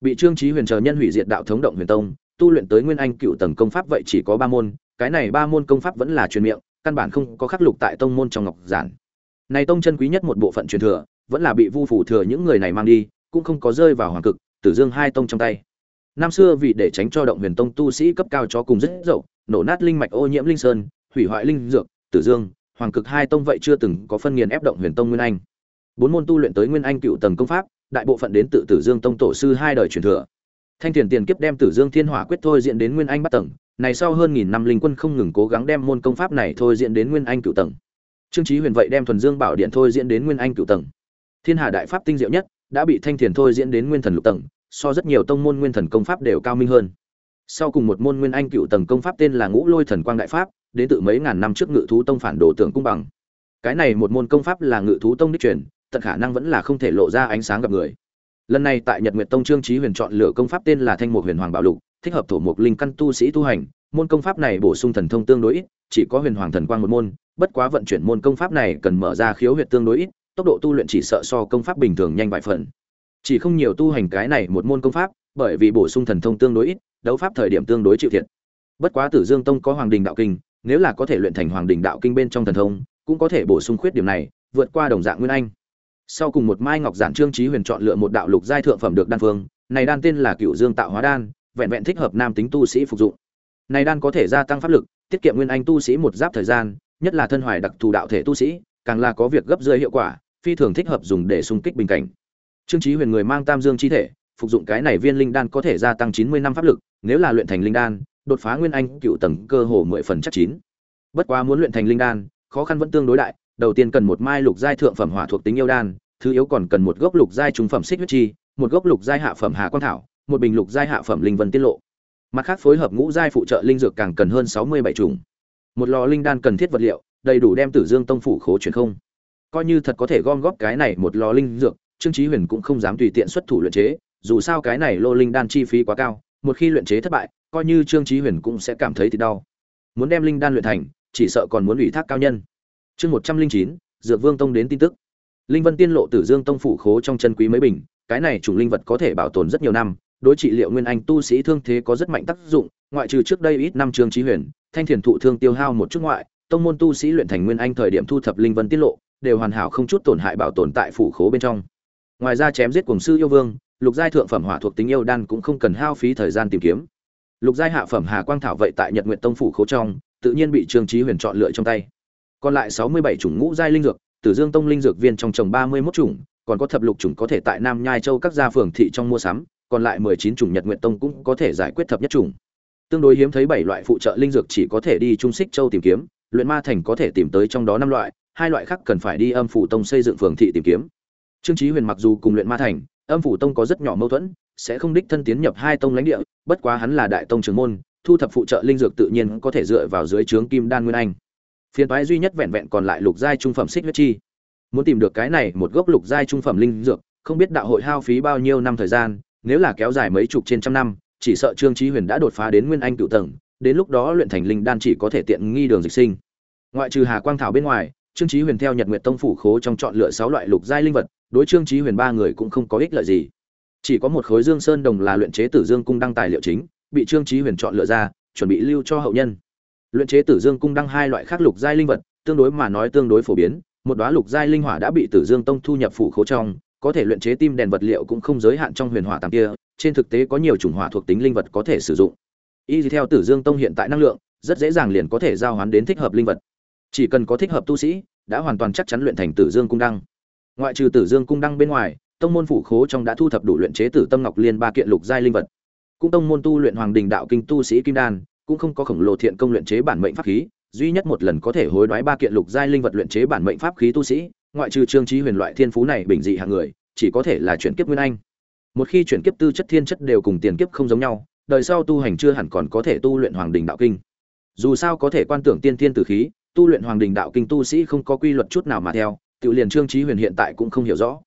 Bị trương trí huyền chờ nhân hủy diệt đạo thống động huyền tông, tu luyện tới nguyên anh cựu tầng công pháp vậy chỉ có ba môn, cái này ba môn công pháp vẫn là truyền miệng, căn bản không có khắc lục tại tông môn trong ngọc giản. Này tông chân quý nhất một bộ phận truyền thừa vẫn là bị vu phủ thừa những người này mang đi, cũng không có rơi vào hoàng cực, tử dương hai tông trong tay. Năm xưa vì để tránh cho động huyền tông tu sĩ cấp cao cho cùng rất dậu, nổ nát linh mạch ô nhiễm linh sơn, hủy hoại linh dược, tử dương, hoàng cực hai tông vậy chưa từng có phân nghiền ép động huyền tông nguyên anh. Bốn môn tu luyện tới nguyên anh cựu tầng công pháp, đại bộ phận đến tự tử dương tông tổ sư hai đời truyền thừa. Thanh thiền tiền kiếp đem tử dương thiên hỏa quyết thôi diễn đến nguyên anh bắt tầng, này sau hơn nghìn năm linh quân không ngừng cố gắng đem môn công pháp này thôi diễn đến nguyên anh cựu tầng. Trương trí huyền vậy đem thuần dương bảo điện thôi diễn đến nguyên anh cựu tầng thiên hà đại pháp tinh diệu nhất, đã bị thanh thiền thôi diễn đến nguyên thần lục tầng, so rất nhiều tông môn nguyên thần công pháp đều cao minh hơn. Sau cùng một môn nguyên anh cựu tầng công pháp tên là ngũ lôi thần quang đại pháp, đến từ mấy ngàn năm trước ngự thú tông phản đồ tưởng cung bằng. Cái này một môn công pháp là ngự thú tông đích truyền, tận khả năng vẫn là không thể lộ ra ánh sáng gặp người. Lần này tại nhật nguyệt tông trương trí huyền chọn lựa công pháp tên là thanh mục huyền hoàng bảo lục, thích hợp thổ mục linh căn tu sĩ tu hành. Môn công pháp này bổ sung thần thông tương đối ít, chỉ có huyền hoàng thần quang một môn, bất quá vận chuyển môn công pháp này cần mở ra khiếu huyệt tương đối ít tốc độ tu luyện chỉ sợ so công pháp bình thường nhanh vài phần. Chỉ không nhiều tu hành cái này một môn công pháp, bởi vì bổ sung thần thông tương đối ít, đấu pháp thời điểm tương đối chịu thiệt. Bất quá tử dương tông có hoàng đình đạo kinh, nếu là có thể luyện thành hoàng đình đạo kinh bên trong thần thông, cũng có thể bổ sung khuyết điểm này, vượt qua đồng dạng nguyên anh. Sau cùng một mai ngọc giản trương trí huyền chọn lựa một đạo lục giai thượng phẩm được đan phương, này đan tên là cựu dương tạo hóa đan, vẹn vẹn thích hợp nam tính tu sĩ phục dụng. Này đan có thể gia tăng pháp lực, tiết kiệm nguyên anh tu sĩ một giáp thời gian, nhất là thân hoài đặc thù đạo thể tu sĩ, càng là có việc gấp rơi hiệu quả phi thường thích hợp dùng để xung kích bình cảnh. Trương Chí huyền người mang tam dương chi thể, phục dụng cái này viên linh đan có thể gia tăng chín mươi năm pháp lực, nếu là luyện thành linh đan, đột phá nguyên anh cựu tầng cơ hồ mười phần chắc chín. Bất quá muốn luyện thành linh đan, khó khăn vẫn tương đối đại, đầu tiên cần một mai lục giai thượng phẩm hỏa thuộc tính yêu đan, thứ yếu còn cần một gốc lục giai trung phẩm xích huyết chi, một gốc lục giai hạ phẩm hà quan thảo, một bình lục giai hạ phẩm linh vân tiết lộ. Mặt khác phối hợp ngũ giai phụ trợ linh dược càng cần hơn sáu mươi bảy chủng. Một lò linh đan cần thiết vật liệu, đầy đủ đem tử dương tông phủ khố chuyển không coi như thật có thể gom góp cái này một lò linh dược, trương chí huyền cũng không dám tùy tiện xuất thủ luyện chế, dù sao cái này lô linh đan chi phí quá cao, một khi luyện chế thất bại, coi như trương chí huyền cũng sẽ cảm thấy thì đau. Muốn đem linh đan luyện thành, chỉ sợ còn muốn ủy thác cao nhân. Chương một trăm linh chín, dược vương tông đến tin tức. Linh vân tiên lộ tử dương tông phủ khố trong chân quý mấy bình, cái này chủng linh vật có thể bảo tồn rất nhiều năm, đối trị liệu nguyên anh tu sĩ thương thế có rất mạnh tác dụng, ngoại trừ trước đây ít năm trương chí huyền, thanh thiền thụ thương tiêu hao một chút ngoại, tông môn tu sĩ luyện thành nguyên anh thời điểm thu thập linh vân tiết lộ đều hoàn hảo không chút tổn hại bảo tồn tại phủ khố bên trong. Ngoài ra chém giết cuồng sư yêu vương, lục giai thượng phẩm hỏa thuộc tính yêu đan cũng không cần hao phí thời gian tìm kiếm. Lục giai hạ phẩm hà quang thảo vậy tại nhật nguyện tông phủ khố trong, tự nhiên bị trương trí huyền chọn lựa trong tay. Còn lại sáu mươi bảy chủng ngũ giai linh dược, tử dương tông linh dược viên trong trồng ba mươi 31 chủng, còn có thập lục chủng có thể tại nam nhai châu các gia phường thị trong mua sắm, còn lại mười chín chủng nhật nguyện tông cũng có thể giải quyết thập nhất chủng. Tương đối hiếm thấy bảy loại phụ trợ linh dược chỉ có thể đi trung xích châu tìm kiếm, luyện ma thành có thể tìm tới trong đó năm loại hai loại khác cần phải đi âm phủ tông xây dựng phường thị tìm kiếm. Trương chí huyền mặc dù cùng luyện ma thành, âm phủ tông có rất nhỏ mâu thuẫn, sẽ không đích thân tiến nhập hai tông lãnh địa, bất quá hắn là đại tông trưởng môn, thu thập phụ trợ linh dược tự nhiên có thể dựa vào dưới trướng kim đan nguyên anh. Phiền toái duy nhất vẹn vẹn còn lại lục giai trung phẩm xích huyết chi. Muốn tìm được cái này một gốc lục giai trung phẩm linh dược, không biết đạo hội hao phí bao nhiêu năm thời gian, nếu là kéo dài mấy chục trên trăm năm, chỉ sợ trương chí huyền đã đột phá đến nguyên anh cựu tầng, đến lúc đó luyện thành linh đan chỉ có thể tiện nghi đường dịch sinh. Ngoại trừ hà quang thảo bên ngoài trương chí huyền theo nhật nguyệt tông phủ khố trong chọn lựa sáu loại lục giai linh vật, đối trương chí huyền ba người cũng không có ích lợi gì. Chỉ có một khối dương sơn đồng là luyện chế tử dương cung đăng tài liệu chính, bị trương chí huyền chọn lựa ra, chuẩn bị lưu cho hậu nhân. Luyện chế tử dương cung đăng hai loại khác lục giai linh vật, tương đối mà nói tương đối phổ biến, một đóa lục giai linh hỏa đã bị tử dương tông thu nhập phủ khố trong, có thể luyện chế tim đèn vật liệu cũng không giới hạn trong huyền hỏa tam kia, trên thực tế có nhiều chủng hỏa thuộc tính linh vật có thể sử dụng. Y theo tử dương tông hiện tại năng lượng, rất dễ dàng liền có thể giao hoán đến thích hợp linh vật chỉ cần có thích hợp tu sĩ, đã hoàn toàn chắc chắn luyện thành tử dương cung đăng. Ngoại trừ tử dương cung đăng bên ngoài, tông môn phủ khố trong đã thu thập đủ luyện chế tử tâm ngọc liên ba kiện lục giai linh vật. Cũng tông môn tu luyện hoàng đình đạo kinh tu sĩ kim đan, cũng không có khổng lồ thiện công luyện chế bản mệnh pháp khí, duy nhất một lần có thể hối đoái ba kiện lục giai linh vật luyện chế bản mệnh pháp khí tu sĩ, ngoại trừ trương trí huyền loại thiên phú này bình dị hạng người, chỉ có thể là chuyển kiếp nguyên anh. Một khi chuyển kiếp tư chất thiên chất đều cùng tiền kiếp không giống nhau, đời sau tu hành chưa hẳn còn có thể tu luyện hoàng đình đạo kinh. Dù sao có thể quan tưởng tiên thiên tử khí tu luyện hoàng đình đạo kinh tu sĩ không có quy luật chút nào mà theo, tự liền trương trí huyền hiện tại cũng không hiểu rõ.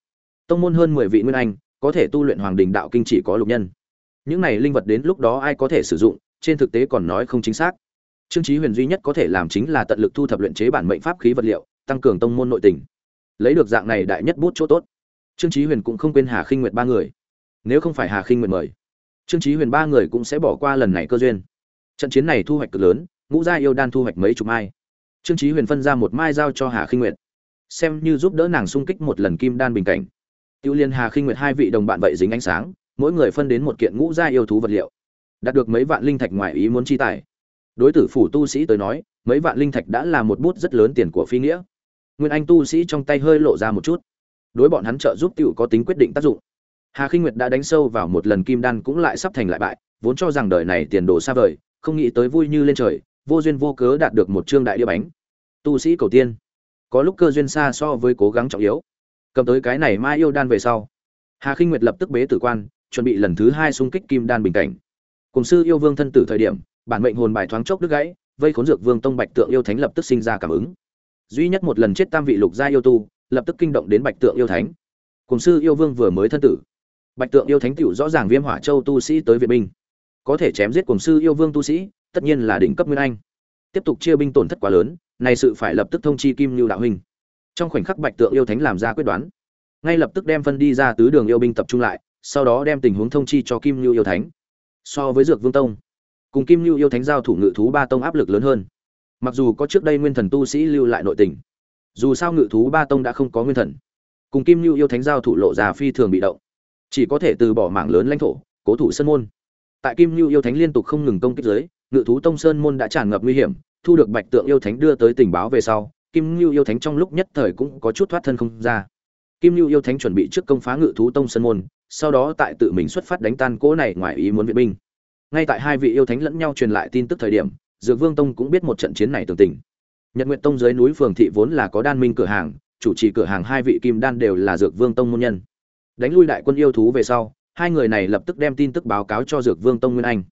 Tông môn hơn mười vị nguyên anh, có thể tu luyện hoàng đình đạo kinh chỉ có lục nhân. Những này linh vật đến lúc đó ai có thể sử dụng, trên thực tế còn nói không chính xác. Trương trí huyền duy nhất có thể làm chính là tận lực thu thập luyện chế bản mệnh pháp khí vật liệu, tăng cường tông môn nội tình. Lấy được dạng này đại nhất bút chỗ tốt. Trương trí huyền cũng không quên hà khinh nguyệt ba người. Nếu không phải hà khinh nguyệt mời, trương trí huyền ba người cũng sẽ bỏ qua lần này cơ duyên. Trận chiến này thu hoạch cực lớn, ngũ gia yêu đan thu hoạch mấy chục mai trương Chí huyền phân ra một mai giao cho hà khinh nguyệt, xem như giúp đỡ nàng xung kích một lần kim đan bình cảnh. Tiêu liên hà khinh nguyệt hai vị đồng bạn vậy dính ánh sáng, mỗi người phân đến một kiện ngũ gia yêu thú vật liệu, đạt được mấy vạn linh thạch ngoài ý muốn chi tài. Đối tử phủ tu sĩ tới nói, mấy vạn linh thạch đã là một bút rất lớn tiền của phi nghĩa. Nguyên anh tu sĩ trong tay hơi lộ ra một chút. Đối bọn hắn trợ giúp tiểu có tính quyết định tác dụng. Hà khinh nguyệt đã đánh sâu vào một lần kim đan cũng lại sắp thành lại bại, vốn cho rằng đời này tiền đồ xa vời, không nghĩ tới vui như lên trời vô duyên vô cớ đạt được một chương đại đĩa bánh. Tu sĩ cầu tiên. Có lúc cơ duyên xa so với cố gắng trọng yếu. Cầm tới cái này mai yêu đan về sau, hà khinh nguyệt lập tức bế tử quan, chuẩn bị lần thứ hai xung kích kim đan bình cảnh. Cùng sư yêu vương thân tử thời điểm, bản mệnh hồn bài thoáng chốc đứt gãy, vây khốn dược vương tông bạch tượng yêu thánh lập tức sinh ra cảm ứng. Duy nhất một lần chết tam vị lục gia yêu tu, lập tức kinh động đến bạch tượng yêu thánh. Cùng sư yêu vương vừa mới thân tử, bạch tượng yêu thánh cựu rõ ràng viêm hỏa châu tu sĩ tới viện binh. Có thể chém giết cùng sư yêu vương tu sĩ tất nhiên là đỉnh cấp nguyên anh. Tiếp tục chia binh tổn thất quá lớn, này sự phải lập tức thông chi kim lưu đạo huynh. Trong khoảnh khắc bạch tượng yêu thánh làm ra quyết đoán, ngay lập tức đem phân đi ra tứ đường yêu binh tập trung lại, sau đó đem tình huống thông chi cho kim lưu yêu thánh. So với dược vương tông, cùng kim lưu yêu thánh giao thủ ngự thú ba tông áp lực lớn hơn. Mặc dù có trước đây nguyên thần tu sĩ lưu lại nội tình, dù sao ngự thú ba tông đã không có nguyên thần, cùng kim lưu yêu thánh giao thủ lộ già phi thường bị động. Chỉ có thể từ bỏ mảng lớn lãnh thổ, cố thủ sân môn. Tại kim lưu yêu thánh liên tục không ngừng công kích giới ngự thú tông sơn môn đã tràn ngập nguy hiểm, thu được bạch tượng yêu thánh đưa tới tình báo về sau, kim lưu yêu thánh trong lúc nhất thời cũng có chút thoát thân không ra. Kim lưu yêu thánh chuẩn bị trước công phá ngự thú tông sơn môn, sau đó tại tự mình xuất phát đánh tan cỗ này ngoài ý muốn viện binh. Ngay tại hai vị yêu thánh lẫn nhau truyền lại tin tức thời điểm, dược vương tông cũng biết một trận chiến này tường tình. Nhật nguyện tông dưới núi phường thị vốn là có đan minh cửa hàng, chủ trì cửa hàng hai vị kim đan đều là dược vương tông môn nhân. Đánh lui đại quân yêu thú về sau, hai người này lập tức đem tin tức báo cáo cho dược vương tông nguyên anh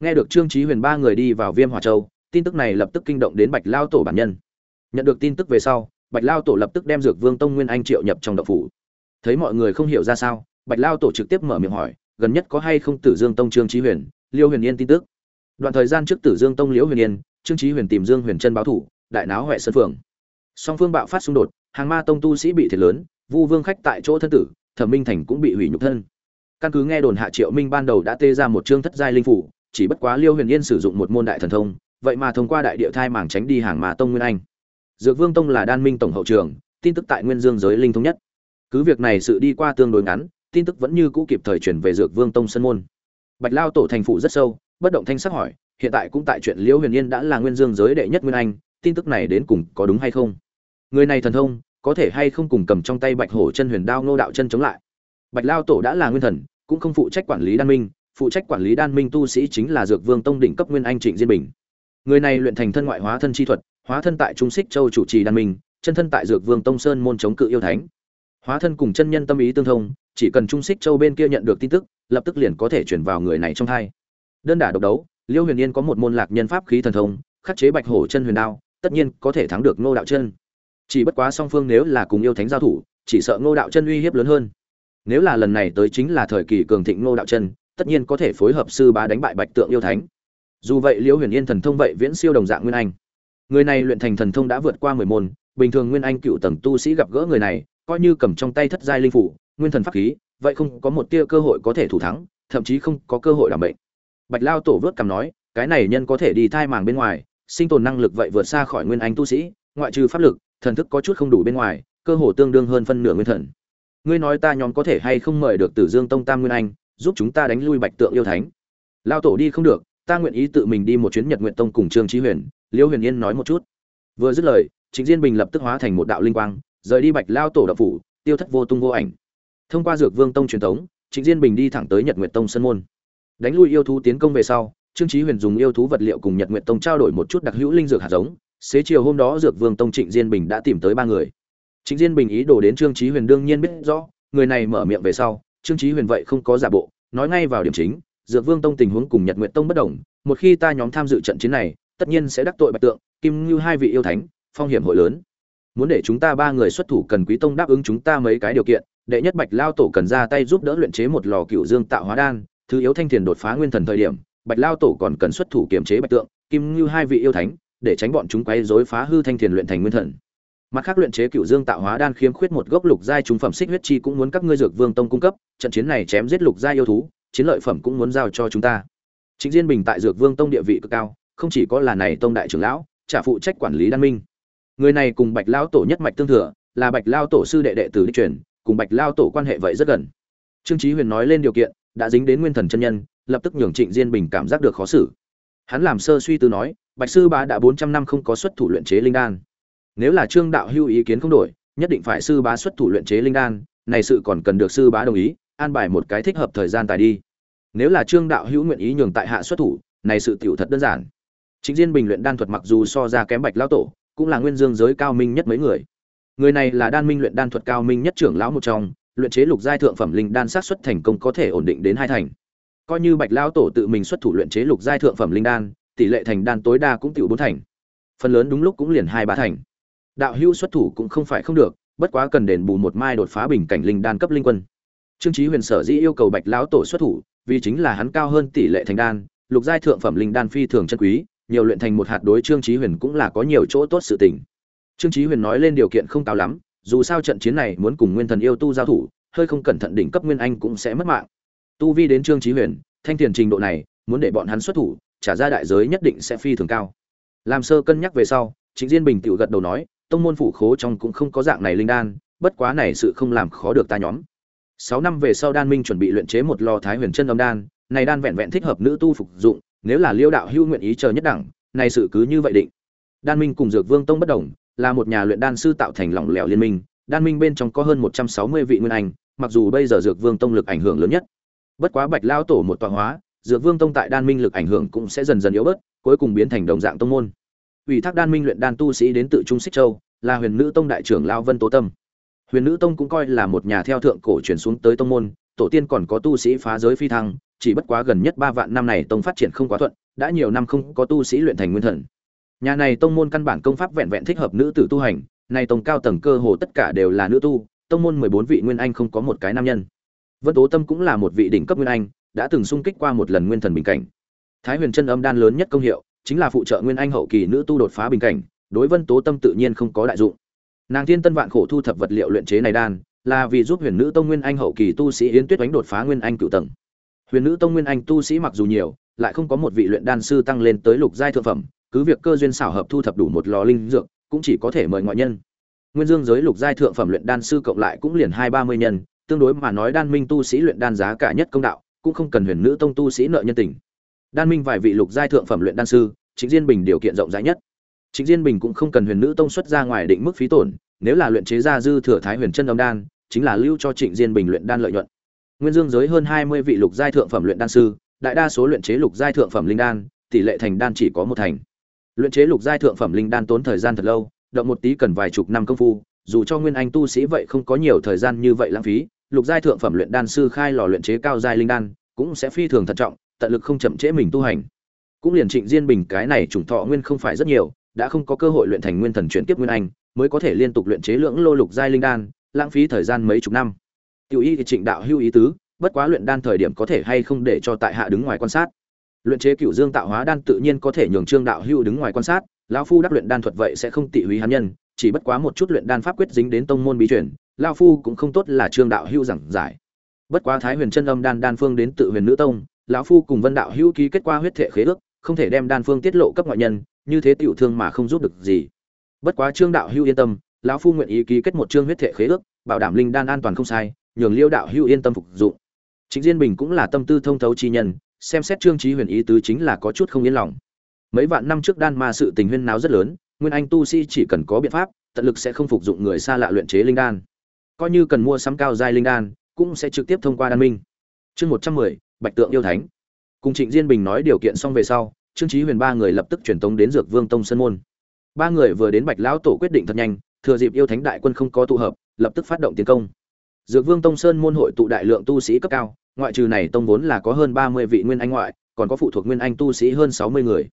nghe được trương chí huyền ba người đi vào viêm hỏa châu, tin tức này lập tức kinh động đến bạch lao tổ bản nhân. Nhận được tin tức về sau, bạch lao tổ lập tức đem dược vương tông nguyên anh triệu nhập trong đậu phủ. Thấy mọi người không hiểu ra sao, bạch lao tổ trực tiếp mở miệng hỏi, gần nhất có hay không tử dương tông trương chí huyền, liêu huyền yên tin tức? Đoạn thời gian trước tử dương tông liễu huyền yên, trương chí huyền tìm dương huyền chân báo thủ, đại náo huệ sơn phường. Song phương bạo phát xung đột, hàng ma tông tu sĩ bị thiệt lớn, vu vương khách tại chỗ thân tử, thẩm minh thành cũng bị hủy nhục thân. Căn cứ nghe đồn hạ triệu minh ban đầu đã tê ra một trương thất giai linh phủ chỉ bất quá liêu huyền yên sử dụng một môn đại thần thông, vậy mà thông qua đại địa thai màng tránh đi hàng mà tông nguyên anh. Dược vương tông là đan minh tổng hậu trường, tin tức tại nguyên dương giới linh thống nhất. Cứ việc này sự đi qua tương đối ngắn, tin tức vẫn như cũ kịp thời chuyển về dược vương tông sân môn. Bạch lao tổ thành phụ rất sâu, bất động thanh sắc hỏi, hiện tại cũng tại chuyện liễu huyền yên đã là nguyên dương giới đệ nhất nguyên anh, tin tức này đến cùng có đúng hay không? Người này thần thông, có thể hay không cùng cầm trong tay bạch hổ chân huyền đao nô đạo chân chống lại? Bạch lao tổ đã là nguyên thần, cũng không phụ trách quản lý đan minh phụ trách quản lý đan minh tu sĩ chính là dược vương tông đỉnh cấp nguyên anh trịnh diên bình. Người này luyện thành thân ngoại hóa thân chi thuật, hóa thân tại trung xích châu chủ trì đan minh, chân thân tại dược vương tông sơn môn chống cự yêu thánh. Hóa thân cùng chân nhân tâm ý tương thông, chỉ cần trung xích châu bên kia nhận được tin tức, lập tức liền có thể chuyển vào người này trong hai đơn đả độc đấu, liêu huyền yên có một môn lạc nhân pháp khí thần thông, khắc chế bạch hổ chân huyền đao, tất nhiên có thể thắng được ngô đạo chân. Chỉ bất quá song phương nếu là cùng yêu thánh giao thủ, chỉ sợ ngô đạo chân uy hiếp lớn hơn. Nếu là lần này tới chính là thời kỳ cường thịnh ngô đạo chân tất nhiên có thể phối hợp sư bá đánh bại bạch tượng yêu thánh. Dù vậy liễu huyền yên thần thông vậy viễn siêu đồng dạng nguyên anh. Người này luyện thành thần thông đã vượt qua mười môn, bình thường nguyên anh cựu tầng tu sĩ gặp gỡ người này, coi như cầm trong tay thất giai linh phủ, nguyên thần pháp khí, vậy không có một tia cơ hội có thể thủ thắng, thậm chí không có cơ hội đảm bệnh. Bạch lao tổ vớt cằm nói, cái này nhân có thể đi thai màng bên ngoài, sinh tồn năng lực vậy vượt xa khỏi nguyên anh tu sĩ, ngoại trừ pháp lực, thần thức có chút không đủ bên ngoài, cơ hồ tương đương hơn phân nửa nguyên thần. Ngươi nói ta nhóm có thể hay không mời được tử dương tông tam nguyên anh giúp chúng ta đánh lui bạch tượng yêu thánh. Lao tổ đi không được, ta nguyện ý tự mình đi một chuyến nhật nguyện tông cùng trương trí huyền, liêu huyền yên nói một chút. Vừa dứt lời chính diên bình lập tức hóa thành một đạo linh quang, rời đi bạch lao tổ đập phủ, tiêu thất vô tung vô ảnh. Thông qua dược vương tông truyền thống chính diên bình đi thẳng tới nhật nguyện tông sân môn. Đánh lui yêu thú tiến công về sau, trương trí huyền dùng yêu thú vật liệu cùng nhật nguyện tông trao đổi một chút đặc hữu linh dược hạt giống. Xế chiều hôm đó dược vương tông trịnh diên bình đã tìm tới ba người. Trịnh diên bình ý đồ đến trương trí huyền đương nhiên biết rõ, người này mở miệng về sau trương Chí huyền vậy không có giả bộ, nói ngay vào điểm chính, dược vương tông tình huống cùng nhật nguyện tông bất đồng, một khi ta nhóm tham dự trận chiến này, tất nhiên sẽ đắc tội bạch tượng, kim như hai vị yêu thánh, phong hiểm hội lớn. Muốn để chúng ta ba người xuất thủ cần quý tông đáp ứng chúng ta mấy cái điều kiện, đệ nhất bạch lao tổ cần ra tay giúp đỡ luyện chế một lò cựu dương tạo hóa đan, thứ yếu thanh thiền đột phá nguyên thần thời điểm, bạch lao tổ còn cần xuất thủ kiềm chế bạch tượng, kim như hai vị yêu thánh, để tránh bọn chúng quấy rối phá hư thanh thiền luyện thành nguyên thần mặt khác luyện chế cựu dương tạo hóa đan khiếm khuyết một gốc lục giai trung phẩm xích huyết chi cũng muốn các ngươi dược vương tông cung cấp, trận chiến này chém giết lục giai yêu thú, chiến lợi phẩm cũng muốn giao cho chúng ta. Chính diên bình tại dược vương tông địa vị cực cao, không chỉ có là này tông đại trưởng lão trả phụ trách quản lý đan minh. Người này cùng bạch lao tổ nhất mạch tương thừa, là bạch lao tổ sư đệ đệ tử đích truyền, cùng bạch lao tổ quan hệ vậy rất gần. Trương chí huyền nói lên điều kiện, đã dính đến nguyên thần chân nhân, lập tức nhường trịnh diên bình cảm giác được khó xử. Hắn làm sơ suy tư nói, bạch sư bá đã bốn trăm năm không có xuất thủ luyện chế linh đan nếu là trương đạo hưu ý kiến không đổi, nhất định phải sư bá xuất thủ luyện chế linh đan, này sự còn cần được sư bá đồng ý, an bài một cái thích hợp thời gian tài đi. Nếu là trương đạo hữu nguyện ý nhường tại hạ xuất thủ, này sự tiểu thật đơn giản. Chính diên bình luyện đan thuật mặc dù so ra kém bạch lão tổ, cũng là nguyên dương giới cao minh nhất mấy người. Người này là đan minh luyện đan thuật cao minh nhất trưởng lão một trong, luyện chế lục giai thượng phẩm linh đan sát xuất thành công có thể ổn định đến hai thành. Coi như bạch lão tổ tự mình xuất thủ luyện chế lục giai thượng phẩm linh đan, tỷ lệ thành đan tối đa cũng tiểu bốn thành. Phần lớn đúng lúc cũng liền hai ba thành đạo hữu xuất thủ cũng không phải không được, bất quá cần đền bù một mai đột phá bình cảnh linh đan cấp linh quân. Trương chí huyền sở dĩ yêu cầu bạch lão tổ xuất thủ, vì chính là hắn cao hơn tỷ lệ thành đan, lục giai thượng phẩm linh đan phi thường chân quý, nhiều luyện thành một hạt đối trương chí huyền cũng là có nhiều chỗ tốt sự tình. Trương chí huyền nói lên điều kiện không cao lắm, dù sao trận chiến này muốn cùng nguyên thần yêu tu giao thủ, hơi không cẩn thận đỉnh cấp nguyên anh cũng sẽ mất mạng. Tu vi đến trương chí huyền, thanh tiền trình độ này, muốn để bọn hắn xuất thủ, trả ra đại giới nhất định sẽ phi thường cao. Làm sơ cân nhắc về sau chính diên bình tự gật đầu nói tông môn phủ khố trong cũng không có dạng này linh đan, bất quá này sự không làm khó được ta nhóm. Sáu năm về sau đan minh chuẩn bị luyện chế một lò thái huyền chân âm đan, này đan vẹn vẹn thích hợp nữ tu phục dụng, nếu là liêu đạo hưu nguyện ý chờ nhất đẳng, này sự cứ như vậy định. Đan minh cùng dược vương tông bất đồng, là một nhà luyện đan sư tạo thành lỏng lẻo liên minh, đan minh bên trong có hơn một trăm sáu mươi vị nguyên anh, mặc dù bây giờ dược vương tông lực ảnh hưởng lớn nhất. Bất quá bạch lao tổ một tọa hóa, dược vương tông tại đan minh lực ảnh hưởng cũng sẽ dần dần yếu bớt, cuối cùng biến thành đồng dạng tông môn ủy thác đan minh luyện đan tu sĩ đến tự trung xích châu, là huyền nữ tông đại trưởng lao vân tố tâm. Huyền nữ tông cũng coi là một nhà theo thượng cổ truyền xuống tới tông môn, tổ tiên còn có tu sĩ phá giới phi thăng, chỉ bất quá gần nhất ba vạn năm này tông phát triển không quá thuận, đã nhiều năm không có tu sĩ luyện thành nguyên thần. Nhà này tông môn căn bản công pháp vẹn vẹn thích hợp nữ tử tu hành này tông cao tầng cơ hồ tất cả đều là nữ tu, tông môn mười bốn vị nguyên anh không có một cái nam nhân. Vân tố tâm cũng là một vị đỉnh cấp nguyên anh, đã từng xung kích qua một lần nguyên thần bình cảnh. Thái huyền chân âm đan lớn nhất công hiệu chính là phụ trợ nguyên anh hậu kỳ nữ tu đột phá bình cảnh, đối vân tố tâm tự nhiên không có đại dụng. Nàng thiên tân vạn khổ thu thập vật liệu luyện chế này đan, là vì giúp huyền nữ tông nguyên anh hậu kỳ tu sĩ yến tuyết đánh đột phá nguyên anh cựu tầng. Huyền nữ tông nguyên anh tu sĩ mặc dù nhiều, lại không có một vị luyện đan sư tăng lên tới lục giai thượng phẩm, cứ việc cơ duyên xảo hợp thu thập đủ một lò linh dược, cũng chỉ có thể mời ngoại nhân. Nguyên dương giới lục giai thượng phẩm luyện đan sư cộng lại cũng liền hai ba mươi nhân, tương đối mà nói đan minh tu sĩ luyện đan giá cả nhất công đạo, cũng không cần huyền nữ tông tu sĩ nợ nhân tình đan minh vài vị lục giai thượng phẩm luyện đan sư chính diên bình điều kiện rộng rãi nhất. Chính diên bình cũng không cần huyền nữ tông xuất ra ngoài định mức phí tổn, nếu là luyện chế ra dư thừa thái huyền chân âm đan, chính là lưu cho trịnh diên bình luyện đan lợi nhuận. Nguyên dương giới hơn hai mươi vị lục giai thượng phẩm luyện đan sư, đại đa số luyện chế lục giai thượng phẩm linh đan, tỷ lệ thành đan chỉ có một thành. Luyện chế lục giai thượng phẩm linh đan tốn thời gian thật lâu, động một tí cần vài chục năm công phu, dù cho nguyên anh tu sĩ vậy không có nhiều thời gian như vậy lãng phí, lục giai thượng phẩm luyện đan sư khai lò luyện chế cao giai linh đan, cũng sẽ phi thường thận trọng tận lực không chậm trễ mình tu hành. Cũng liền trịnh diên bình cái này trùng thọ nguyên không phải rất nhiều, đã không có cơ hội luyện thành nguyên thần chuyển kiếp nguyên anh, mới có thể liên tục luyện chế lưỡng lô lục giai linh đan, lãng phí thời gian mấy chục năm. Tiểu y thì trịnh đạo hưu ý tứ, bất quá luyện đan thời điểm có thể hay không để cho tại hạ đứng ngoài quan sát. Luyện chế cựu dương tạo hóa đan tự nhiên có thể nhường trương đạo hưu đứng ngoài quan sát, lão phu đắc luyện đan thuật vậy sẽ không tị húy hắn nhân, chỉ bất quá một chút luyện đan pháp quyết dính đến tông môn bí truyền, lão phu cũng không tốt là trương đạo hưu giảng giải. Bất quá thái huyền chân âm đan đan phương đến tự huyền nữ tông lão phu cùng vân đạo hưu ký kết qua huyết thể khế ước, không thể đem đan phương tiết lộ cấp ngoại nhân, như thế tiểu thương mà không giúp được gì. Bất quá trương đạo hưu yên tâm, lão phu nguyện ý ký kết một chương huyết thể khế ước, bảo đảm linh đan an toàn không sai, nhường liêu đạo hưu yên tâm phục dụng. Chính diên bình cũng là tâm tư thông thấu chi nhân, xem xét trương trí huyền ý tứ chính là có chút không yên lòng. Mấy vạn năm trước đan ma sự tình huyên náo rất lớn, nguyên anh tu sĩ chỉ cần có biện pháp, tận lực sẽ không phục dụng người xa lạ luyện chế linh đan. Coi như cần mua sắm cao giai linh đan, cũng sẽ trực tiếp thông qua đan minh. Chương một trăm mười bạch tượng yêu thánh. Cùng trịnh diên bình nói điều kiện xong về sau, trương trí huyền ba người lập tức truyền tống đến dược vương tông sơn môn. Ba người vừa đến bạch lão tổ quyết định thật nhanh, thừa dịp yêu thánh đại quân không có tụ hợp, lập tức phát động tiến công. Dược vương tông sơn môn hội tụ đại lượng tu sĩ cấp cao, ngoại trừ này tông vốn là có hơn ba mươi vị nguyên anh ngoại, còn có phụ thuộc nguyên anh tu sĩ hơn sáu mươi người.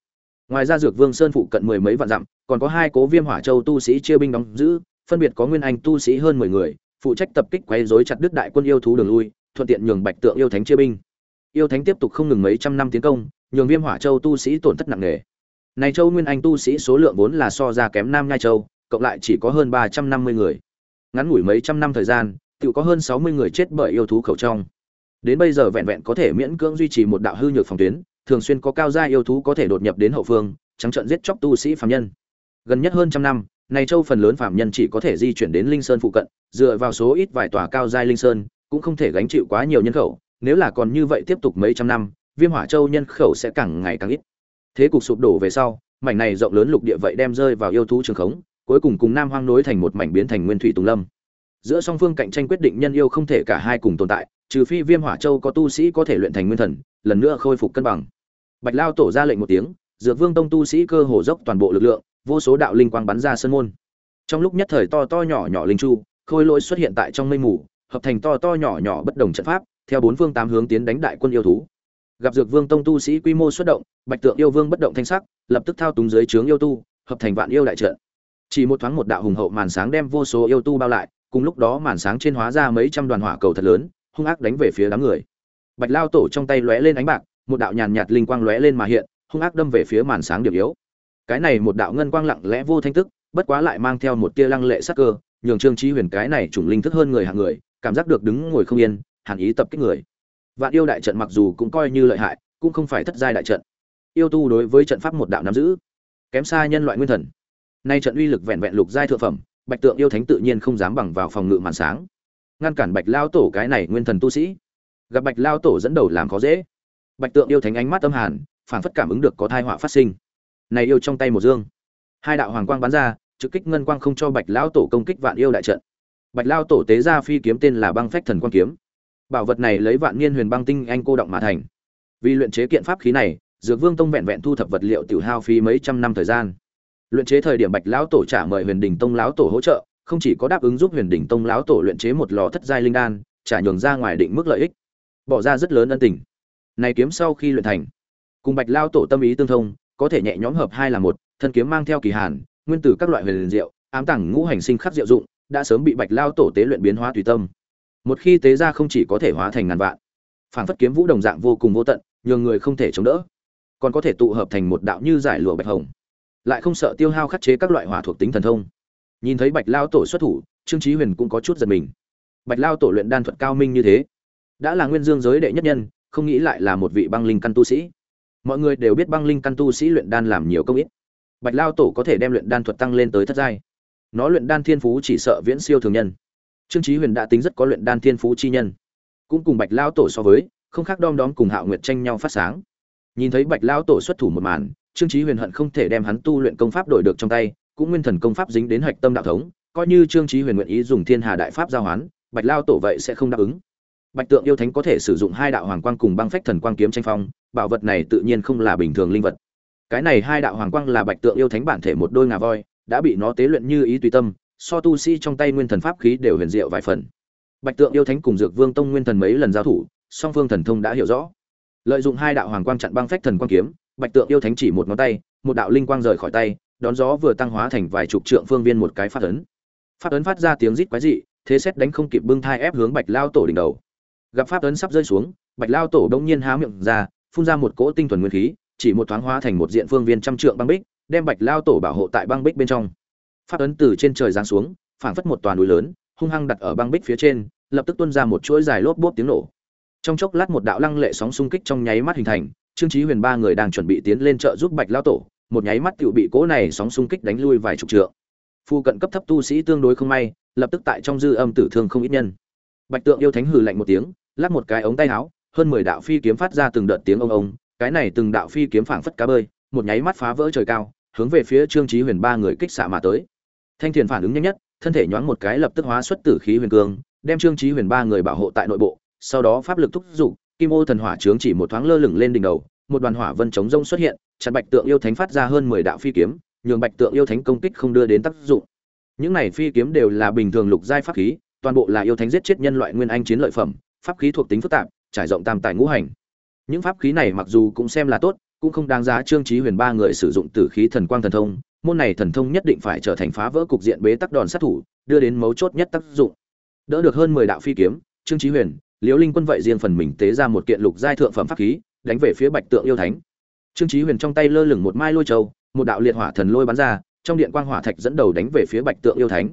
Ngoài ra dược vương sơn phụ cận mười mấy vạn dặm, còn có hai cố viêm hỏa châu tu sĩ chia binh đóng giữ, phân biệt có nguyên anh tu sĩ hơn mười người, phụ trách tập kích quấy rối chặt đứt đại quân yêu thú đường lui, thuận tiện nhường bạch tượng yêu thánh chia binh yêu thánh tiếp tục không ngừng mấy trăm năm tiến công, nhường viêm hỏa châu tu sĩ tổn thất nặng nề. Này châu nguyên anh tu sĩ số lượng vốn là so ra kém nam nhai châu, cộng lại chỉ có hơn ba trăm năm mươi người. Ngắn ngủi mấy trăm năm thời gian tự có hơn sáu mươi người chết bởi yêu thú khẩu trong. Đến bây giờ vẹn vẹn có thể miễn cưỡng duy trì một đạo hư nhược phòng tuyến, thường xuyên có cao gia yêu thú có thể đột nhập đến hậu phương, trắng trợn giết chóc tu sĩ phạm nhân. Gần nhất hơn trăm năm, này châu phần lớn phạm nhân chỉ có thể di chuyển đến linh sơn phụ cận, dựa vào số ít vài tòa cao giai linh sơn, cũng không thể gánh chịu quá nhiều nhân khẩu nếu là còn như vậy tiếp tục mấy trăm năm, viêm hỏa châu nhân khẩu sẽ càng ngày càng ít. Thế cục sụp đổ về sau, mảnh này rộng lớn lục địa vậy đem rơi vào yêu thú trường khống, cuối cùng cùng nam hoang nối thành một mảnh biến thành nguyên thủy tùng lâm. Giữa song phương cạnh tranh quyết định nhân yêu không thể cả hai cùng tồn tại, trừ phi viêm hỏa châu có tu sĩ có thể luyện thành nguyên thần, lần nữa khôi phục cân bằng. Bạch lao tổ ra lệnh một tiếng, dược vương tông tu sĩ cơ hồ dốc toàn bộ lực lượng, vô số đạo linh quang bắn ra sân môn. Trong lúc nhất thời to to nhỏ nhỏ linh chu, khôi lỗi xuất hiện tại trong mây mù, hợp thành to to nhỏ nhỏ bất đồng trận pháp theo bốn phương tám hướng tiến đánh đại quân yêu thú. Gặp dược vương tông tu sĩ quy mô xuất động, bạch tượng yêu vương bất động thanh sắc, lập tức thao túng dưới trướng yêu tu, hợp thành vạn yêu đại trận. Chỉ một thoáng một đạo hùng hậu màn sáng đem vô số yêu tu bao lại, cùng lúc đó màn sáng trên hóa ra mấy trăm đoàn hỏa cầu thật lớn, hung ác đánh về phía đám người. Bạch lao tổ trong tay lóe lên ánh bạc, một đạo nhàn nhạt linh quang lóe lên mà hiện, hung ác đâm về phía màn sáng điểm yếu. Cái này một đạo ngân quang lặng lẽ vô thanh tức, bất quá lại mang theo một tia lăng lệ sắc cơ, nhường trương trí huyền cái này chủng linh thức hơn người hạng người, cảm giác được đứng ngồi không yên hàn ý tập kích người. Vạn yêu đại trận mặc dù cũng coi như lợi hại, cũng không phải thất giai đại trận. Yêu tu đối với trận pháp một đạo nắm giữ, kém xa nhân loại nguyên thần. Nay trận uy lực vẹn vẹn lục giai thượng phẩm, bạch tượng yêu thánh tự nhiên không dám bằng vào phòng ngự màn sáng. Ngăn cản bạch lao tổ cái này nguyên thần tu sĩ. Gặp bạch lao tổ dẫn đầu làm khó dễ. Bạch tượng yêu thánh ánh mắt âm hàn phản phất cảm ứng được có thai họa phát sinh. Này yêu trong tay một dương. Hai đạo hoàng quang bắn ra, trực kích ngân quang không cho bạch lao tổ công kích vạn yêu đại trận. Bạch lao tổ tế ra phi kiếm tên là băng phách thần quang kiếm bảo vật này lấy vạn niên huyền băng tinh anh cô động mà thành. Vì luyện chế kiện pháp khí này, dược vương tông vẹn vẹn thu thập vật liệu tiểu hao phí mấy trăm năm thời gian. Luyện chế thời điểm bạch lão tổ trả mời huyền đình tông lão tổ hỗ trợ, không chỉ có đáp ứng giúp huyền đình tông lão tổ luyện chế một lò thất giai linh đan, trả nhường ra ngoài định mức lợi ích. Bỏ ra rất lớn ân tình. Này kiếm sau khi luyện thành, cùng bạch lao tổ tâm ý tương thông, có thể nhẹ nhõm hợp hai là một, thân kiếm mang theo kỳ hàn, nguyên tử các loại huyền diệu, ám tàng ngũ hành sinh khắc diệu dụng, đã sớm bị bạch lao tổ tế luyện biến hóa tùy tâm một khi tế ra không chỉ có thể hóa thành ngàn vạn phản phất kiếm vũ đồng dạng vô cùng vô tận, nhường người không thể chống đỡ, còn có thể tụ hợp thành một đạo như giải lụa bạch hồng, lại không sợ tiêu hao khắc chế các loại hỏa thuộc tính thần thông. Nhìn thấy bạch lao tổ xuất thủ, trương trí huyền cũng có chút giật mình. Bạch lao tổ luyện đan thuật cao minh như thế, đã là nguyên dương giới đệ nhất nhân, không nghĩ lại là một vị băng linh căn tu sĩ. Mọi người đều biết băng linh căn tu sĩ luyện đan làm nhiều công ít. Bạch lao tổ có thể đem luyện đan thuật tăng lên tới thất giai. Nó luyện đan thiên phú chỉ sợ viễn siêu thường nhân trương Chí huyền đã tính rất có luyện đan thiên phú chi nhân. Cũng cùng bạch lao tổ so với, không khác đom đóm cùng hạo nguyệt tranh nhau phát sáng. Nhìn thấy bạch lao tổ xuất thủ một màn, trương Chí huyền hận không thể đem hắn tu luyện công pháp đổi được trong tay, cũng nguyên thần công pháp dính đến hạch tâm đạo thống, coi như trương Chí huyền nguyện ý dùng thiên hà đại pháp giao hoán, bạch lao tổ vậy sẽ không đáp ứng. Bạch tượng yêu thánh có thể sử dụng hai đạo hoàng quang cùng băng phách thần quang kiếm tranh phong, bảo vật này tự nhiên không là bình thường linh vật. Cái này hai đạo hoàng quang là bạch tượng yêu thánh bản thể một đôi ngà voi, đã bị nó tế luyện như ý tùy tâm so tu sĩ trong tay nguyên thần pháp khí đều huyền diệu vài phần. Bạch tượng yêu thánh cùng dược vương tông nguyên thần mấy lần giao thủ, song phương thần thông đã hiểu rõ. Lợi dụng hai đạo hoàng quang chặn băng phách thần quang kiếm, bạch tượng yêu thánh chỉ một ngón tay, một đạo linh quang rời khỏi tay, đón gió vừa tăng hóa thành vài chục trượng phương viên một cái phát ấn. Phát ấn phát ra tiếng rít quái dị, thế xét đánh không kịp bưng thai ép hướng bạch lao tổ đỉnh đầu. Gặp pháp ấn sắp rơi xuống, bạch lao tổ đông nhiên há miệng ra, phun ra một cỗ tinh thuần nguyên khí, chỉ một thoáng hóa thành một diện phương viên trăm trượng băng bích, đem bạch lao tổ bảo hộ tại băng bích bên trong pháp ấn từ trên trời giáng xuống, phảng phất một toàn núi lớn, hung hăng đặt ở băng bích phía trên, lập tức tuôn ra một chuỗi dài lốp bốp tiếng nổ. Trong chốc lát một đạo lăng lệ sóng xung kích trong nháy mắt hình thành, trương chí huyền ba người đang chuẩn bị tiến lên trợ giúp bạch lao tổ, một nháy mắt tiểu bị cỗ này sóng xung kích đánh lui vài chục trượng. Phu cận cấp thấp tu sĩ tương đối không may, lập tức tại trong dư âm tử thương không ít nhân. Bạch tượng yêu thánh hừ lạnh một tiếng, lắc một cái ống tay áo, hơn mười đạo phi kiếm phát ra từng đợt tiếng ông ông, cái này từng đạo phi kiếm phảng phất cá bơi, một nháy mắt phá vỡ trời cao, hướng về phía trương chí huyền ba người kích xạ mà tới thanh thiền phản ứng nhanh nhất, thân thể nhoáng một cái lập tức hóa xuất tử khí huyền cương, đem trương trí huyền ba người bảo hộ tại nội bộ, sau đó pháp lực thúc giục, kim ô thần hỏa trướng chỉ một thoáng lơ lửng lên đỉnh đầu, một đoàn hỏa vân chống rông xuất hiện, chặn bạch tượng yêu thánh phát ra hơn mười đạo phi kiếm, nhường bạch tượng yêu thánh công kích không đưa đến tác dụng. Những này phi kiếm đều là bình thường lục giai pháp khí, toàn bộ là yêu thánh giết chết nhân loại nguyên anh chiến lợi phẩm, pháp khí thuộc tính phức tạp, trải rộng tam tài ngũ hành. Những pháp khí này mặc dù cũng xem là tốt, cũng không đáng giá trương trí huyền ba người sử dụng tử khí thần quang thần thông môn này thần thông nhất định phải trở thành phá vỡ cục diện bế tắc đòn sát thủ, đưa đến mấu chốt nhất tác dụng. Đỡ được hơn mười đạo phi kiếm, trương chí huyền, liễu linh quân vậy riêng phần mình tế ra một kiện lục giai thượng phẩm pháp khí, đánh về phía bạch tượng yêu thánh. Trương chí huyền trong tay lơ lửng một mai lôi châu, một đạo liệt hỏa thần lôi bắn ra, trong điện quang hỏa thạch dẫn đầu đánh về phía bạch tượng yêu thánh.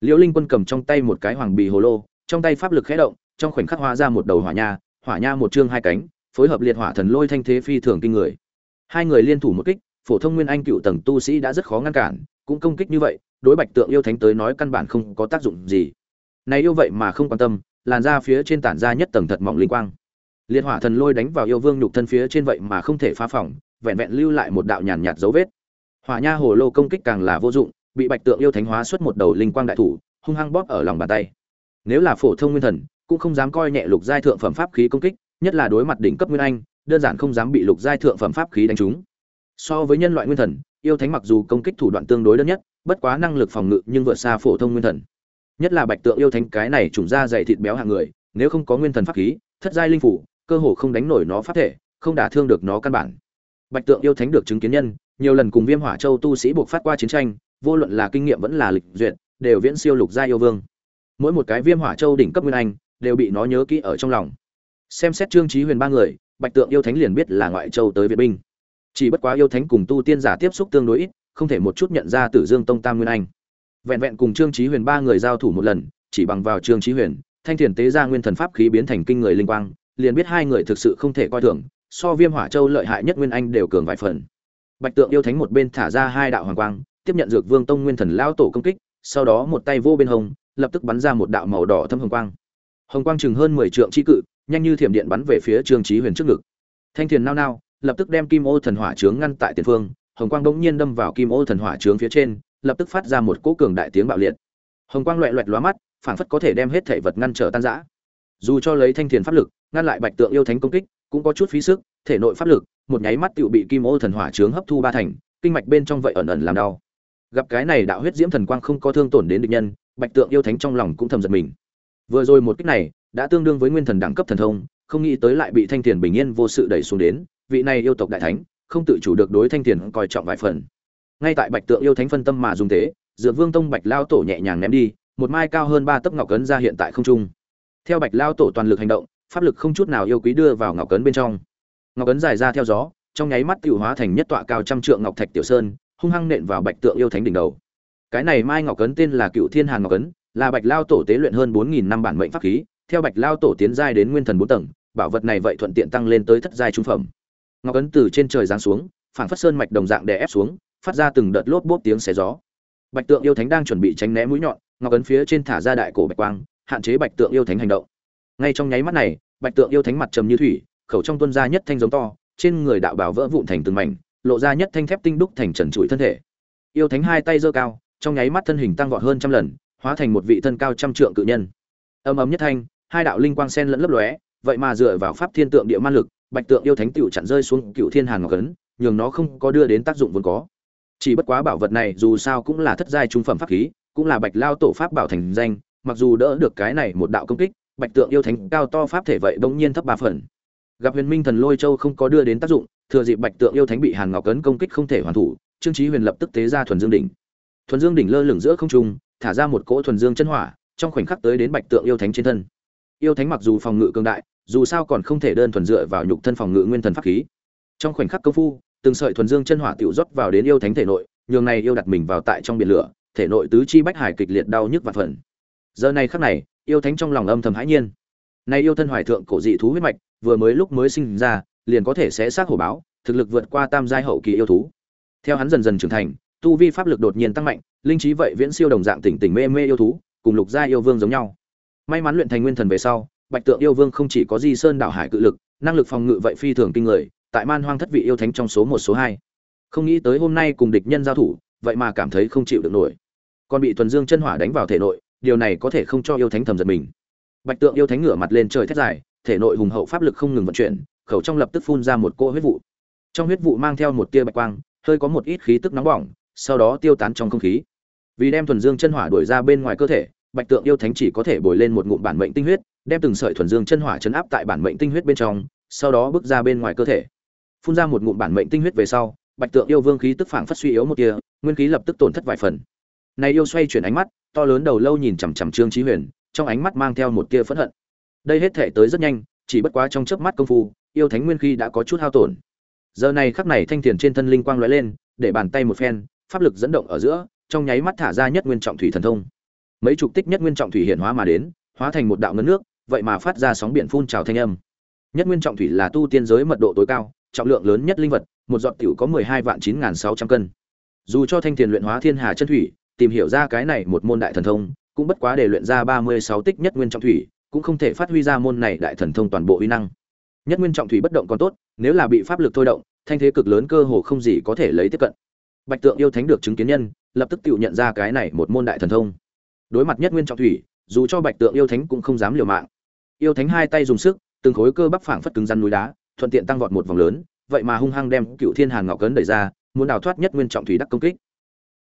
Liễu linh quân cầm trong tay một cái hoàng bì hồ lô, trong tay pháp lực khẽ động, trong khoảnh khắc hóa ra một đầu hỏa nha hỏa nha một trương hai cánh, phối hợp liệt hỏa thần lôi thanh thế phi thường kinh người. Hai người liên thủ một kích phổ thông nguyên anh cựu tầng tu sĩ đã rất khó ngăn cản, cũng công kích như vậy, đối bạch tượng yêu thánh tới nói căn bản không có tác dụng gì. Này yêu vậy mà không quan tâm, làn ra phía trên tản ra nhất tầng thật mỏng linh quang. Liệt hỏa thần lôi đánh vào yêu vương nhục thân phía trên vậy mà không thể phá phỏng vẹn vẹn lưu lại một đạo nhàn nhạt dấu vết. Hỏa nha hồ lô công kích càng là vô dụng, bị bạch tượng yêu thánh hóa xuất một đầu linh quang đại thủ, hung hăng bóp ở lòng bàn tay. Nếu là phổ thông nguyên thần, cũng không dám coi nhẹ lục giai thượng phẩm pháp khí công kích, nhất là đối mặt đỉnh cấp nguyên anh, đơn giản không dám bị lục giai thượng phẩm pháp khí đánh trúng so với nhân loại nguyên thần, yêu thánh mặc dù công kích thủ đoạn tương đối đơn nhất, bất quá năng lực phòng ngự nhưng vượt xa phổ thông nguyên thần. Nhất là bạch tượng yêu thánh, cái này trùng ra dày thịt béo hạng người, nếu không có nguyên thần pháp khí, thất giai linh phủ, cơ hồ không đánh nổi nó phát thể, không đả thương được nó căn bản. Bạch tượng yêu thánh được chứng kiến nhân, nhiều lần cùng viêm hỏa châu tu sĩ buộc phát qua chiến tranh, vô luận là kinh nghiệm vẫn là lịch duyệt, đều viễn siêu lục gia yêu vương. Mỗi một cái viêm hỏa châu đỉnh cấp nguyên anh, đều bị nó nhớ kỹ ở trong lòng. Xem xét trương trí huyền ba người, bạch tượng yêu thánh liền biết là ngoại châu tới viện binh chỉ bất quá yêu thánh cùng tu tiên giả tiếp xúc tương đối ít không thể một chút nhận ra tử dương tông tam nguyên anh. Vẹn vẹn cùng trương trí huyền ba người giao thủ một lần chỉ bằng vào trương trí huyền thanh thiền tế ra nguyên thần pháp khí biến thành kinh người linh quang liền biết hai người thực sự không thể coi thường so viêm hỏa châu lợi hại nhất nguyên anh đều cường vài phần. Bạch tượng yêu thánh một bên thả ra hai đạo hoàng quang tiếp nhận dược vương tông nguyên thần lao tổ công kích sau đó một tay vô bên hồng, lập tức bắn ra một đạo màu đỏ thâm hồng quang. Hồng quang chừng hơn mười trượng chi cự nhanh như thiểm điện bắn về phía trương trí huyền trước ngực. Thanh thiền nao nao lập tức đem kim ô thần hỏa trướng ngăn tại tiền phương, hồng quang bỗng nhiên đâm vào kim ô thần hỏa trướng phía trên, lập tức phát ra một cỗ cường đại tiếng bạo liệt. Hồng quang loẹ loẹt lóa mắt, phảng phất có thể đem hết thể vật ngăn trở tan rã. Dù cho lấy thanh thiền pháp lực, ngăn lại bạch tượng yêu thánh công kích, cũng có chút phí sức, thể nội pháp lực, một nháy mắt tựu bị kim ô thần hỏa trướng hấp thu ba thành, kinh mạch bên trong vậy ẩn ẩn làm đau. Gặp cái này đạo huyết diễm thần quang không có thương tổn đến địch nhân, bạch tượng yêu thánh trong lòng cũng thầm giật mình. Vừa rồi một kích này, đã tương đương với nguyên thần đẳng cấp thần thông, không nghĩ tới lại bị thanh thiền bình yên vô sự đẩy xuống đến vị này yêu tộc đại thánh, không tự chủ được đối thanh thiền coi trọng vài phần. Ngay tại bạch tượng yêu thánh phân tâm mà dùng thế dược vương tông bạch lao tổ nhẹ nhàng ném đi, một mai cao hơn ba tấc ngọc cấn ra hiện tại không trung. Theo bạch lao tổ toàn lực hành động, pháp lực không chút nào yêu quý đưa vào ngọc cấn bên trong. Ngọc cấn dài ra theo gió, trong nháy mắt tiêu hóa thành nhất tọa cao trăm trượng ngọc thạch tiểu sơn, hung hăng nện vào bạch tượng yêu thánh đỉnh đầu. Cái này mai ngọc cấn tên là cựu thiên hàn ngọc cấn, là bạch lao tổ tế luyện hơn bốn nghìn năm bản mệnh pháp khí, theo bạch lao tổ tiến giai đến nguyên thần bốn tầng, bảo vật này vậy thuận tiện tăng lên tới thất giai trung phẩm ngọc ấn từ trên trời giáng xuống, phảng phất sơn mạch đồng dạng đè ép xuống, phát ra từng đợt lốp bốp tiếng xé gió. Bạch tượng yêu thánh đang chuẩn bị tránh né mũi nhọn, ngọc ấn phía trên thả ra đại cổ bạch quang, hạn chế bạch tượng yêu thánh hành động. Ngay trong nháy mắt này, bạch tượng yêu thánh mặt trầm như thủy, khẩu trong tuân ra nhất thanh giống to, trên người đạo bảo vỡ vụn thành từng mảnh, lộ ra nhất thanh thép tinh đúc thành trần trụi thân thể. Yêu thánh hai tay giơ cao, trong nháy mắt thân hình tăng vọt hơn trăm lần, hóa thành một vị thân cao trăm trượng cự nhân. Âm ấm nhất thanh, hai đạo linh quang sen lẫn lấp lóe, vậy mà dựa vào pháp thiên tượng địa man lực bạch tượng yêu thánh tiểu chặn rơi xuống cựu thiên hàn ngọc ấn, nhường nó không có đưa đến tác dụng vốn có. Chỉ bất quá bảo vật này dù sao cũng là thất giai trung phẩm pháp khí, cũng là bạch lao tổ pháp bảo thành danh, mặc dù đỡ được cái này một đạo công kích, bạch tượng yêu thánh cao to pháp thể vậy bỗng nhiên thấp ba phần. Gặp huyền minh thần lôi châu không có đưa đến tác dụng, thừa dịp bạch tượng yêu thánh bị hàn ngọc ấn công kích không thể hoàn thủ, trương trí huyền lập tức tế ra thuần dương đỉnh. Thuần dương đỉnh lơ lửng giữa không trung, thả ra một cỗ thuần dương chân hỏa, trong khoảnh khắc tới đến bạch tượng yêu thánh trên thân. Yêu thánh mặc dù phòng ngự cường đại dù sao còn không thể đơn thuần dựa vào nhục thân phòng ngự nguyên thần pháp khí. Trong khoảnh khắc công phu, từng sợi thuần dương chân hỏa tiểu rót vào đến yêu thánh thể nội, nhường này yêu đặt mình vào tại trong biển lửa, thể nội tứ chi bách hải kịch liệt đau nhức và phần giờ này khắc này, yêu thánh trong lòng âm thầm hãi nhiên. Này yêu thân hoài thượng cổ dị thú huyết mạch, vừa mới lúc mới sinh ra, liền có thể sẽ xác hổ báo, thực lực vượt qua tam giai hậu kỳ yêu thú. Theo hắn dần dần trưởng thành, tu vi pháp lực đột nhiên tăng mạnh, linh trí vậy viễn siêu đồng dạng tỉnh tỉnh mê mê yêu thú, cùng lục gia yêu vương giống nhau. May mắn luyện thành nguyên thần về sau bạch tượng yêu vương không chỉ có di sơn đảo hải cự lực, năng lực phòng ngự vậy phi thường kinh người, tại man hoang thất vị yêu thánh trong số một, số hai. Không nghĩ tới hôm nay cùng địch nhân giao thủ, vậy mà cảm thấy không chịu được nổi. Còn bị tuần dương chân hỏa đánh vào thể nội, điều này có thể không cho yêu thánh thầm giật mình. Bạch tượng yêu thánh ngửa mặt lên trời thét dài, thể nội hùng hậu pháp lực không ngừng vận chuyển, khẩu trong lập tức phun ra một cô huyết vụ. Trong huyết vụ mang theo một tia bạch quang, hơi có một ít khí tức nóng bỏng, sau đó tiêu tán trong không khí. Vì đem thuần dương chân hỏa đuổi ra bên ngoài cơ thể, bạch tượng yêu thánh chỉ có thể bồi lên một ngụm bản mệnh tinh huyết đem từng sợi thuần dương chân hỏa chấn áp tại bản mệnh tinh huyết bên trong, sau đó bước ra bên ngoài cơ thể. Phun ra một ngụm bản mệnh tinh huyết về sau, bạch tượng yêu vương khí tức phảng phất suy yếu một tia, nguyên khí lập tức tổn thất vài phần. Này yêu xoay chuyển ánh mắt, to lớn đầu lâu nhìn chằm chằm trương trí huyền, trong ánh mắt mang theo một tia phẫn hận. Đây hết thể tới rất nhanh, chỉ bất quá trong chớp mắt công phu, yêu thánh nguyên khí đã có chút hao tổn. Giờ này khắc này thanh thiền trên thân linh quang lóe lên, để bàn tay một phen, pháp lực dẫn động ở giữa, trong nháy mắt thả ra nhất nguyên trọng thủy thần thông. Mấy chục tích nhất nguyên trọng thủy hiện hóa mà đến, hóa thành một đạo ngân nước vậy mà phát ra sóng biển phun trào thanh âm. Nhất nguyên trọng thủy là tu tiên giới mật độ tối cao, trọng lượng lớn nhất linh vật, một giọt tiểu có mười hai vạn chín nghìn sáu trăm cân. Dù cho thanh tiền luyện hóa thiên hà chân thủy, tìm hiểu ra cái này một môn đại thần thông, cũng bất quá để luyện ra ba mươi sáu tích nhất nguyên trọng thủy, cũng không thể phát huy ra môn này đại thần thông toàn bộ uy năng. Nhất nguyên trọng thủy bất động còn tốt, nếu là bị pháp lực thôi động, thanh thế cực lớn cơ hồ không gì có thể lấy tiếp cận. Bạch tượng yêu thánh được chứng kiến nhân, lập tức tự nhận ra cái này một môn đại thần thông. Đối mặt nhất nguyên trọng thủy, dù cho bạch tượng yêu thánh cũng không dám liều mạng yêu thánh hai tay dùng sức, từng khối cơ bắp phảng phất cứng rắn núi đá, thuận tiện tăng vọt một vòng lớn, vậy mà hung hăng đem cựu thiên hàn ngọc cấn đẩy ra, muốn đào thoát nhất nguyên trọng thủy đắc công kích.